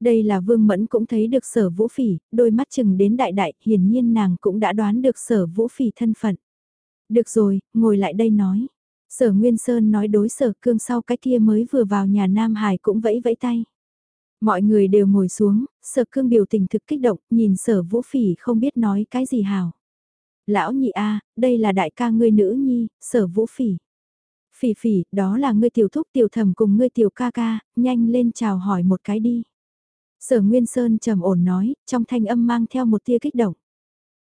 Đây là Vương Mẫn cũng thấy được sở vũ phỉ, đôi mắt chừng đến đại đại, hiển nhiên nàng cũng đã đoán được sở vũ phỉ thân phận. Được rồi, ngồi lại đây nói. Sở Nguyên Sơn nói đối sở cương sau cái kia mới vừa vào nhà Nam Hải cũng vẫy vẫy tay. Mọi người đều ngồi xuống, sở cương biểu tình thực kích động, nhìn sở vũ phỉ không biết nói cái gì hào. Lão nhị A, đây là đại ca ngươi nữ nhi, sở vũ phỉ. Phỉ phỉ, đó là ngươi tiểu thúc tiểu thẩm cùng ngươi tiểu ca ca, nhanh lên chào hỏi một cái đi. Sở Nguyên Sơn trầm ổn nói, trong thanh âm mang theo một tia kích động.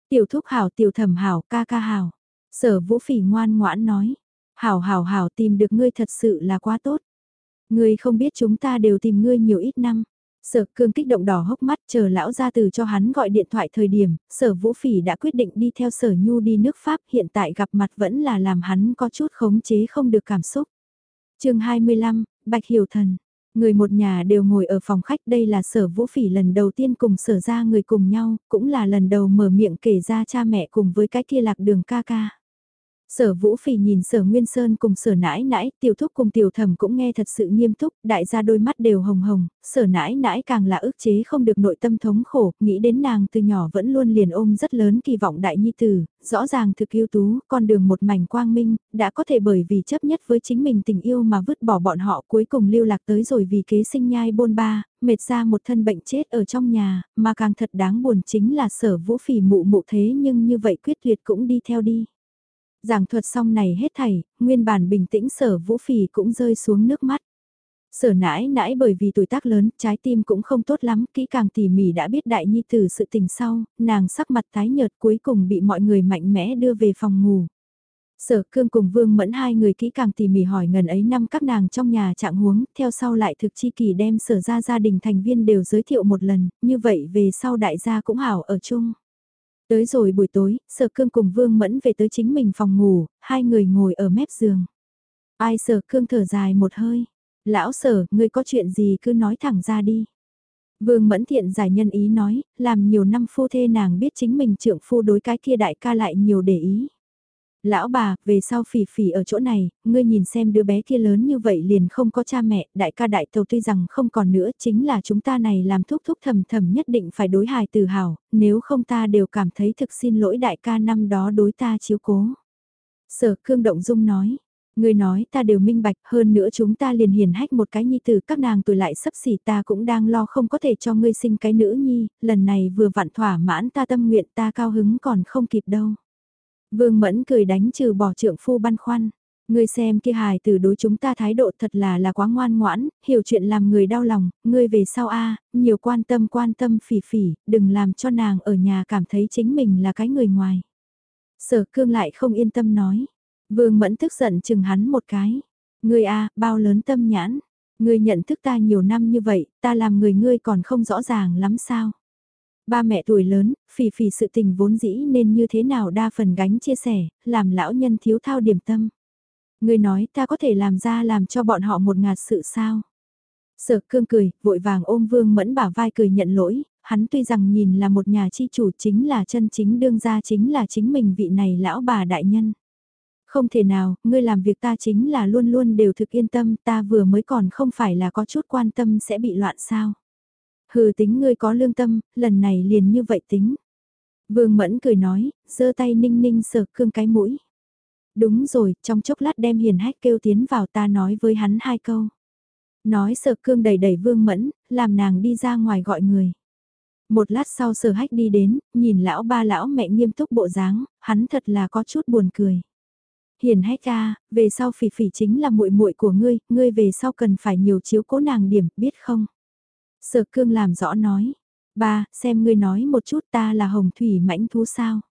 Tiểu thúc hảo tiểu thẩm hảo ca ca hảo. Sở vũ phỉ ngoan ngoãn nói. Hảo hảo hảo tìm được ngươi thật sự là quá tốt. Ngươi không biết chúng ta đều tìm ngươi nhiều ít năm. Sở cương kích động đỏ hốc mắt chờ lão ra từ cho hắn gọi điện thoại thời điểm, sở vũ phỉ đã quyết định đi theo sở nhu đi nước Pháp hiện tại gặp mặt vẫn là làm hắn có chút khống chế không được cảm xúc. chương 25, Bạch Hiểu Thần Người một nhà đều ngồi ở phòng khách đây là sở vũ phỉ lần đầu tiên cùng sở ra người cùng nhau, cũng là lần đầu mở miệng kể ra cha mẹ cùng với cái kia lạc đường ca ca. Sở Vũ Phỉ nhìn Sở Nguyên Sơn cùng Sở Nãi Nãi, tiểu thúc cùng tiểu thẩm cũng nghe thật sự nghiêm túc, đại gia đôi mắt đều hồng hồng, Sở Nãi Nãi càng là ức chế không được nội tâm thống khổ, nghĩ đến nàng từ nhỏ vẫn luôn liền ôm rất lớn kỳ vọng đại nhi tử, rõ ràng thực yêu tú, con đường một mảnh quang minh, đã có thể bởi vì chấp nhất với chính mình tình yêu mà vứt bỏ bọn họ cuối cùng lưu lạc tới rồi vì kế sinh nhai bôn ba, mệt ra một thân bệnh chết ở trong nhà, mà càng thật đáng buồn chính là Sở Vũ Phỉ mụ mụ thế nhưng như vậy quyết tuyệt cũng đi theo đi. Giảng thuật xong này hết thảy, nguyên bản bình tĩnh sở vũ phì cũng rơi xuống nước mắt. Sở nãi nãi bởi vì tuổi tác lớn, trái tim cũng không tốt lắm, kỹ càng tỉ mỉ đã biết đại nhi tử sự tình sau, nàng sắc mặt tái nhợt cuối cùng bị mọi người mạnh mẽ đưa về phòng ngủ. Sở cương cùng vương mẫn hai người kỹ càng tỉ mỉ hỏi ngần ấy năm các nàng trong nhà trạng huống, theo sau lại thực chi kỳ đem sở ra gia đình thành viên đều giới thiệu một lần, như vậy về sau đại gia cũng hảo ở chung. Tới rồi buổi tối, sở cương cùng vương mẫn về tới chính mình phòng ngủ, hai người ngồi ở mép giường. Ai sở cương thở dài một hơi. Lão sở, ngươi có chuyện gì cứ nói thẳng ra đi. Vương mẫn thiện giải nhân ý nói, làm nhiều năm phu thê nàng biết chính mình trượng phu đối cái kia đại ca lại nhiều để ý. Lão bà, về sau phỉ phỉ ở chỗ này, ngươi nhìn xem đứa bé kia lớn như vậy liền không có cha mẹ, đại ca đại tàu tuy rằng không còn nữa, chính là chúng ta này làm thúc thúc thầm thầm nhất định phải đối hài tự hào, nếu không ta đều cảm thấy thực xin lỗi đại ca năm đó đối ta chiếu cố. Sở cương động dung nói, Ngươi nói ta đều minh bạch hơn nữa chúng ta liền hiền hách một cái nhi tử các nàng tuổi lại sắp xỉ ta cũng đang lo không có thể cho ngươi sinh cái nữ nhi, lần này vừa vặn thỏa mãn ta tâm nguyện ta cao hứng còn không kịp đâu. Vương Mẫn cười đánh trừ bỏ trượng phu băn khoăn. Ngươi xem kia hài từ đối chúng ta thái độ thật là là quá ngoan ngoãn, hiểu chuyện làm người đau lòng, ngươi về sau a nhiều quan tâm quan tâm phỉ phỉ, đừng làm cho nàng ở nhà cảm thấy chính mình là cái người ngoài. Sở cương lại không yên tâm nói. Vương Mẫn tức giận chừng hắn một cái. Ngươi a bao lớn tâm nhãn. Ngươi nhận thức ta nhiều năm như vậy, ta làm người ngươi còn không rõ ràng lắm sao. Ba mẹ tuổi lớn, phỉ phỉ sự tình vốn dĩ nên như thế nào đa phần gánh chia sẻ, làm lão nhân thiếu thao điểm tâm. Người nói ta có thể làm ra làm cho bọn họ một ngạt sự sao. Sở cương cười, vội vàng ôm vương mẫn bả vai cười nhận lỗi, hắn tuy rằng nhìn là một nhà chi chủ chính là chân chính đương gia chính là chính mình vị này lão bà đại nhân. Không thể nào, ngươi làm việc ta chính là luôn luôn đều thực yên tâm ta vừa mới còn không phải là có chút quan tâm sẽ bị loạn sao. Hừ tính ngươi có lương tâm, lần này liền như vậy tính. Vương Mẫn cười nói, giơ tay ninh ninh sờ cương cái mũi. Đúng rồi, trong chốc lát đem hiền hách kêu tiến vào ta nói với hắn hai câu. Nói sờ cương đầy đẩy vương mẫn, làm nàng đi ra ngoài gọi người. Một lát sau sở hách đi đến, nhìn lão ba lão mẹ nghiêm túc bộ dáng, hắn thật là có chút buồn cười. Hiền hách ca, về sau phỉ phỉ chính là muội muội của ngươi, ngươi về sau cần phải nhiều chiếu cố nàng điểm, biết không? Sở cương làm rõ nói. Ba, xem ngươi nói một chút ta là hồng thủy mãnh thú sao.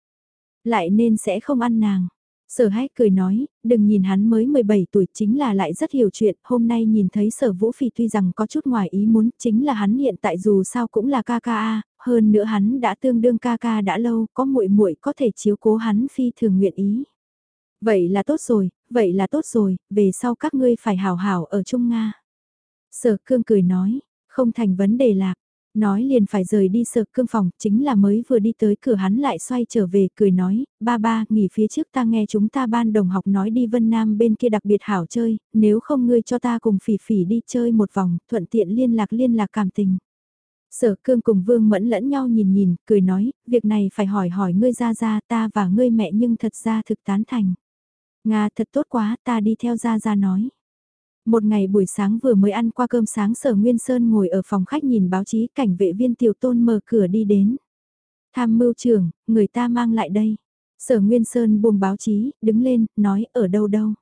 Lại nên sẽ không ăn nàng. Sở hách cười nói, đừng nhìn hắn mới 17 tuổi chính là lại rất hiểu chuyện, hôm nay nhìn thấy sở vũ phi tuy rằng có chút ngoài ý muốn, chính là hắn hiện tại dù sao cũng là ca ca a, hơn nữa hắn đã tương đương ca ca đã lâu, có muội muội có thể chiếu cố hắn phi thường nguyện ý. Vậy là tốt rồi, vậy là tốt rồi, về sau các ngươi phải hào hào ở Trung Nga. Sở cương cười nói, không thành vấn đề lạc. Nói liền phải rời đi sợ cương phòng, chính là mới vừa đi tới cửa hắn lại xoay trở về, cười nói, ba ba, nghỉ phía trước ta nghe chúng ta ban đồng học nói đi Vân Nam bên kia đặc biệt hảo chơi, nếu không ngươi cho ta cùng phỉ phỉ đi chơi một vòng, thuận tiện liên lạc liên lạc cảm tình. Sở cương cùng vương mẫn lẫn nhau nhìn nhìn, cười nói, việc này phải hỏi hỏi ngươi ra ra ta và ngươi mẹ nhưng thật ra thực tán thành. Nga thật tốt quá, ta đi theo ra ra nói. Một ngày buổi sáng vừa mới ăn qua cơm sáng sở Nguyên Sơn ngồi ở phòng khách nhìn báo chí cảnh vệ viên tiểu tôn mở cửa đi đến. Tham mưu trưởng, người ta mang lại đây. Sở Nguyên Sơn buông báo chí, đứng lên, nói ở đâu đâu.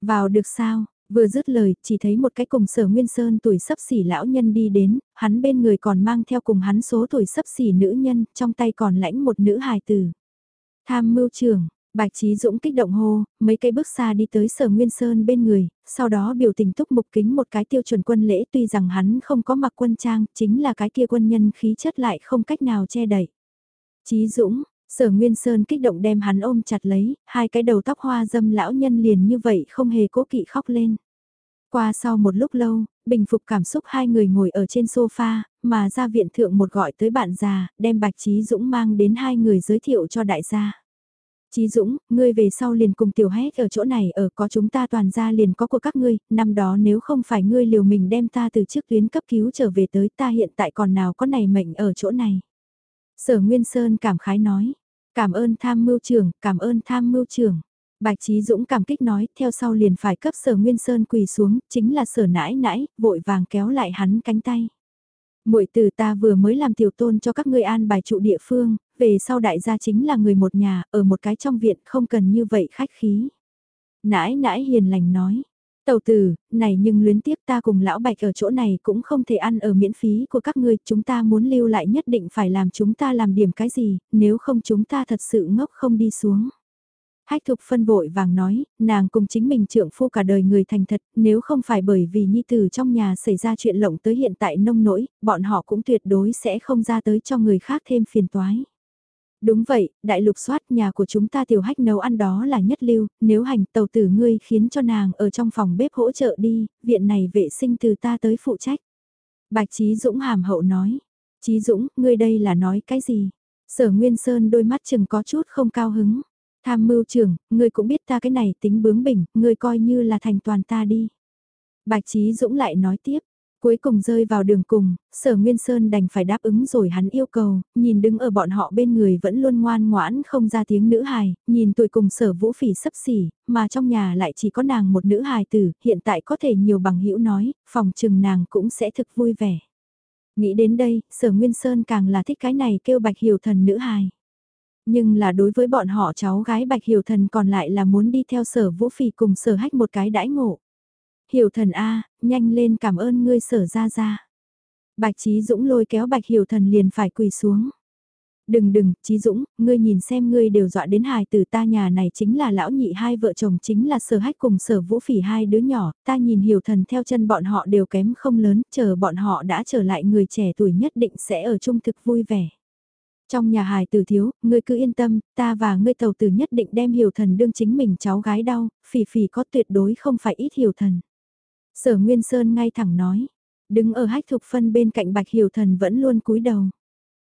Vào được sao, vừa dứt lời, chỉ thấy một cái cùng sở Nguyên Sơn tuổi sấp xỉ lão nhân đi đến, hắn bên người còn mang theo cùng hắn số tuổi sấp xỉ nữ nhân, trong tay còn lãnh một nữ hài tử. Tham mưu trưởng, Bạch Trí Dũng kích động hô, mấy cây bước xa đi tới sở Nguyên Sơn bên người, sau đó biểu tình túc mục kính một cái tiêu chuẩn quân lễ tuy rằng hắn không có mặc quân trang, chính là cái kia quân nhân khí chất lại không cách nào che đậy. Trí Dũng, sở Nguyên Sơn kích động đem hắn ôm chặt lấy, hai cái đầu tóc hoa dâm lão nhân liền như vậy không hề cố kỵ khóc lên. Qua sau một lúc lâu, bình phục cảm xúc hai người ngồi ở trên sofa, mà ra viện thượng một gọi tới bạn già, đem Bạch Trí Dũng mang đến hai người giới thiệu cho đại gia. Chí Dũng, ngươi về sau liền cùng tiểu hét ở chỗ này ở có chúng ta toàn ra liền có của các ngươi, năm đó nếu không phải ngươi liều mình đem ta từ trước tuyến cấp cứu trở về tới ta hiện tại còn nào có này mệnh ở chỗ này. Sở Nguyên Sơn cảm khái nói, cảm ơn tham mưu trưởng, cảm ơn tham mưu trưởng. Bạch Trí Dũng cảm kích nói, theo sau liền phải cấp sở Nguyên Sơn quỳ xuống, chính là sở nãi nãi, vội vàng kéo lại hắn cánh tay. muội từ ta vừa mới làm tiểu tôn cho các ngươi an bài trụ địa phương, về sau đại gia chính là người một nhà, ở một cái trong viện không cần như vậy khách khí. Nãi nãi hiền lành nói, tàu tử, này nhưng luyến tiếc ta cùng lão bạch ở chỗ này cũng không thể ăn ở miễn phí của các ngươi, chúng ta muốn lưu lại nhất định phải làm chúng ta làm điểm cái gì, nếu không chúng ta thật sự ngốc không đi xuống. Hách thục phân vội vàng nói, nàng cùng chính mình trưởng phu cả đời người thành thật, nếu không phải bởi vì nhi tử trong nhà xảy ra chuyện lộng tới hiện tại nông nỗi, bọn họ cũng tuyệt đối sẽ không ra tới cho người khác thêm phiền toái. Đúng vậy, đại lục soát nhà của chúng ta tiểu hách nấu ăn đó là nhất lưu, nếu hành tàu tử ngươi khiến cho nàng ở trong phòng bếp hỗ trợ đi, viện này vệ sinh từ ta tới phụ trách. Bạch Trí Dũng hàm hậu nói, Trí Dũng, ngươi đây là nói cái gì? Sở Nguyên Sơn đôi mắt chừng có chút không cao hứng. Tham mưu trưởng, ngươi cũng biết ta cái này tính bướng bỉnh, ngươi coi như là thành toàn ta đi. Bạch Trí Dũng lại nói tiếp, Cuối cùng rơi vào đường cùng, sở Nguyên Sơn đành phải đáp ứng rồi hắn yêu cầu, nhìn đứng ở bọn họ bên người vẫn luôn ngoan ngoãn không ra tiếng nữ hài, nhìn tuổi cùng sở vũ phỉ sấp xỉ, mà trong nhà lại chỉ có nàng một nữ hài tử, hiện tại có thể nhiều bằng hữu nói, phòng trừng nàng cũng sẽ thực vui vẻ. Nghĩ đến đây, sở Nguyên Sơn càng là thích cái này kêu bạch hiểu thần nữ hài. Nhưng là đối với bọn họ cháu gái bạch hiểu thần còn lại là muốn đi theo sở vũ phỉ cùng sở hách một cái đãi ngộ. Hiểu thần A, nhanh lên cảm ơn ngươi sở ra ra. Bạch Trí Dũng lôi kéo Bạch Hiểu thần liền phải quỳ xuống. Đừng đừng, Trí Dũng, ngươi nhìn xem ngươi đều dọa đến hài từ ta nhà này chính là lão nhị hai vợ chồng chính là sở hách cùng sở vũ phỉ hai đứa nhỏ, ta nhìn hiểu thần theo chân bọn họ đều kém không lớn, chờ bọn họ đã trở lại người trẻ tuổi nhất định sẽ ở chung thực vui vẻ. Trong nhà hài tử thiếu, ngươi cứ yên tâm, ta và ngươi tàu tử nhất định đem hiểu thần đương chính mình cháu gái đau, phỉ phỉ có tuyệt đối không phải ít hiểu thần. Sở Nguyên Sơn ngay thẳng nói, đứng ở hách thục phân bên cạnh Bạch Hiểu Thần vẫn luôn cúi đầu.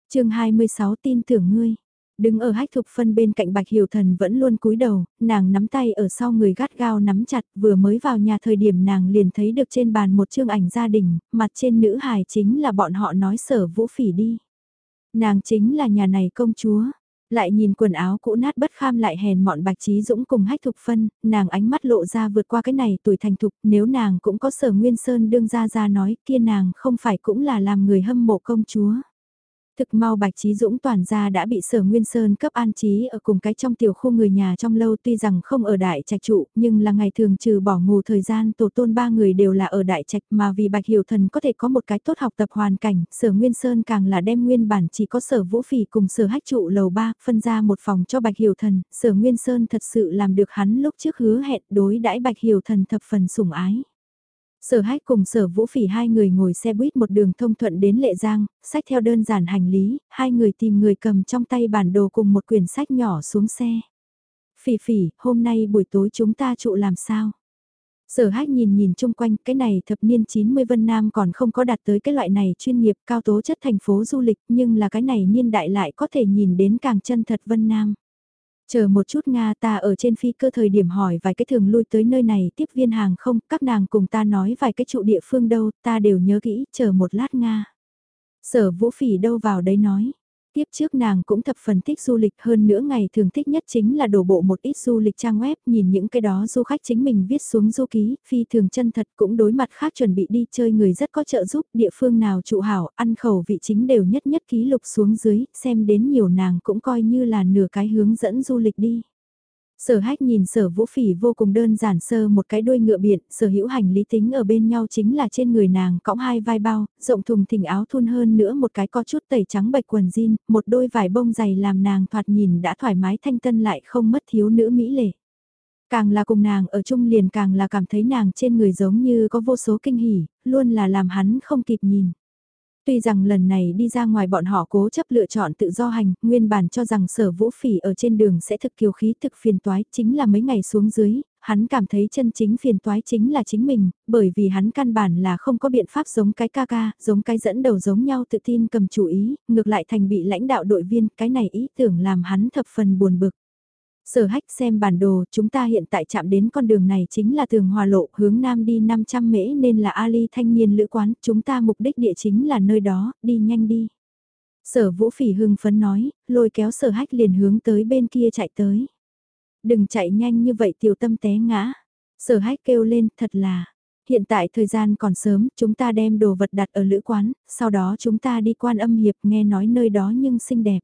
chương 26 tin tưởng ngươi, đứng ở hách thục phân bên cạnh Bạch Hiểu Thần vẫn luôn cúi đầu, nàng nắm tay ở sau người gắt gao nắm chặt, vừa mới vào nhà thời điểm nàng liền thấy được trên bàn một chương ảnh gia đình, mặt trên nữ hài chính là bọn họ nói sở vũ phỉ đi. Nàng chính là nhà này công chúa, lại nhìn quần áo cũ nát bất kham lại hèn mọn bạch trí dũng cùng hách thục phân, nàng ánh mắt lộ ra vượt qua cái này tuổi thành thục, nếu nàng cũng có sở nguyên sơn đương ra ra nói kia nàng không phải cũng là làm người hâm mộ công chúa. Thực mau Bạch Trí Dũng toàn gia đã bị Sở Nguyên Sơn cấp an trí ở cùng cái trong tiểu khu người nhà trong lâu tuy rằng không ở đại trạch trụ, nhưng là ngày thường trừ bỏ ngủ thời gian tổ tôn ba người đều là ở đại trạch mà vì Bạch Hiểu Thần có thể có một cái tốt học tập hoàn cảnh, Sở Nguyên Sơn càng là đem nguyên bản chỉ có Sở Vũ Phỉ cùng Sở Hách trụ lầu ba phân ra một phòng cho Bạch Hiểu Thần, Sở Nguyên Sơn thật sự làm được hắn lúc trước hứa hẹn đối đãi Bạch Hiểu Thần thập phần sủng ái. Sở hách cùng sở vũ phỉ hai người ngồi xe buýt một đường thông thuận đến Lệ Giang, sách theo đơn giản hành lý, hai người tìm người cầm trong tay bản đồ cùng một quyển sách nhỏ xuống xe. Phỉ phỉ, hôm nay buổi tối chúng ta trụ làm sao? Sở hách nhìn nhìn chung quanh, cái này thập niên 90 Vân Nam còn không có đạt tới cái loại này chuyên nghiệp cao tố chất thành phố du lịch, nhưng là cái này niên đại lại có thể nhìn đến càng chân thật Vân Nam. Chờ một chút Nga ta ở trên phi cơ thời điểm hỏi vài cái thường lui tới nơi này tiếp viên hàng không, các nàng cùng ta nói vài cái trụ địa phương đâu, ta đều nhớ kỹ, chờ một lát Nga. Sở vũ phỉ đâu vào đấy nói. Tiếp trước nàng cũng thập phần thích du lịch hơn nữa ngày thường thích nhất chính là đổ bộ một ít du lịch trang web nhìn những cái đó du khách chính mình viết xuống du ký, phi thường chân thật cũng đối mặt khác chuẩn bị đi chơi người rất có trợ giúp địa phương nào trụ hảo, ăn khẩu vị chính đều nhất nhất ký lục xuống dưới, xem đến nhiều nàng cũng coi như là nửa cái hướng dẫn du lịch đi. Sở hách nhìn sở vũ phỉ vô cùng đơn giản sơ một cái đuôi ngựa biển, sở hữu hành lý tính ở bên nhau chính là trên người nàng cõng hai vai bao, rộng thùng thình áo thun hơn nữa một cái có chút tẩy trắng bạch quần jean, một đôi vải bông dày làm nàng thoạt nhìn đã thoải mái thanh tân lại không mất thiếu nữ mỹ lệ. Càng là cùng nàng ở chung liền càng là cảm thấy nàng trên người giống như có vô số kinh hỉ, luôn là làm hắn không kịp nhìn. Tuy rằng lần này đi ra ngoài bọn họ cố chấp lựa chọn tự do hành, nguyên bản cho rằng sở vũ phỉ ở trên đường sẽ thực kiều khí thực phiền toái chính là mấy ngày xuống dưới, hắn cảm thấy chân chính phiền toái chính là chính mình, bởi vì hắn căn bản là không có biện pháp giống cái ca ca, giống cái dẫn đầu giống nhau tự tin cầm chủ ý, ngược lại thành bị lãnh đạo đội viên, cái này ý tưởng làm hắn thập phần buồn bực. Sở hách xem bản đồ, chúng ta hiện tại chạm đến con đường này chính là tường hòa lộ, hướng nam đi 500 mễ nên là Ali thanh niên lữ quán, chúng ta mục đích địa chính là nơi đó, đi nhanh đi. Sở vũ phỉ hưng phấn nói, lôi kéo sở hách liền hướng tới bên kia chạy tới. Đừng chạy nhanh như vậy tiểu tâm té ngã. Sở hách kêu lên, thật là, hiện tại thời gian còn sớm, chúng ta đem đồ vật đặt ở lữ quán, sau đó chúng ta đi quan âm hiệp nghe nói nơi đó nhưng xinh đẹp.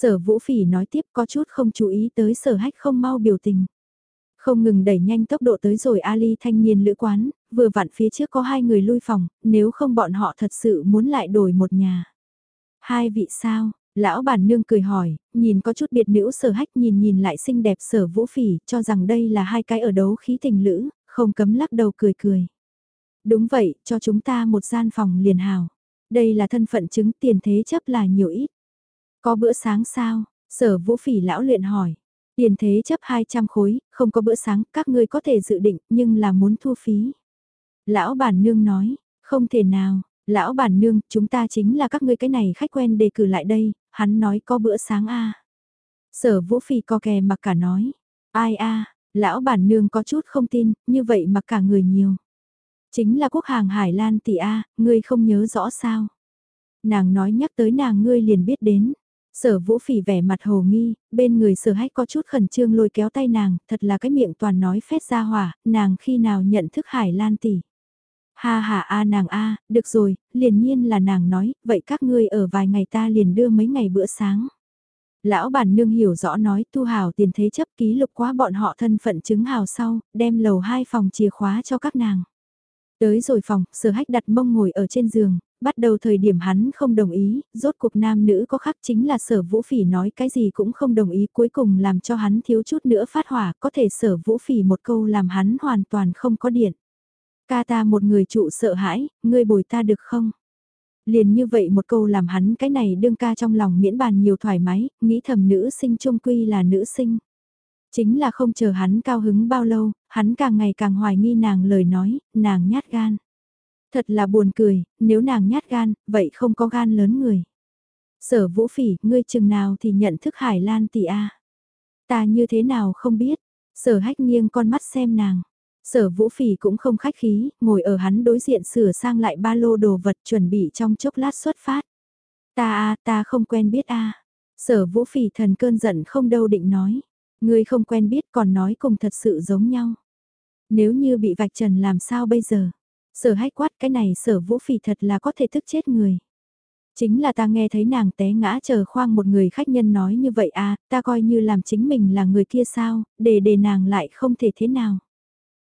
Sở vũ phỉ nói tiếp có chút không chú ý tới sở hách không mau biểu tình. Không ngừng đẩy nhanh tốc độ tới rồi Ali thanh niên lữ quán, vừa vặn phía trước có hai người lui phòng, nếu không bọn họ thật sự muốn lại đổi một nhà. Hai vị sao, lão bản nương cười hỏi, nhìn có chút biệt nữ sở hách nhìn nhìn lại xinh đẹp sở vũ phỉ, cho rằng đây là hai cái ở đấu khí tình lữ, không cấm lắc đầu cười cười. Đúng vậy, cho chúng ta một gian phòng liền hào. Đây là thân phận chứng tiền thế chấp là nhiều ít. Có bữa sáng sao? Sở vũ phỉ lão luyện hỏi. Tiền thế chấp 200 khối, không có bữa sáng, các ngươi có thể dự định, nhưng là muốn thu phí. Lão bản nương nói, không thể nào, lão bản nương, chúng ta chính là các ngươi cái này khách quen đề cử lại đây, hắn nói có bữa sáng a. Sở vũ phỉ co kè mặc cả nói, ai a, lão bản nương có chút không tin, như vậy mà cả người nhiều. Chính là quốc hàng Hải Lan tỷ a, ngươi không nhớ rõ sao. Nàng nói nhắc tới nàng ngươi liền biết đến. Sở vũ phỉ vẻ mặt hồ nghi, bên người sở hách có chút khẩn trương lôi kéo tay nàng, thật là cái miệng toàn nói phét ra hỏa, nàng khi nào nhận thức Hải Lan tỷ. Ha ha a nàng a, được rồi, liền nhiên là nàng nói, vậy các ngươi ở vài ngày ta liền đưa mấy ngày bữa sáng. Lão bản nương hiểu rõ nói tu hào tiền thế chấp ký lục quá bọn họ thân phận chứng hào sau, đem lầu hai phòng chìa khóa cho các nàng. Tới rồi phòng, sở hách đặt mông ngồi ở trên giường, bắt đầu thời điểm hắn không đồng ý, rốt cuộc nam nữ có khác chính là sở vũ phỉ nói cái gì cũng không đồng ý cuối cùng làm cho hắn thiếu chút nữa phát hỏa, có thể sở vũ phỉ một câu làm hắn hoàn toàn không có điện. Ca ta một người trụ sợ hãi, ngươi bồi ta được không? Liền như vậy một câu làm hắn cái này đương ca trong lòng miễn bàn nhiều thoải mái, nghĩ thầm nữ sinh trung quy là nữ sinh. Chính là không chờ hắn cao hứng bao lâu, hắn càng ngày càng hoài nghi nàng lời nói, nàng nhát gan. Thật là buồn cười, nếu nàng nhát gan, vậy không có gan lớn người. Sở vũ phỉ, ngươi chừng nào thì nhận thức Hải Lan tỷ a Ta như thế nào không biết. Sở hách nghiêng con mắt xem nàng. Sở vũ phỉ cũng không khách khí, ngồi ở hắn đối diện sửa sang lại ba lô đồ vật chuẩn bị trong chốc lát xuất phát. Ta a ta không quen biết a Sở vũ phỉ thần cơn giận không đâu định nói. Ngươi không quen biết còn nói cùng thật sự giống nhau. Nếu như bị vạch trần làm sao bây giờ? Sở hách quát cái này sở vũ phỉ thật là có thể thức chết người. Chính là ta nghe thấy nàng té ngã chờ khoang một người khách nhân nói như vậy à, ta coi như làm chính mình là người kia sao, để để nàng lại không thể thế nào.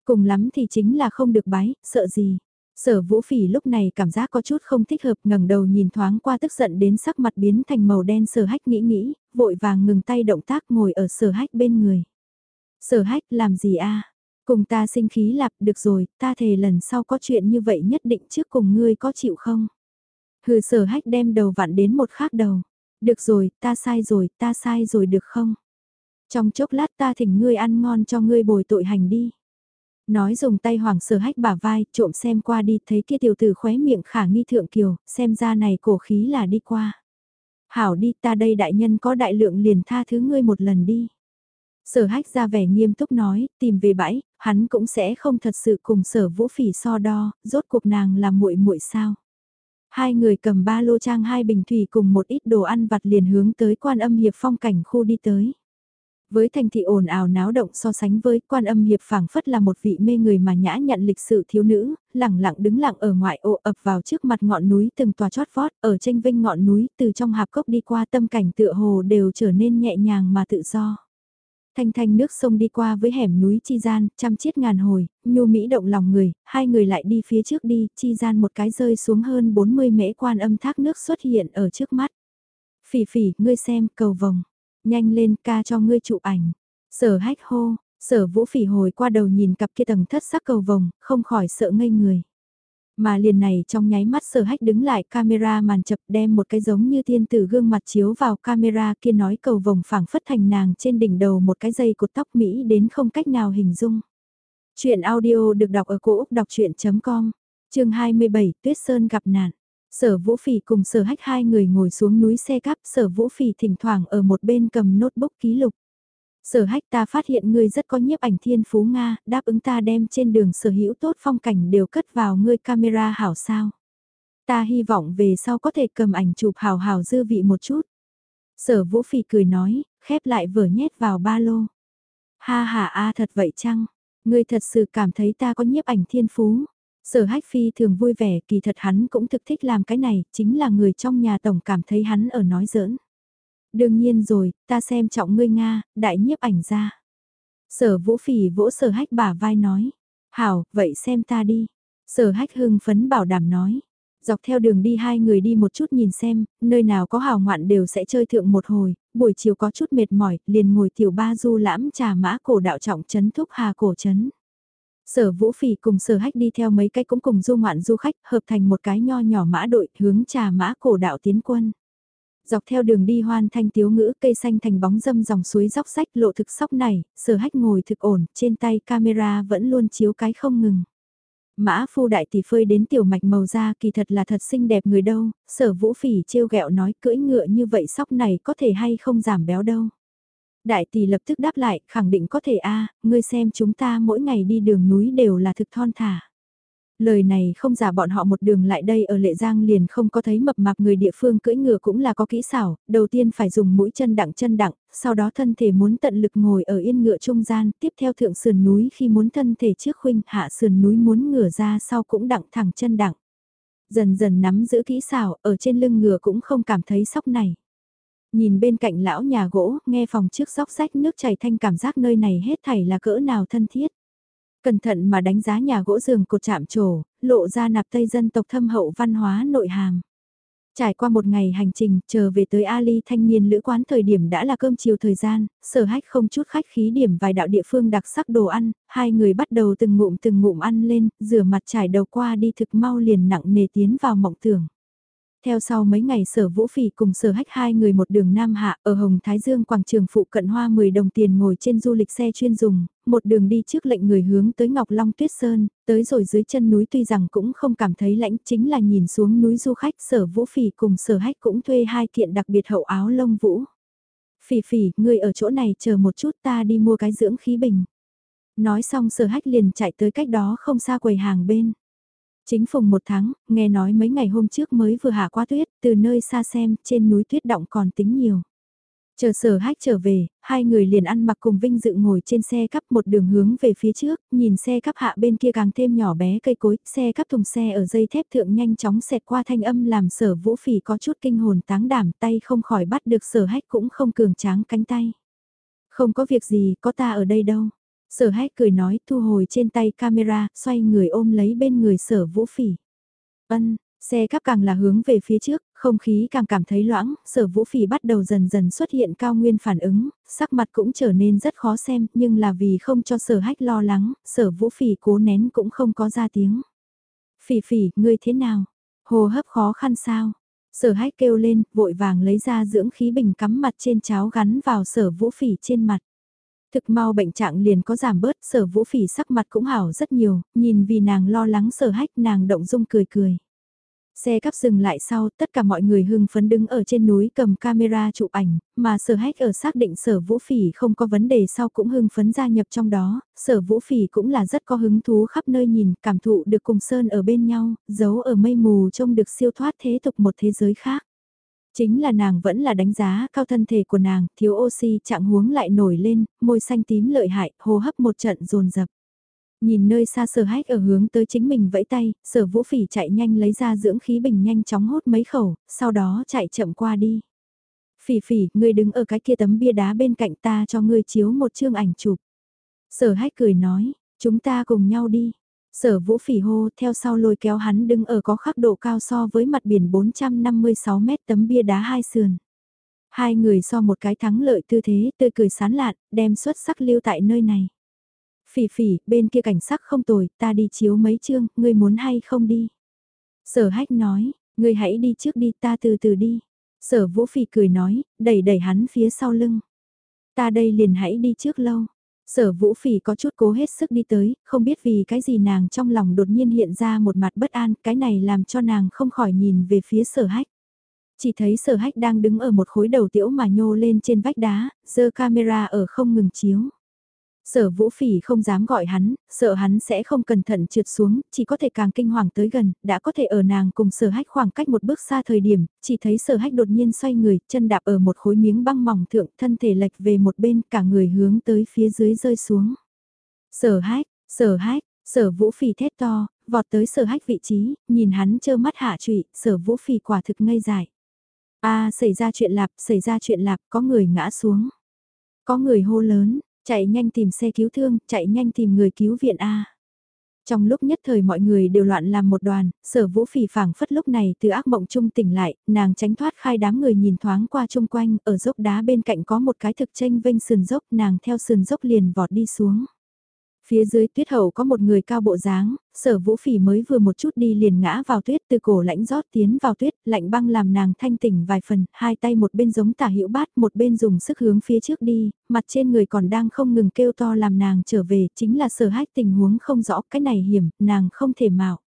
Cùng lắm thì chính là không được bái, sợ gì. Sở vũ phỉ lúc này cảm giác có chút không thích hợp ngẩng đầu nhìn thoáng qua tức giận đến sắc mặt biến thành màu đen sở hách nghĩ nghĩ, vội vàng ngừng tay động tác ngồi ở sở hách bên người. Sở hách làm gì a Cùng ta sinh khí lạp được rồi, ta thề lần sau có chuyện như vậy nhất định trước cùng ngươi có chịu không? Hừ sở hách đem đầu vặn đến một khác đầu. Được rồi, ta sai rồi, ta sai rồi được không? Trong chốc lát ta thỉnh ngươi ăn ngon cho ngươi bồi tội hành đi. Nói dùng tay hoàng sở hách bả vai, trộm xem qua đi, thấy kia tiểu tử khóe miệng khả nghi thượng kiều, xem ra này cổ khí là đi qua. Hảo đi, ta đây đại nhân có đại lượng liền tha thứ ngươi một lần đi. Sở hách ra vẻ nghiêm túc nói, tìm về bãi, hắn cũng sẽ không thật sự cùng sở vũ phỉ so đo, rốt cuộc nàng là muội muội sao. Hai người cầm ba lô trang hai bình thủy cùng một ít đồ ăn vặt liền hướng tới quan âm hiệp phong cảnh khu đi tới. Với thành thị ồn ào náo động so sánh với quan âm hiệp phảng phất là một vị mê người mà nhã nhận lịch sự thiếu nữ, lẳng lặng đứng lặng ở ngoại ô ập vào trước mặt ngọn núi từng tòa chót vót, ở tranh vinh ngọn núi từ trong hạp cốc đi qua tâm cảnh tựa hồ đều trở nên nhẹ nhàng mà tự do. Thanh thanh nước sông đi qua với hẻm núi Chi Gian, trăm chiết ngàn hồi, nhu mỹ động lòng người, hai người lại đi phía trước đi, Chi Gian một cái rơi xuống hơn 40 mễ quan âm thác nước xuất hiện ở trước mắt. Phỉ phỉ, ngươi xem, cầu vồng. Nhanh lên ca cho ngươi chụp ảnh. Sở hách hô, sở vũ phỉ hồi qua đầu nhìn cặp kia tầng thất sắc cầu vồng, không khỏi sợ ngây người. Mà liền này trong nháy mắt sở hách đứng lại camera màn chập đem một cái giống như thiên tử gương mặt chiếu vào camera kia nói cầu vồng phẳng phất thành nàng trên đỉnh đầu một cái dây cột tóc Mỹ đến không cách nào hình dung. Chuyện audio được đọc ở cổ Úc đọc chuyện.com, trường 27 Tuyết Sơn gặp nạn. Sở Vũ Phỉ cùng Sở Hách hai người ngồi xuống núi xe cắp, Sở Vũ Phỉ thỉnh thoảng ở một bên cầm notebook ký lục. Sở Hách ta phát hiện ngươi rất có nhiếp ảnh thiên phú Nga, đáp ứng ta đem trên đường sở hữu tốt phong cảnh đều cất vào ngươi camera hảo sao. Ta hy vọng về sau có thể cầm ảnh chụp hào hào dư vị một chút. Sở Vũ phì cười nói, khép lại vở nhét vào ba lô. Ha ha a thật vậy chăng? Ngươi thật sự cảm thấy ta có nhiếp ảnh thiên phú. Sở hách phi thường vui vẻ kỳ thật hắn cũng thực thích làm cái này, chính là người trong nhà tổng cảm thấy hắn ở nói giỡn. Đương nhiên rồi, ta xem trọng ngươi Nga, đại nhiếp ảnh ra. Sở vũ phỉ vỗ sở hách bả vai nói. Hảo, vậy xem ta đi. Sở hách hưng phấn bảo đảm nói. Dọc theo đường đi hai người đi một chút nhìn xem, nơi nào có hào ngoạn đều sẽ chơi thượng một hồi, buổi chiều có chút mệt mỏi, liền ngồi tiểu ba du lãm trà mã cổ đạo trọng trấn thúc hà cổ trấn. Sở Vũ Phỉ cùng Sở Hách đi theo mấy cái cũng cùng du ngoạn du khách hợp thành một cái nho nhỏ mã đội hướng trà mã cổ đạo tiến quân. Dọc theo đường đi hoan thanh tiếu ngữ cây xanh thành bóng dâm dòng suối dốc sách lộ thực sóc này, Sở Hách ngồi thực ổn, trên tay camera vẫn luôn chiếu cái không ngừng. Mã phu đại tỷ phơi đến tiểu mạch màu da kỳ thật là thật xinh đẹp người đâu, sở vũ phỉ trêu ghẹo nói cưỡi ngựa như vậy sóc này có thể hay không giảm béo đâu. Đại tỷ lập tức đáp lại, khẳng định có thể a ngươi xem chúng ta mỗi ngày đi đường núi đều là thực thon thả. Lời này không giả bọn họ một đường lại đây ở Lệ Giang liền không có thấy mập mạp người địa phương cưỡi ngựa cũng là có kỹ xảo, đầu tiên phải dùng mũi chân đặng chân đặng, sau đó thân thể muốn tận lực ngồi ở yên ngựa trung gian, tiếp theo thượng sườn núi khi muốn thân thể trước khuynh hạ sườn núi muốn ngửa ra sau cũng đặng thẳng chân đặng. Dần dần nắm giữ kỹ xảo, ở trên lưng ngựa cũng không cảm thấy sóc này. Nhìn bên cạnh lão nhà gỗ, nghe phòng trước sóc sách nước chảy thanh cảm giác nơi này hết thảy là cỡ nào thân thiết. Cẩn thận mà đánh giá nhà gỗ giường cột chạm trổ, lộ ra nạp tây dân tộc thâm hậu văn hóa nội hàm. Trải qua một ngày hành trình, trở về tới Ali thanh niên lữ quán thời điểm đã là cơm chiều thời gian, sở hách không chút khách khí điểm vài đạo địa phương đặc sắc đồ ăn, hai người bắt đầu từng ngụm từng ngụm ăn lên, rửa mặt trải đầu qua đi thực mau liền nặng nề tiến vào mộng tưởng. Theo sau mấy ngày sở vũ phỉ cùng sở hách hai người một đường Nam Hạ ở Hồng Thái Dương quảng trường phụ cận hoa 10 đồng tiền ngồi trên du lịch xe chuyên dùng, một đường đi trước lệnh người hướng tới Ngọc Long Tuyết Sơn, tới rồi dưới chân núi tuy rằng cũng không cảm thấy lãnh chính là nhìn xuống núi du khách sở vũ phỉ cùng sở hách cũng thuê hai kiện đặc biệt hậu áo lông vũ. Phỉ phỉ, người ở chỗ này chờ một chút ta đi mua cái dưỡng khí bình. Nói xong sở hách liền chạy tới cách đó không xa quầy hàng bên. Chính phùng một tháng, nghe nói mấy ngày hôm trước mới vừa hạ qua tuyết, từ nơi xa xem, trên núi tuyết động còn tính nhiều. Chờ sở hách trở về, hai người liền ăn mặc cùng vinh dự ngồi trên xe cắp một đường hướng về phía trước, nhìn xe cắp hạ bên kia càng thêm nhỏ bé cây cối, xe cắp thùng xe ở dây thép thượng nhanh chóng xẹt qua thanh âm làm sở vũ phỉ có chút kinh hồn táng đảm tay không khỏi bắt được sở hách cũng không cường tráng cánh tay. Không có việc gì, có ta ở đây đâu. Sở hách cười nói thu hồi trên tay camera, xoay người ôm lấy bên người sở vũ phỉ. Ân, xe cắp càng là hướng về phía trước, không khí càng cảm thấy loãng, sở vũ phỉ bắt đầu dần dần xuất hiện cao nguyên phản ứng, sắc mặt cũng trở nên rất khó xem, nhưng là vì không cho sở hách lo lắng, sở vũ phỉ cố nén cũng không có ra tiếng. Phỉ phỉ, ngươi thế nào? Hồ hấp khó khăn sao? Sở hách kêu lên, vội vàng lấy ra dưỡng khí bình cắm mặt trên cháo gắn vào sở vũ phỉ trên mặt. Thực mau bệnh trạng liền có giảm bớt, sở vũ phỉ sắc mặt cũng hảo rất nhiều, nhìn vì nàng lo lắng sở hách nàng động dung cười cười. Xe cắp dừng lại sau, tất cả mọi người hưng phấn đứng ở trên núi cầm camera chụp ảnh, mà sở hách ở xác định sở vũ phỉ không có vấn đề sau cũng hưng phấn gia nhập trong đó, sở vũ phỉ cũng là rất có hứng thú khắp nơi nhìn, cảm thụ được cùng Sơn ở bên nhau, giấu ở mây mù trông được siêu thoát thế tục một thế giới khác. Chính là nàng vẫn là đánh giá cao thân thể của nàng, thiếu oxy trạng huống lại nổi lên, môi xanh tím lợi hại, hô hấp một trận rồn rập Nhìn nơi xa sở hách ở hướng tới chính mình vẫy tay, sở vũ phỉ chạy nhanh lấy ra dưỡng khí bình nhanh chóng hốt mấy khẩu, sau đó chạy chậm qua đi. Phỉ phỉ, ngươi đứng ở cái kia tấm bia đá bên cạnh ta cho ngươi chiếu một chương ảnh chụp. Sở hách cười nói, chúng ta cùng nhau đi. Sở vũ phỉ hô theo sau lôi kéo hắn đứng ở có khắc độ cao so với mặt biển 456 mét tấm bia đá hai sườn. Hai người so một cái thắng lợi tư thế tươi cười sán lạn, đem xuất sắc lưu tại nơi này. Phỉ phỉ, bên kia cảnh sắc không tồi, ta đi chiếu mấy chương, ngươi muốn hay không đi? Sở hách nói, ngươi hãy đi trước đi, ta từ từ đi. Sở vũ phỉ cười nói, đẩy đẩy hắn phía sau lưng. Ta đây liền hãy đi trước lâu. Sở vũ phỉ có chút cố hết sức đi tới, không biết vì cái gì nàng trong lòng đột nhiên hiện ra một mặt bất an, cái này làm cho nàng không khỏi nhìn về phía sở hách. Chỉ thấy sở hách đang đứng ở một khối đầu tiễu mà nhô lên trên vách đá, giơ camera ở không ngừng chiếu. Sở vũ phỉ không dám gọi hắn, sợ hắn sẽ không cẩn thận trượt xuống, chỉ có thể càng kinh hoàng tới gần, đã có thể ở nàng cùng sở hách khoảng cách một bước xa thời điểm, chỉ thấy sở hách đột nhiên xoay người, chân đạp ở một khối miếng băng mỏng thượng, thân thể lệch về một bên, cả người hướng tới phía dưới rơi xuống. Sở hách, sở hách, sở vũ phỉ thét to, vọt tới sở hách vị trí, nhìn hắn trơ mắt hạ trụy, sở vũ phỉ quả thực ngây dại. a xảy ra chuyện lạp, xảy ra chuyện lạp, có người ngã xuống. Có người hô lớn, Chạy nhanh tìm xe cứu thương, chạy nhanh tìm người cứu viện A. Trong lúc nhất thời mọi người đều loạn làm một đoàn, sở vũ phỉ phảng phất lúc này từ ác mộng trung tỉnh lại, nàng tránh thoát khai đám người nhìn thoáng qua chung quanh, ở dốc đá bên cạnh có một cái thực tranh vênh sườn dốc, nàng theo sườn dốc liền vọt đi xuống. Phía dưới tuyết hậu có một người cao bộ dáng, sở vũ phỉ mới vừa một chút đi liền ngã vào tuyết từ cổ lãnh rót tiến vào tuyết, lạnh băng làm nàng thanh tỉnh vài phần, hai tay một bên giống tả hữu bát một bên dùng sức hướng phía trước đi, mặt trên người còn đang không ngừng kêu to làm nàng trở về, chính là sở hách tình huống không rõ cái này hiểm, nàng không thể mạo.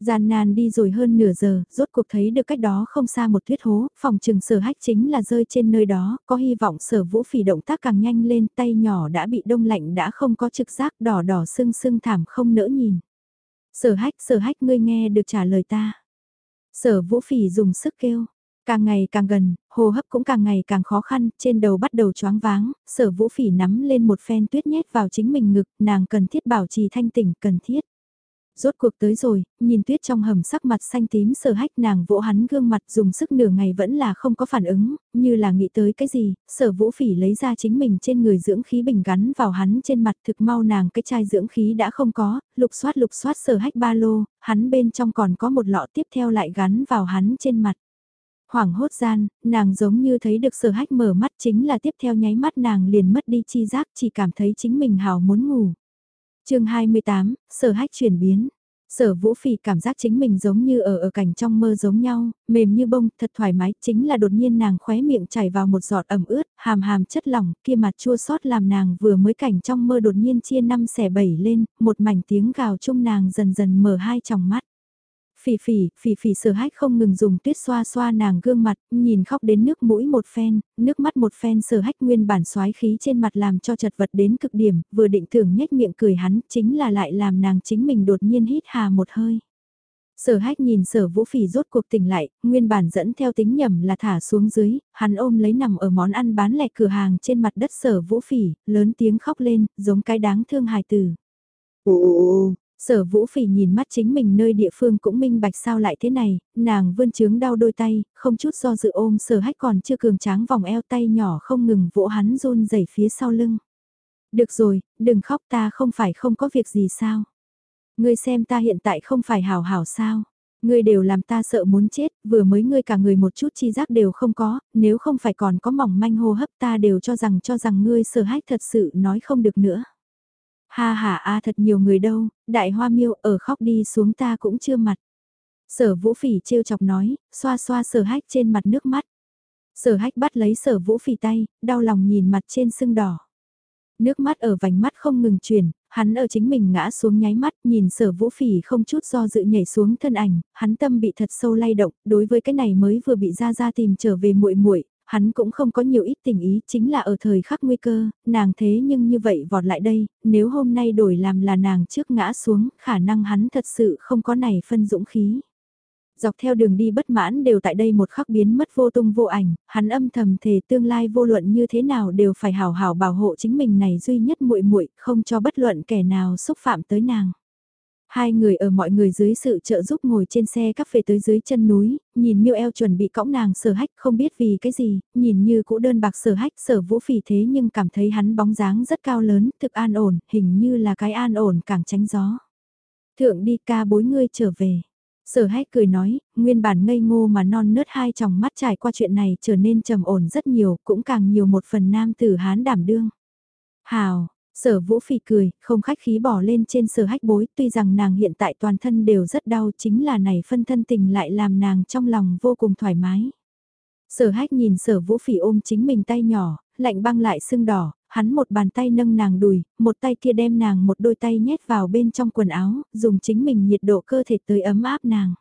Gian nan đi rồi hơn nửa giờ, rốt cuộc thấy được cách đó không xa một tuyết hố, phòng trừng sở hách chính là rơi trên nơi đó, có hy vọng sở vũ phỉ động tác càng nhanh lên, tay nhỏ đã bị đông lạnh đã không có trực giác đỏ đỏ sưng sưng thảm không nỡ nhìn. Sở hách, sở hách ngươi nghe được trả lời ta. Sở vũ phỉ dùng sức kêu. Càng ngày càng gần, hô hấp cũng càng ngày càng khó khăn, trên đầu bắt đầu choáng váng, sở vũ phỉ nắm lên một phen tuyết nhét vào chính mình ngực, nàng cần thiết bảo trì thanh tỉnh, cần thiết. Rốt cuộc tới rồi, nhìn tuyết trong hầm sắc mặt xanh tím sờ hách nàng vỗ hắn gương mặt dùng sức nửa ngày vẫn là không có phản ứng, như là nghĩ tới cái gì, sở vũ phỉ lấy ra chính mình trên người dưỡng khí bình gắn vào hắn trên mặt thực mau nàng cái chai dưỡng khí đã không có, lục xoát lục xoát sở hách ba lô, hắn bên trong còn có một lọ tiếp theo lại gắn vào hắn trên mặt. Hoảng hốt gian, nàng giống như thấy được sở hách mở mắt chính là tiếp theo nháy mắt nàng liền mất đi chi giác chỉ cảm thấy chính mình hào muốn ngủ chương 28, sở hách chuyển biến. Sở vũ phỉ cảm giác chính mình giống như ở ở cảnh trong mơ giống nhau, mềm như bông, thật thoải mái, chính là đột nhiên nàng khóe miệng chảy vào một giọt ẩm ướt, hàm hàm chất lỏng, kia mặt chua xót làm nàng vừa mới cảnh trong mơ đột nhiên chia năm xẻ bảy lên, một mảnh tiếng gào chung nàng dần dần mở hai tròng mắt. Phỉ phỉ, phỉ phỉ sở hách không ngừng dùng tuyết xoa xoa nàng gương mặt, nhìn khóc đến nước mũi một phen, nước mắt một phen sở hách nguyên bản xoái khí trên mặt làm cho chật vật đến cực điểm, vừa định thưởng nhếch miệng cười hắn, chính là lại làm nàng chính mình đột nhiên hít hà một hơi. Sở hách nhìn sở vũ phỉ rốt cuộc tỉnh lại, nguyên bản dẫn theo tính nhầm là thả xuống dưới, hắn ôm lấy nằm ở món ăn bán lẻ cửa hàng trên mặt đất sở vũ phỉ, lớn tiếng khóc lên, giống cái đáng thương hài tử. Ồ, Sở vũ phỉ nhìn mắt chính mình nơi địa phương cũng minh bạch sao lại thế này, nàng vươn chướng đau đôi tay, không chút do dự ôm sở hách còn chưa cường tráng vòng eo tay nhỏ không ngừng vỗ hắn run rẩy phía sau lưng. Được rồi, đừng khóc ta không phải không có việc gì sao. Ngươi xem ta hiện tại không phải hảo hảo sao. Ngươi đều làm ta sợ muốn chết, vừa mới ngươi cả người một chút chi giác đều không có, nếu không phải còn có mỏng manh hô hấp ta đều cho rằng cho rằng ngươi sở hách thật sự nói không được nữa. Ha ha a thật nhiều người đâu, đại hoa miêu ở khóc đi xuống ta cũng chưa mặt. Sở vũ phỉ trêu chọc nói, xoa xoa sở hách trên mặt nước mắt. Sở hách bắt lấy sở vũ phỉ tay, đau lòng nhìn mặt trên sưng đỏ. Nước mắt ở vành mắt không ngừng chuyển, hắn ở chính mình ngã xuống nháy mắt, nhìn sở vũ phỉ không chút do dự nhảy xuống thân ảnh, hắn tâm bị thật sâu lay động, đối với cái này mới vừa bị ra ra tìm trở về muội muội hắn cũng không có nhiều ít tình ý, chính là ở thời khắc nguy cơ, nàng thế nhưng như vậy vọt lại đây, nếu hôm nay đổi làm là nàng trước ngã xuống, khả năng hắn thật sự không có này phân dũng khí. Dọc theo đường đi bất mãn đều tại đây một khắc biến mất vô tung vô ảnh, hắn âm thầm thề tương lai vô luận như thế nào đều phải hào hào bảo hộ chính mình này duy nhất muội muội không cho bất luận kẻ nào xúc phạm tới nàng. Hai người ở mọi người dưới sự trợ giúp ngồi trên xe cắp về tới dưới chân núi, nhìn miêu eo chuẩn bị cõng nàng sở hách không biết vì cái gì, nhìn như cũ đơn bạc sở hách sở vũ phỉ thế nhưng cảm thấy hắn bóng dáng rất cao lớn, thực an ổn, hình như là cái an ổn càng tránh gió. Thượng đi ca bối ngươi trở về. Sở hách cười nói, nguyên bản ngây ngô mà non nớt hai tròng mắt trải qua chuyện này trở nên trầm ổn rất nhiều, cũng càng nhiều một phần nam tử hán đảm đương. Hào, sở vũ phỉ cười, không khách khí bỏ lên trên sở hách bối, tuy rằng nàng hiện tại toàn thân đều rất đau chính là này phân thân tình lại làm nàng trong lòng vô cùng thoải mái. Sở hách nhìn sở vũ phỉ ôm chính mình tay nhỏ, lạnh băng lại sưng đỏ, hắn một bàn tay nâng nàng đùi, một tay kia đem nàng một đôi tay nhét vào bên trong quần áo, dùng chính mình nhiệt độ cơ thể tới ấm áp nàng.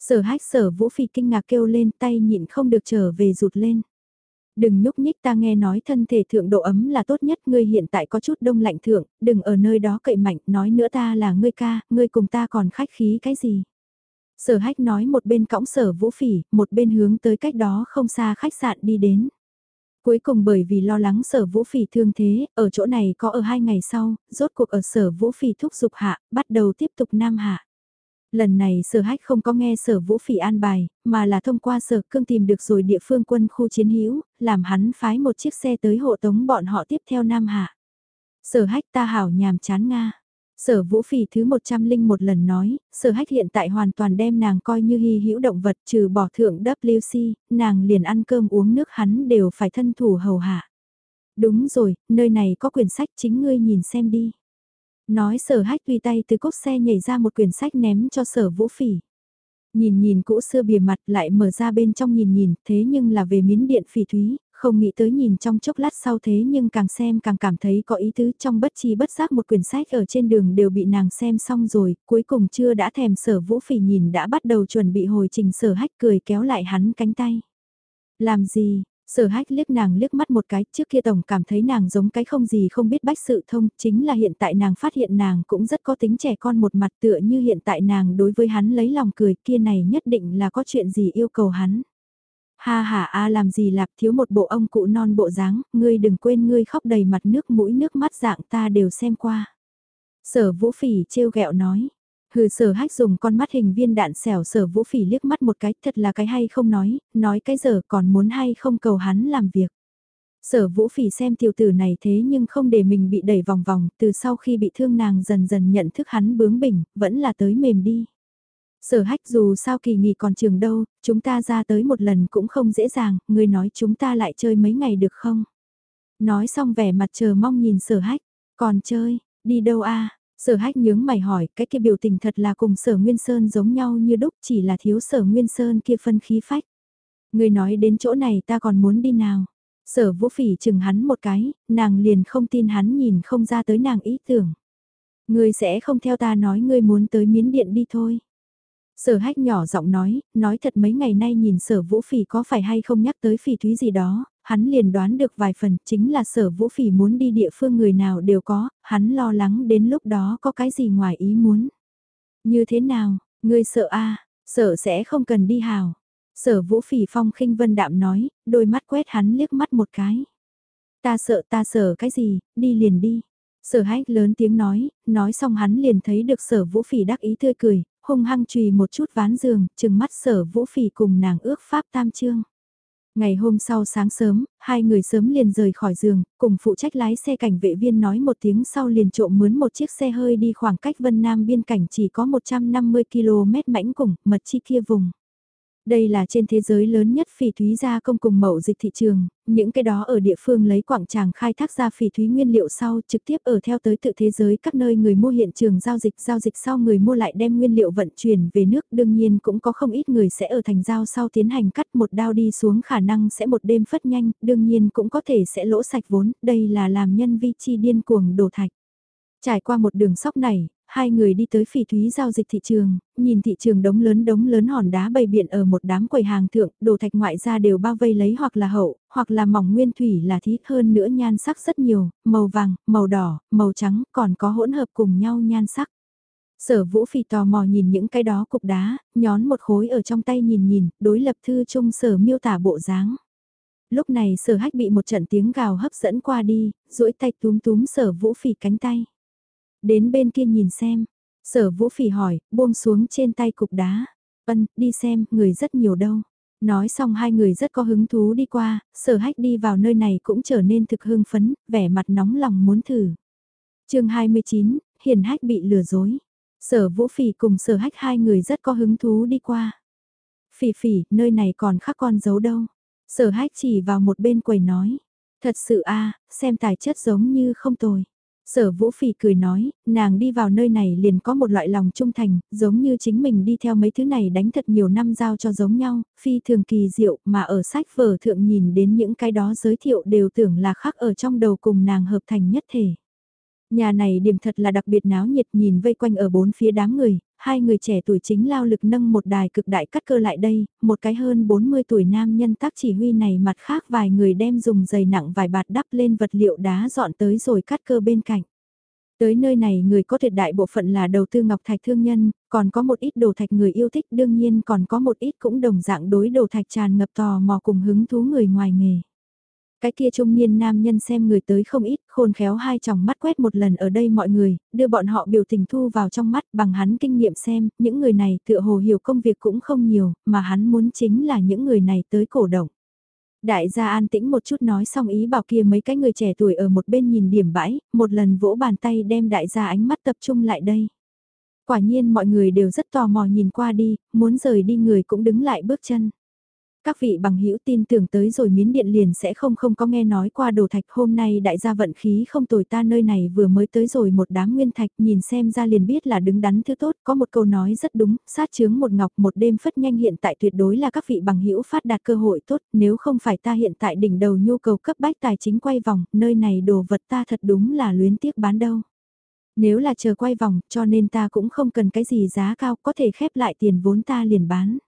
Sở hách sở vũ phỉ kinh ngạc kêu lên tay nhịn không được trở về rụt lên. Đừng nhúc nhích ta nghe nói thân thể thượng độ ấm là tốt nhất ngươi hiện tại có chút đông lạnh thượng, đừng ở nơi đó cậy mạnh, nói nữa ta là ngươi ca, ngươi cùng ta còn khách khí cái gì. Sở hách nói một bên cõng sở vũ phỉ, một bên hướng tới cách đó không xa khách sạn đi đến. Cuối cùng bởi vì lo lắng sở vũ phỉ thương thế, ở chỗ này có ở hai ngày sau, rốt cuộc ở sở vũ phỉ thúc dục hạ, bắt đầu tiếp tục nam hạ. Lần này sở hách không có nghe sở vũ phỉ an bài, mà là thông qua sở cương tìm được rồi địa phương quân khu chiến hữu làm hắn phái một chiếc xe tới hộ tống bọn họ tiếp theo nam hạ. Sở hách ta hảo nhàm chán Nga. Sở Vũ Phỉ thứ 101 lần nói, Sở Hách hiện tại hoàn toàn đem nàng coi như hy hữu động vật trừ bỏ thượng WC, nàng liền ăn cơm uống nước hắn đều phải thân thủ hầu hạ. Đúng rồi, nơi này có quyển sách chính ngươi nhìn xem đi. Nói Sở Hách tùy tay từ cốc xe nhảy ra một quyển sách ném cho Sở Vũ Phỉ. Nhìn nhìn cũ xưa bìa mặt lại mở ra bên trong nhìn nhìn, thế nhưng là về miến điện phỉ thúy, không nghĩ tới nhìn trong chốc lát sau thế nhưng càng xem càng cảm thấy có ý tứ trong bất chi bất giác một quyển sách ở trên đường đều bị nàng xem xong rồi, cuối cùng chưa đã thèm sở vũ phỉ nhìn đã bắt đầu chuẩn bị hồi trình sở hách cười kéo lại hắn cánh tay. Làm gì, Sở hách liếc nàng liếc mắt một cái, trước kia tổng cảm thấy nàng giống cái không gì không biết bách sự thông, chính là hiện tại nàng phát hiện nàng cũng rất có tính trẻ con một mặt tựa như hiện tại nàng đối với hắn lấy lòng cười kia này nhất định là có chuyện gì yêu cầu hắn. Ha ha a làm gì lạp thiếu một bộ ông cụ non bộ dáng, ngươi đừng quên ngươi khóc đầy mặt nước mũi nước mắt dạng ta đều xem qua. Sở vũ phỉ trêu ghẹo nói. Hừ sở hách dùng con mắt hình viên đạn xẻo sở vũ phỉ liếc mắt một cái thật là cái hay không nói, nói cái giờ còn muốn hay không cầu hắn làm việc. Sở vũ phỉ xem tiểu tử này thế nhưng không để mình bị đẩy vòng vòng, từ sau khi bị thương nàng dần dần nhận thức hắn bướng bỉnh, vẫn là tới mềm đi. Sở hách dù sao kỳ nghỉ còn trường đâu, chúng ta ra tới một lần cũng không dễ dàng, người nói chúng ta lại chơi mấy ngày được không? Nói xong vẻ mặt chờ mong nhìn sở hách, còn chơi, đi đâu a Sở hách nhướng mày hỏi, cái kia biểu tình thật là cùng sở Nguyên Sơn giống nhau như đúc chỉ là thiếu sở Nguyên Sơn kia phân khí phách. Người nói đến chỗ này ta còn muốn đi nào? Sở vũ phỉ chừng hắn một cái, nàng liền không tin hắn nhìn không ra tới nàng ý tưởng. Ngươi sẽ không theo ta nói ngươi muốn tới miến điện đi thôi. Sở hách nhỏ giọng nói, nói thật mấy ngày nay nhìn sở vũ phỉ có phải hay không nhắc tới phỉ thúy gì đó, hắn liền đoán được vài phần chính là sở vũ phỉ muốn đi địa phương người nào đều có, hắn lo lắng đến lúc đó có cái gì ngoài ý muốn. Như thế nào, ngươi sợ a sợ sẽ không cần đi hào. Sở vũ phỉ phong khinh vân đạm nói, đôi mắt quét hắn liếc mắt một cái. Ta sợ ta sợ cái gì, đi liền đi. Sở hách lớn tiếng nói, nói xong hắn liền thấy được sở vũ phỉ đắc ý tươi cười, hung hăng chùy một chút ván giường, chừng mắt sở vũ phỉ cùng nàng ước pháp tam trương. Ngày hôm sau sáng sớm, hai người sớm liền rời khỏi giường, cùng phụ trách lái xe cảnh vệ viên nói một tiếng sau liền trộm mướn một chiếc xe hơi đi khoảng cách Vân Nam biên cảnh chỉ có 150 km mãnh cùng, mật chi kia vùng. Đây là trên thế giới lớn nhất phỉ thúy gia công cùng mậu dịch thị trường, những cái đó ở địa phương lấy quảng tràng khai thác ra phỉ thúy nguyên liệu sau trực tiếp ở theo tới tự thế giới các nơi người mua hiện trường giao dịch giao dịch sau người mua lại đem nguyên liệu vận chuyển về nước đương nhiên cũng có không ít người sẽ ở thành giao sau tiến hành cắt một đao đi xuống khả năng sẽ một đêm phất nhanh, đương nhiên cũng có thể sẽ lỗ sạch vốn, đây là làm nhân vi chi điên cuồng đổ thạch. Trải qua một đường sóc này, hai người đi tới phỉ thúy giao dịch thị trường, nhìn thị trường đống lớn đống lớn hòn đá bày biện ở một đám quầy hàng thượng, đồ thạch ngoại ra đều bao vây lấy hoặc là hậu, hoặc là mỏng nguyên thủy là thí hơn nữa nhan sắc rất nhiều, màu vàng, màu đỏ, màu trắng, còn có hỗn hợp cùng nhau nhan sắc. Sở vũ phỉ tò mò nhìn những cái đó cục đá, nhón một khối ở trong tay nhìn nhìn, đối lập thư chung sở miêu tả bộ dáng. Lúc này sở hách bị một trận tiếng gào hấp dẫn qua đi, duỗi tay túm túm sở vũ phỉ cánh tay. Đến bên kia nhìn xem. Sở vũ phỉ hỏi, buông xuống trên tay cục đá. Ân, đi xem, người rất nhiều đâu. Nói xong hai người rất có hứng thú đi qua, sở hách đi vào nơi này cũng trở nên thực hưng phấn, vẻ mặt nóng lòng muốn thử. chương 29, hiền hách bị lừa dối. Sở vũ phỉ cùng sở hách hai người rất có hứng thú đi qua. Phỉ phỉ, nơi này còn khắc con dấu đâu. Sở hách chỉ vào một bên quầy nói. Thật sự a xem tài chất giống như không tồi. Sở Vũ Phỉ cười nói, nàng đi vào nơi này liền có một loại lòng trung thành, giống như chính mình đi theo mấy thứ này đánh thật nhiều năm giao cho giống nhau, phi thường kỳ diệu mà ở sách vở thượng nhìn đến những cái đó giới thiệu đều tưởng là khác ở trong đầu cùng nàng hợp thành nhất thể. Nhà này điểm thật là đặc biệt náo nhiệt nhìn vây quanh ở bốn phía đám người, hai người trẻ tuổi chính lao lực nâng một đài cực đại cắt cơ lại đây, một cái hơn 40 tuổi nam nhân tác chỉ huy này mặt khác vài người đem dùng giày nặng vài bạt đắp lên vật liệu đá dọn tới rồi cắt cơ bên cạnh. Tới nơi này người có thiệt đại bộ phận là đầu tư ngọc thạch thương nhân, còn có một ít đồ thạch người yêu thích đương nhiên còn có một ít cũng đồng dạng đối đồ thạch tràn ngập tò mò cùng hứng thú người ngoài nghề. Cái kia trung niên nam nhân xem người tới không ít, khôn khéo hai tròng mắt quét một lần ở đây mọi người, đưa bọn họ biểu tình thu vào trong mắt bằng hắn kinh nghiệm xem, những người này tựa hồ hiểu công việc cũng không nhiều, mà hắn muốn chính là những người này tới cổ động. Đại gia an tĩnh một chút nói xong ý bảo kia mấy cái người trẻ tuổi ở một bên nhìn điểm bãi, một lần vỗ bàn tay đem đại gia ánh mắt tập trung lại đây. Quả nhiên mọi người đều rất tò mò nhìn qua đi, muốn rời đi người cũng đứng lại bước chân. Các vị bằng hữu tin tưởng tới rồi miến điện liền sẽ không không có nghe nói qua đồ thạch hôm nay đại gia vận khí không tồi ta nơi này vừa mới tới rồi một đám nguyên thạch, nhìn xem ra liền biết là đứng đắn thứ tốt, có một câu nói rất đúng, sát chướng một ngọc một đêm phất nhanh hiện tại tuyệt đối là các vị bằng hữu phát đạt cơ hội tốt, nếu không phải ta hiện tại đỉnh đầu nhu cầu cấp bách tài chính quay vòng, nơi này đồ vật ta thật đúng là luyến tiếc bán đâu. Nếu là chờ quay vòng, cho nên ta cũng không cần cái gì giá cao, có thể khép lại tiền vốn ta liền bán.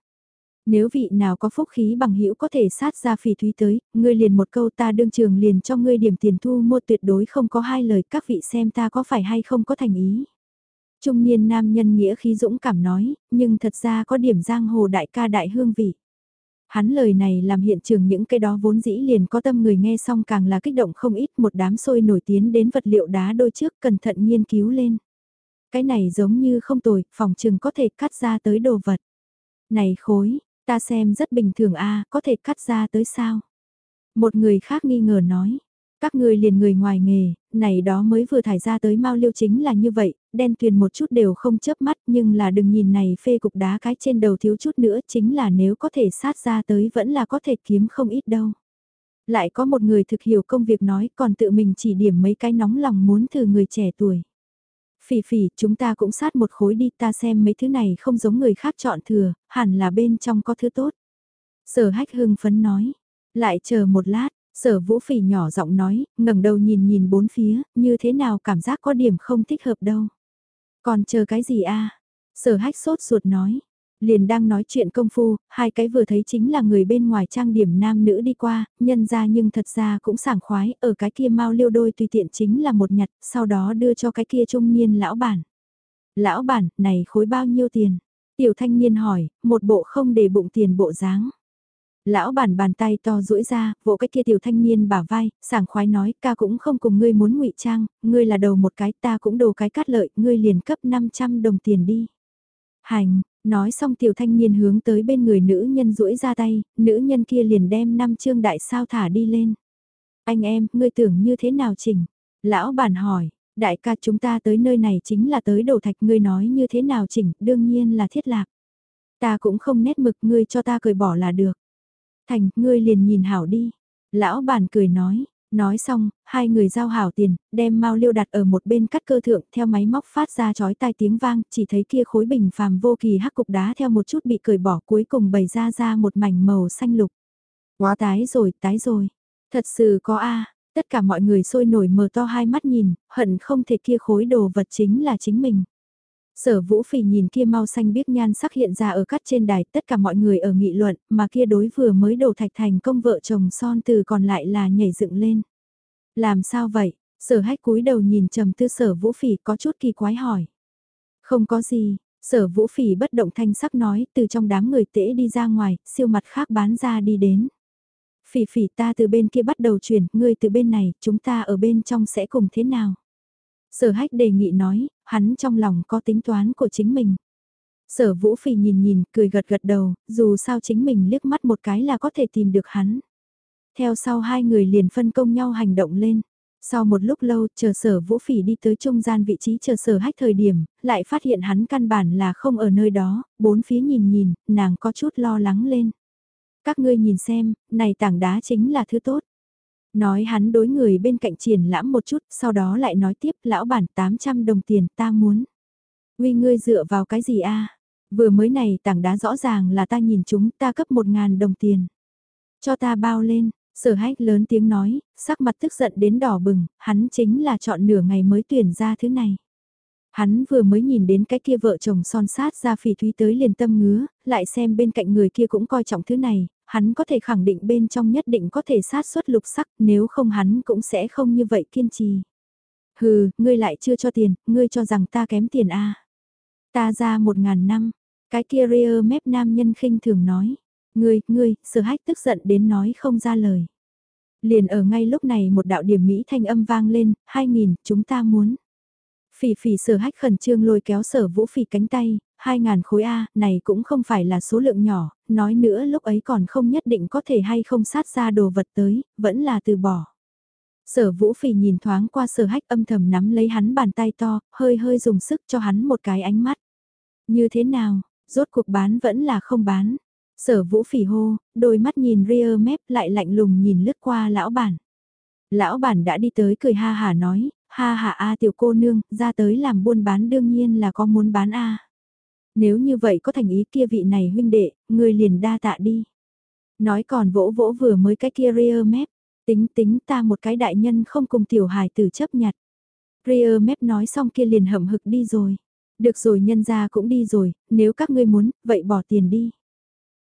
Nếu vị nào có phúc khí bằng hữu có thể sát ra phỉ thúy tới, ngươi liền một câu ta đương trường liền cho ngươi điểm tiền thu mua tuyệt đối không có hai lời các vị xem ta có phải hay không có thành ý. Trung niên nam nhân nghĩa khí dũng cảm nói, nhưng thật ra có điểm giang hồ đại ca đại hương vị. Hắn lời này làm hiện trường những cái đó vốn dĩ liền có tâm người nghe xong càng là kích động không ít một đám sôi nổi tiếng đến vật liệu đá đôi trước cẩn thận nghiên cứu lên. Cái này giống như không tồi, phòng trừng có thể cắt ra tới đồ vật. Này khối, Ta xem rất bình thường a có thể cắt ra tới sao? Một người khác nghi ngờ nói. Các người liền người ngoài nghề, này đó mới vừa thải ra tới mau liêu chính là như vậy, đen tuyền một chút đều không chớp mắt nhưng là đừng nhìn này phê cục đá cái trên đầu thiếu chút nữa chính là nếu có thể sát ra tới vẫn là có thể kiếm không ít đâu. Lại có một người thực hiểu công việc nói còn tự mình chỉ điểm mấy cái nóng lòng muốn thử người trẻ tuổi. Phỉ phỉ, chúng ta cũng sát một khối đi ta xem mấy thứ này không giống người khác chọn thừa, hẳn là bên trong có thứ tốt. Sở hách hưng phấn nói, lại chờ một lát, sở vũ phỉ nhỏ giọng nói, ngẩng đầu nhìn nhìn bốn phía, như thế nào cảm giác có điểm không thích hợp đâu. Còn chờ cái gì a Sở hách sốt ruột nói, Liền đang nói chuyện công phu, hai cái vừa thấy chính là người bên ngoài trang điểm nam nữ đi qua, nhân ra nhưng thật ra cũng sảng khoái, ở cái kia mau liêu đôi tùy tiện chính là một nhặt, sau đó đưa cho cái kia trung niên lão bản. Lão bản, này khối bao nhiêu tiền? Tiểu thanh niên hỏi, một bộ không để bụng tiền bộ dáng. Lão bản bàn tay to duỗi ra, vỗ cái kia tiểu thanh niên bả vai, sảng khoái nói, ca cũng không cùng ngươi muốn ngụy trang, ngươi là đầu một cái, ta cũng đồ cái cát lợi, ngươi liền cấp 500 đồng tiền đi. Hành, Nói xong tiểu thanh niên hướng tới bên người nữ nhân duỗi ra tay, nữ nhân kia liền đem năm chương đại sao thả đi lên. Anh em, ngươi tưởng như thế nào chỉnh? Lão bản hỏi, đại ca chúng ta tới nơi này chính là tới đổ thạch ngươi nói như thế nào chỉnh, đương nhiên là thiết lạc. Ta cũng không nét mực ngươi cho ta cười bỏ là được. Thành, ngươi liền nhìn hảo đi. Lão bản cười nói, nói xong, hai người giao hảo tiền, đem mau liêu đặt ở một bên cắt cơ thượng theo máy móc phát ra chói tai tiếng vang, chỉ thấy kia khối bình phàm vô kỳ hắc cục đá theo một chút bị cởi bỏ cuối cùng bày ra ra một mảnh màu xanh lục. Quá tái rồi, tái rồi. Thật sự có a tất cả mọi người sôi nổi mở to hai mắt nhìn, hận không thể kia khối đồ vật chính là chính mình. Sở vũ phỉ nhìn kia mau xanh biết nhan sắc hiện ra ở cắt trên đài tất cả mọi người ở nghị luận mà kia đối vừa mới đổ thạch thành công vợ chồng son từ còn lại là nhảy dựng lên. Làm sao vậy? Sở hách cúi đầu nhìn trầm tư sở vũ phỉ có chút kỳ quái hỏi. Không có gì, sở vũ phỉ bất động thanh sắc nói từ trong đám người tễ đi ra ngoài, siêu mặt khác bán ra đi đến. Phỉ phỉ ta từ bên kia bắt đầu chuyển, ngươi từ bên này, chúng ta ở bên trong sẽ cùng thế nào? Sở hách đề nghị nói, hắn trong lòng có tính toán của chính mình. Sở vũ phỉ nhìn nhìn, cười gật gật đầu, dù sao chính mình liếc mắt một cái là có thể tìm được hắn. Theo sau hai người liền phân công nhau hành động lên. Sau một lúc lâu, chờ sở vũ phỉ đi tới trung gian vị trí chờ sở hách thời điểm, lại phát hiện hắn căn bản là không ở nơi đó, bốn phía nhìn nhìn, nàng có chút lo lắng lên. Các ngươi nhìn xem, này tảng đá chính là thứ tốt. Nói hắn đối người bên cạnh triển lãm một chút, sau đó lại nói tiếp lão bản 800 đồng tiền ta muốn. Uy ngươi dựa vào cái gì a Vừa mới này tảng đá rõ ràng là ta nhìn chúng ta cấp 1.000 đồng tiền. Cho ta bao lên, sở hách lớn tiếng nói, sắc mặt tức giận đến đỏ bừng, hắn chính là chọn nửa ngày mới tuyển ra thứ này. Hắn vừa mới nhìn đến cái kia vợ chồng son sát ra phỉ thúy tới liền tâm ngứa, lại xem bên cạnh người kia cũng coi trọng thứ này, hắn có thể khẳng định bên trong nhất định có thể sát xuất lục sắc, nếu không hắn cũng sẽ không như vậy kiên trì. Hừ, ngươi lại chưa cho tiền, ngươi cho rằng ta kém tiền a Ta ra một ngàn năm, cái kia rêu mép nam nhân khinh thường nói. Ngươi, ngươi, sở hách tức giận đến nói không ra lời. Liền ở ngay lúc này một đạo điểm Mỹ thanh âm vang lên, hai nghìn, chúng ta muốn. Phỉ phỉ sở hách khẩn trương lôi kéo sở vũ phỉ cánh tay, 2.000 khối A, này cũng không phải là số lượng nhỏ, nói nữa lúc ấy còn không nhất định có thể hay không sát ra đồ vật tới, vẫn là từ bỏ. Sở vũ phì nhìn thoáng qua sở hách âm thầm nắm lấy hắn bàn tay to, hơi hơi dùng sức cho hắn một cái ánh mắt. Như thế nào, rốt cuộc bán vẫn là không bán. Sở vũ phỉ hô, đôi mắt nhìn rear mép lại lạnh lùng nhìn lướt qua lão bản. Lão bản đã đi tới cười ha hà nói, ha hà a tiểu cô nương, ra tới làm buôn bán đương nhiên là có muốn bán a. Nếu như vậy có thành ý kia vị này huynh đệ, người liền đa tạ đi. Nói còn vỗ vỗ vừa mới cái kia rear mép, tính tính ta một cái đại nhân không cùng tiểu hài tử chấp nhặt. Rear mép nói xong kia liền hậm hực đi rồi. Được rồi nhân ra cũng đi rồi, nếu các ngươi muốn, vậy bỏ tiền đi.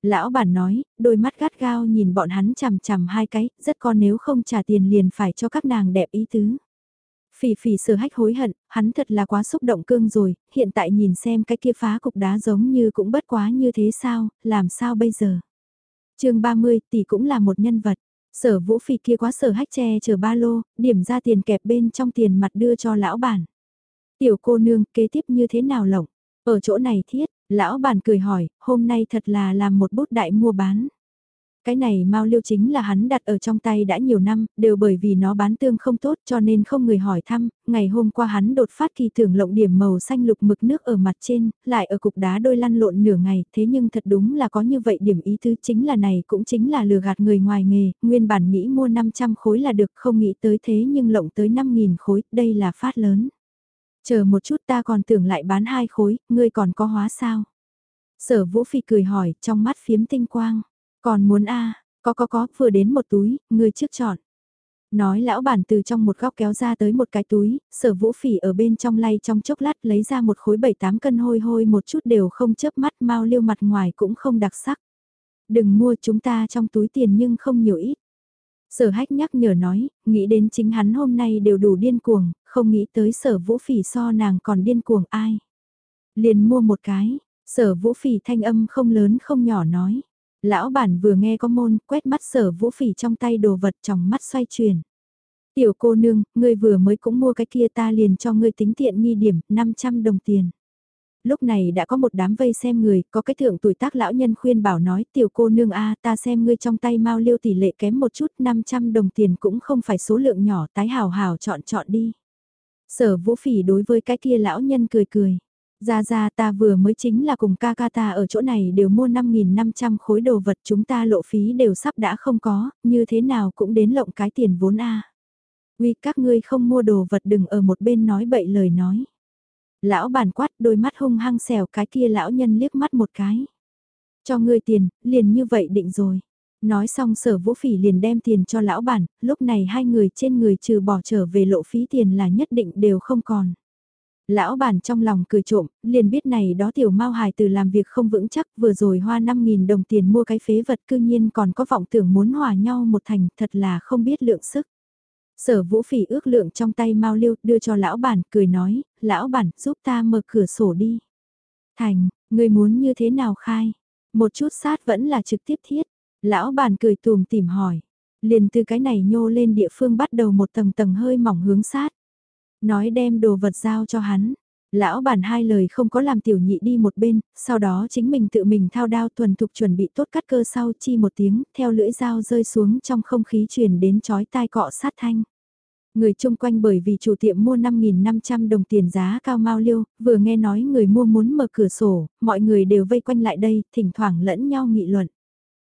Lão bản nói, đôi mắt gắt gao nhìn bọn hắn chằm chằm hai cái, rất con nếu không trả tiền liền phải cho các nàng đẹp ý tứ. Phỉ phỉ sở hách hối hận, hắn thật là quá xúc động cương rồi, hiện tại nhìn xem cái kia phá cục đá giống như cũng bất quá như thế sao, làm sao bây giờ. chương 30 tỷ cũng là một nhân vật, sở vũ phỉ kia quá sở hách che chở ba lô, điểm ra tiền kẹp bên trong tiền mặt đưa cho lão bản. Tiểu cô nương kế tiếp như thế nào lộng, ở chỗ này thiết, lão bản cười hỏi, hôm nay thật là làm một bút đại mua bán. Cái này mau liêu chính là hắn đặt ở trong tay đã nhiều năm, đều bởi vì nó bán tương không tốt cho nên không người hỏi thăm, ngày hôm qua hắn đột phát kỳ thưởng lộng điểm màu xanh lục mực nước ở mặt trên, lại ở cục đá đôi lăn lộn nửa ngày, thế nhưng thật đúng là có như vậy điểm ý thứ chính là này cũng chính là lừa gạt người ngoài nghề, nguyên bản nghĩ mua 500 khối là được không nghĩ tới thế nhưng lộng tới 5.000 khối, đây là phát lớn. Chờ một chút ta còn tưởng lại bán hai khối, ngươi còn có hóa sao? Sở vũ phi cười hỏi, trong mắt phiếm tinh quang. Còn muốn a có có có, vừa đến một túi, người trước chọn. Nói lão bản từ trong một góc kéo ra tới một cái túi, sở vũ phỉ ở bên trong lay trong chốc lát lấy ra một khối 7-8 cân hôi hôi một chút đều không chớp mắt mau liêu mặt ngoài cũng không đặc sắc. Đừng mua chúng ta trong túi tiền nhưng không nhiều ít. Sở hách nhắc nhở nói, nghĩ đến chính hắn hôm nay đều đủ điên cuồng, không nghĩ tới sở vũ phỉ so nàng còn điên cuồng ai. Liền mua một cái, sở vũ phỉ thanh âm không lớn không nhỏ nói. Lão bản vừa nghe có môn, quét mắt sở vũ phỉ trong tay đồ vật trong mắt xoay chuyển. Tiểu cô nương, ngươi vừa mới cũng mua cái kia ta liền cho ngươi tính tiện nghi điểm, 500 đồng tiền. Lúc này đã có một đám vây xem người, có cái thượng tuổi tác lão nhân khuyên bảo nói tiểu cô nương a ta xem ngươi trong tay mau liêu tỷ lệ kém một chút 500 đồng tiền cũng không phải số lượng nhỏ tái hào hào chọn chọn đi. Sở vũ phỉ đối với cái kia lão nhân cười cười. Ra ra ta vừa mới chính là cùng ca ca ta ở chỗ này đều mua 5.500 khối đồ vật chúng ta lộ phí đều sắp đã không có, như thế nào cũng đến lộng cái tiền vốn a Vì các ngươi không mua đồ vật đừng ở một bên nói bậy lời nói. Lão bản quát đôi mắt hung hăng xèo cái kia lão nhân liếc mắt một cái. Cho ngươi tiền, liền như vậy định rồi. Nói xong sở vũ phỉ liền đem tiền cho lão bản, lúc này hai người trên người trừ bỏ trở về lộ phí tiền là nhất định đều không còn. Lão bản trong lòng cười trộm, liền biết này đó tiểu mau hài từ làm việc không vững chắc vừa rồi hoa 5.000 đồng tiền mua cái phế vật cư nhiên còn có vọng tưởng muốn hòa nhau một thành thật là không biết lượng sức. Sở vũ phỉ ước lượng trong tay mau liêu đưa cho lão bản cười nói, lão bản giúp ta mở cửa sổ đi. Thành, người muốn như thế nào khai? Một chút sát vẫn là trực tiếp thiết. Lão bản cười tùm tìm hỏi. Liền từ cái này nhô lên địa phương bắt đầu một tầng tầng hơi mỏng hướng sát. Nói đem đồ vật giao cho hắn. Lão bản hai lời không có làm tiểu nhị đi một bên, sau đó chính mình tự mình thao đao thuần thục chuẩn bị tốt cắt cơ sau chi một tiếng, theo lưỡi dao rơi xuống trong không khí truyền đến chói tai cọ sát thanh. Người chung quanh bởi vì chủ tiệm mua 5.500 đồng tiền giá cao mau liêu, vừa nghe nói người mua muốn mở cửa sổ, mọi người đều vây quanh lại đây, thỉnh thoảng lẫn nhau nghị luận.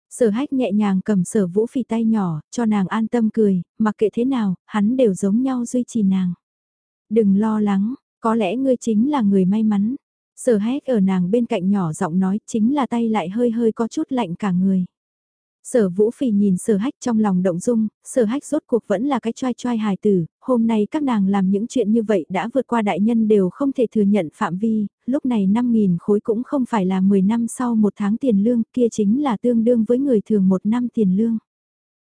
Sở hách nhẹ nhàng cầm sở vũ phì tay nhỏ, cho nàng an tâm cười, mặc kệ thế nào, hắn đều giống nhau duy trì nàng. Đừng lo lắng, có lẽ ngươi chính là người may mắn. Sở hách ở nàng bên cạnh nhỏ giọng nói chính là tay lại hơi hơi có chút lạnh cả người. Sở vũ phì nhìn sở hách trong lòng động dung, sở hách rốt cuộc vẫn là cái trai trai hài tử, hôm nay các nàng làm những chuyện như vậy đã vượt qua đại nhân đều không thể thừa nhận phạm vi, lúc này 5.000 khối cũng không phải là 10 năm sau một tháng tiền lương, kia chính là tương đương với người thường một năm tiền lương.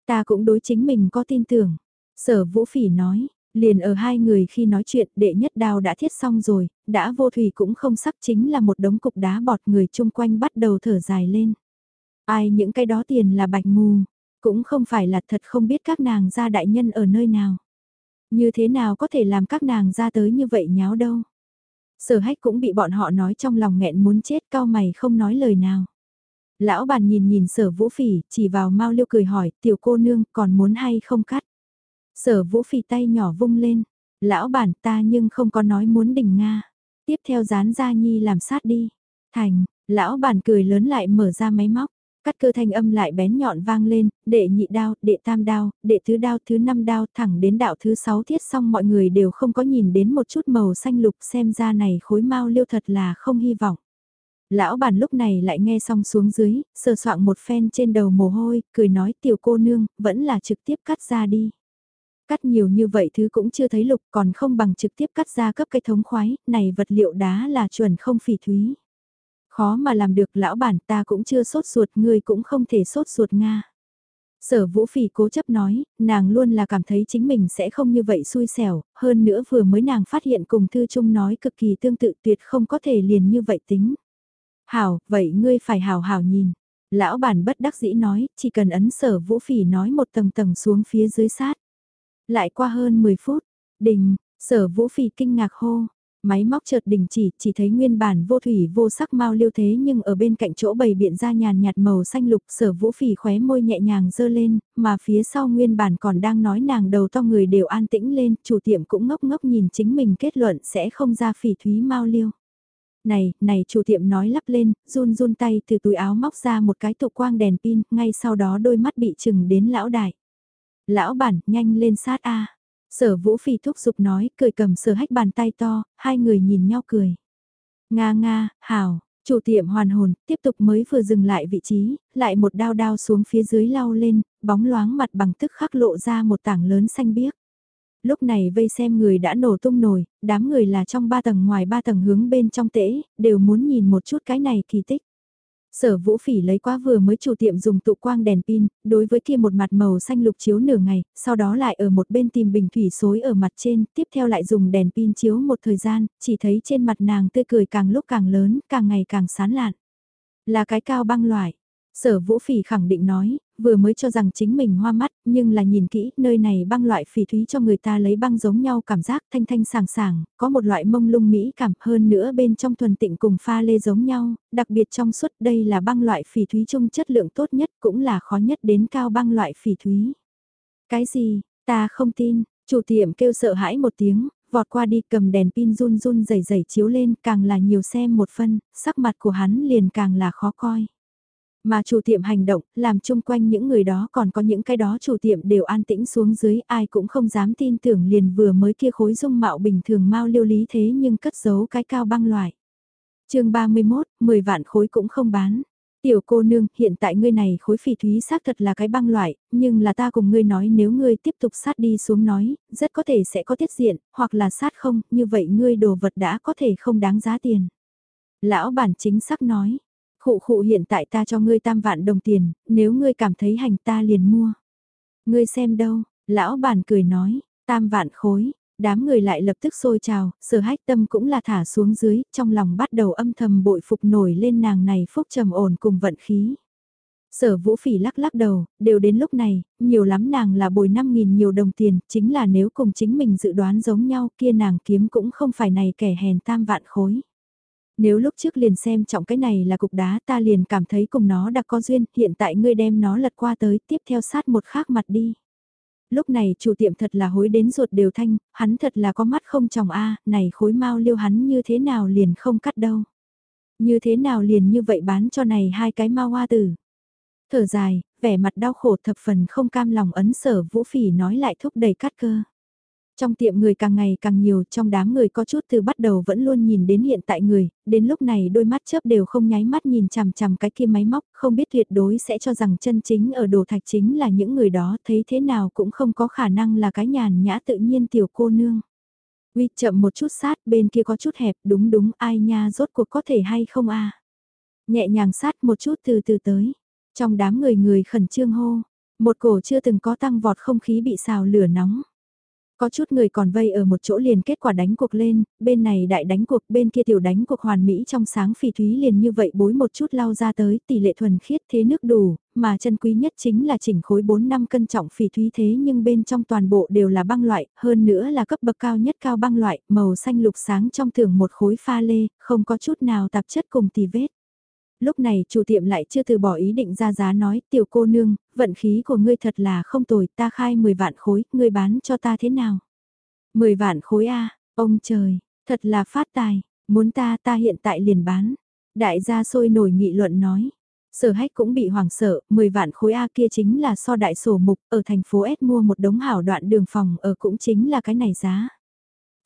Ta cũng đối chính mình có tin tưởng. Sở vũ phỉ nói, liền ở hai người khi nói chuyện đệ nhất đao đã thiết xong rồi, đã vô thủy cũng không sắc chính là một đống cục đá bọt người chung quanh bắt đầu thở dài lên. Ai những cái đó tiền là bạch mù, cũng không phải là thật không biết các nàng gia đại nhân ở nơi nào. Như thế nào có thể làm các nàng ra tới như vậy nháo đâu. Sở hách cũng bị bọn họ nói trong lòng nghẹn muốn chết cao mày không nói lời nào. Lão bàn nhìn nhìn sở vũ phỉ, chỉ vào mau liêu cười hỏi, tiểu cô nương còn muốn hay không cắt. Sở vũ phì tay nhỏ vung lên, lão bản ta nhưng không có nói muốn đỉnh Nga. Tiếp theo dán ra nhi làm sát đi. Thành, lão bản cười lớn lại mở ra máy móc. Cắt cơ thanh âm lại bén nhọn vang lên, đệ nhị đao, đệ tam đao, đệ thứ đao, thứ năm đao, thẳng đến đạo thứ sáu thiết xong mọi người đều không có nhìn đến một chút màu xanh lục xem ra này khối mau liêu thật là không hy vọng. Lão bản lúc này lại nghe xong xuống dưới, sờ soạn một phen trên đầu mồ hôi, cười nói tiểu cô nương, vẫn là trực tiếp cắt ra đi. Cắt nhiều như vậy thứ cũng chưa thấy lục còn không bằng trực tiếp cắt ra cấp cái thống khoái, này vật liệu đá là chuẩn không phỉ thúy. Khó mà làm được lão bản ta cũng chưa sốt ruột ngươi cũng không thể sốt ruột Nga. Sở vũ phỉ cố chấp nói, nàng luôn là cảm thấy chính mình sẽ không như vậy xui xẻo, hơn nữa vừa mới nàng phát hiện cùng thư trung nói cực kỳ tương tự tuyệt không có thể liền như vậy tính. Hảo, vậy ngươi phải hảo hảo nhìn. Lão bản bất đắc dĩ nói, chỉ cần ấn sở vũ phỉ nói một tầng tầng xuống phía dưới sát. Lại qua hơn 10 phút, đình, sở vũ phỉ kinh ngạc hô, Máy móc chợt đình chỉ, chỉ thấy nguyên bản vô thủy vô sắc mau liêu thế nhưng ở bên cạnh chỗ bầy biện ra nhàn nhạt màu xanh lục sở vũ phỉ khóe môi nhẹ nhàng dơ lên, mà phía sau nguyên bản còn đang nói nàng đầu to người đều an tĩnh lên, chủ tiệm cũng ngốc ngốc nhìn chính mình kết luận sẽ không ra phỉ thúy mau liêu. Này, này chủ tiệm nói lắp lên, run run tay từ túi áo móc ra một cái tụ quang đèn pin, ngay sau đó đôi mắt bị chừng đến lão đại. Lão bản, nhanh lên sát A. Sở vũ phỉ thúc giục nói, cười cầm sở hách bàn tay to, hai người nhìn nhau cười. Nga nga, hào, chủ tiệm hoàn hồn, tiếp tục mới vừa dừng lại vị trí, lại một đao đao xuống phía dưới lau lên, bóng loáng mặt bằng tức khắc lộ ra một tảng lớn xanh biếc. Lúc này vây xem người đã nổ tung nổi, đám người là trong ba tầng ngoài ba tầng hướng bên trong tễ, đều muốn nhìn một chút cái này kỳ tích. Sở vũ phỉ lấy quá vừa mới chủ tiệm dùng tụ quang đèn pin, đối với kia một mặt màu xanh lục chiếu nửa ngày, sau đó lại ở một bên tìm bình thủy xối ở mặt trên, tiếp theo lại dùng đèn pin chiếu một thời gian, chỉ thấy trên mặt nàng tươi cười càng lúc càng lớn, càng ngày càng sán lạn. Là cái cao băng loại. Sở vũ phỉ khẳng định nói, vừa mới cho rằng chính mình hoa mắt, nhưng là nhìn kỹ, nơi này băng loại phỉ thúy cho người ta lấy băng giống nhau cảm giác thanh thanh sàng sàng, có một loại mông lung mỹ cảm hơn nữa bên trong thuần tịnh cùng pha lê giống nhau, đặc biệt trong suốt đây là băng loại phỉ thúy chung chất lượng tốt nhất cũng là khó nhất đến cao băng loại phỉ thúy. Cái gì, ta không tin, chủ tiệm kêu sợ hãi một tiếng, vọt qua đi cầm đèn pin run run rẩy rẩy chiếu lên càng là nhiều xem một phân, sắc mặt của hắn liền càng là khó coi. Mà chủ tiệm hành động, làm chung quanh những người đó còn có những cái đó chủ tiệm đều an tĩnh xuống dưới, ai cũng không dám tin tưởng liền vừa mới kia khối dung mạo bình thường mau liêu lý thế nhưng cất giấu cái cao băng loại. chương 31, 10 vạn khối cũng không bán. Tiểu cô nương, hiện tại ngươi này khối phỉ thúy xác thật là cái băng loại, nhưng là ta cùng ngươi nói nếu ngươi tiếp tục sát đi xuống nói, rất có thể sẽ có tiết diện, hoặc là sát không, như vậy ngươi đồ vật đã có thể không đáng giá tiền. Lão bản chính xác nói, khụ khụ hiện tại ta cho ngươi tam vạn đồng tiền, nếu ngươi cảm thấy hành ta liền mua. Ngươi xem đâu, lão bản cười nói, tam vạn khối, đám người lại lập tức sôi trào, sở hách tâm cũng là thả xuống dưới, trong lòng bắt đầu âm thầm bội phục nổi lên nàng này phúc trầm ổn cùng vận khí. Sở vũ phỉ lắc lắc đầu, đều đến lúc này, nhiều lắm nàng là bồi 5.000 nhiều đồng tiền, chính là nếu cùng chính mình dự đoán giống nhau kia nàng kiếm cũng không phải này kẻ hèn tam vạn khối. Nếu lúc trước liền xem trọng cái này là cục đá ta liền cảm thấy cùng nó đã có duyên, hiện tại ngươi đem nó lật qua tới tiếp theo sát một khác mặt đi. Lúc này chủ tiệm thật là hối đến ruột đều thanh, hắn thật là có mắt không chồng a này khối mau liêu hắn như thế nào liền không cắt đâu. Như thế nào liền như vậy bán cho này hai cái mau hoa tử. Thở dài, vẻ mặt đau khổ thập phần không cam lòng ấn sở vũ phỉ nói lại thúc đẩy cắt cơ. Trong tiệm người càng ngày càng nhiều, trong đám người có chút từ bắt đầu vẫn luôn nhìn đến hiện tại người, đến lúc này đôi mắt chớp đều không nháy mắt nhìn chằm chằm cái kia máy móc, không biết tuyệt đối sẽ cho rằng chân chính ở đồ thạch chính là những người đó, thấy thế nào cũng không có khả năng là cái nhàn nhã tự nhiên tiểu cô nương. Uy chậm một chút sát, bên kia có chút hẹp, đúng đúng, ai nha rốt cuộc có thể hay không a Nhẹ nhàng sát một chút từ từ tới. Trong đám người người khẩn trương hô, một cổ chưa từng có tăng vọt không khí bị xào lửa nóng. Có chút người còn vây ở một chỗ liền kết quả đánh cuộc lên, bên này đại đánh cuộc bên kia tiểu đánh cuộc hoàn mỹ trong sáng phỉ thúy liền như vậy bối một chút lao ra tới tỷ lệ thuần khiết thế nước đủ, mà chân quý nhất chính là chỉnh khối 4 năm cân trọng phỉ thúy thế nhưng bên trong toàn bộ đều là băng loại, hơn nữa là cấp bậc cao nhất cao băng loại, màu xanh lục sáng trong thường một khối pha lê, không có chút nào tạp chất cùng tì vết. Lúc này chủ tiệm lại chưa từ bỏ ý định ra giá nói, tiểu cô nương, vận khí của ngươi thật là không tồi, ta khai 10 vạn khối, ngươi bán cho ta thế nào? 10 vạn khối A, ông trời, thật là phát tài, muốn ta ta hiện tại liền bán. Đại gia sôi nổi nghị luận nói. Sở hách cũng bị hoảng sợ, 10 vạn khối A kia chính là so đại sổ mục, ở thành phố S mua một đống hảo đoạn đường phòng ở cũng chính là cái này giá.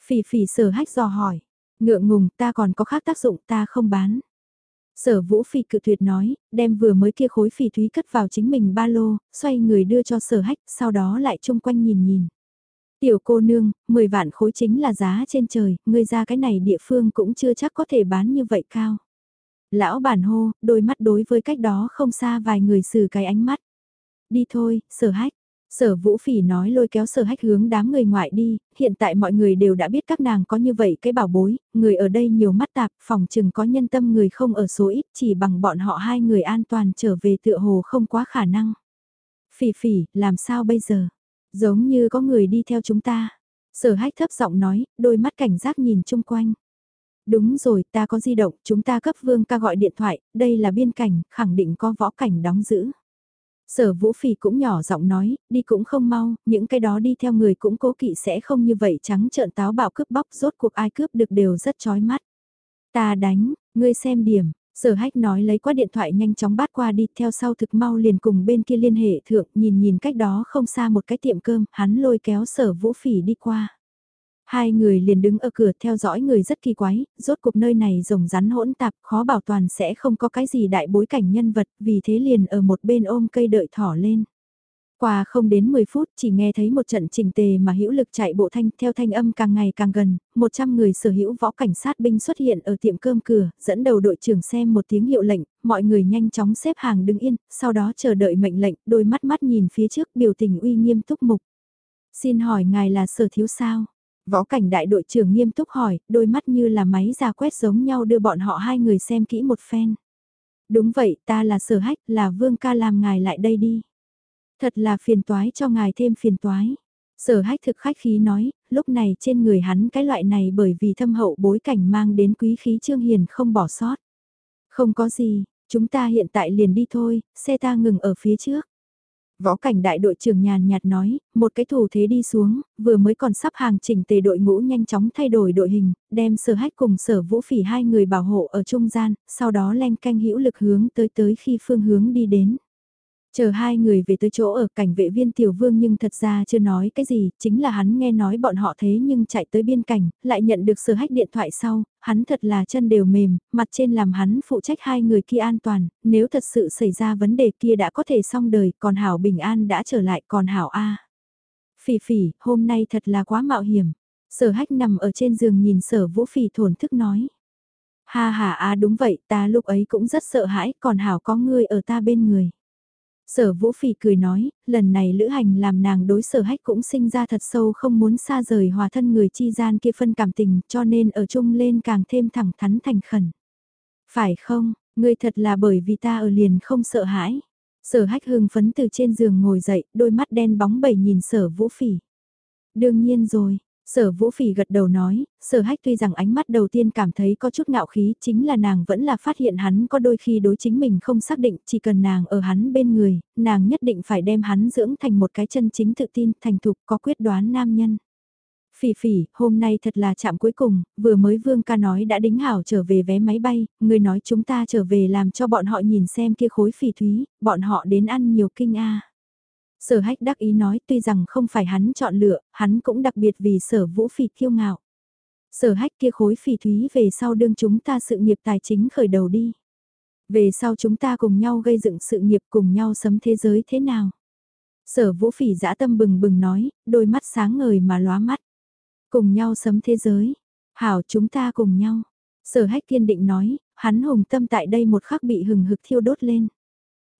Phỉ phỉ sở hách dò hỏi, ngượng ngùng ta còn có khác tác dụng ta không bán. Sở Vũ Phi cự tuyệt nói, đem vừa mới kia khối phỉ thúy cất vào chính mình ba lô, xoay người đưa cho sở hách, sau đó lại chung quanh nhìn nhìn. Tiểu cô nương, 10 vạn khối chính là giá trên trời, ngươi ra cái này địa phương cũng chưa chắc có thể bán như vậy cao. Lão bản hô, đôi mắt đối với cách đó không xa vài người xử cái ánh mắt. Đi thôi, sở hách, Sở Vũ Phỉ nói lôi kéo sở hách hướng đám người ngoại đi, hiện tại mọi người đều đã biết các nàng có như vậy cái bảo bối, người ở đây nhiều mắt tạp, phòng chừng có nhân tâm người không ở số ít chỉ bằng bọn họ hai người an toàn trở về tựa hồ không quá khả năng. Phỉ phỉ, làm sao bây giờ? Giống như có người đi theo chúng ta. Sở hách thấp giọng nói, đôi mắt cảnh giác nhìn chung quanh. Đúng rồi, ta có di động, chúng ta cấp vương ca gọi điện thoại, đây là biên cảnh, khẳng định có võ cảnh đóng giữ. Sở vũ phỉ cũng nhỏ giọng nói, đi cũng không mau, những cái đó đi theo người cũng cố kỵ sẽ không như vậy trắng trợn táo bạo cướp bóc rốt cuộc ai cướp được đều rất chói mắt. Ta đánh, ngươi xem điểm, sở hách nói lấy qua điện thoại nhanh chóng bát qua đi theo sau thực mau liền cùng bên kia liên hệ thượng nhìn nhìn cách đó không xa một cái tiệm cơm, hắn lôi kéo sở vũ phỉ đi qua. Hai người liền đứng ở cửa theo dõi người rất kỳ quái, rốt cuộc nơi này rồng rắn hỗn tạp, khó bảo toàn sẽ không có cái gì đại bối cảnh nhân vật, vì thế liền ở một bên ôm cây đợi thỏ lên. Qua không đến 10 phút chỉ nghe thấy một trận trình tề mà hữu lực chạy bộ thanh theo thanh âm càng ngày càng gần, 100 người sở hữu võ cảnh sát binh xuất hiện ở tiệm cơm cửa, dẫn đầu đội trưởng xem một tiếng hiệu lệnh, mọi người nhanh chóng xếp hàng đứng yên, sau đó chờ đợi mệnh lệnh, đôi mắt mắt nhìn phía trước biểu tình uy nghiêm túc mục. Xin hỏi ngài là sở thiếu sao? Võ cảnh đại đội trưởng nghiêm túc hỏi, đôi mắt như là máy ra quét giống nhau đưa bọn họ hai người xem kỹ một phen. Đúng vậy, ta là sở hách, là vương ca làm ngài lại đây đi. Thật là phiền toái cho ngài thêm phiền toái. Sở hách thực khách khí nói, lúc này trên người hắn cái loại này bởi vì thâm hậu bối cảnh mang đến quý khí trương hiền không bỏ sót. Không có gì, chúng ta hiện tại liền đi thôi, xe ta ngừng ở phía trước. Võ cảnh đại đội trưởng nhàn nhạt nói, một cái thủ thế đi xuống, vừa mới còn sắp hàng chỉnh tề đội ngũ nhanh chóng thay đổi đội hình, đem sở hách cùng sở vũ phỉ hai người bảo hộ ở trung gian, sau đó len canh hữu lực hướng tới tới khi phương hướng đi đến. Chờ hai người về tới chỗ ở cảnh vệ viên tiểu vương nhưng thật ra chưa nói cái gì, chính là hắn nghe nói bọn họ thế nhưng chạy tới biên cảnh, lại nhận được sở hách điện thoại sau, hắn thật là chân đều mềm, mặt trên làm hắn phụ trách hai người kia an toàn, nếu thật sự xảy ra vấn đề kia đã có thể xong đời, còn Hảo bình an đã trở lại, còn Hảo A. Phỉ phỉ, hôm nay thật là quá mạo hiểm. Sở hách nằm ở trên giường nhìn sở vũ phỉ thổn thức nói. Ha ha a đúng vậy, ta lúc ấy cũng rất sợ hãi, còn Hảo có người ở ta bên người. Sở Vũ Phỉ cười nói, lần này lữ hành làm nàng đối sở hách cũng sinh ra thật sâu không muốn xa rời hòa thân người chi gian kia phân cảm tình cho nên ở chung lên càng thêm thẳng thắn thành khẩn. Phải không, ngươi thật là bởi vì ta ở liền không sợ hãi. Sở hách hương phấn từ trên giường ngồi dậy, đôi mắt đen bóng bẩy nhìn sở Vũ Phỉ. Đương nhiên rồi, Sở Vũ Phỉ gật đầu nói, sở hách tuy rằng ánh mắt đầu tiên cảm thấy có chút ngạo khí chính là nàng vẫn là phát hiện hắn có đôi khi đối chính mình không xác định chỉ cần nàng ở hắn bên người, nàng nhất định phải đem hắn dưỡng thành một cái chân chính tự tin thành thục có quyết đoán nam nhân. Phỉ phỉ, hôm nay thật là chạm cuối cùng, vừa mới Vương ca nói đã đính hảo trở về vé máy bay, người nói chúng ta trở về làm cho bọn họ nhìn xem kia khối phỉ thúy, bọn họ đến ăn nhiều kinh a. Sở hách đắc ý nói tuy rằng không phải hắn chọn lựa, hắn cũng đặc biệt vì sở vũ phỉ kiêu ngạo. Sở hách kia khối phỉ thúy về sau đương chúng ta sự nghiệp tài chính khởi đầu đi. Về sau chúng ta cùng nhau gây dựng sự nghiệp cùng nhau sấm thế giới thế nào? Sở vũ phỉ dã tâm bừng bừng nói, đôi mắt sáng ngời mà lóa mắt. Cùng nhau sấm thế giới. Hảo chúng ta cùng nhau. Sở hách kiên định nói, hắn hùng tâm tại đây một khắc bị hừng hực thiêu đốt lên.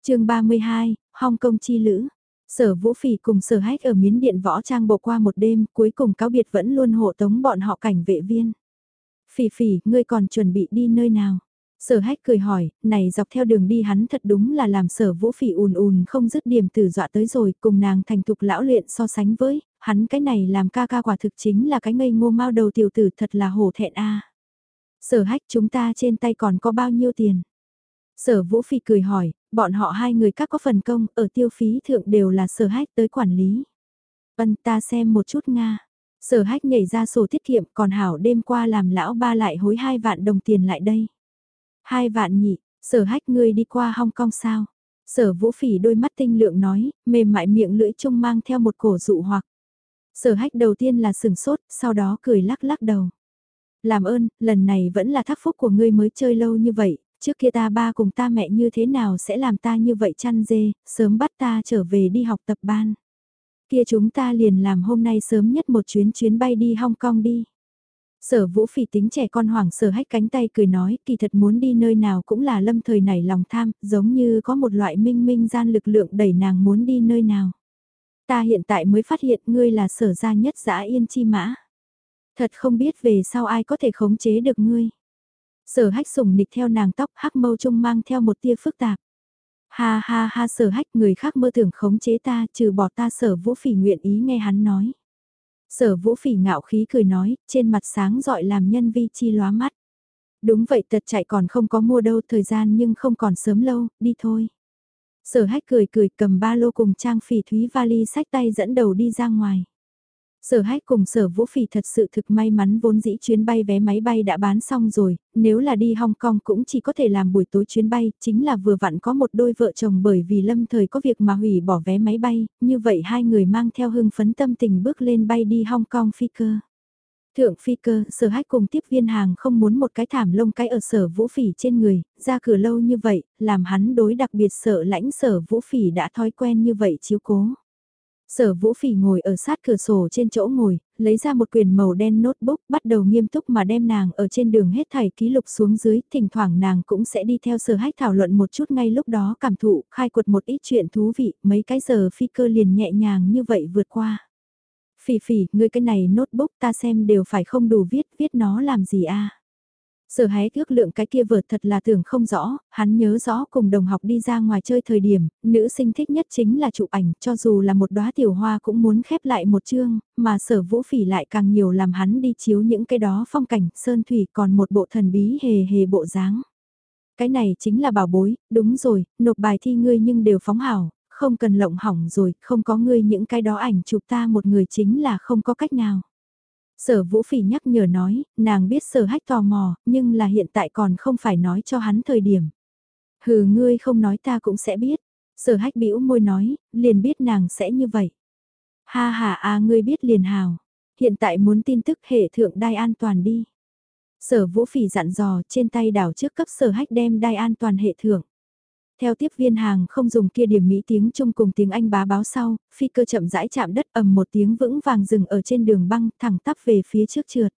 chương 32, Hong Kong chi lữ. Sở Vũ Phỉ cùng Sở Hách ở miến điện võ trang bộ qua một đêm, cuối cùng cáo biệt vẫn luôn hộ tống bọn họ cảnh vệ viên. Phỉ Phỉ, ngươi còn chuẩn bị đi nơi nào? Sở Hách cười hỏi, này dọc theo đường đi hắn thật đúng là làm Sở Vũ Phỉ ùn ùn không dứt điểm từ dọa tới rồi, cùng nàng thành thục lão luyện so sánh với, hắn cái này làm ca ca quả thực chính là cái ngây ngô mau đầu tiểu tử thật là hổ thẹn a. Sở Hách chúng ta trên tay còn có bao nhiêu tiền? Sở Vũ Phi cười hỏi, bọn họ hai người các có phần công, ở tiêu phí thượng đều là sở hách tới quản lý. Vân ta xem một chút Nga. Sở hách nhảy ra sổ tiết kiệm còn hảo đêm qua làm lão ba lại hối hai vạn đồng tiền lại đây. Hai vạn nhị, sở hách ngươi đi qua Hong Kong sao? Sở vũ phỉ đôi mắt tinh lượng nói, mềm mại miệng lưỡi trung mang theo một cổ dụ hoặc. Sở hách đầu tiên là sừng sốt, sau đó cười lắc lắc đầu. Làm ơn, lần này vẫn là thắc phúc của ngươi mới chơi lâu như vậy, trước kia ta ba cùng ta mẹ như thế nào sẽ làm ta như vậy chăn dê, sớm bắt ta trở về đi học tập ban. Kia chúng ta liền làm hôm nay sớm nhất một chuyến chuyến bay đi Hong Kong đi. Sở vũ phỉ tính trẻ con hoảng sở hách cánh tay cười nói kỳ thật muốn đi nơi nào cũng là lâm thời nảy lòng tham, giống như có một loại minh minh gian lực lượng đẩy nàng muốn đi nơi nào. Ta hiện tại mới phát hiện ngươi là sở gia nhất giã yên chi mã. Thật không biết về sau ai có thể khống chế được ngươi. Sở hách sùng nịch theo nàng tóc hắc mâu trung mang theo một tia phức tạp. Ha ha ha sở hách người khác mơ tưởng khống chế ta trừ bỏ ta sở vũ phỉ nguyện ý nghe hắn nói. Sở vũ phỉ ngạo khí cười nói, trên mặt sáng dọi làm nhân vi chi lóa mắt. Đúng vậy tật chạy còn không có mua đâu thời gian nhưng không còn sớm lâu, đi thôi. Sở hách cười cười cầm ba lô cùng trang phỉ thúy vali sách tay dẫn đầu đi ra ngoài. Sở hách cùng sở vũ phỉ thật sự thực may mắn vốn dĩ chuyến bay vé máy bay đã bán xong rồi, nếu là đi Hong Kong cũng chỉ có thể làm buổi tối chuyến bay, chính là vừa vặn có một đôi vợ chồng bởi vì lâm thời có việc mà hủy bỏ vé máy bay, như vậy hai người mang theo hưng phấn tâm tình bước lên bay đi Hong Kong phi cơ. Thượng phi cơ, sở hách cùng tiếp viên hàng không muốn một cái thảm lông cái ở sở vũ phỉ trên người, ra cửa lâu như vậy, làm hắn đối đặc biệt sợ lãnh sở vũ phỉ đã thói quen như vậy chiếu cố. Sở Vũ Phỉ ngồi ở sát cửa sổ trên chỗ ngồi, lấy ra một quyền màu đen notebook, bắt đầu nghiêm túc mà đem nàng ở trên đường hết thảy ký lục xuống dưới, thỉnh thoảng nàng cũng sẽ đi theo sở hách thảo luận một chút ngay lúc đó cảm thụ, khai quật một ít chuyện thú vị, mấy cái giờ phi cơ liền nhẹ nhàng như vậy vượt qua. Phỉ phỉ, ngươi cái này notebook ta xem đều phải không đủ viết, viết nó làm gì a Sở hé ước lượng cái kia vượt thật là tưởng không rõ, hắn nhớ rõ cùng đồng học đi ra ngoài chơi thời điểm, nữ sinh thích nhất chính là chụp ảnh, cho dù là một đóa tiểu hoa cũng muốn khép lại một chương, mà sở vũ phỉ lại càng nhiều làm hắn đi chiếu những cái đó phong cảnh, sơn thủy còn một bộ thần bí hề hề bộ dáng. Cái này chính là bảo bối, đúng rồi, nộp bài thi ngươi nhưng đều phóng hảo, không cần lộng hỏng rồi, không có ngươi những cái đó ảnh chụp ta một người chính là không có cách nào. Sở Vũ Phỉ nhắc nhở nói, nàng biết sở hách tò mò, nhưng là hiện tại còn không phải nói cho hắn thời điểm. Hừ ngươi không nói ta cũng sẽ biết. Sở hách bĩu môi nói, liền biết nàng sẽ như vậy. Ha ha a ngươi biết liền hào. Hiện tại muốn tin tức hệ thượng đai an toàn đi. Sở vũ phỉ dặn dò trên tay đảo trước cấp sở hách đem đai an toàn hệ thượng. Theo tiếp viên hàng không dùng kia điểm Mỹ tiếng Trung cùng tiếng Anh bá báo sau, phi cơ chậm rãi chạm đất ầm một tiếng vững vàng dừng ở trên đường băng thẳng tắp về phía trước trượt.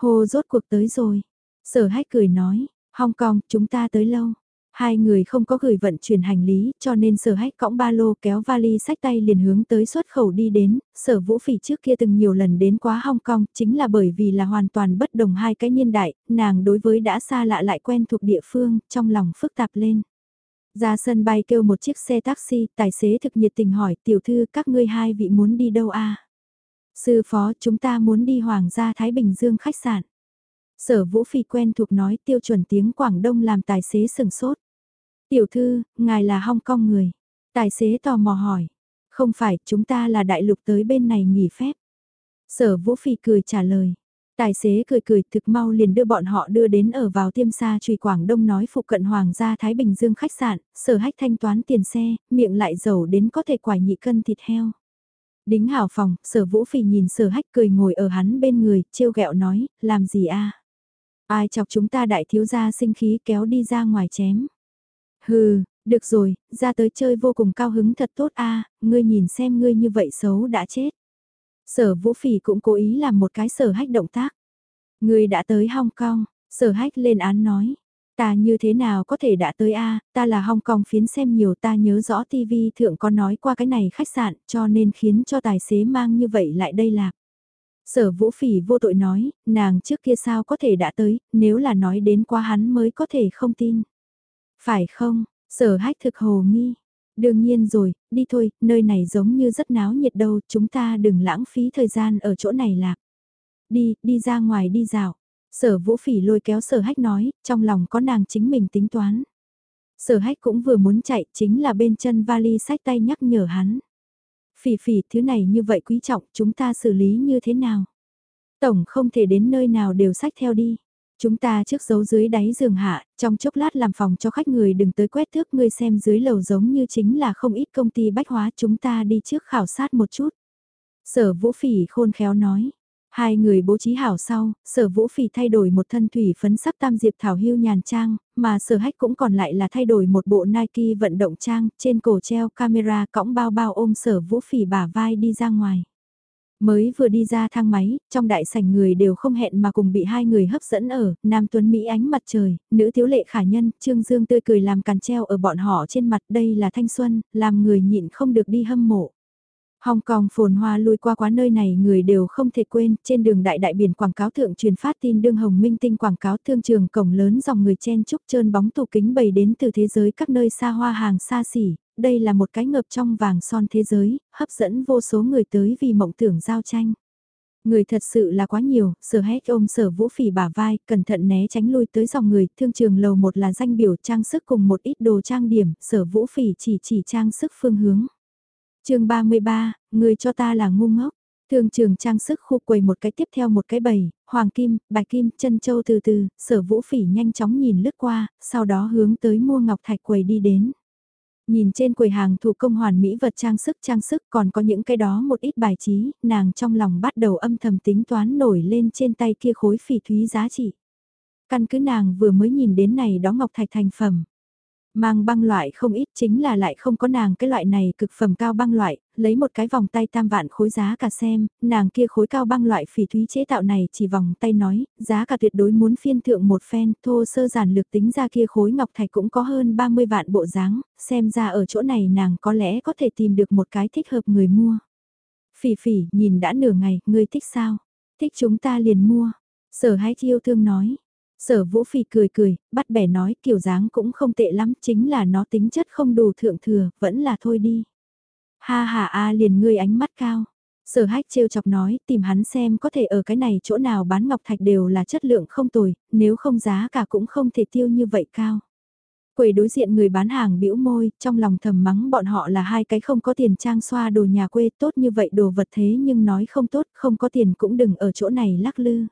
Hồ rốt cuộc tới rồi. Sở hách cười nói, Hong Kong chúng ta tới lâu. Hai người không có gửi vận chuyển hành lý, cho nên sở hách cõng ba lô kéo vali sách tay liền hướng tới xuất khẩu đi đến, sở vũ phỉ trước kia từng nhiều lần đến quá Hong Kong, chính là bởi vì là hoàn toàn bất đồng hai cái niên đại, nàng đối với đã xa lạ lại quen thuộc địa phương, trong lòng phức tạp lên. Ra sân bay kêu một chiếc xe taxi, tài xế thực nhiệt tình hỏi tiểu thư các ngươi hai vị muốn đi đâu a Sư phó chúng ta muốn đi Hoàng gia Thái Bình Dương khách sạn. Sở Vũ Phi quen thuộc nói tiêu chuẩn tiếng Quảng Đông làm tài xế sừng sốt. Tiểu thư, ngài là Hong Kong người. Tài xế tò mò hỏi. Không phải, chúng ta là đại lục tới bên này nghỉ phép. Sở Vũ Phi cười trả lời. Tài xế cười cười thực mau liền đưa bọn họ đưa đến ở vào tiêm xa trùy Quảng Đông nói phụ cận Hoàng gia Thái Bình Dương khách sạn, sở hách thanh toán tiền xe, miệng lại giàu đến có thể quải nhị cân thịt heo. Đính hảo phòng, sở vũ phì nhìn sở hách cười ngồi ở hắn bên người, trêu ghẹo nói, làm gì a Ai chọc chúng ta đại thiếu gia sinh khí kéo đi ra ngoài chém. Hừ, được rồi, ra tới chơi vô cùng cao hứng thật tốt a ngươi nhìn xem ngươi như vậy xấu đã chết. Sở vũ phỉ cũng cố ý làm một cái sở hách động tác. người đã tới Hong Kong, sở hách lên án nói. Ta như thế nào có thể đã tới a ta là Hong Kong phiến xem nhiều ta nhớ rõ TV thượng có nói qua cái này khách sạn cho nên khiến cho tài xế mang như vậy lại đây lạc. Sở vũ phỉ vô tội nói, nàng trước kia sao có thể đã tới, nếu là nói đến qua hắn mới có thể không tin. Phải không, sở hách thực hồ nghi. Đương nhiên rồi, đi thôi, nơi này giống như rất náo nhiệt đâu, chúng ta đừng lãng phí thời gian ở chỗ này lạc. Đi, đi ra ngoài đi dạo. Sở vũ phỉ lôi kéo sở hách nói, trong lòng có nàng chính mình tính toán. Sở hách cũng vừa muốn chạy, chính là bên chân vali sách tay nhắc nhở hắn. Phỉ phỉ, thứ này như vậy quý trọng, chúng ta xử lý như thế nào? Tổng không thể đến nơi nào đều sách theo đi. Chúng ta trước giấu dưới đáy giường hạ, trong chốc lát làm phòng cho khách người đừng tới quét thước ngươi xem dưới lầu giống như chính là không ít công ty bách hóa chúng ta đi trước khảo sát một chút. Sở vũ phỉ khôn khéo nói. Hai người bố trí hảo sau, sở vũ phỉ thay đổi một thân thủy phấn sắc tam diệp thảo hưu nhàn trang, mà sở hách cũng còn lại là thay đổi một bộ Nike vận động trang, trên cổ treo camera cõng bao bao ôm sở vũ phỉ bả vai đi ra ngoài. Mới vừa đi ra thang máy, trong đại sảnh người đều không hẹn mà cùng bị hai người hấp dẫn ở, nam tuấn Mỹ ánh mặt trời, nữ thiếu lệ khả nhân, trương dương tươi cười làm càn treo ở bọn họ trên mặt đây là thanh xuân, làm người nhịn không được đi hâm mộ. Hong Kong phồn hoa lui qua quá nơi này người đều không thể quên, trên đường đại đại biển quảng cáo thượng truyền phát tin đương hồng minh tinh quảng cáo thương trường cổng lớn dòng người chen chúc trơn bóng tủ kính bày đến từ thế giới các nơi xa hoa hàng xa xỉ, đây là một cái ngập trong vàng son thế giới, hấp dẫn vô số người tới vì mộng tưởng giao tranh. Người thật sự là quá nhiều, sở hét ôm sở vũ phỉ bả vai, cẩn thận né tránh lui tới dòng người, thương trường lầu một là danh biểu trang sức cùng một ít đồ trang điểm, sở vũ phỉ chỉ chỉ trang sức phương hướng chương 33, người cho ta là ngu ngốc. thường trường trang sức khu quầy một cái tiếp theo một cái bầy, hoàng kim, bạch kim, chân châu từ từ, sở vũ phỉ nhanh chóng nhìn lướt qua, sau đó hướng tới mua ngọc thạch quầy đi đến. Nhìn trên quầy hàng thủ công hoàn mỹ vật trang sức trang sức còn có những cái đó một ít bài trí, nàng trong lòng bắt đầu âm thầm tính toán nổi lên trên tay kia khối phỉ thúy giá trị. Căn cứ nàng vừa mới nhìn đến này đó ngọc thạch thành phẩm. Mang băng loại không ít chính là lại không có nàng cái loại này cực phẩm cao băng loại, lấy một cái vòng tay tam vạn khối giá cả xem, nàng kia khối cao băng loại phỉ thúy chế tạo này chỉ vòng tay nói, giá cả tuyệt đối muốn phiên thượng một phen, thô sơ giản lược tính ra kia khối ngọc thạch cũng có hơn 30 vạn bộ dáng, xem ra ở chỗ này nàng có lẽ có thể tìm được một cái thích hợp người mua. Phỉ phỉ, nhìn đã nửa ngày, ngươi thích sao? Thích chúng ta liền mua. Sở hái yêu thương nói, Sở Vũ Phỉ cười cười, bắt bẻ nói kiểu dáng cũng không tệ lắm, chính là nó tính chất không đủ thượng thừa, vẫn là thôi đi. Ha ha a liền ngươi ánh mắt cao. Sở hách trêu chọc nói, tìm hắn xem có thể ở cái này chỗ nào bán ngọc thạch đều là chất lượng không tồi, nếu không giá cả cũng không thể tiêu như vậy cao. Quầy đối diện người bán hàng bĩu môi, trong lòng thầm mắng bọn họ là hai cái không có tiền trang xoa đồ nhà quê tốt như vậy đồ vật thế nhưng nói không tốt, không có tiền cũng đừng ở chỗ này lắc lư.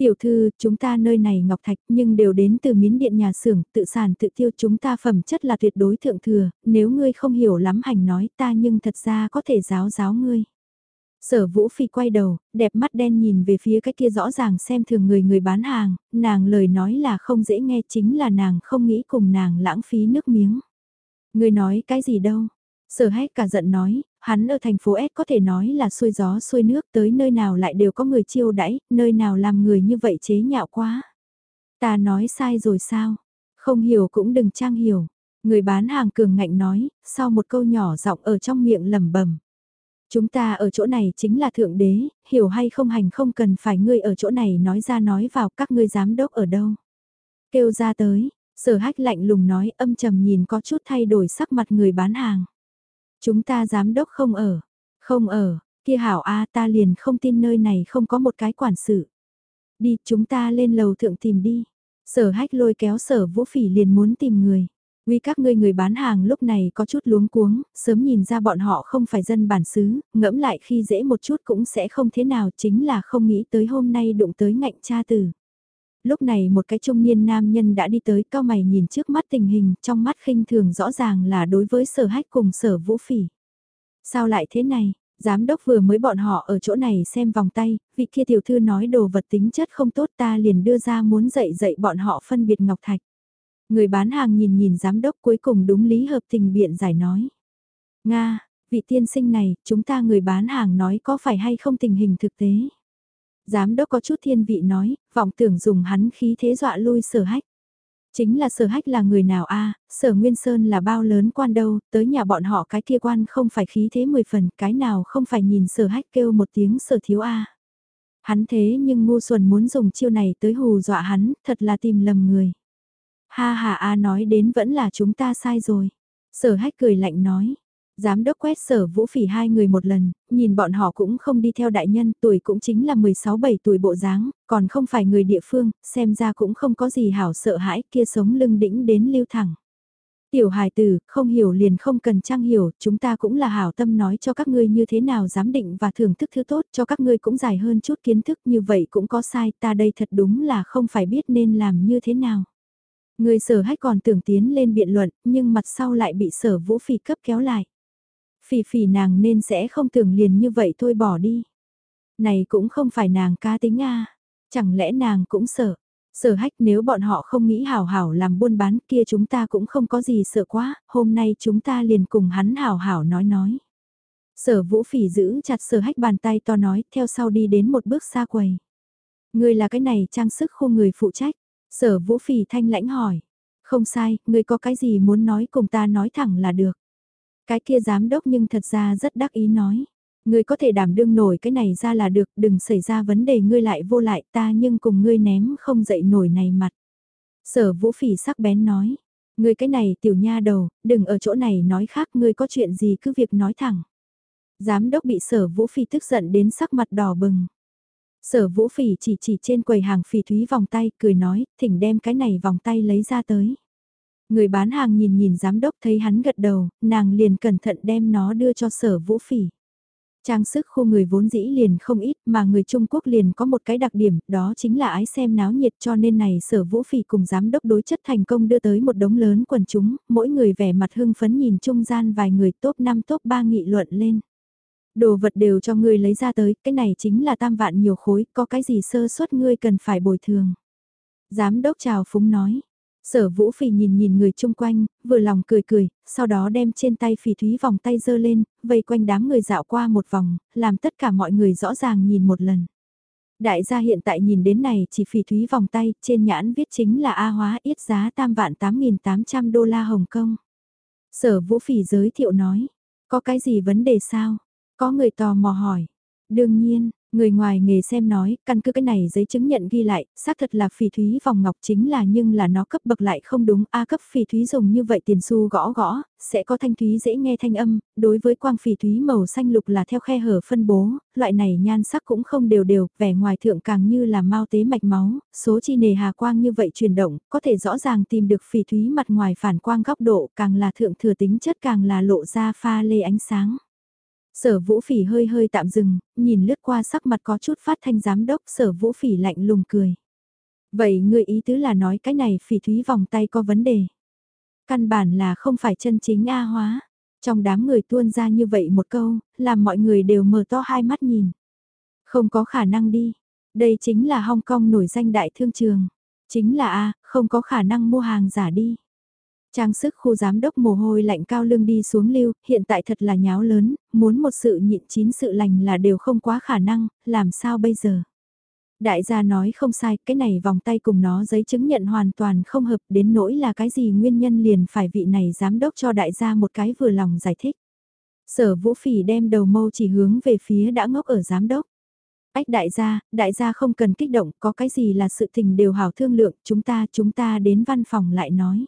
Tiểu thư, chúng ta nơi này ngọc thạch nhưng đều đến từ miến điện nhà xưởng, tự sản tự tiêu chúng ta phẩm chất là tuyệt đối thượng thừa, nếu ngươi không hiểu lắm hành nói ta nhưng thật ra có thể giáo giáo ngươi. Sở Vũ Phi quay đầu, đẹp mắt đen nhìn về phía cái kia rõ ràng xem thường người người bán hàng, nàng lời nói là không dễ nghe chính là nàng không nghĩ cùng nàng lãng phí nước miếng. Người nói cái gì đâu? Sở hách cả giận nói, hắn ở thành phố S có thể nói là xuôi gió xuôi nước tới nơi nào lại đều có người chiêu đãi, nơi nào làm người như vậy chế nhạo quá. Ta nói sai rồi sao? Không hiểu cũng đừng trang hiểu. Người bán hàng cường ngạnh nói, sau một câu nhỏ giọng ở trong miệng lẩm bẩm Chúng ta ở chỗ này chính là thượng đế, hiểu hay không hành không cần phải ngươi ở chỗ này nói ra nói vào các ngươi giám đốc ở đâu. Kêu ra tới, sở hách lạnh lùng nói âm trầm nhìn có chút thay đổi sắc mặt người bán hàng. Chúng ta giám đốc không ở, không ở, kia hảo a ta liền không tin nơi này không có một cái quản sự. Đi chúng ta lên lầu thượng tìm đi. Sở hách lôi kéo sở vũ phỉ liền muốn tìm người. Vì các ngươi người bán hàng lúc này có chút luống cuống, sớm nhìn ra bọn họ không phải dân bản xứ, ngẫm lại khi dễ một chút cũng sẽ không thế nào chính là không nghĩ tới hôm nay đụng tới ngạnh cha tử. Lúc này một cái trung niên nam nhân đã đi tới cao mày nhìn trước mắt tình hình, trong mắt khinh thường rõ ràng là đối với sở hách cùng sở vũ phỉ. Sao lại thế này? Giám đốc vừa mới bọn họ ở chỗ này xem vòng tay, vị kia tiểu thư nói đồ vật tính chất không tốt ta liền đưa ra muốn dạy dạy bọn họ phân biệt ngọc thạch. Người bán hàng nhìn nhìn giám đốc cuối cùng đúng lý hợp tình biện giải nói. Nga, vị tiên sinh này, chúng ta người bán hàng nói có phải hay không tình hình thực tế. Giám đốc có chút thiên vị nói, vọng tưởng dùng hắn khí thế dọa lui sở hách. Chính là sở hách là người nào a sở Nguyên Sơn là bao lớn quan đâu, tới nhà bọn họ cái kia quan không phải khí thế mười phần, cái nào không phải nhìn sở hách kêu một tiếng sở thiếu a Hắn thế nhưng ngu xuẩn muốn dùng chiêu này tới hù dọa hắn, thật là tìm lầm người. Ha ha a nói đến vẫn là chúng ta sai rồi. Sở hách cười lạnh nói. Giám đốc quét sở vũ phỉ hai người một lần, nhìn bọn họ cũng không đi theo đại nhân, tuổi cũng chính là 16-17 tuổi bộ dáng, còn không phải người địa phương, xem ra cũng không có gì hảo sợ hãi kia sống lưng đĩnh đến lưu thẳng. Tiểu hài tử, không hiểu liền không cần trang hiểu, chúng ta cũng là hảo tâm nói cho các ngươi như thế nào giám định và thưởng thức thứ tốt cho các ngươi cũng dài hơn chút kiến thức như vậy cũng có sai, ta đây thật đúng là không phải biết nên làm như thế nào. Người sở hách còn tưởng tiến lên biện luận, nhưng mặt sau lại bị sở vũ phỉ cấp kéo lại. Phỉ phỉ nàng nên sẽ không tưởng liền như vậy thôi bỏ đi. Này cũng không phải nàng ca tính a chẳng lẽ nàng cũng sợ. Sở hách nếu bọn họ không nghĩ hảo hảo làm buôn bán kia chúng ta cũng không có gì sợ quá, hôm nay chúng ta liền cùng hắn hảo hảo nói nói. Sở vũ phỉ giữ chặt sở hách bàn tay to nói, theo sau đi đến một bước xa quầy. Người là cái này trang sức khu người phụ trách. Sở vũ phỉ thanh lãnh hỏi. Không sai, người có cái gì muốn nói cùng ta nói thẳng là được. Cái kia giám đốc nhưng thật ra rất đắc ý nói. Ngươi có thể đảm đương nổi cái này ra là được, đừng xảy ra vấn đề ngươi lại vô lại ta nhưng cùng ngươi ném không dậy nổi này mặt. Sở vũ phỉ sắc bén nói. Ngươi cái này tiểu nha đầu, đừng ở chỗ này nói khác ngươi có chuyện gì cứ việc nói thẳng. Giám đốc bị sở vũ phỉ tức giận đến sắc mặt đỏ bừng. Sở vũ phỉ chỉ chỉ trên quầy hàng phỉ thúy vòng tay, cười nói, thỉnh đem cái này vòng tay lấy ra tới. Người bán hàng nhìn nhìn giám đốc thấy hắn gật đầu, nàng liền cẩn thận đem nó đưa cho sở vũ phỉ. Trang sức khu người vốn dĩ liền không ít mà người Trung Quốc liền có một cái đặc điểm, đó chính là ái xem náo nhiệt cho nên này sở vũ phỉ cùng giám đốc đối chất thành công đưa tới một đống lớn quần chúng, mỗi người vẻ mặt hưng phấn nhìn trung gian vài người top 5 top 3 nghị luận lên. Đồ vật đều cho ngươi lấy ra tới, cái này chính là tam vạn nhiều khối, có cái gì sơ suất ngươi cần phải bồi thường. Giám đốc chào phúng nói. Sở vũ phỉ nhìn nhìn người chung quanh, vừa lòng cười cười, sau đó đem trên tay phỉ thúy vòng tay dơ lên, vây quanh đám người dạo qua một vòng, làm tất cả mọi người rõ ràng nhìn một lần. Đại gia hiện tại nhìn đến này chỉ phỉ thúy vòng tay, trên nhãn viết chính là A hóa yết giá tam vạn 8.800 đô la Hồng Kông. Sở vũ phỉ giới thiệu nói, có cái gì vấn đề sao? Có người tò mò hỏi. Đương nhiên, Người ngoài nghề xem nói, căn cứ cái này giấy chứng nhận ghi lại, xác thật là phỉ thúy vòng ngọc chính là nhưng là nó cấp bậc lại không đúng, A cấp phỉ thúy dùng như vậy tiền xu gõ gõ, sẽ có thanh thúy dễ nghe thanh âm, đối với quang phỉ thúy màu xanh lục là theo khe hở phân bố, loại này nhan sắc cũng không đều đều, vẻ ngoài thượng càng như là mau tế mạch máu, số chi nề hà quang như vậy chuyển động, có thể rõ ràng tìm được phỉ thúy mặt ngoài phản quang góc độ, càng là thượng thừa tính chất càng là lộ ra pha lê ánh sáng. Sở vũ phỉ hơi hơi tạm dừng, nhìn lướt qua sắc mặt có chút phát thanh giám đốc sở vũ phỉ lạnh lùng cười. Vậy người ý tứ là nói cái này phỉ thúy vòng tay có vấn đề. Căn bản là không phải chân chính A hóa. Trong đám người tuôn ra như vậy một câu, làm mọi người đều mở to hai mắt nhìn. Không có khả năng đi. Đây chính là Hong Kong nổi danh đại thương trường. Chính là A, không có khả năng mua hàng giả đi. Trang sức khu giám đốc mồ hôi lạnh cao lưng đi xuống lưu, hiện tại thật là nháo lớn, muốn một sự nhịn chín sự lành là đều không quá khả năng, làm sao bây giờ? Đại gia nói không sai, cái này vòng tay cùng nó giấy chứng nhận hoàn toàn không hợp đến nỗi là cái gì nguyên nhân liền phải vị này giám đốc cho đại gia một cái vừa lòng giải thích. Sở vũ phỉ đem đầu mâu chỉ hướng về phía đã ngốc ở giám đốc. Ách đại gia, đại gia không cần kích động, có cái gì là sự tình đều hảo thương lượng, chúng ta, chúng ta đến văn phòng lại nói.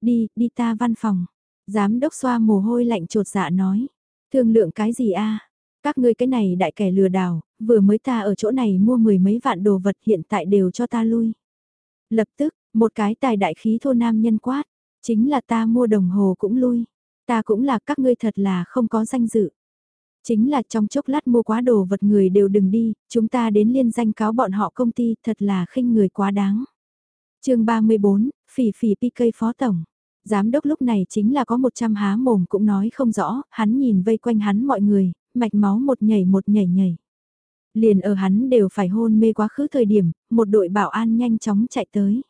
Đi, đi ta văn phòng. Giám đốc xoa mồ hôi lạnh trột dạ nói. Thương lượng cái gì a? Các ngươi cái này đại kẻ lừa đảo, vừa mới ta ở chỗ này mua mười mấy vạn đồ vật hiện tại đều cho ta lui. Lập tức, một cái tài đại khí thô nam nhân quát, chính là ta mua đồng hồ cũng lui. Ta cũng là các ngươi thật là không có danh dự. Chính là trong chốc lát mua quá đồ vật người đều đừng đi, chúng ta đến liên danh cáo bọn họ công ty thật là khinh người quá đáng. chương 34, Phỉ phỉ PK phó tổng. Giám đốc lúc này chính là có 100 há mồm cũng nói không rõ, hắn nhìn vây quanh hắn mọi người, mạch máu một nhảy một nhảy nhảy. Liền ở hắn đều phải hôn mê quá khứ thời điểm, một đội bảo an nhanh chóng chạy tới.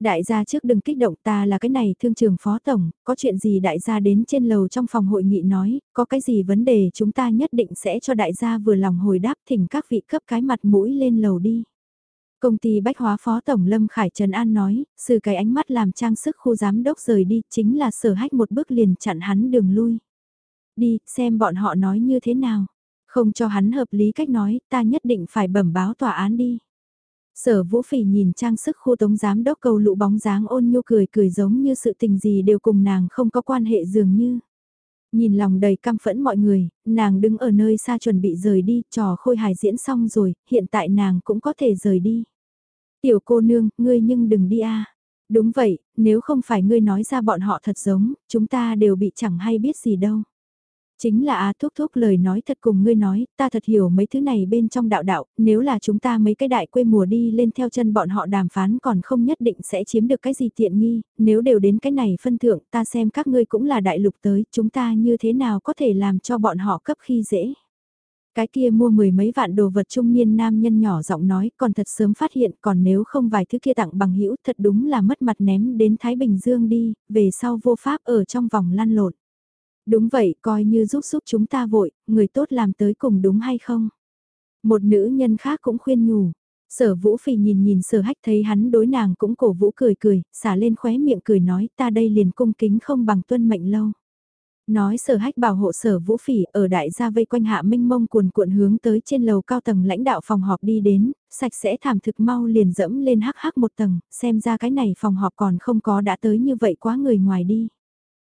Đại gia trước đừng kích động ta là cái này thương trường phó tổng, có chuyện gì đại gia đến trên lầu trong phòng hội nghị nói, có cái gì vấn đề chúng ta nhất định sẽ cho đại gia vừa lòng hồi đáp thỉnh các vị cấp cái mặt mũi lên lầu đi. Công ty bách hóa phó tổng Lâm Khải Trần An nói, sự cái ánh mắt làm trang sức khu giám đốc rời đi chính là sở hách một bước liền chặn hắn đường lui. Đi, xem bọn họ nói như thế nào. Không cho hắn hợp lý cách nói, ta nhất định phải bẩm báo tòa án đi. Sở vũ phỉ nhìn trang sức khu tống giám đốc cầu lụ bóng dáng ôn nhu cười cười giống như sự tình gì đều cùng nàng không có quan hệ dường như. Nhìn lòng đầy căm phẫn mọi người, nàng đứng ở nơi xa chuẩn bị rời đi, trò khôi hài diễn xong rồi, hiện tại nàng cũng có thể rời đi. Tiểu cô nương, ngươi nhưng đừng đi a. Đúng vậy, nếu không phải ngươi nói ra bọn họ thật giống, chúng ta đều bị chẳng hay biết gì đâu. Chính là a thúc thúc lời nói thật cùng ngươi nói, ta thật hiểu mấy thứ này bên trong đạo đạo, nếu là chúng ta mấy cái đại quê mùa đi lên theo chân bọn họ đàm phán còn không nhất định sẽ chiếm được cái gì tiện nghi, nếu đều đến cái này phân thượng ta xem các ngươi cũng là đại lục tới, chúng ta như thế nào có thể làm cho bọn họ cấp khi dễ. Cái kia mua mười mấy vạn đồ vật trung niên nam nhân nhỏ giọng nói còn thật sớm phát hiện còn nếu không vài thứ kia tặng bằng hữu thật đúng là mất mặt ném đến Thái Bình Dương đi, về sau vô pháp ở trong vòng lăn lộn. Đúng vậy, coi như giúp giúp chúng ta vội, người tốt làm tới cùng đúng hay không? Một nữ nhân khác cũng khuyên nhủ. Sở vũ phì nhìn nhìn sở hách thấy hắn đối nàng cũng cổ vũ cười cười, xả lên khóe miệng cười nói ta đây liền cung kính không bằng tuân mệnh lâu. Nói sở hách bảo hộ sở vũ phỉ ở đại gia vây quanh hạ minh mông cuồn cuộn hướng tới trên lầu cao tầng lãnh đạo phòng họp đi đến, sạch sẽ thảm thực mau liền dẫm lên hắc hắc một tầng, xem ra cái này phòng họp còn không có đã tới như vậy quá người ngoài đi.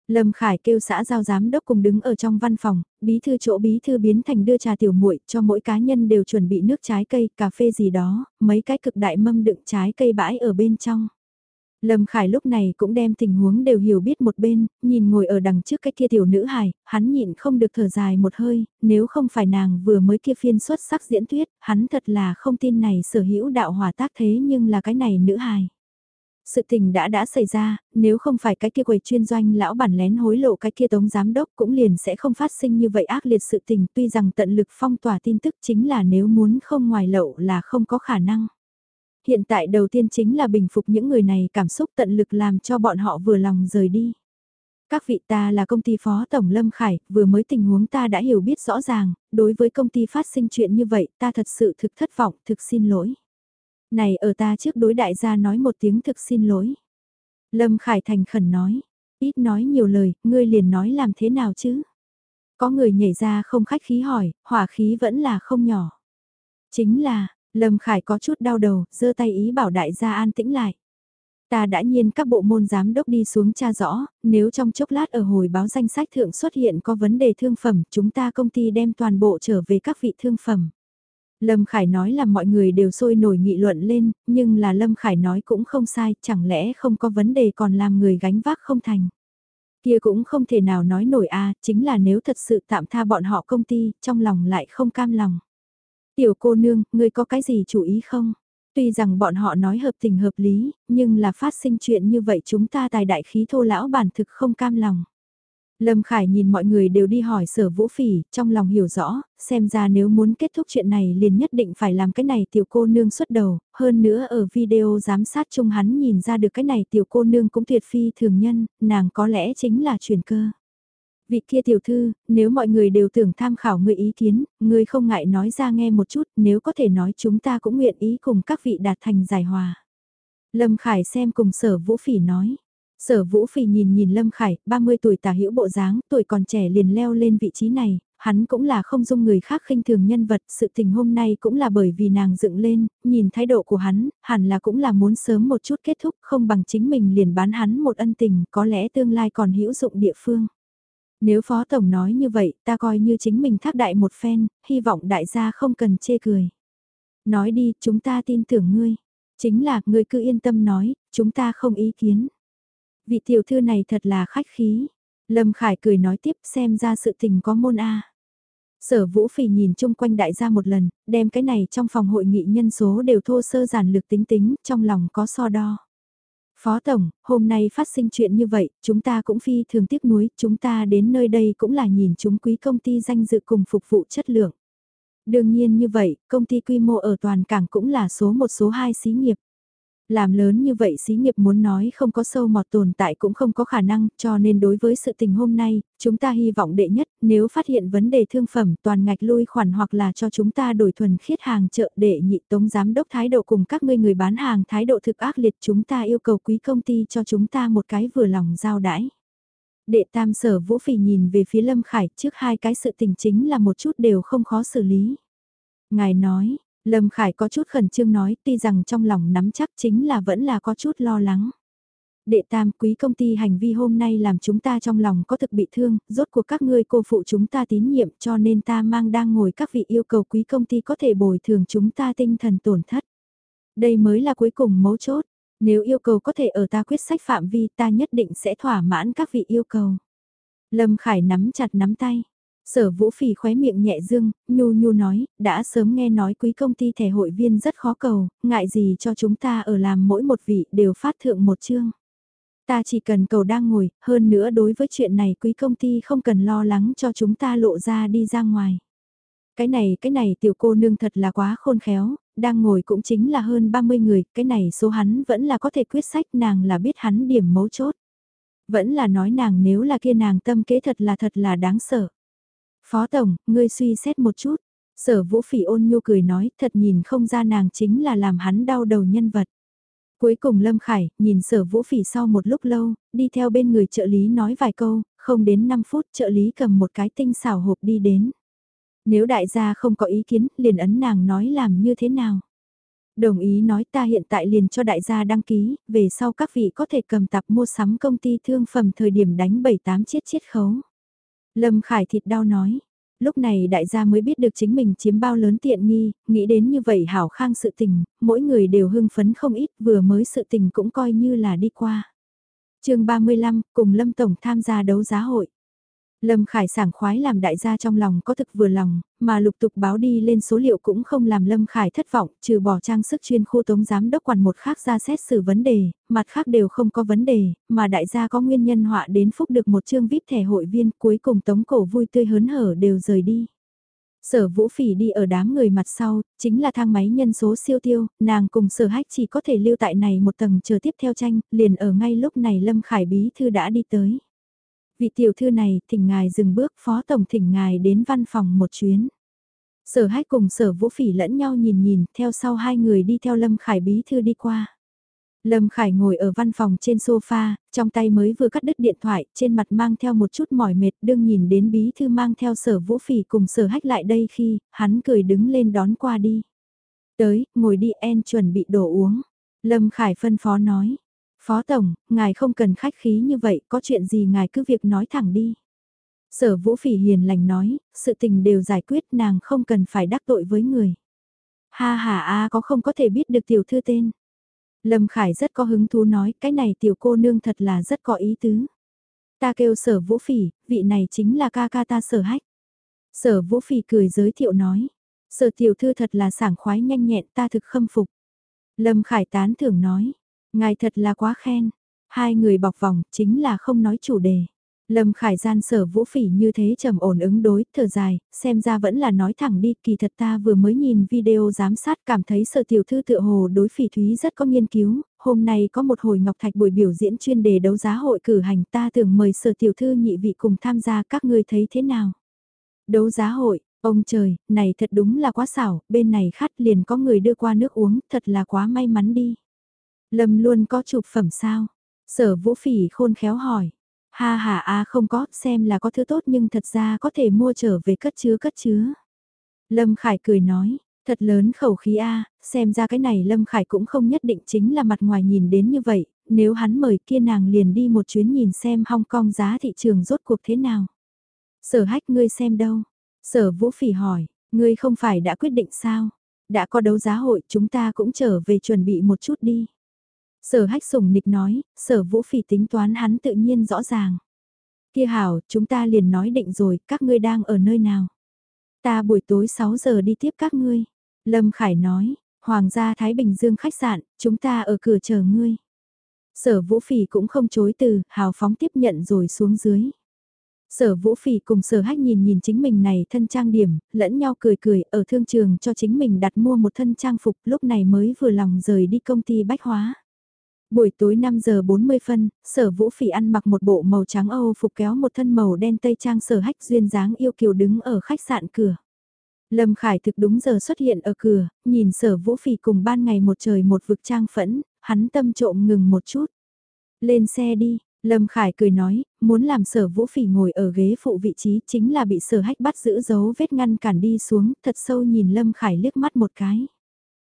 Lâm Khải kêu xã giao giám đốc cùng đứng ở trong văn phòng, bí thư chỗ bí thư biến thành đưa trà tiểu muội cho mỗi cá nhân đều chuẩn bị nước trái cây, cà phê gì đó, mấy cái cực đại mâm đựng trái cây bãi ở bên trong. Lâm Khải lúc này cũng đem tình huống đều hiểu biết một bên, nhìn ngồi ở đằng trước cái kia tiểu nữ hài, hắn nhịn không được thở dài một hơi, nếu không phải nàng vừa mới kia phiên xuất sắc diễn thuyết, hắn thật là không tin này sở hữu đạo hòa tác thế nhưng là cái này nữ hài. Sự tình đã đã xảy ra, nếu không phải cái kia quầy chuyên doanh lão bản lén hối lộ cái kia tống giám đốc cũng liền sẽ không phát sinh như vậy ác liệt sự tình tuy rằng tận lực phong tỏa tin tức chính là nếu muốn không ngoài lậu là không có khả năng. Hiện tại đầu tiên chính là bình phục những người này cảm xúc tận lực làm cho bọn họ vừa lòng rời đi. Các vị ta là công ty phó tổng Lâm Khải, vừa mới tình huống ta đã hiểu biết rõ ràng, đối với công ty phát sinh chuyện như vậy ta thật sự thực thất vọng, thực xin lỗi. Này ở ta trước đối đại gia nói một tiếng thực xin lỗi. Lâm Khải thành khẩn nói, ít nói nhiều lời, ngươi liền nói làm thế nào chứ? Có người nhảy ra không khách khí hỏi, hỏa khí vẫn là không nhỏ. Chính là, Lâm Khải có chút đau đầu, giơ tay ý bảo đại gia an tĩnh lại. Ta đã nhiên các bộ môn giám đốc đi xuống tra rõ, nếu trong chốc lát ở hồi báo danh sách thượng xuất hiện có vấn đề thương phẩm, chúng ta công ty đem toàn bộ trở về các vị thương phẩm. Lâm Khải nói là mọi người đều sôi nổi nghị luận lên, nhưng là Lâm Khải nói cũng không sai, chẳng lẽ không có vấn đề còn làm người gánh vác không thành. Kia cũng không thể nào nói nổi a chính là nếu thật sự tạm tha bọn họ công ty, trong lòng lại không cam lòng. Tiểu cô nương, ngươi có cái gì chủ ý không? Tuy rằng bọn họ nói hợp tình hợp lý, nhưng là phát sinh chuyện như vậy chúng ta tài đại khí thô lão bản thực không cam lòng. Lâm Khải nhìn mọi người đều đi hỏi sở vũ phỉ, trong lòng hiểu rõ, xem ra nếu muốn kết thúc chuyện này liền nhất định phải làm cái này tiểu cô nương xuất đầu, hơn nữa ở video giám sát chung hắn nhìn ra được cái này tiểu cô nương cũng tuyệt phi thường nhân, nàng có lẽ chính là truyền cơ. Vị kia tiểu thư, nếu mọi người đều tưởng tham khảo người ý kiến, người không ngại nói ra nghe một chút, nếu có thể nói chúng ta cũng nguyện ý cùng các vị đạt thành giải hòa. Lâm Khải xem cùng sở vũ phỉ nói. Sở Vũ Phỉ nhìn nhìn Lâm Khải, 30 tuổi tả hữu bộ dáng, tuổi còn trẻ liền leo lên vị trí này, hắn cũng là không dung người khác khinh thường nhân vật, sự tình hôm nay cũng là bởi vì nàng dựng lên, nhìn thái độ của hắn, hẳn là cũng là muốn sớm một chút kết thúc, không bằng chính mình liền bán hắn một ân tình, có lẽ tương lai còn hữu dụng địa phương. Nếu Phó Tổng nói như vậy, ta coi như chính mình thác đại một phen, hy vọng đại gia không cần chê cười. Nói đi, chúng ta tin tưởng ngươi. Chính là, ngươi cứ yên tâm nói, chúng ta không ý kiến. Vị tiểu thư này thật là khách khí. Lâm Khải cười nói tiếp xem ra sự tình có môn A. Sở Vũ Phỉ nhìn chung quanh đại gia một lần, đem cái này trong phòng hội nghị nhân số đều thô sơ giản lược tính tính, trong lòng có so đo. Phó Tổng, hôm nay phát sinh chuyện như vậy, chúng ta cũng phi thường tiếc nuối, chúng ta đến nơi đây cũng là nhìn chúng quý công ty danh dự cùng phục vụ chất lượng. Đương nhiên như vậy, công ty quy mô ở toàn cảng cũng là số một số hai xí nghiệp. Làm lớn như vậy xí nghiệp muốn nói không có sâu mọt tồn tại cũng không có khả năng, cho nên đối với sự tình hôm nay, chúng ta hy vọng đệ nhất, nếu phát hiện vấn đề thương phẩm toàn ngạch lui khoản hoặc là cho chúng ta đổi thuần khiết hàng chợ đệ nhị tống giám đốc thái độ cùng các ngươi người bán hàng thái độ thực ác liệt chúng ta yêu cầu quý công ty cho chúng ta một cái vừa lòng giao đãi. Đệ tam sở vũ phỉ nhìn về phía Lâm Khải trước hai cái sự tình chính là một chút đều không khó xử lý. Ngài nói, Lâm Khải có chút khẩn trương nói tuy rằng trong lòng nắm chắc chính là vẫn là có chút lo lắng. Đệ tam quý công ty hành vi hôm nay làm chúng ta trong lòng có thực bị thương, rốt cuộc các ngươi cô phụ chúng ta tín nhiệm cho nên ta mang đang ngồi các vị yêu cầu quý công ty có thể bồi thường chúng ta tinh thần tổn thất. Đây mới là cuối cùng mấu chốt, nếu yêu cầu có thể ở ta quyết sách phạm vi ta nhất định sẽ thỏa mãn các vị yêu cầu. Lâm Khải nắm chặt nắm tay. Sở Vũ Phỉ khóe miệng nhẹ dương, nhu nhu nói, đã sớm nghe nói quý công ty thẻ hội viên rất khó cầu, ngại gì cho chúng ta ở làm mỗi một vị đều phát thượng một chương. Ta chỉ cần cầu đang ngồi, hơn nữa đối với chuyện này quý công ty không cần lo lắng cho chúng ta lộ ra đi ra ngoài. Cái này cái này tiểu cô nương thật là quá khôn khéo, đang ngồi cũng chính là hơn 30 người, cái này số hắn vẫn là có thể quyết sách nàng là biết hắn điểm mấu chốt. Vẫn là nói nàng nếu là kia nàng tâm kế thật là thật là đáng sợ. Phó Tổng, ngươi suy xét một chút. Sở vũ phỉ ôn nhu cười nói thật nhìn không ra nàng chính là làm hắn đau đầu nhân vật. Cuối cùng Lâm Khải, nhìn sở vũ phỉ sau một lúc lâu, đi theo bên người trợ lý nói vài câu, không đến 5 phút trợ lý cầm một cái tinh xảo hộp đi đến. Nếu đại gia không có ý kiến, liền ấn nàng nói làm như thế nào. Đồng ý nói ta hiện tại liền cho đại gia đăng ký, về sau các vị có thể cầm tập mua sắm công ty thương phẩm thời điểm đánh 7-8 chiết chiết khấu. Lâm Khải thịt đau nói. Lúc này đại gia mới biết được chính mình chiếm bao lớn tiện nghi, nghĩ đến như vậy hảo khang sự tình, mỗi người đều hưng phấn không ít, vừa mới sự tình cũng coi như là đi qua. chương 35, cùng Lâm Tổng tham gia đấu giá hội. Lâm Khải sảng khoái làm đại gia trong lòng có thực vừa lòng, mà lục tục báo đi lên số liệu cũng không làm Lâm Khải thất vọng, trừ bỏ trang sức chuyên khu tống giám đốc quản một khác ra xét xử vấn đề, mặt khác đều không có vấn đề, mà đại gia có nguyên nhân họa đến phúc được một chương VIP thẻ hội viên cuối cùng tống cổ vui tươi hớn hở đều rời đi. Sở vũ phỉ đi ở đám người mặt sau, chính là thang máy nhân số siêu tiêu, nàng cùng sở hách chỉ có thể lưu tại này một tầng chờ tiếp theo tranh, liền ở ngay lúc này Lâm Khải bí thư đã đi tới. Vị tiểu thư này, thỉnh ngài dừng bước, phó tổng thỉnh ngài đến văn phòng một chuyến. Sở hách cùng sở vũ phỉ lẫn nhau nhìn nhìn, theo sau hai người đi theo Lâm Khải bí thư đi qua. Lâm Khải ngồi ở văn phòng trên sofa, trong tay mới vừa cắt đứt điện thoại, trên mặt mang theo một chút mỏi mệt, đương nhìn đến bí thư mang theo sở vũ phỉ cùng sở hách lại đây khi, hắn cười đứng lên đón qua đi. Tới, ngồi đi en chuẩn bị đồ uống. Lâm Khải phân phó nói. Phó Tổng, ngài không cần khách khí như vậy, có chuyện gì ngài cứ việc nói thẳng đi. Sở Vũ Phỉ hiền lành nói, sự tình đều giải quyết nàng không cần phải đắc tội với người. Ha ha a có không có thể biết được tiểu thư tên. Lâm Khải rất có hứng thú nói, cái này tiểu cô nương thật là rất có ý tứ. Ta kêu sở Vũ Phỉ, vị này chính là ca ca ta sở hách. Sở Vũ Phỉ cười giới thiệu nói, sở tiểu thư thật là sảng khoái nhanh nhẹn ta thực khâm phục. Lâm Khải tán thưởng nói, ngài thật là quá khen. Hai người bọc vòng chính là không nói chủ đề. Lâm Khải gian sở vũ phỉ như thế trầm ổn ứng đối, thở dài, xem ra vẫn là nói thẳng đi, kỳ thật ta vừa mới nhìn video giám sát cảm thấy sở tiểu thư tựa hồ đối phỉ thúy rất có nghiên cứu, hôm nay có một hồi ngọc thạch buổi biểu diễn chuyên đề đấu giá hội cử hành ta tưởng mời sở tiểu thư nhị vị cùng tham gia các ngươi thấy thế nào. Đấu giá hội, ông trời, này thật đúng là quá xảo, bên này khát liền có người đưa qua nước uống, thật là quá may mắn đi. Lâm luôn có chụp phẩm sao? Sở vũ phỉ khôn khéo hỏi. Ha ha a không có, xem là có thứ tốt nhưng thật ra có thể mua trở về cất chứa cất chứa. Lâm Khải cười nói, thật lớn khẩu khí a, xem ra cái này Lâm Khải cũng không nhất định chính là mặt ngoài nhìn đến như vậy, nếu hắn mời kia nàng liền đi một chuyến nhìn xem Hong Kong giá thị trường rốt cuộc thế nào. Sở hách ngươi xem đâu? Sở vũ phỉ hỏi, ngươi không phải đã quyết định sao? Đã có đấu giá hội chúng ta cũng trở về chuẩn bị một chút đi. Sở hách sùng nịch nói, sở vũ phỉ tính toán hắn tự nhiên rõ ràng. Kia hảo, chúng ta liền nói định rồi, các ngươi đang ở nơi nào? Ta buổi tối 6 giờ đi tiếp các ngươi. Lâm Khải nói, Hoàng gia Thái Bình Dương khách sạn, chúng ta ở cửa chờ ngươi. Sở Vũ Phỉ cũng không chối từ, hào phóng tiếp nhận rồi xuống dưới. Sở Vũ Phỉ cùng Sở Hách nhìn nhìn chính mình này thân trang điểm, lẫn nhau cười cười ở thương trường cho chính mình đặt mua một thân trang phục lúc này mới vừa lòng rời đi công ty bách hóa. Buổi tối 5 giờ 40 phân, sở vũ phỉ ăn mặc một bộ màu trắng Âu phục kéo một thân màu đen tây trang sở hách duyên dáng yêu kiều đứng ở khách sạn cửa. Lâm Khải thực đúng giờ xuất hiện ở cửa, nhìn sở vũ phỉ cùng ban ngày một trời một vực trang phẫn, hắn tâm trộm ngừng một chút. Lên xe đi, Lâm Khải cười nói, muốn làm sở vũ phỉ ngồi ở ghế phụ vị trí chính là bị sở hách bắt giữ dấu vết ngăn cản đi xuống, thật sâu nhìn Lâm Khải liếc mắt một cái.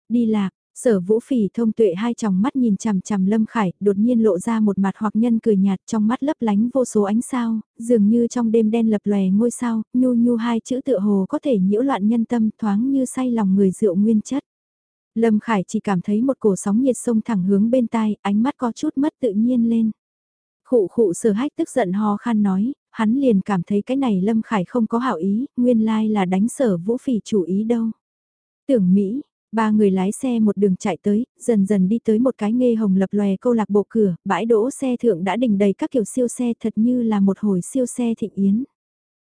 Đi lạc, Sở vũ phỉ thông tuệ hai tròng mắt nhìn chằm chằm Lâm Khải, đột nhiên lộ ra một mặt hoặc nhân cười nhạt trong mắt lấp lánh vô số ánh sao, dường như trong đêm đen lập lòe ngôi sao, nhu nhu hai chữ tựa hồ có thể nhiễu loạn nhân tâm thoáng như say lòng người rượu nguyên chất. Lâm Khải chỉ cảm thấy một cổ sóng nhiệt sông thẳng hướng bên tai, ánh mắt có chút mất tự nhiên lên. Khụ khụ sở hách tức giận ho khan nói, hắn liền cảm thấy cái này Lâm Khải không có hảo ý, nguyên lai là đánh sở vũ phỉ chủ ý đâu. Tưởng Mỹ, Ba người lái xe một đường chạy tới, dần dần đi tới một cái nghê hồng lập lòe câu lạc bộ cửa, bãi đỗ xe thượng đã đình đầy các kiểu siêu xe thật như là một hồi siêu xe thịnh yến.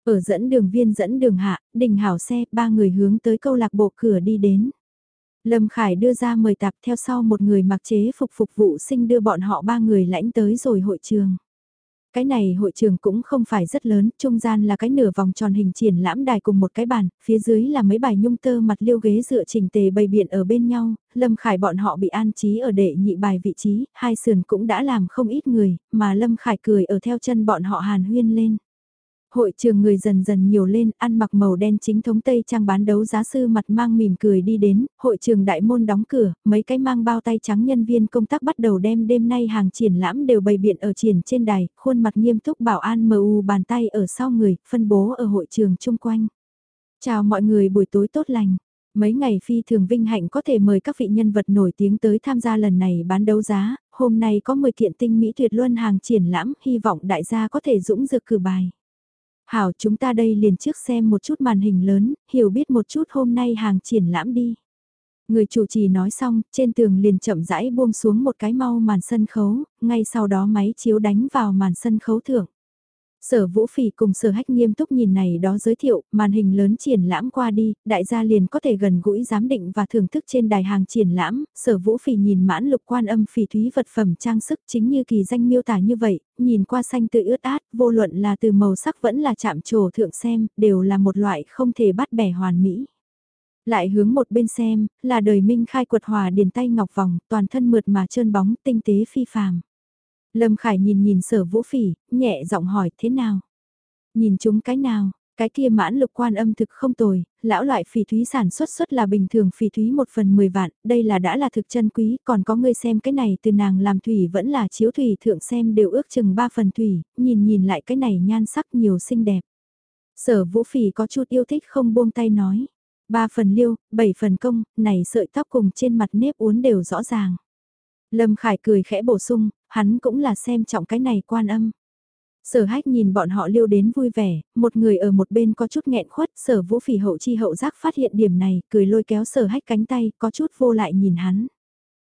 Ở dẫn đường viên dẫn đường hạ, đình hảo xe, ba người hướng tới câu lạc bộ cửa đi đến. Lâm Khải đưa ra mời tạp theo sau một người mặc chế phục phục vụ sinh đưa bọn họ ba người lãnh tới rồi hội trường. Cái này hội trường cũng không phải rất lớn, trung gian là cái nửa vòng tròn hình triển lãm đài cùng một cái bàn, phía dưới là mấy bài nhung tơ mặt liêu ghế dựa trình tề bày biện ở bên nhau, Lâm Khải bọn họ bị an trí ở đệ nhị bài vị trí, hai sườn cũng đã làm không ít người, mà Lâm Khải cười ở theo chân bọn họ hàn huyên lên. Hội trường người dần dần nhiều lên, ăn mặc màu đen chính thống Tây trang bán đấu giá sư mặt mang mỉm cười đi đến, hội trường đại môn đóng cửa, mấy cái mang bao tay trắng nhân viên công tác bắt đầu đem đêm nay hàng triển lãm đều bày biện ở triển trên đài, khuôn mặt nghiêm túc bảo an MU u bàn tay ở sau người, phân bố ở hội trường chung quanh. Chào mọi người buổi tối tốt lành. Mấy ngày phi thường vinh hạnh có thể mời các vị nhân vật nổi tiếng tới tham gia lần này bán đấu giá, hôm nay có 10 kiện tinh mỹ tuyệt luân hàng triển lãm, hy vọng đại gia có thể dũng dược cử bài. Hảo chúng ta đây liền trước xem một chút màn hình lớn, hiểu biết một chút hôm nay hàng triển lãm đi. Người chủ trì nói xong, trên tường liền chậm rãi buông xuống một cái mau màn sân khấu, ngay sau đó máy chiếu đánh vào màn sân khấu thưởng. Sở Vũ Phỉ cùng Sở Hách nghiêm túc nhìn này đó giới thiệu, màn hình lớn triển lãm qua đi, đại gia liền có thể gần gũi giám định và thưởng thức trên đài hàng triển lãm, Sở Vũ Phỉ nhìn mãn lục quan âm phỉ thúy vật phẩm trang sức chính như kỳ danh miêu tả như vậy, nhìn qua xanh tự ướt át, vô luận là từ màu sắc vẫn là chạm trổ thượng xem, đều là một loại không thể bắt bẻ hoàn mỹ. Lại hướng một bên xem, là đời minh khai quật hòa điền tay ngọc vòng, toàn thân mượt mà trơn bóng, tinh tế phi phàm. Lâm Khải nhìn nhìn sở vũ phỉ, nhẹ giọng hỏi thế nào? Nhìn chúng cái nào? Cái kia mãn lục quan âm thực không tồi, lão loại phỉ thúy sản xuất xuất là bình thường phỉ thúy một phần 10 vạn, đây là đã là thực chân quý, còn có người xem cái này từ nàng làm thủy vẫn là chiếu thủy thượng xem đều ước chừng 3 phần thủy, nhìn nhìn lại cái này nhan sắc nhiều xinh đẹp. Sở vũ phỉ có chút yêu thích không buông tay nói. Ba phần liêu, bảy phần công, này sợi tóc cùng trên mặt nếp uốn đều rõ ràng. Lâm Khải cười khẽ bổ sung, hắn cũng là xem trọng cái này quan âm. Sở hách nhìn bọn họ liêu đến vui vẻ, một người ở một bên có chút nghẹn khuất, sở vũ phỉ hậu chi hậu giác phát hiện điểm này, cười lôi kéo sở hách cánh tay, có chút vô lại nhìn hắn.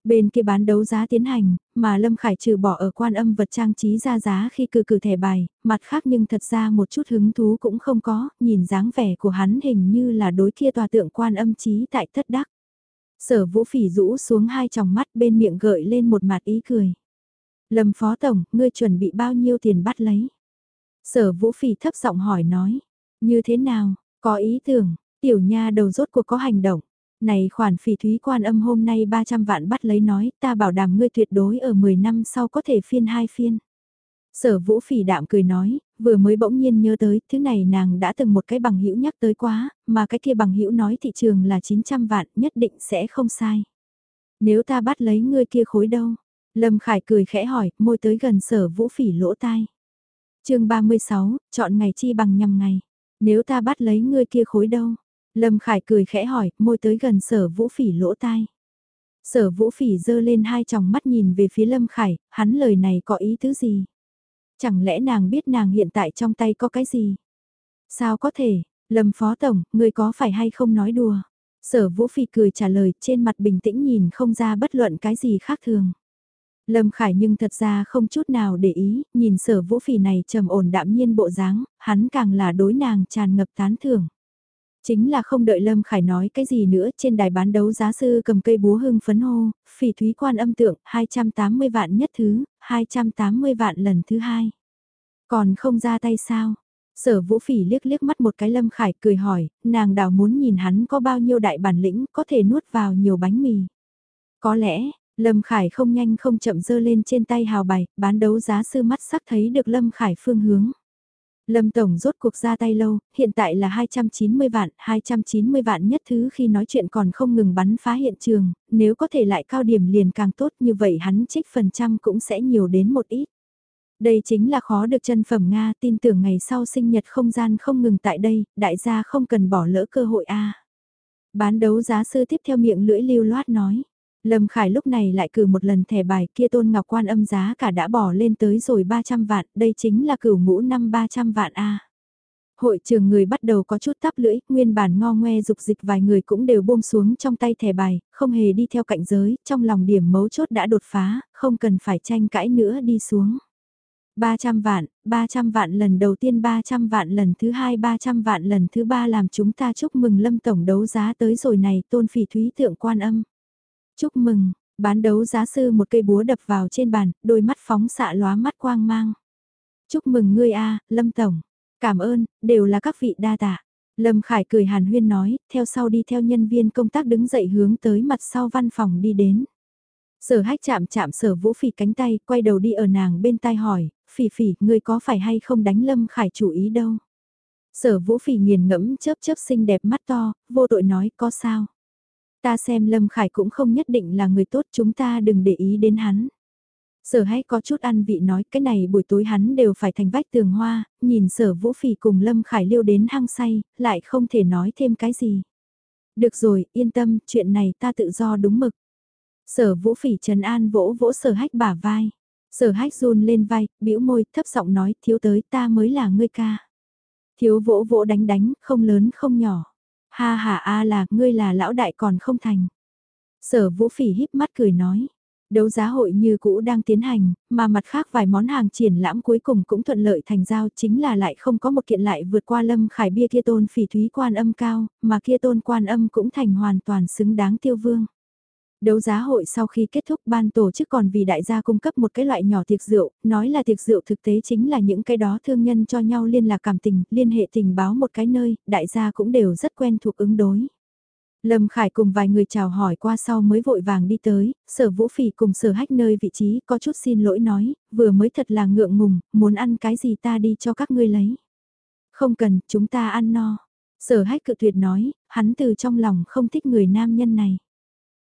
Bên kia bán đấu giá tiến hành, mà Lâm Khải trừ bỏ ở quan âm vật trang trí ra giá khi cử cử thẻ bài, mặt khác nhưng thật ra một chút hứng thú cũng không có, nhìn dáng vẻ của hắn hình như là đối kia tòa tượng quan âm trí tại thất đắc. Sở vũ phỉ rũ xuống hai tròng mắt bên miệng gợi lên một mặt ý cười. Lâm Phó Tổng, ngươi chuẩn bị bao nhiêu tiền bắt lấy? Sở Vũ Phỉ thấp giọng hỏi nói. Như thế nào, có ý tưởng, tiểu nha đầu rốt cuộc có hành động. Này khoản phỉ thúy quan âm hôm nay 300 vạn bắt lấy nói, ta bảo đảm ngươi tuyệt đối ở 10 năm sau có thể phiên hai phiên. Sở vũ phỉ đạm cười nói, vừa mới bỗng nhiên nhớ tới, thứ này nàng đã từng một cái bằng hữu nhắc tới quá, mà cái kia bằng hữu nói thị trường là 900 vạn, nhất định sẽ không sai. Nếu ta bắt lấy ngươi kia khối đâu, Lâm Khải cười khẽ hỏi, môi tới gần sở vũ phỉ lỗ tai. chương 36, chọn ngày chi bằng nhằm ngày. Nếu ta bắt lấy ngươi kia khối đâu? Lâm Khải cười khẽ hỏi, môi tới gần sở vũ phỉ lỗ tai. Sở vũ phỉ dơ lên hai tròng mắt nhìn về phía Lâm Khải, hắn lời này có ý tứ gì? Chẳng lẽ nàng biết nàng hiện tại trong tay có cái gì? Sao có thể, Lâm Phó Tổng, ngươi có phải hay không nói đùa? Sở vũ phỉ cười trả lời trên mặt bình tĩnh nhìn không ra bất luận cái gì khác thường. Lâm Khải nhưng thật ra không chút nào để ý, nhìn sở vũ phỉ này trầm ổn đạm nhiên bộ dáng, hắn càng là đối nàng tràn ngập tán thưởng. Chính là không đợi Lâm Khải nói cái gì nữa trên đài bán đấu giá sư cầm cây búa hưng phấn hô, phỉ thúy quan âm tượng 280 vạn nhất thứ, 280 vạn lần thứ hai. Còn không ra tay sao? Sở vũ phỉ liếc liếc mắt một cái Lâm Khải cười hỏi, nàng đào muốn nhìn hắn có bao nhiêu đại bản lĩnh có thể nuốt vào nhiều bánh mì. Có lẽ, Lâm Khải không nhanh không chậm dơ lên trên tay hào bài, bán đấu giá sư mắt sắc thấy được Lâm Khải phương hướng. Lâm Tổng rốt cuộc ra tay lâu, hiện tại là 290 vạn, 290 vạn nhất thứ khi nói chuyện còn không ngừng bắn phá hiện trường, nếu có thể lại cao điểm liền càng tốt như vậy hắn trích phần trăm cũng sẽ nhiều đến một ít. Đây chính là khó được chân phẩm Nga, tin tưởng ngày sau sinh nhật không gian không ngừng tại đây, đại gia không cần bỏ lỡ cơ hội A. Bán đấu giá sư tiếp theo miệng lưỡi lưu loát nói. Lâm Khải lúc này lại cử một lần thẻ bài kia tôn ngọc quan âm giá cả đã bỏ lên tới rồi 300 vạn, đây chính là cửu ngũ năm 300 vạn A. Hội trường người bắt đầu có chút tắp lưỡi, nguyên bản ngo ngoe dục dịch vài người cũng đều buông xuống trong tay thẻ bài, không hề đi theo cạnh giới, trong lòng điểm mấu chốt đã đột phá, không cần phải tranh cãi nữa đi xuống. 300 vạn, 300 vạn lần đầu tiên 300 vạn lần thứ hai 300 vạn lần thứ ba làm chúng ta chúc mừng Lâm Tổng đấu giá tới rồi này tôn phỉ thúy tượng quan âm. Chúc mừng, bán đấu giá sư một cây búa đập vào trên bàn, đôi mắt phóng xạ lóa mắt quang mang. Chúc mừng ngươi a, Lâm Tổng. Cảm ơn, đều là các vị đa tạ. Lâm Khải cười hàn huyên nói, theo sau đi theo nhân viên công tác đứng dậy hướng tới mặt sau văn phòng đi đến. Sở hách chạm chạm sở vũ phỉ cánh tay, quay đầu đi ở nàng bên tai hỏi, phỉ phỉ, ngươi có phải hay không đánh Lâm Khải chủ ý đâu? Sở vũ phỉ nghiền ngẫm chớp chớp xinh đẹp mắt to, vô tội nói, có sao? Ta xem Lâm Khải cũng không nhất định là người tốt chúng ta đừng để ý đến hắn. Sở hay có chút ăn vị nói cái này buổi tối hắn đều phải thành vách tường hoa, nhìn sở vũ phỉ cùng Lâm Khải liêu đến hăng say, lại không thể nói thêm cái gì. Được rồi, yên tâm, chuyện này ta tự do đúng mực. Sở vũ phỉ trần an vỗ vỗ sở hách bả vai. Sở hách run lên vai, bĩu môi, thấp giọng nói, thiếu tới ta mới là ngươi ca. Thiếu vỗ vỗ đánh đánh, không lớn không nhỏ. Ha ha a là, ngươi là lão đại còn không thành. Sở vũ phỉ híp mắt cười nói. Đấu giá hội như cũ đang tiến hành, mà mặt khác vài món hàng triển lãm cuối cùng cũng thuận lợi thành giao chính là lại không có một kiện lại vượt qua lâm khải bia kia tôn phỉ thúy quan âm cao, mà kia tôn quan âm cũng thành hoàn toàn xứng đáng tiêu vương. Đấu giá hội sau khi kết thúc ban tổ chức còn vì đại gia cung cấp một cái loại nhỏ tiệc rượu, nói là tiệc rượu thực tế chính là những cái đó thương nhân cho nhau liên lạc cảm tình, liên hệ tình báo một cái nơi, đại gia cũng đều rất quen thuộc ứng đối. Lâm Khải cùng vài người chào hỏi qua sau mới vội vàng đi tới, sở vũ phỉ cùng sở hách nơi vị trí có chút xin lỗi nói, vừa mới thật là ngượng ngùng, muốn ăn cái gì ta đi cho các ngươi lấy. Không cần, chúng ta ăn no. Sở hách cự tuyệt nói, hắn từ trong lòng không thích người nam nhân này.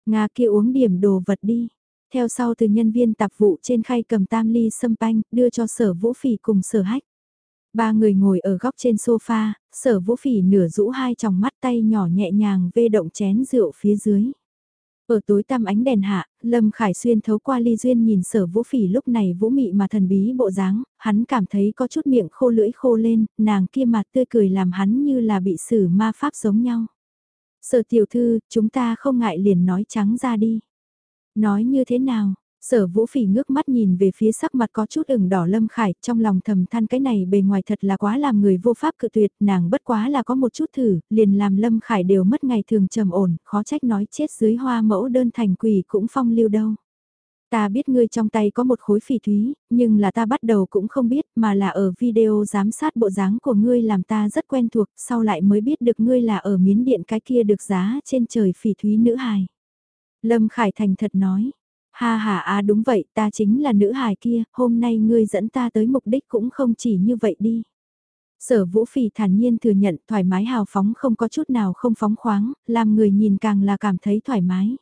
Nga kia uống điểm đồ vật đi. Theo sau từ nhân viên tạp vụ trên khay cầm tam ly sâm panh, đưa cho sở vũ phỉ cùng sở hách. Ba người ngồi ở góc trên sofa, sở vũ phỉ nửa rũ hai tròng mắt tay nhỏ nhẹ nhàng vê động chén rượu phía dưới. Ở tối tăm ánh đèn hạ, Lâm Khải Xuyên thấu qua ly duyên nhìn sở vũ phỉ lúc này vũ mị mà thần bí bộ dáng, hắn cảm thấy có chút miệng khô lưỡi khô lên, nàng kia mặt tươi cười làm hắn như là bị xử ma pháp giống nhau. Sở tiểu thư, chúng ta không ngại liền nói trắng ra đi. Nói như thế nào? Sở vũ phỉ ngước mắt nhìn về phía sắc mặt có chút ửng đỏ lâm khải, trong lòng thầm than cái này bề ngoài thật là quá làm người vô pháp cự tuyệt, nàng bất quá là có một chút thử, liền làm lâm khải đều mất ngày thường trầm ổn, khó trách nói chết dưới hoa mẫu đơn thành quỷ cũng phong lưu đâu. Ta biết ngươi trong tay có một khối phỉ thúy, nhưng là ta bắt đầu cũng không biết mà là ở video giám sát bộ dáng của ngươi làm ta rất quen thuộc, sau lại mới biết được ngươi là ở miến điện cái kia được giá trên trời phỉ thúy nữ hài. Lâm Khải Thành thật nói, ha ha à đúng vậy ta chính là nữ hài kia, hôm nay ngươi dẫn ta tới mục đích cũng không chỉ như vậy đi. Sở vũ phỉ thản nhiên thừa nhận thoải mái hào phóng không có chút nào không phóng khoáng, làm người nhìn càng là cảm thấy thoải mái.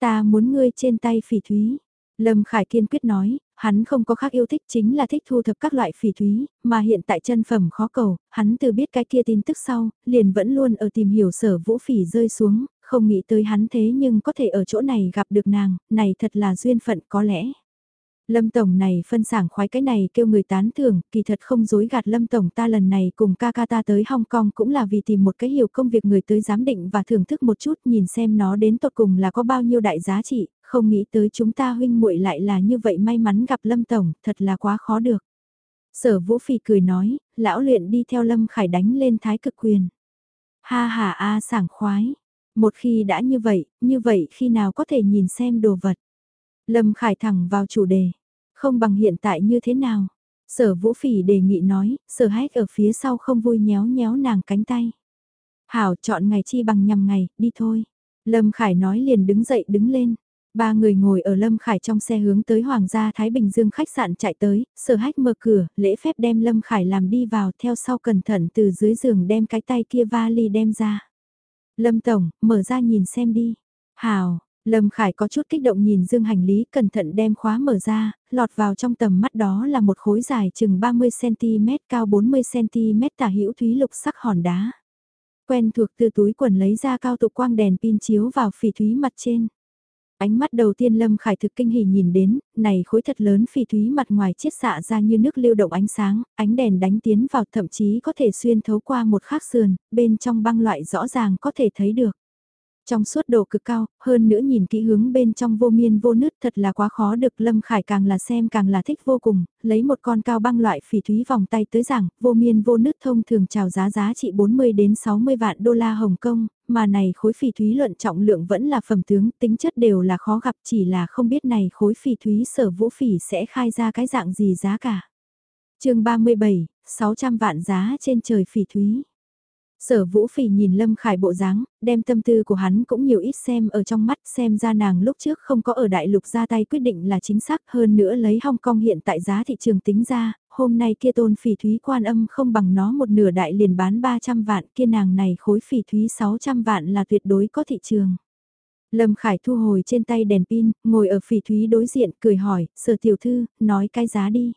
Ta muốn ngươi trên tay phỉ thúy. Lâm Khải kiên quyết nói, hắn không có khác yêu thích chính là thích thu thập các loại phỉ thúy, mà hiện tại chân phẩm khó cầu, hắn từ biết cái kia tin tức sau, liền vẫn luôn ở tìm hiểu sở vũ phỉ rơi xuống, không nghĩ tới hắn thế nhưng có thể ở chỗ này gặp được nàng, này thật là duyên phận có lẽ. Lâm Tổng này phân sảng khoái cái này kêu người tán thưởng, kỳ thật không dối gạt Lâm Tổng ta lần này cùng ca ca ta tới Hong Kong cũng là vì tìm một cái hiểu công việc người tới giám định và thưởng thức một chút nhìn xem nó đến tột cùng là có bao nhiêu đại giá trị, không nghĩ tới chúng ta huynh muội lại là như vậy may mắn gặp Lâm Tổng, thật là quá khó được. Sở Vũ Phi cười nói, lão luyện đi theo Lâm Khải đánh lên thái cực quyền. Ha ha a sảng khoái, một khi đã như vậy, như vậy khi nào có thể nhìn xem đồ vật. Lâm Khải thẳng vào chủ đề, không bằng hiện tại như thế nào. Sở Vũ Phỉ đề nghị nói, sở hách ở phía sau không vui nhéo nhéo nàng cánh tay. Hảo chọn ngày chi bằng nhằm ngày, đi thôi. Lâm Khải nói liền đứng dậy đứng lên. Ba người ngồi ở Lâm Khải trong xe hướng tới Hoàng gia Thái Bình Dương khách sạn chạy tới, sở hách mở cửa, lễ phép đem Lâm Khải làm đi vào theo sau cẩn thận từ dưới giường đem cái tay kia vali đem ra. Lâm Tổng, mở ra nhìn xem đi. Hào, Lâm Khải có chút kích động nhìn dương hành lý cẩn thận đem khóa mở ra, lọt vào trong tầm mắt đó là một khối dài chừng 30cm cao 40cm tả hữu thúy lục sắc hòn đá. Quen thuộc từ túi quần lấy ra cao tụ quang đèn pin chiếu vào phỉ thúy mặt trên. Ánh mắt đầu tiên Lâm Khải thực kinh hỉ nhìn đến, này khối thật lớn phi thúy mặt ngoài chiết xạ ra như nước lưu động ánh sáng, ánh đèn đánh tiến vào thậm chí có thể xuyên thấu qua một khắc sườn, bên trong băng loại rõ ràng có thể thấy được. Trong suốt độ cực cao, hơn nữa nhìn kỹ hướng bên trong vô miên vô nứt thật là quá khó được Lâm Khải càng là xem càng là thích vô cùng, lấy một con cao băng loại phỉ thúy vòng tay tới rằng, vô miên vô nứt thông thường chào giá giá trị 40 đến 60 vạn đô la Hồng Kông, mà này khối phỉ thúy luận trọng lượng vẫn là phẩm tướng, tính chất đều là khó gặp chỉ là không biết này khối phỉ thúy sở vũ phỉ sẽ khai ra cái dạng gì giá cả. chương 37, 600 vạn giá trên trời phỉ thúy. Sở Vũ Phỉ nhìn Lâm Khải bộ dáng, đem tâm tư của hắn cũng nhiều ít xem ở trong mắt xem ra nàng lúc trước không có ở đại lục ra tay quyết định là chính xác hơn nữa lấy Hong Kong hiện tại giá thị trường tính ra, hôm nay kia tôn phỉ thúy quan âm không bằng nó một nửa đại liền bán 300 vạn kia nàng này khối phỉ thúy 600 vạn là tuyệt đối có thị trường. Lâm Khải thu hồi trên tay đèn pin, ngồi ở phỉ thúy đối diện cười hỏi, sở tiểu thư, nói cái giá đi.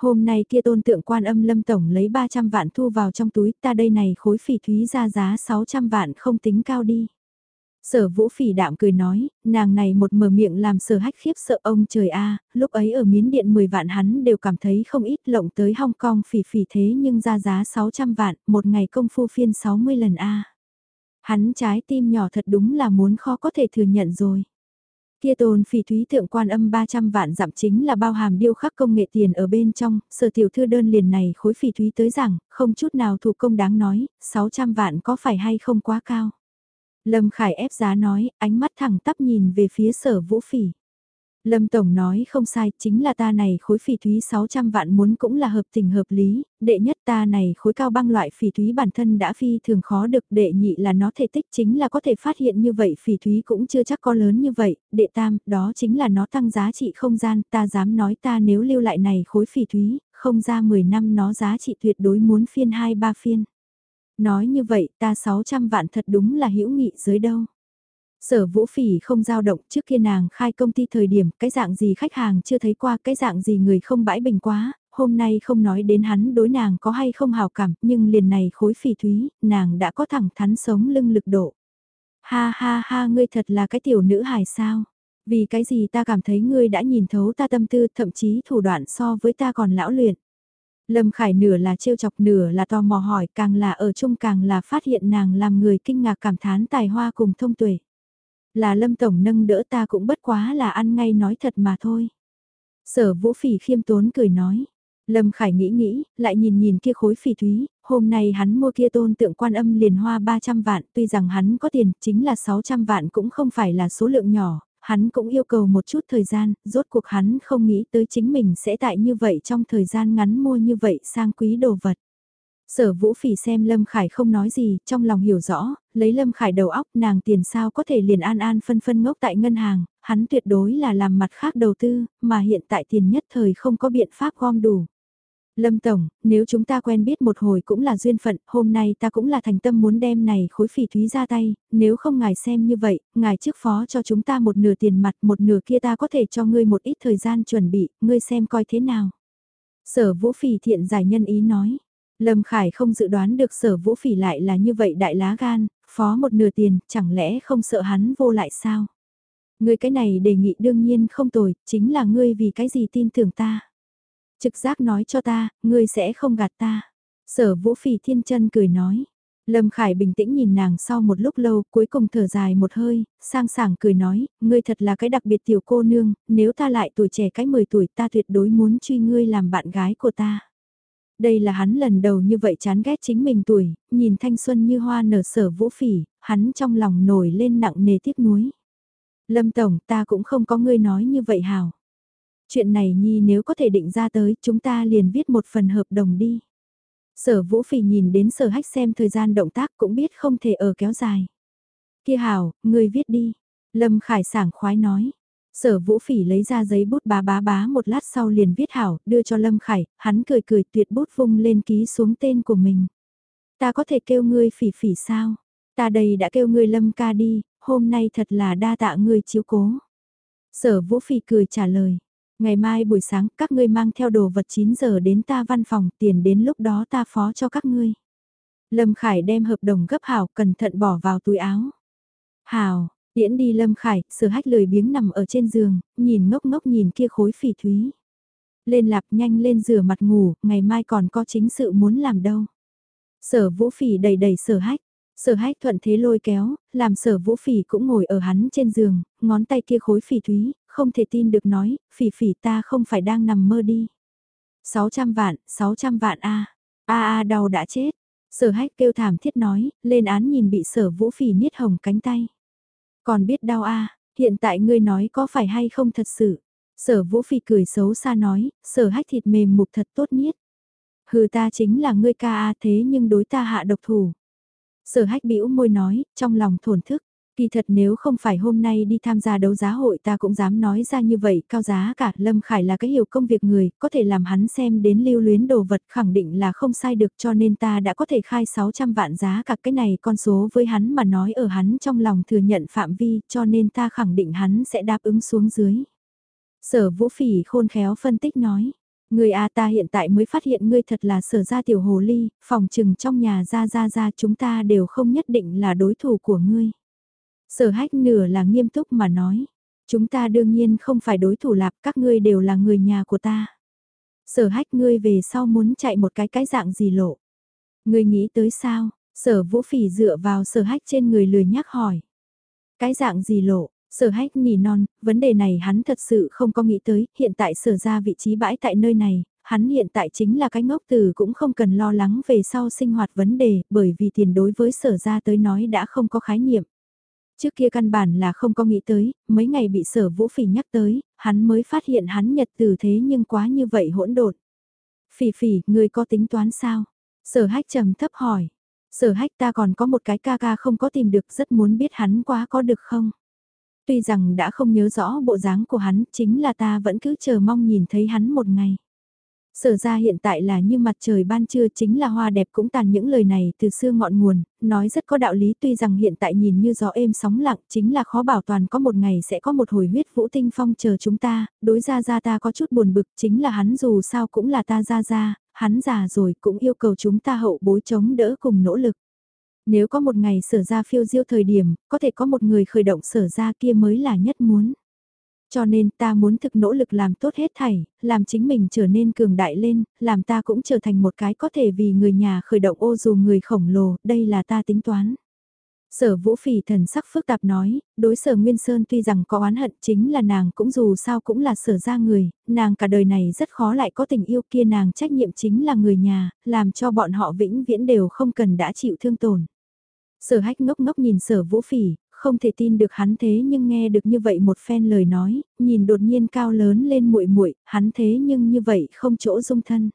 Hôm nay kia tôn tượng quan âm lâm tổng lấy 300 vạn thu vào trong túi ta đây này khối phỉ thúy ra giá 600 vạn không tính cao đi. Sở vũ phỉ đạm cười nói, nàng này một mở miệng làm sở hách khiếp sợ ông trời a lúc ấy ở miến điện 10 vạn hắn đều cảm thấy không ít lộng tới Hong Kong phỉ phỉ thế nhưng ra giá 600 vạn, một ngày công phu phiên 60 lần a Hắn trái tim nhỏ thật đúng là muốn khó có thể thừa nhận rồi. Kia tồn phỉ thúy thượng quan âm 300 vạn giảm chính là bao hàm điêu khắc công nghệ tiền ở bên trong, sở tiểu thư đơn liền này khối phỉ thúy tới rằng, không chút nào thủ công đáng nói, 600 vạn có phải hay không quá cao. Lâm Khải ép giá nói, ánh mắt thẳng tắp nhìn về phía sở vũ phỉ. Lâm Tổng nói không sai, chính là ta này khối phỉ thúy 600 vạn muốn cũng là hợp tình hợp lý, đệ nhất ta này khối cao băng loại phỉ thúy bản thân đã phi thường khó được, đệ nhị là nó thể tích chính là có thể phát hiện như vậy phỉ thúy cũng chưa chắc có lớn như vậy, đệ tam, đó chính là nó tăng giá trị không gian, ta dám nói ta nếu lưu lại này khối phỉ thúy, không ra 10 năm nó giá trị tuyệt đối muốn phiên 2-3 phiên. Nói như vậy ta 600 vạn thật đúng là hữu nghị dưới đâu. Sở vũ phỉ không dao động trước kia nàng khai công ty thời điểm, cái dạng gì khách hàng chưa thấy qua, cái dạng gì người không bãi bình quá, hôm nay không nói đến hắn đối nàng có hay không hào cảm, nhưng liền này khối phỉ thúy, nàng đã có thẳng thắn sống lưng lực độ. Ha ha ha ngươi thật là cái tiểu nữ hài sao. Vì cái gì ta cảm thấy ngươi đã nhìn thấu ta tâm tư thậm chí thủ đoạn so với ta còn lão luyện. Lâm Khải nửa là trêu chọc nửa là tò mò hỏi càng là ở chung càng là phát hiện nàng làm người kinh ngạc cảm thán tài hoa cùng thông tuệ. Là Lâm Tổng nâng đỡ ta cũng bất quá là ăn ngay nói thật mà thôi. Sở vũ phỉ khiêm tốn cười nói. Lâm Khải nghĩ nghĩ, lại nhìn nhìn kia khối phỉ thúy, hôm nay hắn mua kia tôn tượng quan âm liền hoa 300 vạn, tuy rằng hắn có tiền, chính là 600 vạn cũng không phải là số lượng nhỏ, hắn cũng yêu cầu một chút thời gian, rốt cuộc hắn không nghĩ tới chính mình sẽ tại như vậy trong thời gian ngắn mua như vậy sang quý đồ vật. Sở Vũ Phỉ xem Lâm Khải không nói gì, trong lòng hiểu rõ, lấy Lâm Khải đầu óc nàng tiền sao có thể liền an an phân phân ngốc tại ngân hàng, hắn tuyệt đối là làm mặt khác đầu tư, mà hiện tại tiền nhất thời không có biện pháp gom đủ. Lâm Tổng, nếu chúng ta quen biết một hồi cũng là duyên phận, hôm nay ta cũng là thành tâm muốn đem này khối phỉ thúy ra tay, nếu không ngài xem như vậy, ngài trước phó cho chúng ta một nửa tiền mặt, một nửa kia ta có thể cho ngươi một ít thời gian chuẩn bị, ngươi xem coi thế nào. Sở vũ phỉ thiện giải nhân ý nói. Lâm Khải không dự đoán được sở vũ phỉ lại là như vậy đại lá gan, phó một nửa tiền, chẳng lẽ không sợ hắn vô lại sao? Ngươi cái này đề nghị đương nhiên không tồi, chính là ngươi vì cái gì tin tưởng ta. Trực giác nói cho ta, ngươi sẽ không gạt ta. Sở vũ phỉ thiên chân cười nói. Lâm Khải bình tĩnh nhìn nàng sau một lúc lâu, cuối cùng thở dài một hơi, sang sảng cười nói, ngươi thật là cái đặc biệt tiểu cô nương, nếu ta lại tuổi trẻ cái 10 tuổi ta tuyệt đối muốn truy ngươi làm bạn gái của ta. Đây là hắn lần đầu như vậy chán ghét chính mình tuổi, nhìn thanh xuân như hoa nở sở vũ phỉ, hắn trong lòng nổi lên nặng nề tiếc nuối. Lâm Tổng ta cũng không có ngươi nói như vậy hào. Chuyện này Nhi nếu có thể định ra tới, chúng ta liền viết một phần hợp đồng đi. Sở Vũ Phỉ nhìn đến sở hách xem thời gian động tác cũng biết không thể ở kéo dài. Kia hảo, ngươi viết đi. Lâm Khải sảng khoái nói. Sở Vũ Phỉ lấy ra giấy bút bá bá bá một lát sau liền viết hảo, đưa cho Lâm Khải, hắn cười cười tuyệt bút vung lên ký xuống tên của mình. Ta có thể kêu ngươi phỉ phỉ sao? Ta đây đã kêu ngươi Lâm ca đi, hôm nay thật là đa tạ ngươi chiếu cố. Sở Vũ Phỉ cười trả lời. Ngày mai buổi sáng các ngươi mang theo đồ vật 9 giờ đến ta văn phòng tiền đến lúc đó ta phó cho các ngươi. Lâm Khải đem hợp đồng gấp hảo cẩn thận bỏ vào túi áo. Hảo, tiễn đi Lâm Khải, sở hách lười biếng nằm ở trên giường, nhìn ngốc ngốc nhìn kia khối phỉ thúy. Lên lạp nhanh lên rửa mặt ngủ, ngày mai còn có chính sự muốn làm đâu. Sở vũ phỉ đầy đầy sở hách, Sở hách thuận thế lôi kéo, làm sở vũ phỉ cũng ngồi ở hắn trên giường, ngón tay kia khối phỉ thúy, không thể tin được nói, phỉ phỉ ta không phải đang nằm mơ đi. 600 vạn, 600 vạn a a a đau đã chết. Sở hách kêu thảm thiết nói, lên án nhìn bị sở vũ phỉ niết hồng cánh tay. Còn biết đau a hiện tại ngươi nói có phải hay không thật sự. Sở vũ phỉ cười xấu xa nói, sở hách thịt mềm mục thật tốt nhất. Hừ ta chính là ngươi ca a thế nhưng đối ta hạ độc thủ. Sở hách bĩu môi nói, trong lòng thổn thức. Kỳ thật nếu không phải hôm nay đi tham gia đấu giá hội ta cũng dám nói ra như vậy, cao giá cả, Lâm Khải là cái hiểu công việc người, có thể làm hắn xem đến lưu luyến đồ vật khẳng định là không sai được cho nên ta đã có thể khai 600 vạn giá cả cái này con số với hắn mà nói ở hắn trong lòng thừa nhận phạm vi cho nên ta khẳng định hắn sẽ đáp ứng xuống dưới. Sở vũ phỉ khôn khéo phân tích nói. Người a ta hiện tại mới phát hiện ngươi thật là sở ra tiểu hồ ly, phòng trừng trong nhà ra ra ra chúng ta đều không nhất định là đối thủ của ngươi. Sở hách nửa là nghiêm túc mà nói. Chúng ta đương nhiên không phải đối thủ lạp các ngươi đều là người nhà của ta. Sở hách ngươi về sau muốn chạy một cái cái dạng gì lộ. Ngươi nghĩ tới sao? Sở vũ phỉ dựa vào sở hách trên người lười nhắc hỏi. Cái dạng gì lộ? Sở hách nỉ non, vấn đề này hắn thật sự không có nghĩ tới, hiện tại sở ra vị trí bãi tại nơi này, hắn hiện tại chính là cái ngốc từ cũng không cần lo lắng về sau sinh hoạt vấn đề, bởi vì tiền đối với sở ra tới nói đã không có khái niệm. Trước kia căn bản là không có nghĩ tới, mấy ngày bị sở vũ phỉ nhắc tới, hắn mới phát hiện hắn nhật từ thế nhưng quá như vậy hỗn độn. Phỉ phỉ, người có tính toán sao? Sở hách trầm thấp hỏi. Sở hách ta còn có một cái ca ca không có tìm được rất muốn biết hắn quá có được không? Tuy rằng đã không nhớ rõ bộ dáng của hắn, chính là ta vẫn cứ chờ mong nhìn thấy hắn một ngày. Sở ra hiện tại là như mặt trời ban trưa chính là hoa đẹp cũng tàn những lời này từ xưa ngọn nguồn, nói rất có đạo lý tuy rằng hiện tại nhìn như gió êm sóng lặng chính là khó bảo toàn có một ngày sẽ có một hồi huyết vũ tinh phong chờ chúng ta, đối ra ra ta có chút buồn bực chính là hắn dù sao cũng là ta ra ra, hắn già rồi cũng yêu cầu chúng ta hậu bối chống đỡ cùng nỗ lực. Nếu có một ngày sở ra phiêu diêu thời điểm, có thể có một người khởi động sở ra kia mới là nhất muốn. Cho nên ta muốn thực nỗ lực làm tốt hết thảy, làm chính mình trở nên cường đại lên, làm ta cũng trở thành một cái có thể vì người nhà khởi động ô dù người khổng lồ, đây là ta tính toán. Sở vũ phỉ thần sắc phức tạp nói, đối sở Nguyên Sơn tuy rằng có oán hận chính là nàng cũng dù sao cũng là sở ra người, nàng cả đời này rất khó lại có tình yêu kia nàng trách nhiệm chính là người nhà, làm cho bọn họ vĩnh viễn đều không cần đã chịu thương tổn. Sở hách ngốc ngốc nhìn sở vũ phỉ, không thể tin được hắn thế nhưng nghe được như vậy một phen lời nói, nhìn đột nhiên cao lớn lên muội muội, hắn thế nhưng như vậy không chỗ dung thân.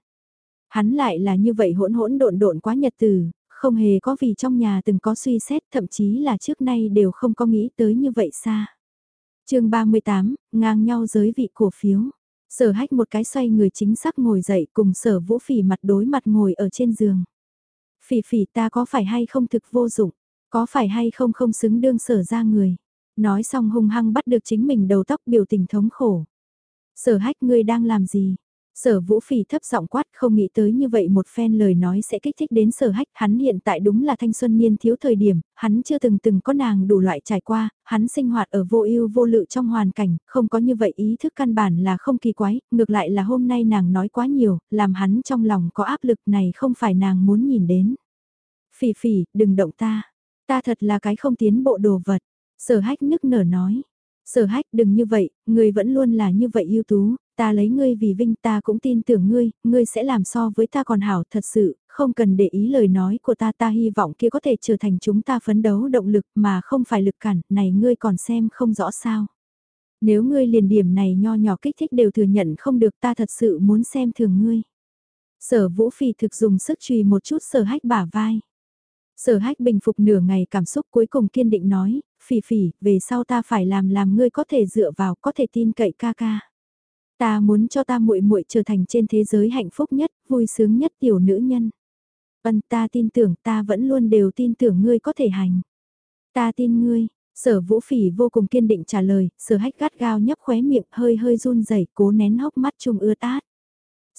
Hắn lại là như vậy hỗn hỗn độn độn quá nhật từ, không hề có vì trong nhà từng có suy xét thậm chí là trước nay đều không có nghĩ tới như vậy xa. chương 38, ngang nhau giới vị cổ phiếu. Sở hách một cái xoay người chính xác ngồi dậy cùng sở vũ phỉ mặt đối mặt ngồi ở trên giường. Phỉ phỉ ta có phải hay không thực vô dụng? Có phải hay không không xứng đương sở ra người. Nói xong hung hăng bắt được chính mình đầu tóc biểu tình thống khổ. Sở hách ngươi đang làm gì? Sở vũ phỉ thấp giọng quát không nghĩ tới như vậy một phen lời nói sẽ kích thích đến sở hách. Hắn hiện tại đúng là thanh xuân niên thiếu thời điểm, hắn chưa từng từng có nàng đủ loại trải qua, hắn sinh hoạt ở vô ưu vô lự trong hoàn cảnh, không có như vậy ý thức căn bản là không kỳ quái, ngược lại là hôm nay nàng nói quá nhiều, làm hắn trong lòng có áp lực này không phải nàng muốn nhìn đến. Phỉ phỉ, đừng động ta. Ta thật là cái không tiến bộ đồ vật. Sở hách nức nở nói. Sở hách đừng như vậy, ngươi vẫn luôn là như vậy ưu tú, ta lấy ngươi vì vinh ta cũng tin tưởng ngươi, ngươi sẽ làm so với ta còn hảo thật sự, không cần để ý lời nói của ta ta hy vọng kia có thể trở thành chúng ta phấn đấu động lực mà không phải lực cản, này ngươi còn xem không rõ sao. Nếu ngươi liền điểm này nho nhỏ kích thích đều thừa nhận không được ta thật sự muốn xem thường ngươi. Sở vũ phì thực dùng sức trùy một chút sở hách bả vai. Sở hách bình phục nửa ngày cảm xúc cuối cùng kiên định nói, phỉ phỉ, về sau ta phải làm làm ngươi có thể dựa vào, có thể tin cậy ca ca. Ta muốn cho ta muội muội trở thành trên thế giới hạnh phúc nhất, vui sướng nhất tiểu nữ nhân. Vân ta tin tưởng ta vẫn luôn đều tin tưởng ngươi có thể hành. Ta tin ngươi, sở vũ phỉ vô cùng kiên định trả lời, sở hách gắt gao nhấp khóe miệng hơi hơi run rẩy cố nén hốc mắt trung ưa tát.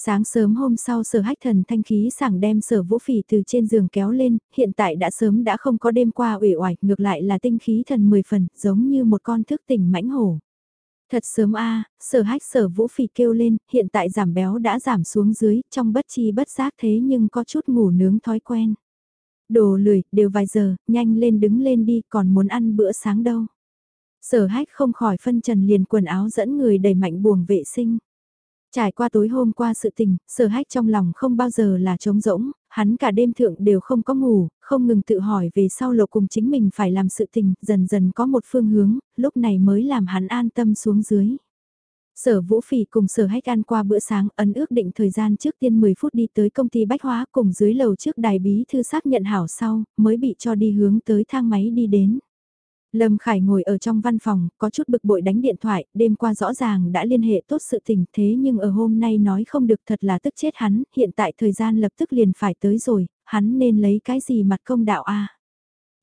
Sáng sớm hôm sau sở hách thần thanh khí sảng đem sở vũ phỉ từ trên giường kéo lên, hiện tại đã sớm đã không có đêm qua uể oải, ngược lại là tinh khí thần 10 phần, giống như một con thức tỉnh mãnh hổ. Thật sớm a sở hách sở vũ phỉ kêu lên, hiện tại giảm béo đã giảm xuống dưới, trong bất chi bất giác thế nhưng có chút ngủ nướng thói quen. Đồ lười, đều vài giờ, nhanh lên đứng lên đi, còn muốn ăn bữa sáng đâu. Sở hách không khỏi phân trần liền quần áo dẫn người đầy mạnh buồng vệ sinh. Trải qua tối hôm qua sự tình, sở hách trong lòng không bao giờ là trống rỗng, hắn cả đêm thượng đều không có ngủ, không ngừng tự hỏi về sau lộ cùng chính mình phải làm sự tình, dần dần có một phương hướng, lúc này mới làm hắn an tâm xuống dưới. Sở Vũ Phỉ cùng Sở Hách ăn qua bữa sáng ấn ước định thời gian trước tiên 10 phút đi tới công ty Bách Hóa cùng dưới lầu trước đài bí thư xác nhận hảo sau, mới bị cho đi hướng tới thang máy đi đến. Lâm Khải ngồi ở trong văn phòng, có chút bực bội đánh điện thoại, đêm qua rõ ràng đã liên hệ tốt sự tình thế nhưng ở hôm nay nói không được thật là tức chết hắn, hiện tại thời gian lập tức liền phải tới rồi, hắn nên lấy cái gì mặt công đạo a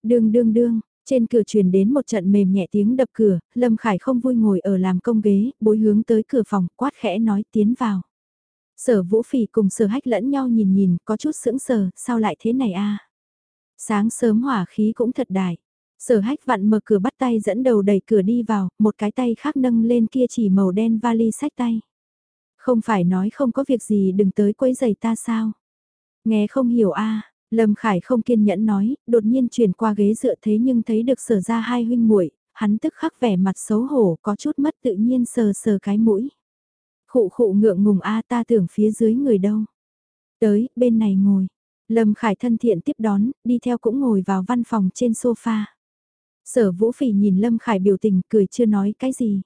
Đương đương đương, trên cửa truyền đến một trận mềm nhẹ tiếng đập cửa, Lâm Khải không vui ngồi ở làm công ghế, bối hướng tới cửa phòng, quát khẽ nói tiến vào. Sở vũ phỉ cùng sở hách lẫn nhau nhìn nhìn, có chút sững sờ, sao lại thế này a Sáng sớm hỏa khí cũng thật đại. Sở hách vặn mở cửa bắt tay dẫn đầu đẩy cửa đi vào, một cái tay khác nâng lên kia chỉ màu đen vali sách tay. Không phải nói không có việc gì đừng tới quấy giày ta sao. Nghe không hiểu a Lâm Khải không kiên nhẫn nói, đột nhiên chuyển qua ghế dựa thế nhưng thấy được sở ra hai huynh muội hắn tức khắc vẻ mặt xấu hổ có chút mất tự nhiên sờ sờ cái mũi. Khụ khụ ngượng ngùng a ta tưởng phía dưới người đâu. Tới, bên này ngồi. Lâm Khải thân thiện tiếp đón, đi theo cũng ngồi vào văn phòng trên sofa. Sở Vũ Phỉ nhìn Lâm Khải biểu tình cười chưa nói cái gì.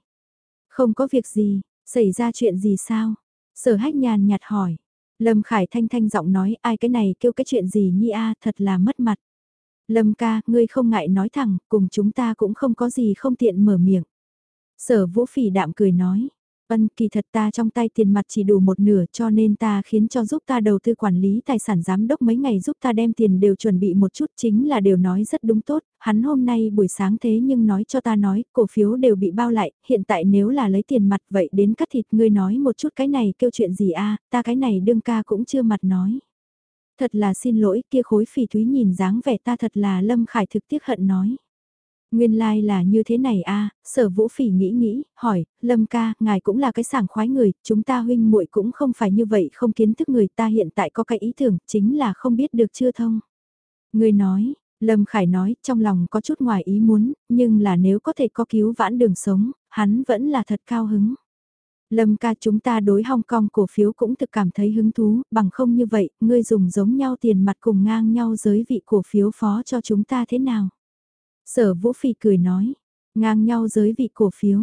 Không có việc gì, xảy ra chuyện gì sao? Sở Hách nhàn nhạt hỏi. Lâm Khải thanh thanh giọng nói ai cái này kêu cái chuyện gì nhi a thật là mất mặt. Lâm ca, ngươi không ngại nói thẳng, cùng chúng ta cũng không có gì không tiện mở miệng. Sở Vũ Phỉ đạm cười nói. Ân kỳ thật ta trong tay tiền mặt chỉ đủ một nửa cho nên ta khiến cho giúp ta đầu tư quản lý tài sản giám đốc mấy ngày giúp ta đem tiền đều chuẩn bị một chút chính là đều nói rất đúng tốt, hắn hôm nay buổi sáng thế nhưng nói cho ta nói cổ phiếu đều bị bao lại, hiện tại nếu là lấy tiền mặt vậy đến cắt thịt ngươi nói một chút cái này kêu chuyện gì a ta cái này đương ca cũng chưa mặt nói. Thật là xin lỗi kia khối phỉ thúy nhìn dáng vẻ ta thật là Lâm Khải thực tiếc hận nói. Nguyên lai like là như thế này a sở vũ phỉ nghĩ nghĩ, hỏi, Lâm ca, ngài cũng là cái sảng khoái người, chúng ta huynh muội cũng không phải như vậy không kiến thức người ta hiện tại có cái ý tưởng, chính là không biết được chưa thông. Người nói, Lâm Khải nói, trong lòng có chút ngoài ý muốn, nhưng là nếu có thể có cứu vãn đường sống, hắn vẫn là thật cao hứng. Lâm ca chúng ta đối Hong Kong cổ phiếu cũng thực cảm thấy hứng thú, bằng không như vậy, ngươi dùng giống nhau tiền mặt cùng ngang nhau giới vị cổ phiếu phó cho chúng ta thế nào? Sở Vũ Phỉ cười nói, ngang nhau giới vị cổ phiếu.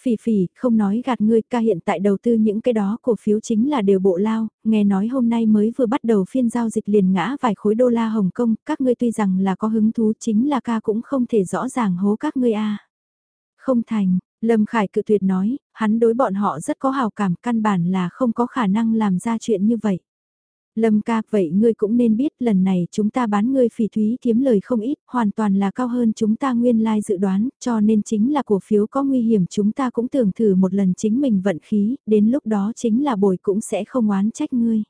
Phỉ phỉ, không nói gạt ngươi ca hiện tại đầu tư những cái đó cổ phiếu chính là đều bộ lao, nghe nói hôm nay mới vừa bắt đầu phiên giao dịch liền ngã vài khối đô la Hồng Kông, các ngươi tuy rằng là có hứng thú chính là ca cũng không thể rõ ràng hố các ngươi a Không thành, Lâm Khải cự tuyệt nói, hắn đối bọn họ rất có hào cảm căn bản là không có khả năng làm ra chuyện như vậy. Lâm ca, vậy ngươi cũng nên biết lần này chúng ta bán ngươi phỉ thúy kiếm lời không ít, hoàn toàn là cao hơn chúng ta nguyên lai like dự đoán, cho nên chính là cổ phiếu có nguy hiểm chúng ta cũng tưởng thử một lần chính mình vận khí, đến lúc đó chính là bồi cũng sẽ không oán trách ngươi.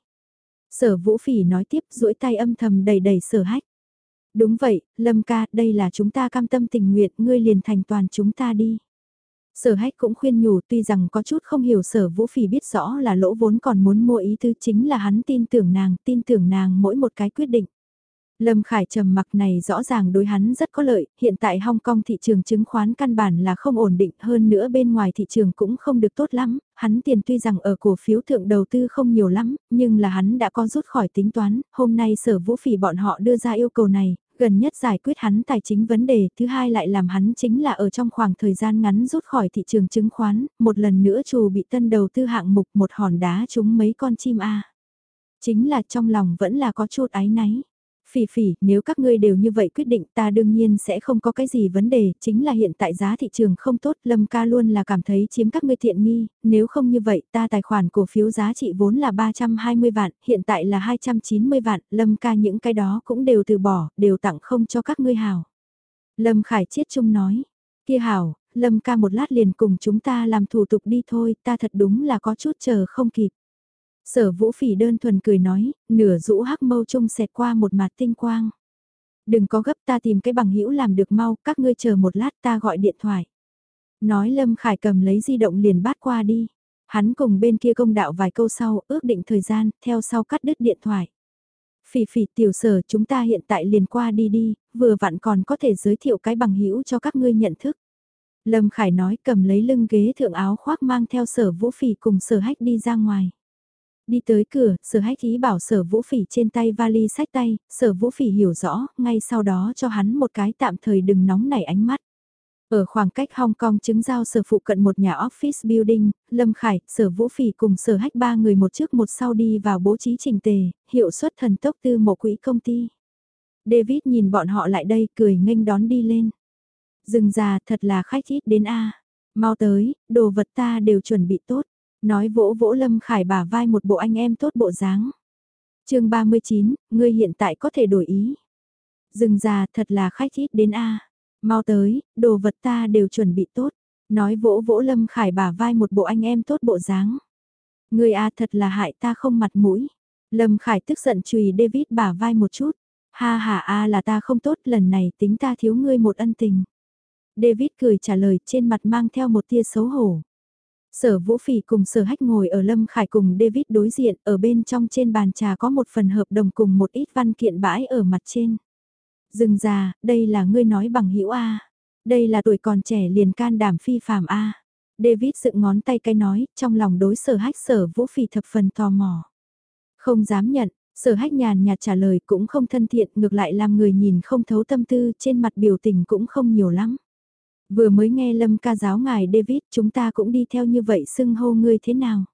Sở vũ phỉ nói tiếp duỗi tay âm thầm đầy đầy sở hách. Đúng vậy, Lâm ca, đây là chúng ta cam tâm tình nguyện, ngươi liền thành toàn chúng ta đi. Sở hách cũng khuyên nhủ tuy rằng có chút không hiểu sở vũ phỉ biết rõ là lỗ vốn còn muốn mua ý thứ chính là hắn tin tưởng nàng, tin tưởng nàng mỗi một cái quyết định. Lâm Khải trầm mặc này rõ ràng đối hắn rất có lợi, hiện tại Hong Kong thị trường chứng khoán căn bản là không ổn định hơn nữa bên ngoài thị trường cũng không được tốt lắm, hắn tiền tuy rằng ở cổ phiếu thượng đầu tư không nhiều lắm, nhưng là hắn đã có rút khỏi tính toán, hôm nay sở vũ phỉ bọn họ đưa ra yêu cầu này, gần nhất giải quyết hắn tài chính vấn đề, thứ hai lại làm hắn chính là ở trong khoảng thời gian ngắn rút khỏi thị trường chứng khoán, một lần nữa trù bị tân đầu tư hạng mục một hòn đá trúng mấy con chim A. Chính là trong lòng vẫn là có chút ái náy. Phỉ phỉ, nếu các ngươi đều như vậy quyết định ta đương nhiên sẽ không có cái gì vấn đề, chính là hiện tại giá thị trường không tốt, Lâm ca luôn là cảm thấy chiếm các ngươi thiện nghi, nếu không như vậy ta tài khoản cổ phiếu giá trị vốn là 320 vạn, hiện tại là 290 vạn, Lâm ca những cái đó cũng đều từ bỏ, đều tặng không cho các ngươi hào. Lâm Khải Chiết Trung nói, kia hảo, Lâm ca một lát liền cùng chúng ta làm thủ tục đi thôi, ta thật đúng là có chút chờ không kịp. Sở vũ phỉ đơn thuần cười nói, nửa rũ hắc mâu trung xẹt qua một mặt tinh quang. Đừng có gấp ta tìm cái bằng hữu làm được mau, các ngươi chờ một lát ta gọi điện thoại. Nói Lâm Khải cầm lấy di động liền bát qua đi. Hắn cùng bên kia công đạo vài câu sau, ước định thời gian, theo sau cắt đứt điện thoại. Phỉ phỉ tiểu sở chúng ta hiện tại liền qua đi đi, vừa vặn còn có thể giới thiệu cái bằng hữu cho các ngươi nhận thức. Lâm Khải nói cầm lấy lưng ghế thượng áo khoác mang theo sở vũ phỉ cùng sở hách đi ra ngoài. Đi tới cửa, sở hách ý bảo sở vũ phỉ trên tay vali sách tay, sở vũ phỉ hiểu rõ, ngay sau đó cho hắn một cái tạm thời đừng nóng nảy ánh mắt. Ở khoảng cách Hong Kong chứng giao sở phụ cận một nhà office building, Lâm Khải, sở vũ phỉ cùng sở hách ba người một trước một sau đi vào bố trí trình tề, hiệu suất thần tốc tư một quỹ công ty. David nhìn bọn họ lại đây cười nghênh đón đi lên. Dừng già thật là khách ít đến a Mau tới, đồ vật ta đều chuẩn bị tốt. Nói vỗ vỗ Lâm Khải bả vai một bộ anh em tốt bộ dáng. chương 39, ngươi hiện tại có thể đổi ý. Dừng già thật là khách ít đến a Mau tới, đồ vật ta đều chuẩn bị tốt. Nói vỗ vỗ Lâm Khải bả vai một bộ anh em tốt bộ dáng. Ngươi a thật là hại ta không mặt mũi. Lâm Khải tức giận chùy David bả vai một chút. Ha ha a là ta không tốt lần này tính ta thiếu ngươi một ân tình. David cười trả lời trên mặt mang theo một tia xấu hổ. Sở Vũ Phỉ cùng Sở Hách ngồi ở Lâm Khải cùng David đối diện, ở bên trong trên bàn trà có một phần hợp đồng cùng một ít văn kiện bãi ở mặt trên. Dừng già, đây là ngươi nói bằng hữu A. Đây là tuổi còn trẻ liền can đảm phi phàm A. David dựng ngón tay cái nói, trong lòng đối sở hách sở vũ phỉ thập phần tò mò. Không dám nhận, sở hách nhàn nhạt trả lời cũng không thân thiện, ngược lại làm người nhìn không thấu tâm tư, trên mặt biểu tình cũng không nhiều lắm. Vừa mới nghe Lâm ca giáo ngài David, chúng ta cũng đi theo như vậy xưng hô ngươi thế nào?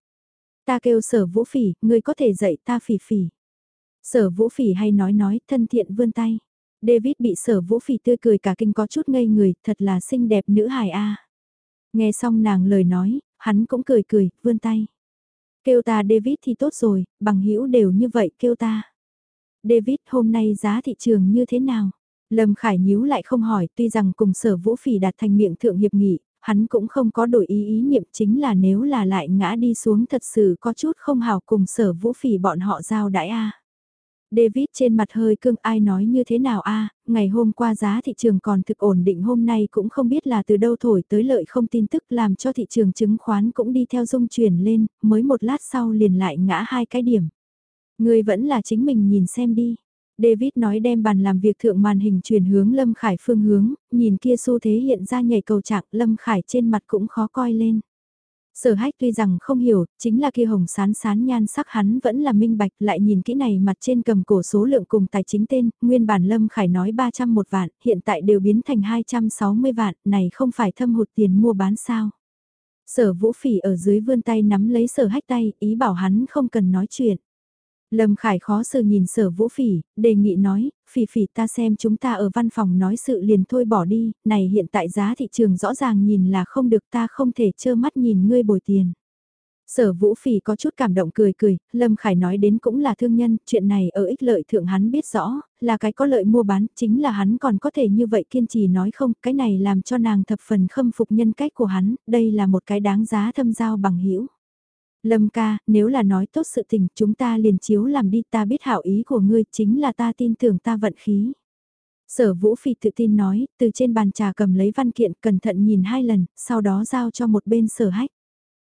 Ta kêu sở vũ phỉ, ngươi có thể dạy ta phỉ phỉ. Sở vũ phỉ hay nói nói, thân thiện vươn tay. David bị sở vũ phỉ tươi cười cả kinh có chút ngây người, thật là xinh đẹp nữ hài a. Nghe xong nàng lời nói, hắn cũng cười cười, vươn tay. Kêu ta David thì tốt rồi, bằng hữu đều như vậy kêu ta. David hôm nay giá thị trường như thế nào? Lâm Khải nhíu lại không hỏi tuy rằng cùng sở vũ phỉ đạt thành miệng thượng hiệp nghị, hắn cũng không có đổi ý ý niệm chính là nếu là lại ngã đi xuống thật sự có chút không hào cùng sở vũ phỉ bọn họ giao đãi a. David trên mặt hơi cương ai nói như thế nào a ngày hôm qua giá thị trường còn thực ổn định hôm nay cũng không biết là từ đâu thổi tới lợi không tin tức làm cho thị trường chứng khoán cũng đi theo dung chuyển lên, mới một lát sau liền lại ngã hai cái điểm. Người vẫn là chính mình nhìn xem đi. David nói đem bàn làm việc thượng màn hình chuyển hướng Lâm Khải phương hướng, nhìn kia xu thế hiện ra nhảy cầu trạng Lâm Khải trên mặt cũng khó coi lên. Sở hách tuy rằng không hiểu, chính là kia hồng sán sán nhan sắc hắn vẫn là minh bạch lại nhìn kỹ này mặt trên cầm cổ số lượng cùng tài chính tên, nguyên bản Lâm Khải nói 301 vạn, hiện tại đều biến thành 260 vạn, này không phải thâm hụt tiền mua bán sao. Sở vũ phỉ ở dưới vươn tay nắm lấy sở hách tay, ý bảo hắn không cần nói chuyện. Lâm Khải khó xử nhìn sở vũ phỉ, đề nghị nói, phỉ phỉ ta xem chúng ta ở văn phòng nói sự liền thôi bỏ đi, này hiện tại giá thị trường rõ ràng nhìn là không được ta không thể trơ mắt nhìn ngươi bồi tiền. Sở Vũ Phỉ có chút cảm động cười cười, Lâm Khải nói đến cũng là thương nhân, chuyện này ở ích lợi thượng hắn biết rõ, là cái có lợi mua bán, chính là hắn còn có thể như vậy kiên trì nói không, cái này làm cho nàng thập phần khâm phục nhân cách của hắn, đây là một cái đáng giá thâm giao bằng hữu Lâm ca, nếu là nói tốt sự tình, chúng ta liền chiếu làm đi ta biết hảo ý của ngươi, chính là ta tin tưởng ta vận khí. Sở Vũ Phi tự tin nói, từ trên bàn trà cầm lấy văn kiện cẩn thận nhìn hai lần, sau đó giao cho một bên sở hách.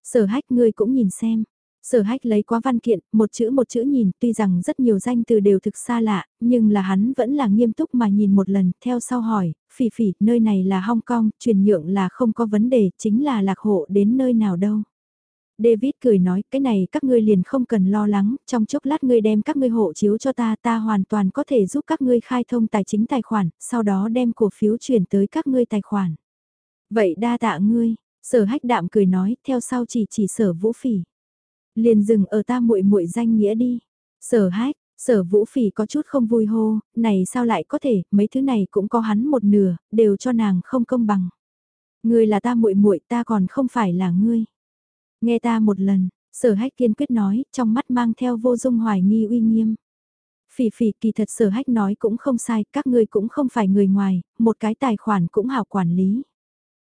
Sở hách ngươi cũng nhìn xem. Sở hách lấy qua văn kiện, một chữ một chữ nhìn, tuy rằng rất nhiều danh từ đều thực xa lạ, nhưng là hắn vẫn là nghiêm túc mà nhìn một lần, theo sau hỏi, phỉ phỉ, nơi này là Hong Kong, truyền nhượng là không có vấn đề, chính là lạc hộ đến nơi nào đâu. David cười nói, cái này các ngươi liền không cần lo lắng, trong chốc lát ngươi đem các ngươi hộ chiếu cho ta, ta hoàn toàn có thể giúp các ngươi khai thông tài chính tài khoản, sau đó đem cổ phiếu chuyển tới các ngươi tài khoản. Vậy đa tạ ngươi, sở hách đạm cười nói, theo sau chỉ chỉ sở vũ phỉ. Liền dừng ở ta muội muội danh nghĩa đi. Sở hách, sở vũ phỉ có chút không vui hô, này sao lại có thể, mấy thứ này cũng có hắn một nửa, đều cho nàng không công bằng. Ngươi là ta muội muội ta còn không phải là ngươi. Nghe ta một lần, sở hách kiên quyết nói, trong mắt mang theo vô dung hoài nghi uy nghiêm. Phỉ phỉ kỳ thật sở hách nói cũng không sai, các ngươi cũng không phải người ngoài, một cái tài khoản cũng hảo quản lý.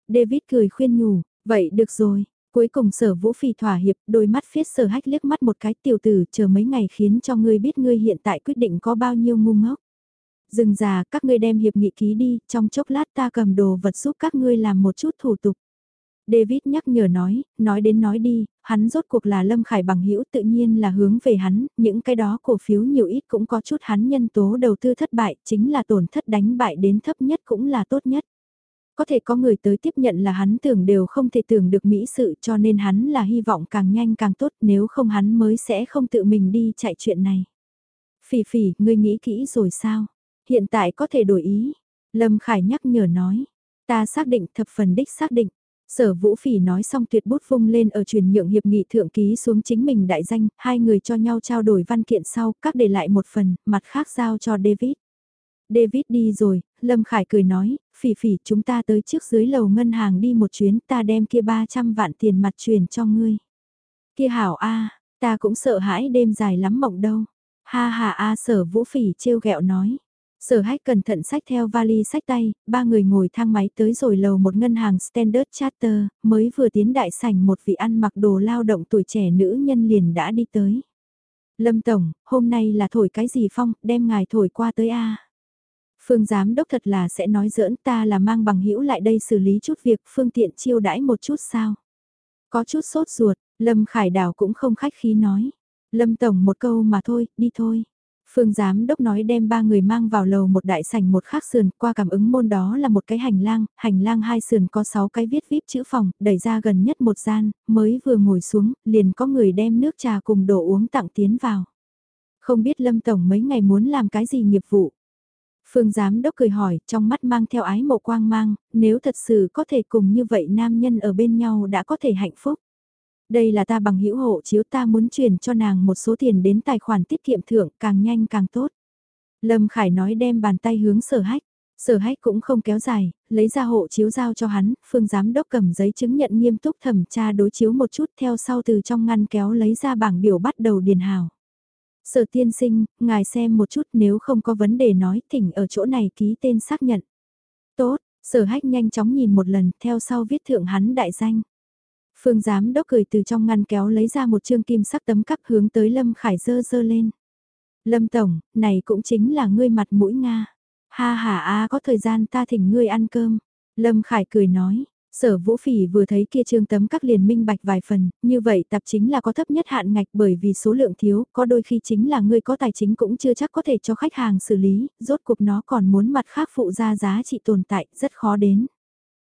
David cười khuyên nhủ, vậy được rồi, cuối cùng sở vũ phỉ thỏa hiệp, đôi mắt phiết sở hách liếc mắt một cái tiểu tử chờ mấy ngày khiến cho ngươi biết ngươi hiện tại quyết định có bao nhiêu ngu ngốc. Dừng già các ngươi đem hiệp nghị ký đi, trong chốc lát ta cầm đồ vật giúp các ngươi làm một chút thủ tục. David nhắc nhở nói, nói đến nói đi, hắn rốt cuộc là Lâm Khải bằng hữu tự nhiên là hướng về hắn, những cái đó cổ phiếu nhiều ít cũng có chút hắn nhân tố đầu tư thất bại, chính là tổn thất đánh bại đến thấp nhất cũng là tốt nhất. Có thể có người tới tiếp nhận là hắn tưởng đều không thể tưởng được mỹ sự cho nên hắn là hy vọng càng nhanh càng tốt nếu không hắn mới sẽ không tự mình đi chạy chuyện này. Phỉ phỉ, ngươi nghĩ kỹ rồi sao? Hiện tại có thể đổi ý. Lâm Khải nhắc nhở nói. Ta xác định thập phần đích xác định. Sở Vũ Phỉ nói xong tuyệt bút vung lên ở truyền nhượng hiệp nghị thượng ký xuống chính mình đại danh, hai người cho nhau trao đổi văn kiện sau, các để lại một phần, mặt khác giao cho David. David đi rồi, Lâm Khải cười nói, Phỉ Phỉ chúng ta tới trước dưới lầu ngân hàng đi một chuyến, ta đem kia 300 vạn tiền mặt truyền cho ngươi. Kia hảo a, ta cũng sợ hãi đêm dài lắm mộng đâu. Ha ha a sở Vũ Phỉ trêu ghẹo nói. Sở hách cẩn thận sách theo vali sách tay, ba người ngồi thang máy tới rồi lầu một ngân hàng Standard Charter, mới vừa tiến đại sảnh một vị ăn mặc đồ lao động tuổi trẻ nữ nhân liền đã đi tới. Lâm Tổng, hôm nay là thổi cái gì phong, đem ngài thổi qua tới A. Phương giám đốc thật là sẽ nói giỡn ta là mang bằng hữu lại đây xử lý chút việc phương tiện chiêu đãi một chút sao. Có chút sốt ruột, Lâm Khải Đào cũng không khách khí nói. Lâm Tổng một câu mà thôi, đi thôi. Phương giám đốc nói đem ba người mang vào lầu một đại sảnh một khác sườn, qua cảm ứng môn đó là một cái hành lang, hành lang hai sườn có sáu cái viết vip chữ phòng, đẩy ra gần nhất một gian, mới vừa ngồi xuống, liền có người đem nước trà cùng đồ uống tặng tiến vào. Không biết Lâm Tổng mấy ngày muốn làm cái gì nghiệp vụ. Phương giám đốc cười hỏi, trong mắt mang theo ái mộ quang mang, nếu thật sự có thể cùng như vậy nam nhân ở bên nhau đã có thể hạnh phúc. Đây là ta bằng hữu hộ chiếu ta muốn chuyển cho nàng một số tiền đến tài khoản tiết kiệm thưởng càng nhanh càng tốt. Lâm Khải nói đem bàn tay hướng sở hách. Sở hách cũng không kéo dài, lấy ra hộ chiếu giao cho hắn, phương giám đốc cầm giấy chứng nhận nghiêm túc thẩm tra đối chiếu một chút theo sau từ trong ngăn kéo lấy ra bảng biểu bắt đầu điền hào. Sở tiên sinh, ngài xem một chút nếu không có vấn đề nói thỉnh ở chỗ này ký tên xác nhận. Tốt, sở hách nhanh chóng nhìn một lần theo sau viết thượng hắn đại danh. Phương giám đốc cười từ trong ngăn kéo lấy ra một chương kim sắc tấm cắp hướng tới Lâm Khải dơ dơ lên. Lâm Tổng, này cũng chính là ngươi mặt mũi Nga. Ha ha a có thời gian ta thỉnh ngươi ăn cơm. Lâm Khải cười nói, sở vũ phỉ vừa thấy kia trương tấm các liền minh bạch vài phần, như vậy tập chính là có thấp nhất hạn ngạch bởi vì số lượng thiếu, có đôi khi chính là ngươi có tài chính cũng chưa chắc có thể cho khách hàng xử lý, rốt cuộc nó còn muốn mặt khác phụ ra giá trị tồn tại, rất khó đến.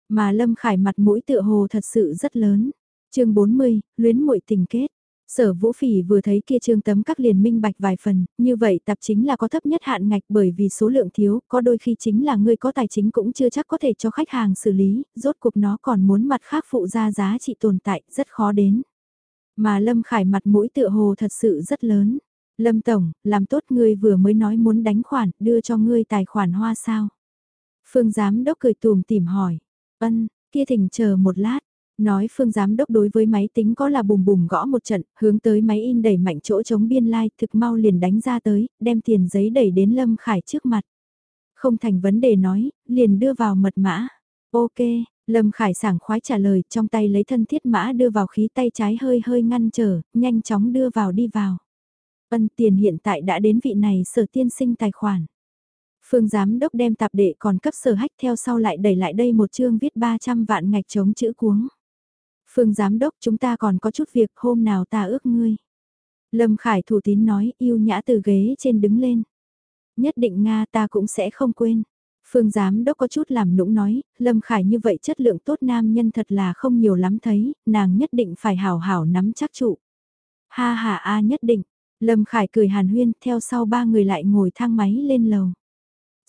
Mà Lâm Khải mặt mũi tựa hồ thật sự rất lớn chương 40, luyến muội tình kết. Sở Vũ Phỉ vừa thấy kia trương tấm các liền minh bạch vài phần, như vậy tập chính là có thấp nhất hạn ngạch bởi vì số lượng thiếu, có đôi khi chính là người có tài chính cũng chưa chắc có thể cho khách hàng xử lý, rốt cuộc nó còn muốn mặt khác phụ ra giá trị tồn tại, rất khó đến. Mà Lâm Khải mặt mũi tựa hồ thật sự rất lớn. Lâm Tổng, làm tốt ngươi vừa mới nói muốn đánh khoản, đưa cho ngươi tài khoản hoa sao. Phương Giám Đốc cười tùm tìm hỏi. Ân, kia thỉnh chờ một lát. Nói phương giám đốc đối với máy tính có là bùm bùm gõ một trận, hướng tới máy in đẩy mạnh chỗ chống biên lai, like, thực mau liền đánh ra tới, đem tiền giấy đẩy đến Lâm Khải trước mặt. Không thành vấn đề nói, liền đưa vào mật mã. Ok, Lâm Khải sảng khoái trả lời, trong tay lấy thân thiết mã đưa vào khí tay trái hơi hơi ngăn trở, nhanh chóng đưa vào đi vào. Ân tiền hiện tại đã đến vị này sở tiên sinh tài khoản. Phương giám đốc đem tạp đệ còn cấp sở hách theo sau lại đẩy lại đây một chương viết 300 vạn ngạch chống chữ cuống. Phương giám đốc chúng ta còn có chút việc hôm nào ta ước ngươi. Lâm Khải thủ tín nói yêu nhã từ ghế trên đứng lên. Nhất định Nga ta cũng sẽ không quên. Phương giám đốc có chút làm nũng nói, Lâm Khải như vậy chất lượng tốt nam nhân thật là không nhiều lắm thấy, nàng nhất định phải hảo hảo nắm chắc trụ. Ha ha a nhất định, Lâm Khải cười hàn huyên theo sau ba người lại ngồi thang máy lên lầu.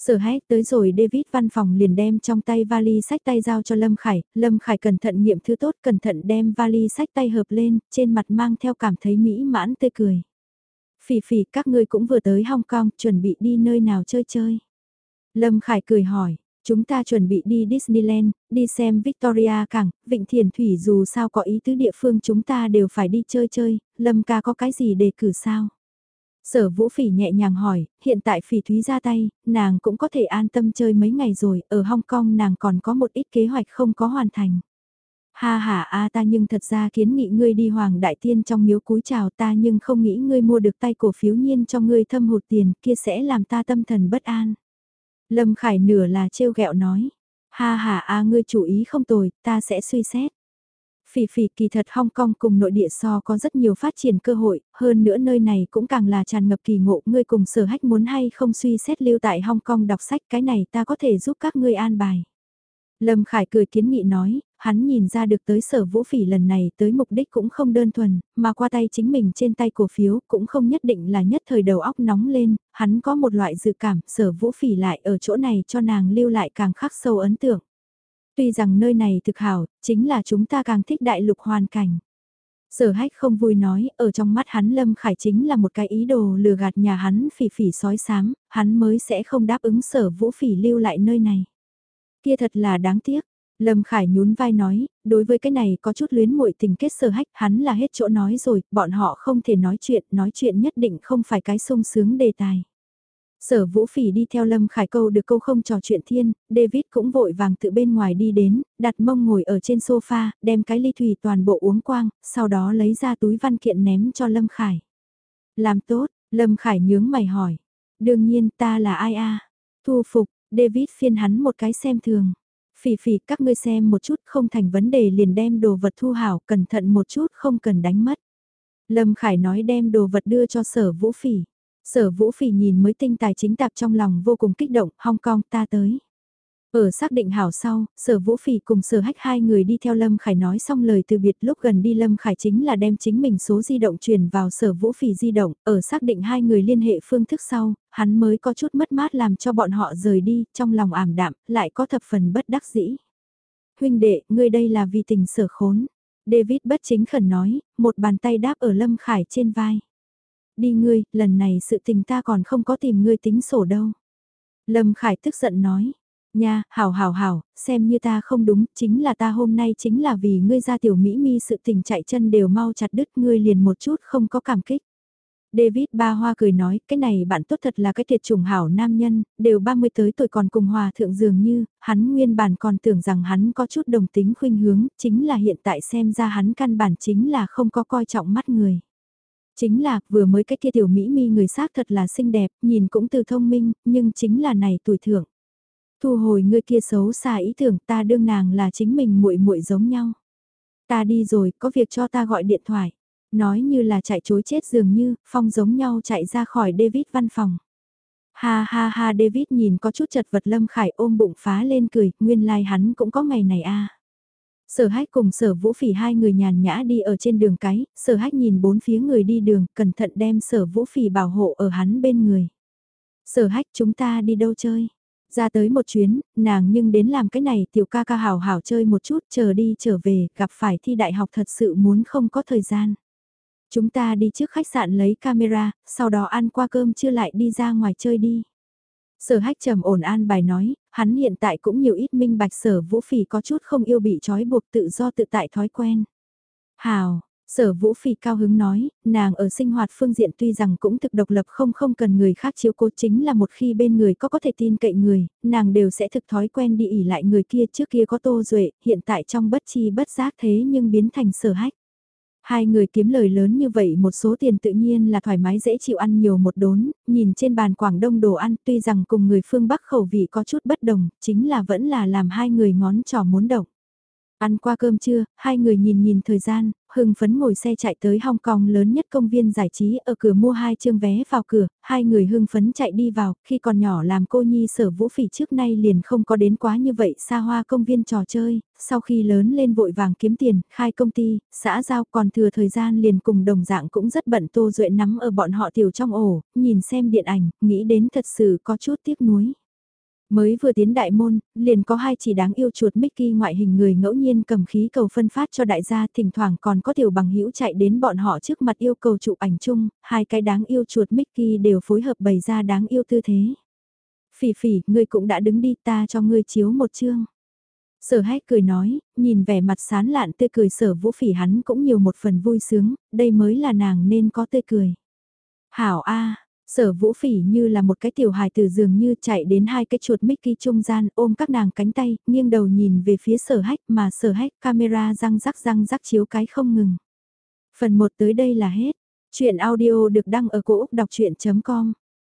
Sở hét tới rồi David văn phòng liền đem trong tay vali sách tay giao cho Lâm Khải, Lâm Khải cẩn thận nghiệm thứ tốt cẩn thận đem vali sách tay hợp lên, trên mặt mang theo cảm thấy mỹ mãn tươi cười. Phỉ phỉ các ngươi cũng vừa tới Hong Kong, chuẩn bị đi nơi nào chơi chơi. Lâm Khải cười hỏi, chúng ta chuẩn bị đi Disneyland, đi xem Victoria Cảng, Vịnh Thiền Thủy dù sao có ý tứ địa phương chúng ta đều phải đi chơi chơi, Lâm ca có cái gì đề cử sao? Sở vũ phỉ nhẹ nhàng hỏi, hiện tại phỉ thúy ra tay, nàng cũng có thể an tâm chơi mấy ngày rồi, ở Hong Kong nàng còn có một ít kế hoạch không có hoàn thành. Ha ha a ta nhưng thật ra kiến nghị ngươi đi hoàng đại tiên trong miếu cúi chào ta nhưng không nghĩ ngươi mua được tay cổ phiếu nhiên cho ngươi thâm hụt tiền kia sẽ làm ta tâm thần bất an. Lâm Khải nửa là trêu ghẹo nói, ha ha a ngươi chủ ý không tồi, ta sẽ suy xét. Phỉ phỉ kỳ thật Hong Kong cùng nội địa so có rất nhiều phát triển cơ hội, hơn nữa nơi này cũng càng là tràn ngập kỳ ngộ, ngươi cùng sở hách muốn hay không suy xét lưu tại Hong Kong đọc sách cái này ta có thể giúp các ngươi an bài. Lâm Khải cười kiến nghị nói, hắn nhìn ra được tới sở vũ phỉ lần này tới mục đích cũng không đơn thuần, mà qua tay chính mình trên tay cổ phiếu cũng không nhất định là nhất thời đầu óc nóng lên, hắn có một loại dự cảm sở vũ phỉ lại ở chỗ này cho nàng lưu lại càng khắc sâu ấn tượng. Tuy rằng nơi này thực hảo, chính là chúng ta càng thích đại lục hoàn cảnh. Sở hách không vui nói, ở trong mắt hắn Lâm Khải chính là một cái ý đồ lừa gạt nhà hắn phỉ phỉ sói sám, hắn mới sẽ không đáp ứng sở vũ phỉ lưu lại nơi này. Kia thật là đáng tiếc. Lâm Khải nhún vai nói, đối với cái này có chút luyến muội tình kết sở hách, hắn là hết chỗ nói rồi, bọn họ không thể nói chuyện, nói chuyện nhất định không phải cái sung sướng đề tài. Sở Vũ Phỉ đi theo Lâm Khải câu được câu không trò chuyện thiên, David cũng vội vàng tự bên ngoài đi đến, đặt mông ngồi ở trên sofa, đem cái ly thủy toàn bộ uống quang, sau đó lấy ra túi văn kiện ném cho Lâm Khải. Làm tốt, Lâm Khải nhướng mày hỏi. Đương nhiên ta là ai a Thu phục, David phiên hắn một cái xem thường. Phỉ phỉ các ngươi xem một chút không thành vấn đề liền đem đồ vật thu hảo, cẩn thận một chút không cần đánh mất. Lâm Khải nói đem đồ vật đưa cho sở vũ phỉ. Sở Vũ Phỉ nhìn mới tinh tài chính tạp trong lòng vô cùng kích động, Hong Kong ta tới. Ở xác định hảo sau, sở Vũ Phỉ cùng sở hách hai người đi theo Lâm Khải nói xong lời từ biệt lúc gần đi Lâm Khải chính là đem chính mình số di động truyền vào sở Vũ Phỉ di động, ở xác định hai người liên hệ phương thức sau, hắn mới có chút mất mát làm cho bọn họ rời đi, trong lòng ảm đạm, lại có thập phần bất đắc dĩ. Huynh đệ, ngươi đây là vì tình sở khốn. David bất chính khẩn nói, một bàn tay đáp ở Lâm Khải trên vai đi ngươi, lần này sự tình ta còn không có tìm ngươi tính sổ đâu. Lâm Khải tức giận nói, Nha, hảo hảo hảo, xem như ta không đúng, chính là ta hôm nay chính là vì ngươi ra tiểu Mỹ mi sự tình chạy chân đều mau chặt đứt ngươi liền một chút không có cảm kích. David ba hoa cười nói, cái này bạn tốt thật là cái thiệt trùng hảo nam nhân, đều 30 tới tuổi còn cùng hòa thượng dường như, hắn nguyên bản còn tưởng rằng hắn có chút đồng tính khuynh hướng, chính là hiện tại xem ra hắn căn bản chính là không có coi trọng mắt người. Chính là, vừa mới cái kia tiểu Mỹ mi người xác thật là xinh đẹp, nhìn cũng từ thông minh, nhưng chính là này tuổi thượng. Thu hồi người kia xấu xa ý tưởng ta đương nàng là chính mình muội muội giống nhau. Ta đi rồi, có việc cho ta gọi điện thoại. Nói như là chạy chối chết dường như, Phong giống nhau chạy ra khỏi David văn phòng. Ha ha ha David nhìn có chút chật vật Lâm Khải ôm bụng phá lên cười, nguyên lai like hắn cũng có ngày này a. Sở hách cùng sở vũ phỉ hai người nhàn nhã đi ở trên đường cái, sở hách nhìn bốn phía người đi đường, cẩn thận đem sở vũ phỉ bảo hộ ở hắn bên người. Sở hách chúng ta đi đâu chơi? Ra tới một chuyến, nàng nhưng đến làm cái này tiểu ca ca hào hào chơi một chút chờ đi trở về, gặp phải thi đại học thật sự muốn không có thời gian. Chúng ta đi trước khách sạn lấy camera, sau đó ăn qua cơm chưa lại đi ra ngoài chơi đi. Sở hách trầm ổn an bài nói, hắn hiện tại cũng nhiều ít minh bạch sở vũ phỉ có chút không yêu bị trói buộc tự do tự tại thói quen. Hào, Sở Vũ phỉ cao hứng nói, nàng ở sinh hoạt phương diện tuy rằng cũng thực độc lập không không cần người khác chiếu cố chính là một khi bên người có có thể tin cậy người, nàng đều sẽ thực thói quen đi ỉ lại người kia trước kia có tô duệ, hiện tại trong bất chi bất giác thế nhưng biến thành sở hách. Hai người kiếm lời lớn như vậy một số tiền tự nhiên là thoải mái dễ chịu ăn nhiều một đốn, nhìn trên bàn Quảng Đông đồ ăn tuy rằng cùng người phương Bắc khẩu vị có chút bất đồng, chính là vẫn là làm hai người ngón trỏ muốn động. Ăn qua cơm trưa, hai người nhìn nhìn thời gian, hưng phấn ngồi xe chạy tới Hong Kong lớn nhất công viên giải trí ở cửa mua hai chương vé vào cửa, hai người hưng phấn chạy đi vào, khi còn nhỏ làm cô nhi sở vũ phỉ trước nay liền không có đến quá như vậy xa hoa công viên trò chơi, sau khi lớn lên vội vàng kiếm tiền, khai công ty, xã giao còn thừa thời gian liền cùng đồng dạng cũng rất bận tô duệ nắm ở bọn họ tiểu trong ổ, nhìn xem điện ảnh, nghĩ đến thật sự có chút tiếc nuối. Mới vừa tiến đại môn, liền có hai chỉ đáng yêu chuột Mickey ngoại hình người ngẫu nhiên cầm khí cầu phân phát cho đại gia thỉnh thoảng còn có tiểu bằng hữu chạy đến bọn họ trước mặt yêu cầu chụp ảnh chung, hai cái đáng yêu chuột Mickey đều phối hợp bày ra đáng yêu tư thế. Phỉ phỉ, ngươi cũng đã đứng đi ta cho ngươi chiếu một chương. Sở hách cười nói, nhìn vẻ mặt sán lạn tươi cười sở vũ phỉ hắn cũng nhiều một phần vui sướng, đây mới là nàng nên có tươi cười. Hảo A, Sở vũ phỉ như là một cái tiểu hài từ giường như chạy đến hai cái chuột Mickey trung gian ôm các nàng cánh tay, nghiêng đầu nhìn về phía sở hách mà sở hách camera răng rắc răng rắc chiếu cái không ngừng. Phần 1 tới đây là hết. Chuyện audio được đăng ở cổ Úc đọc chuyện.com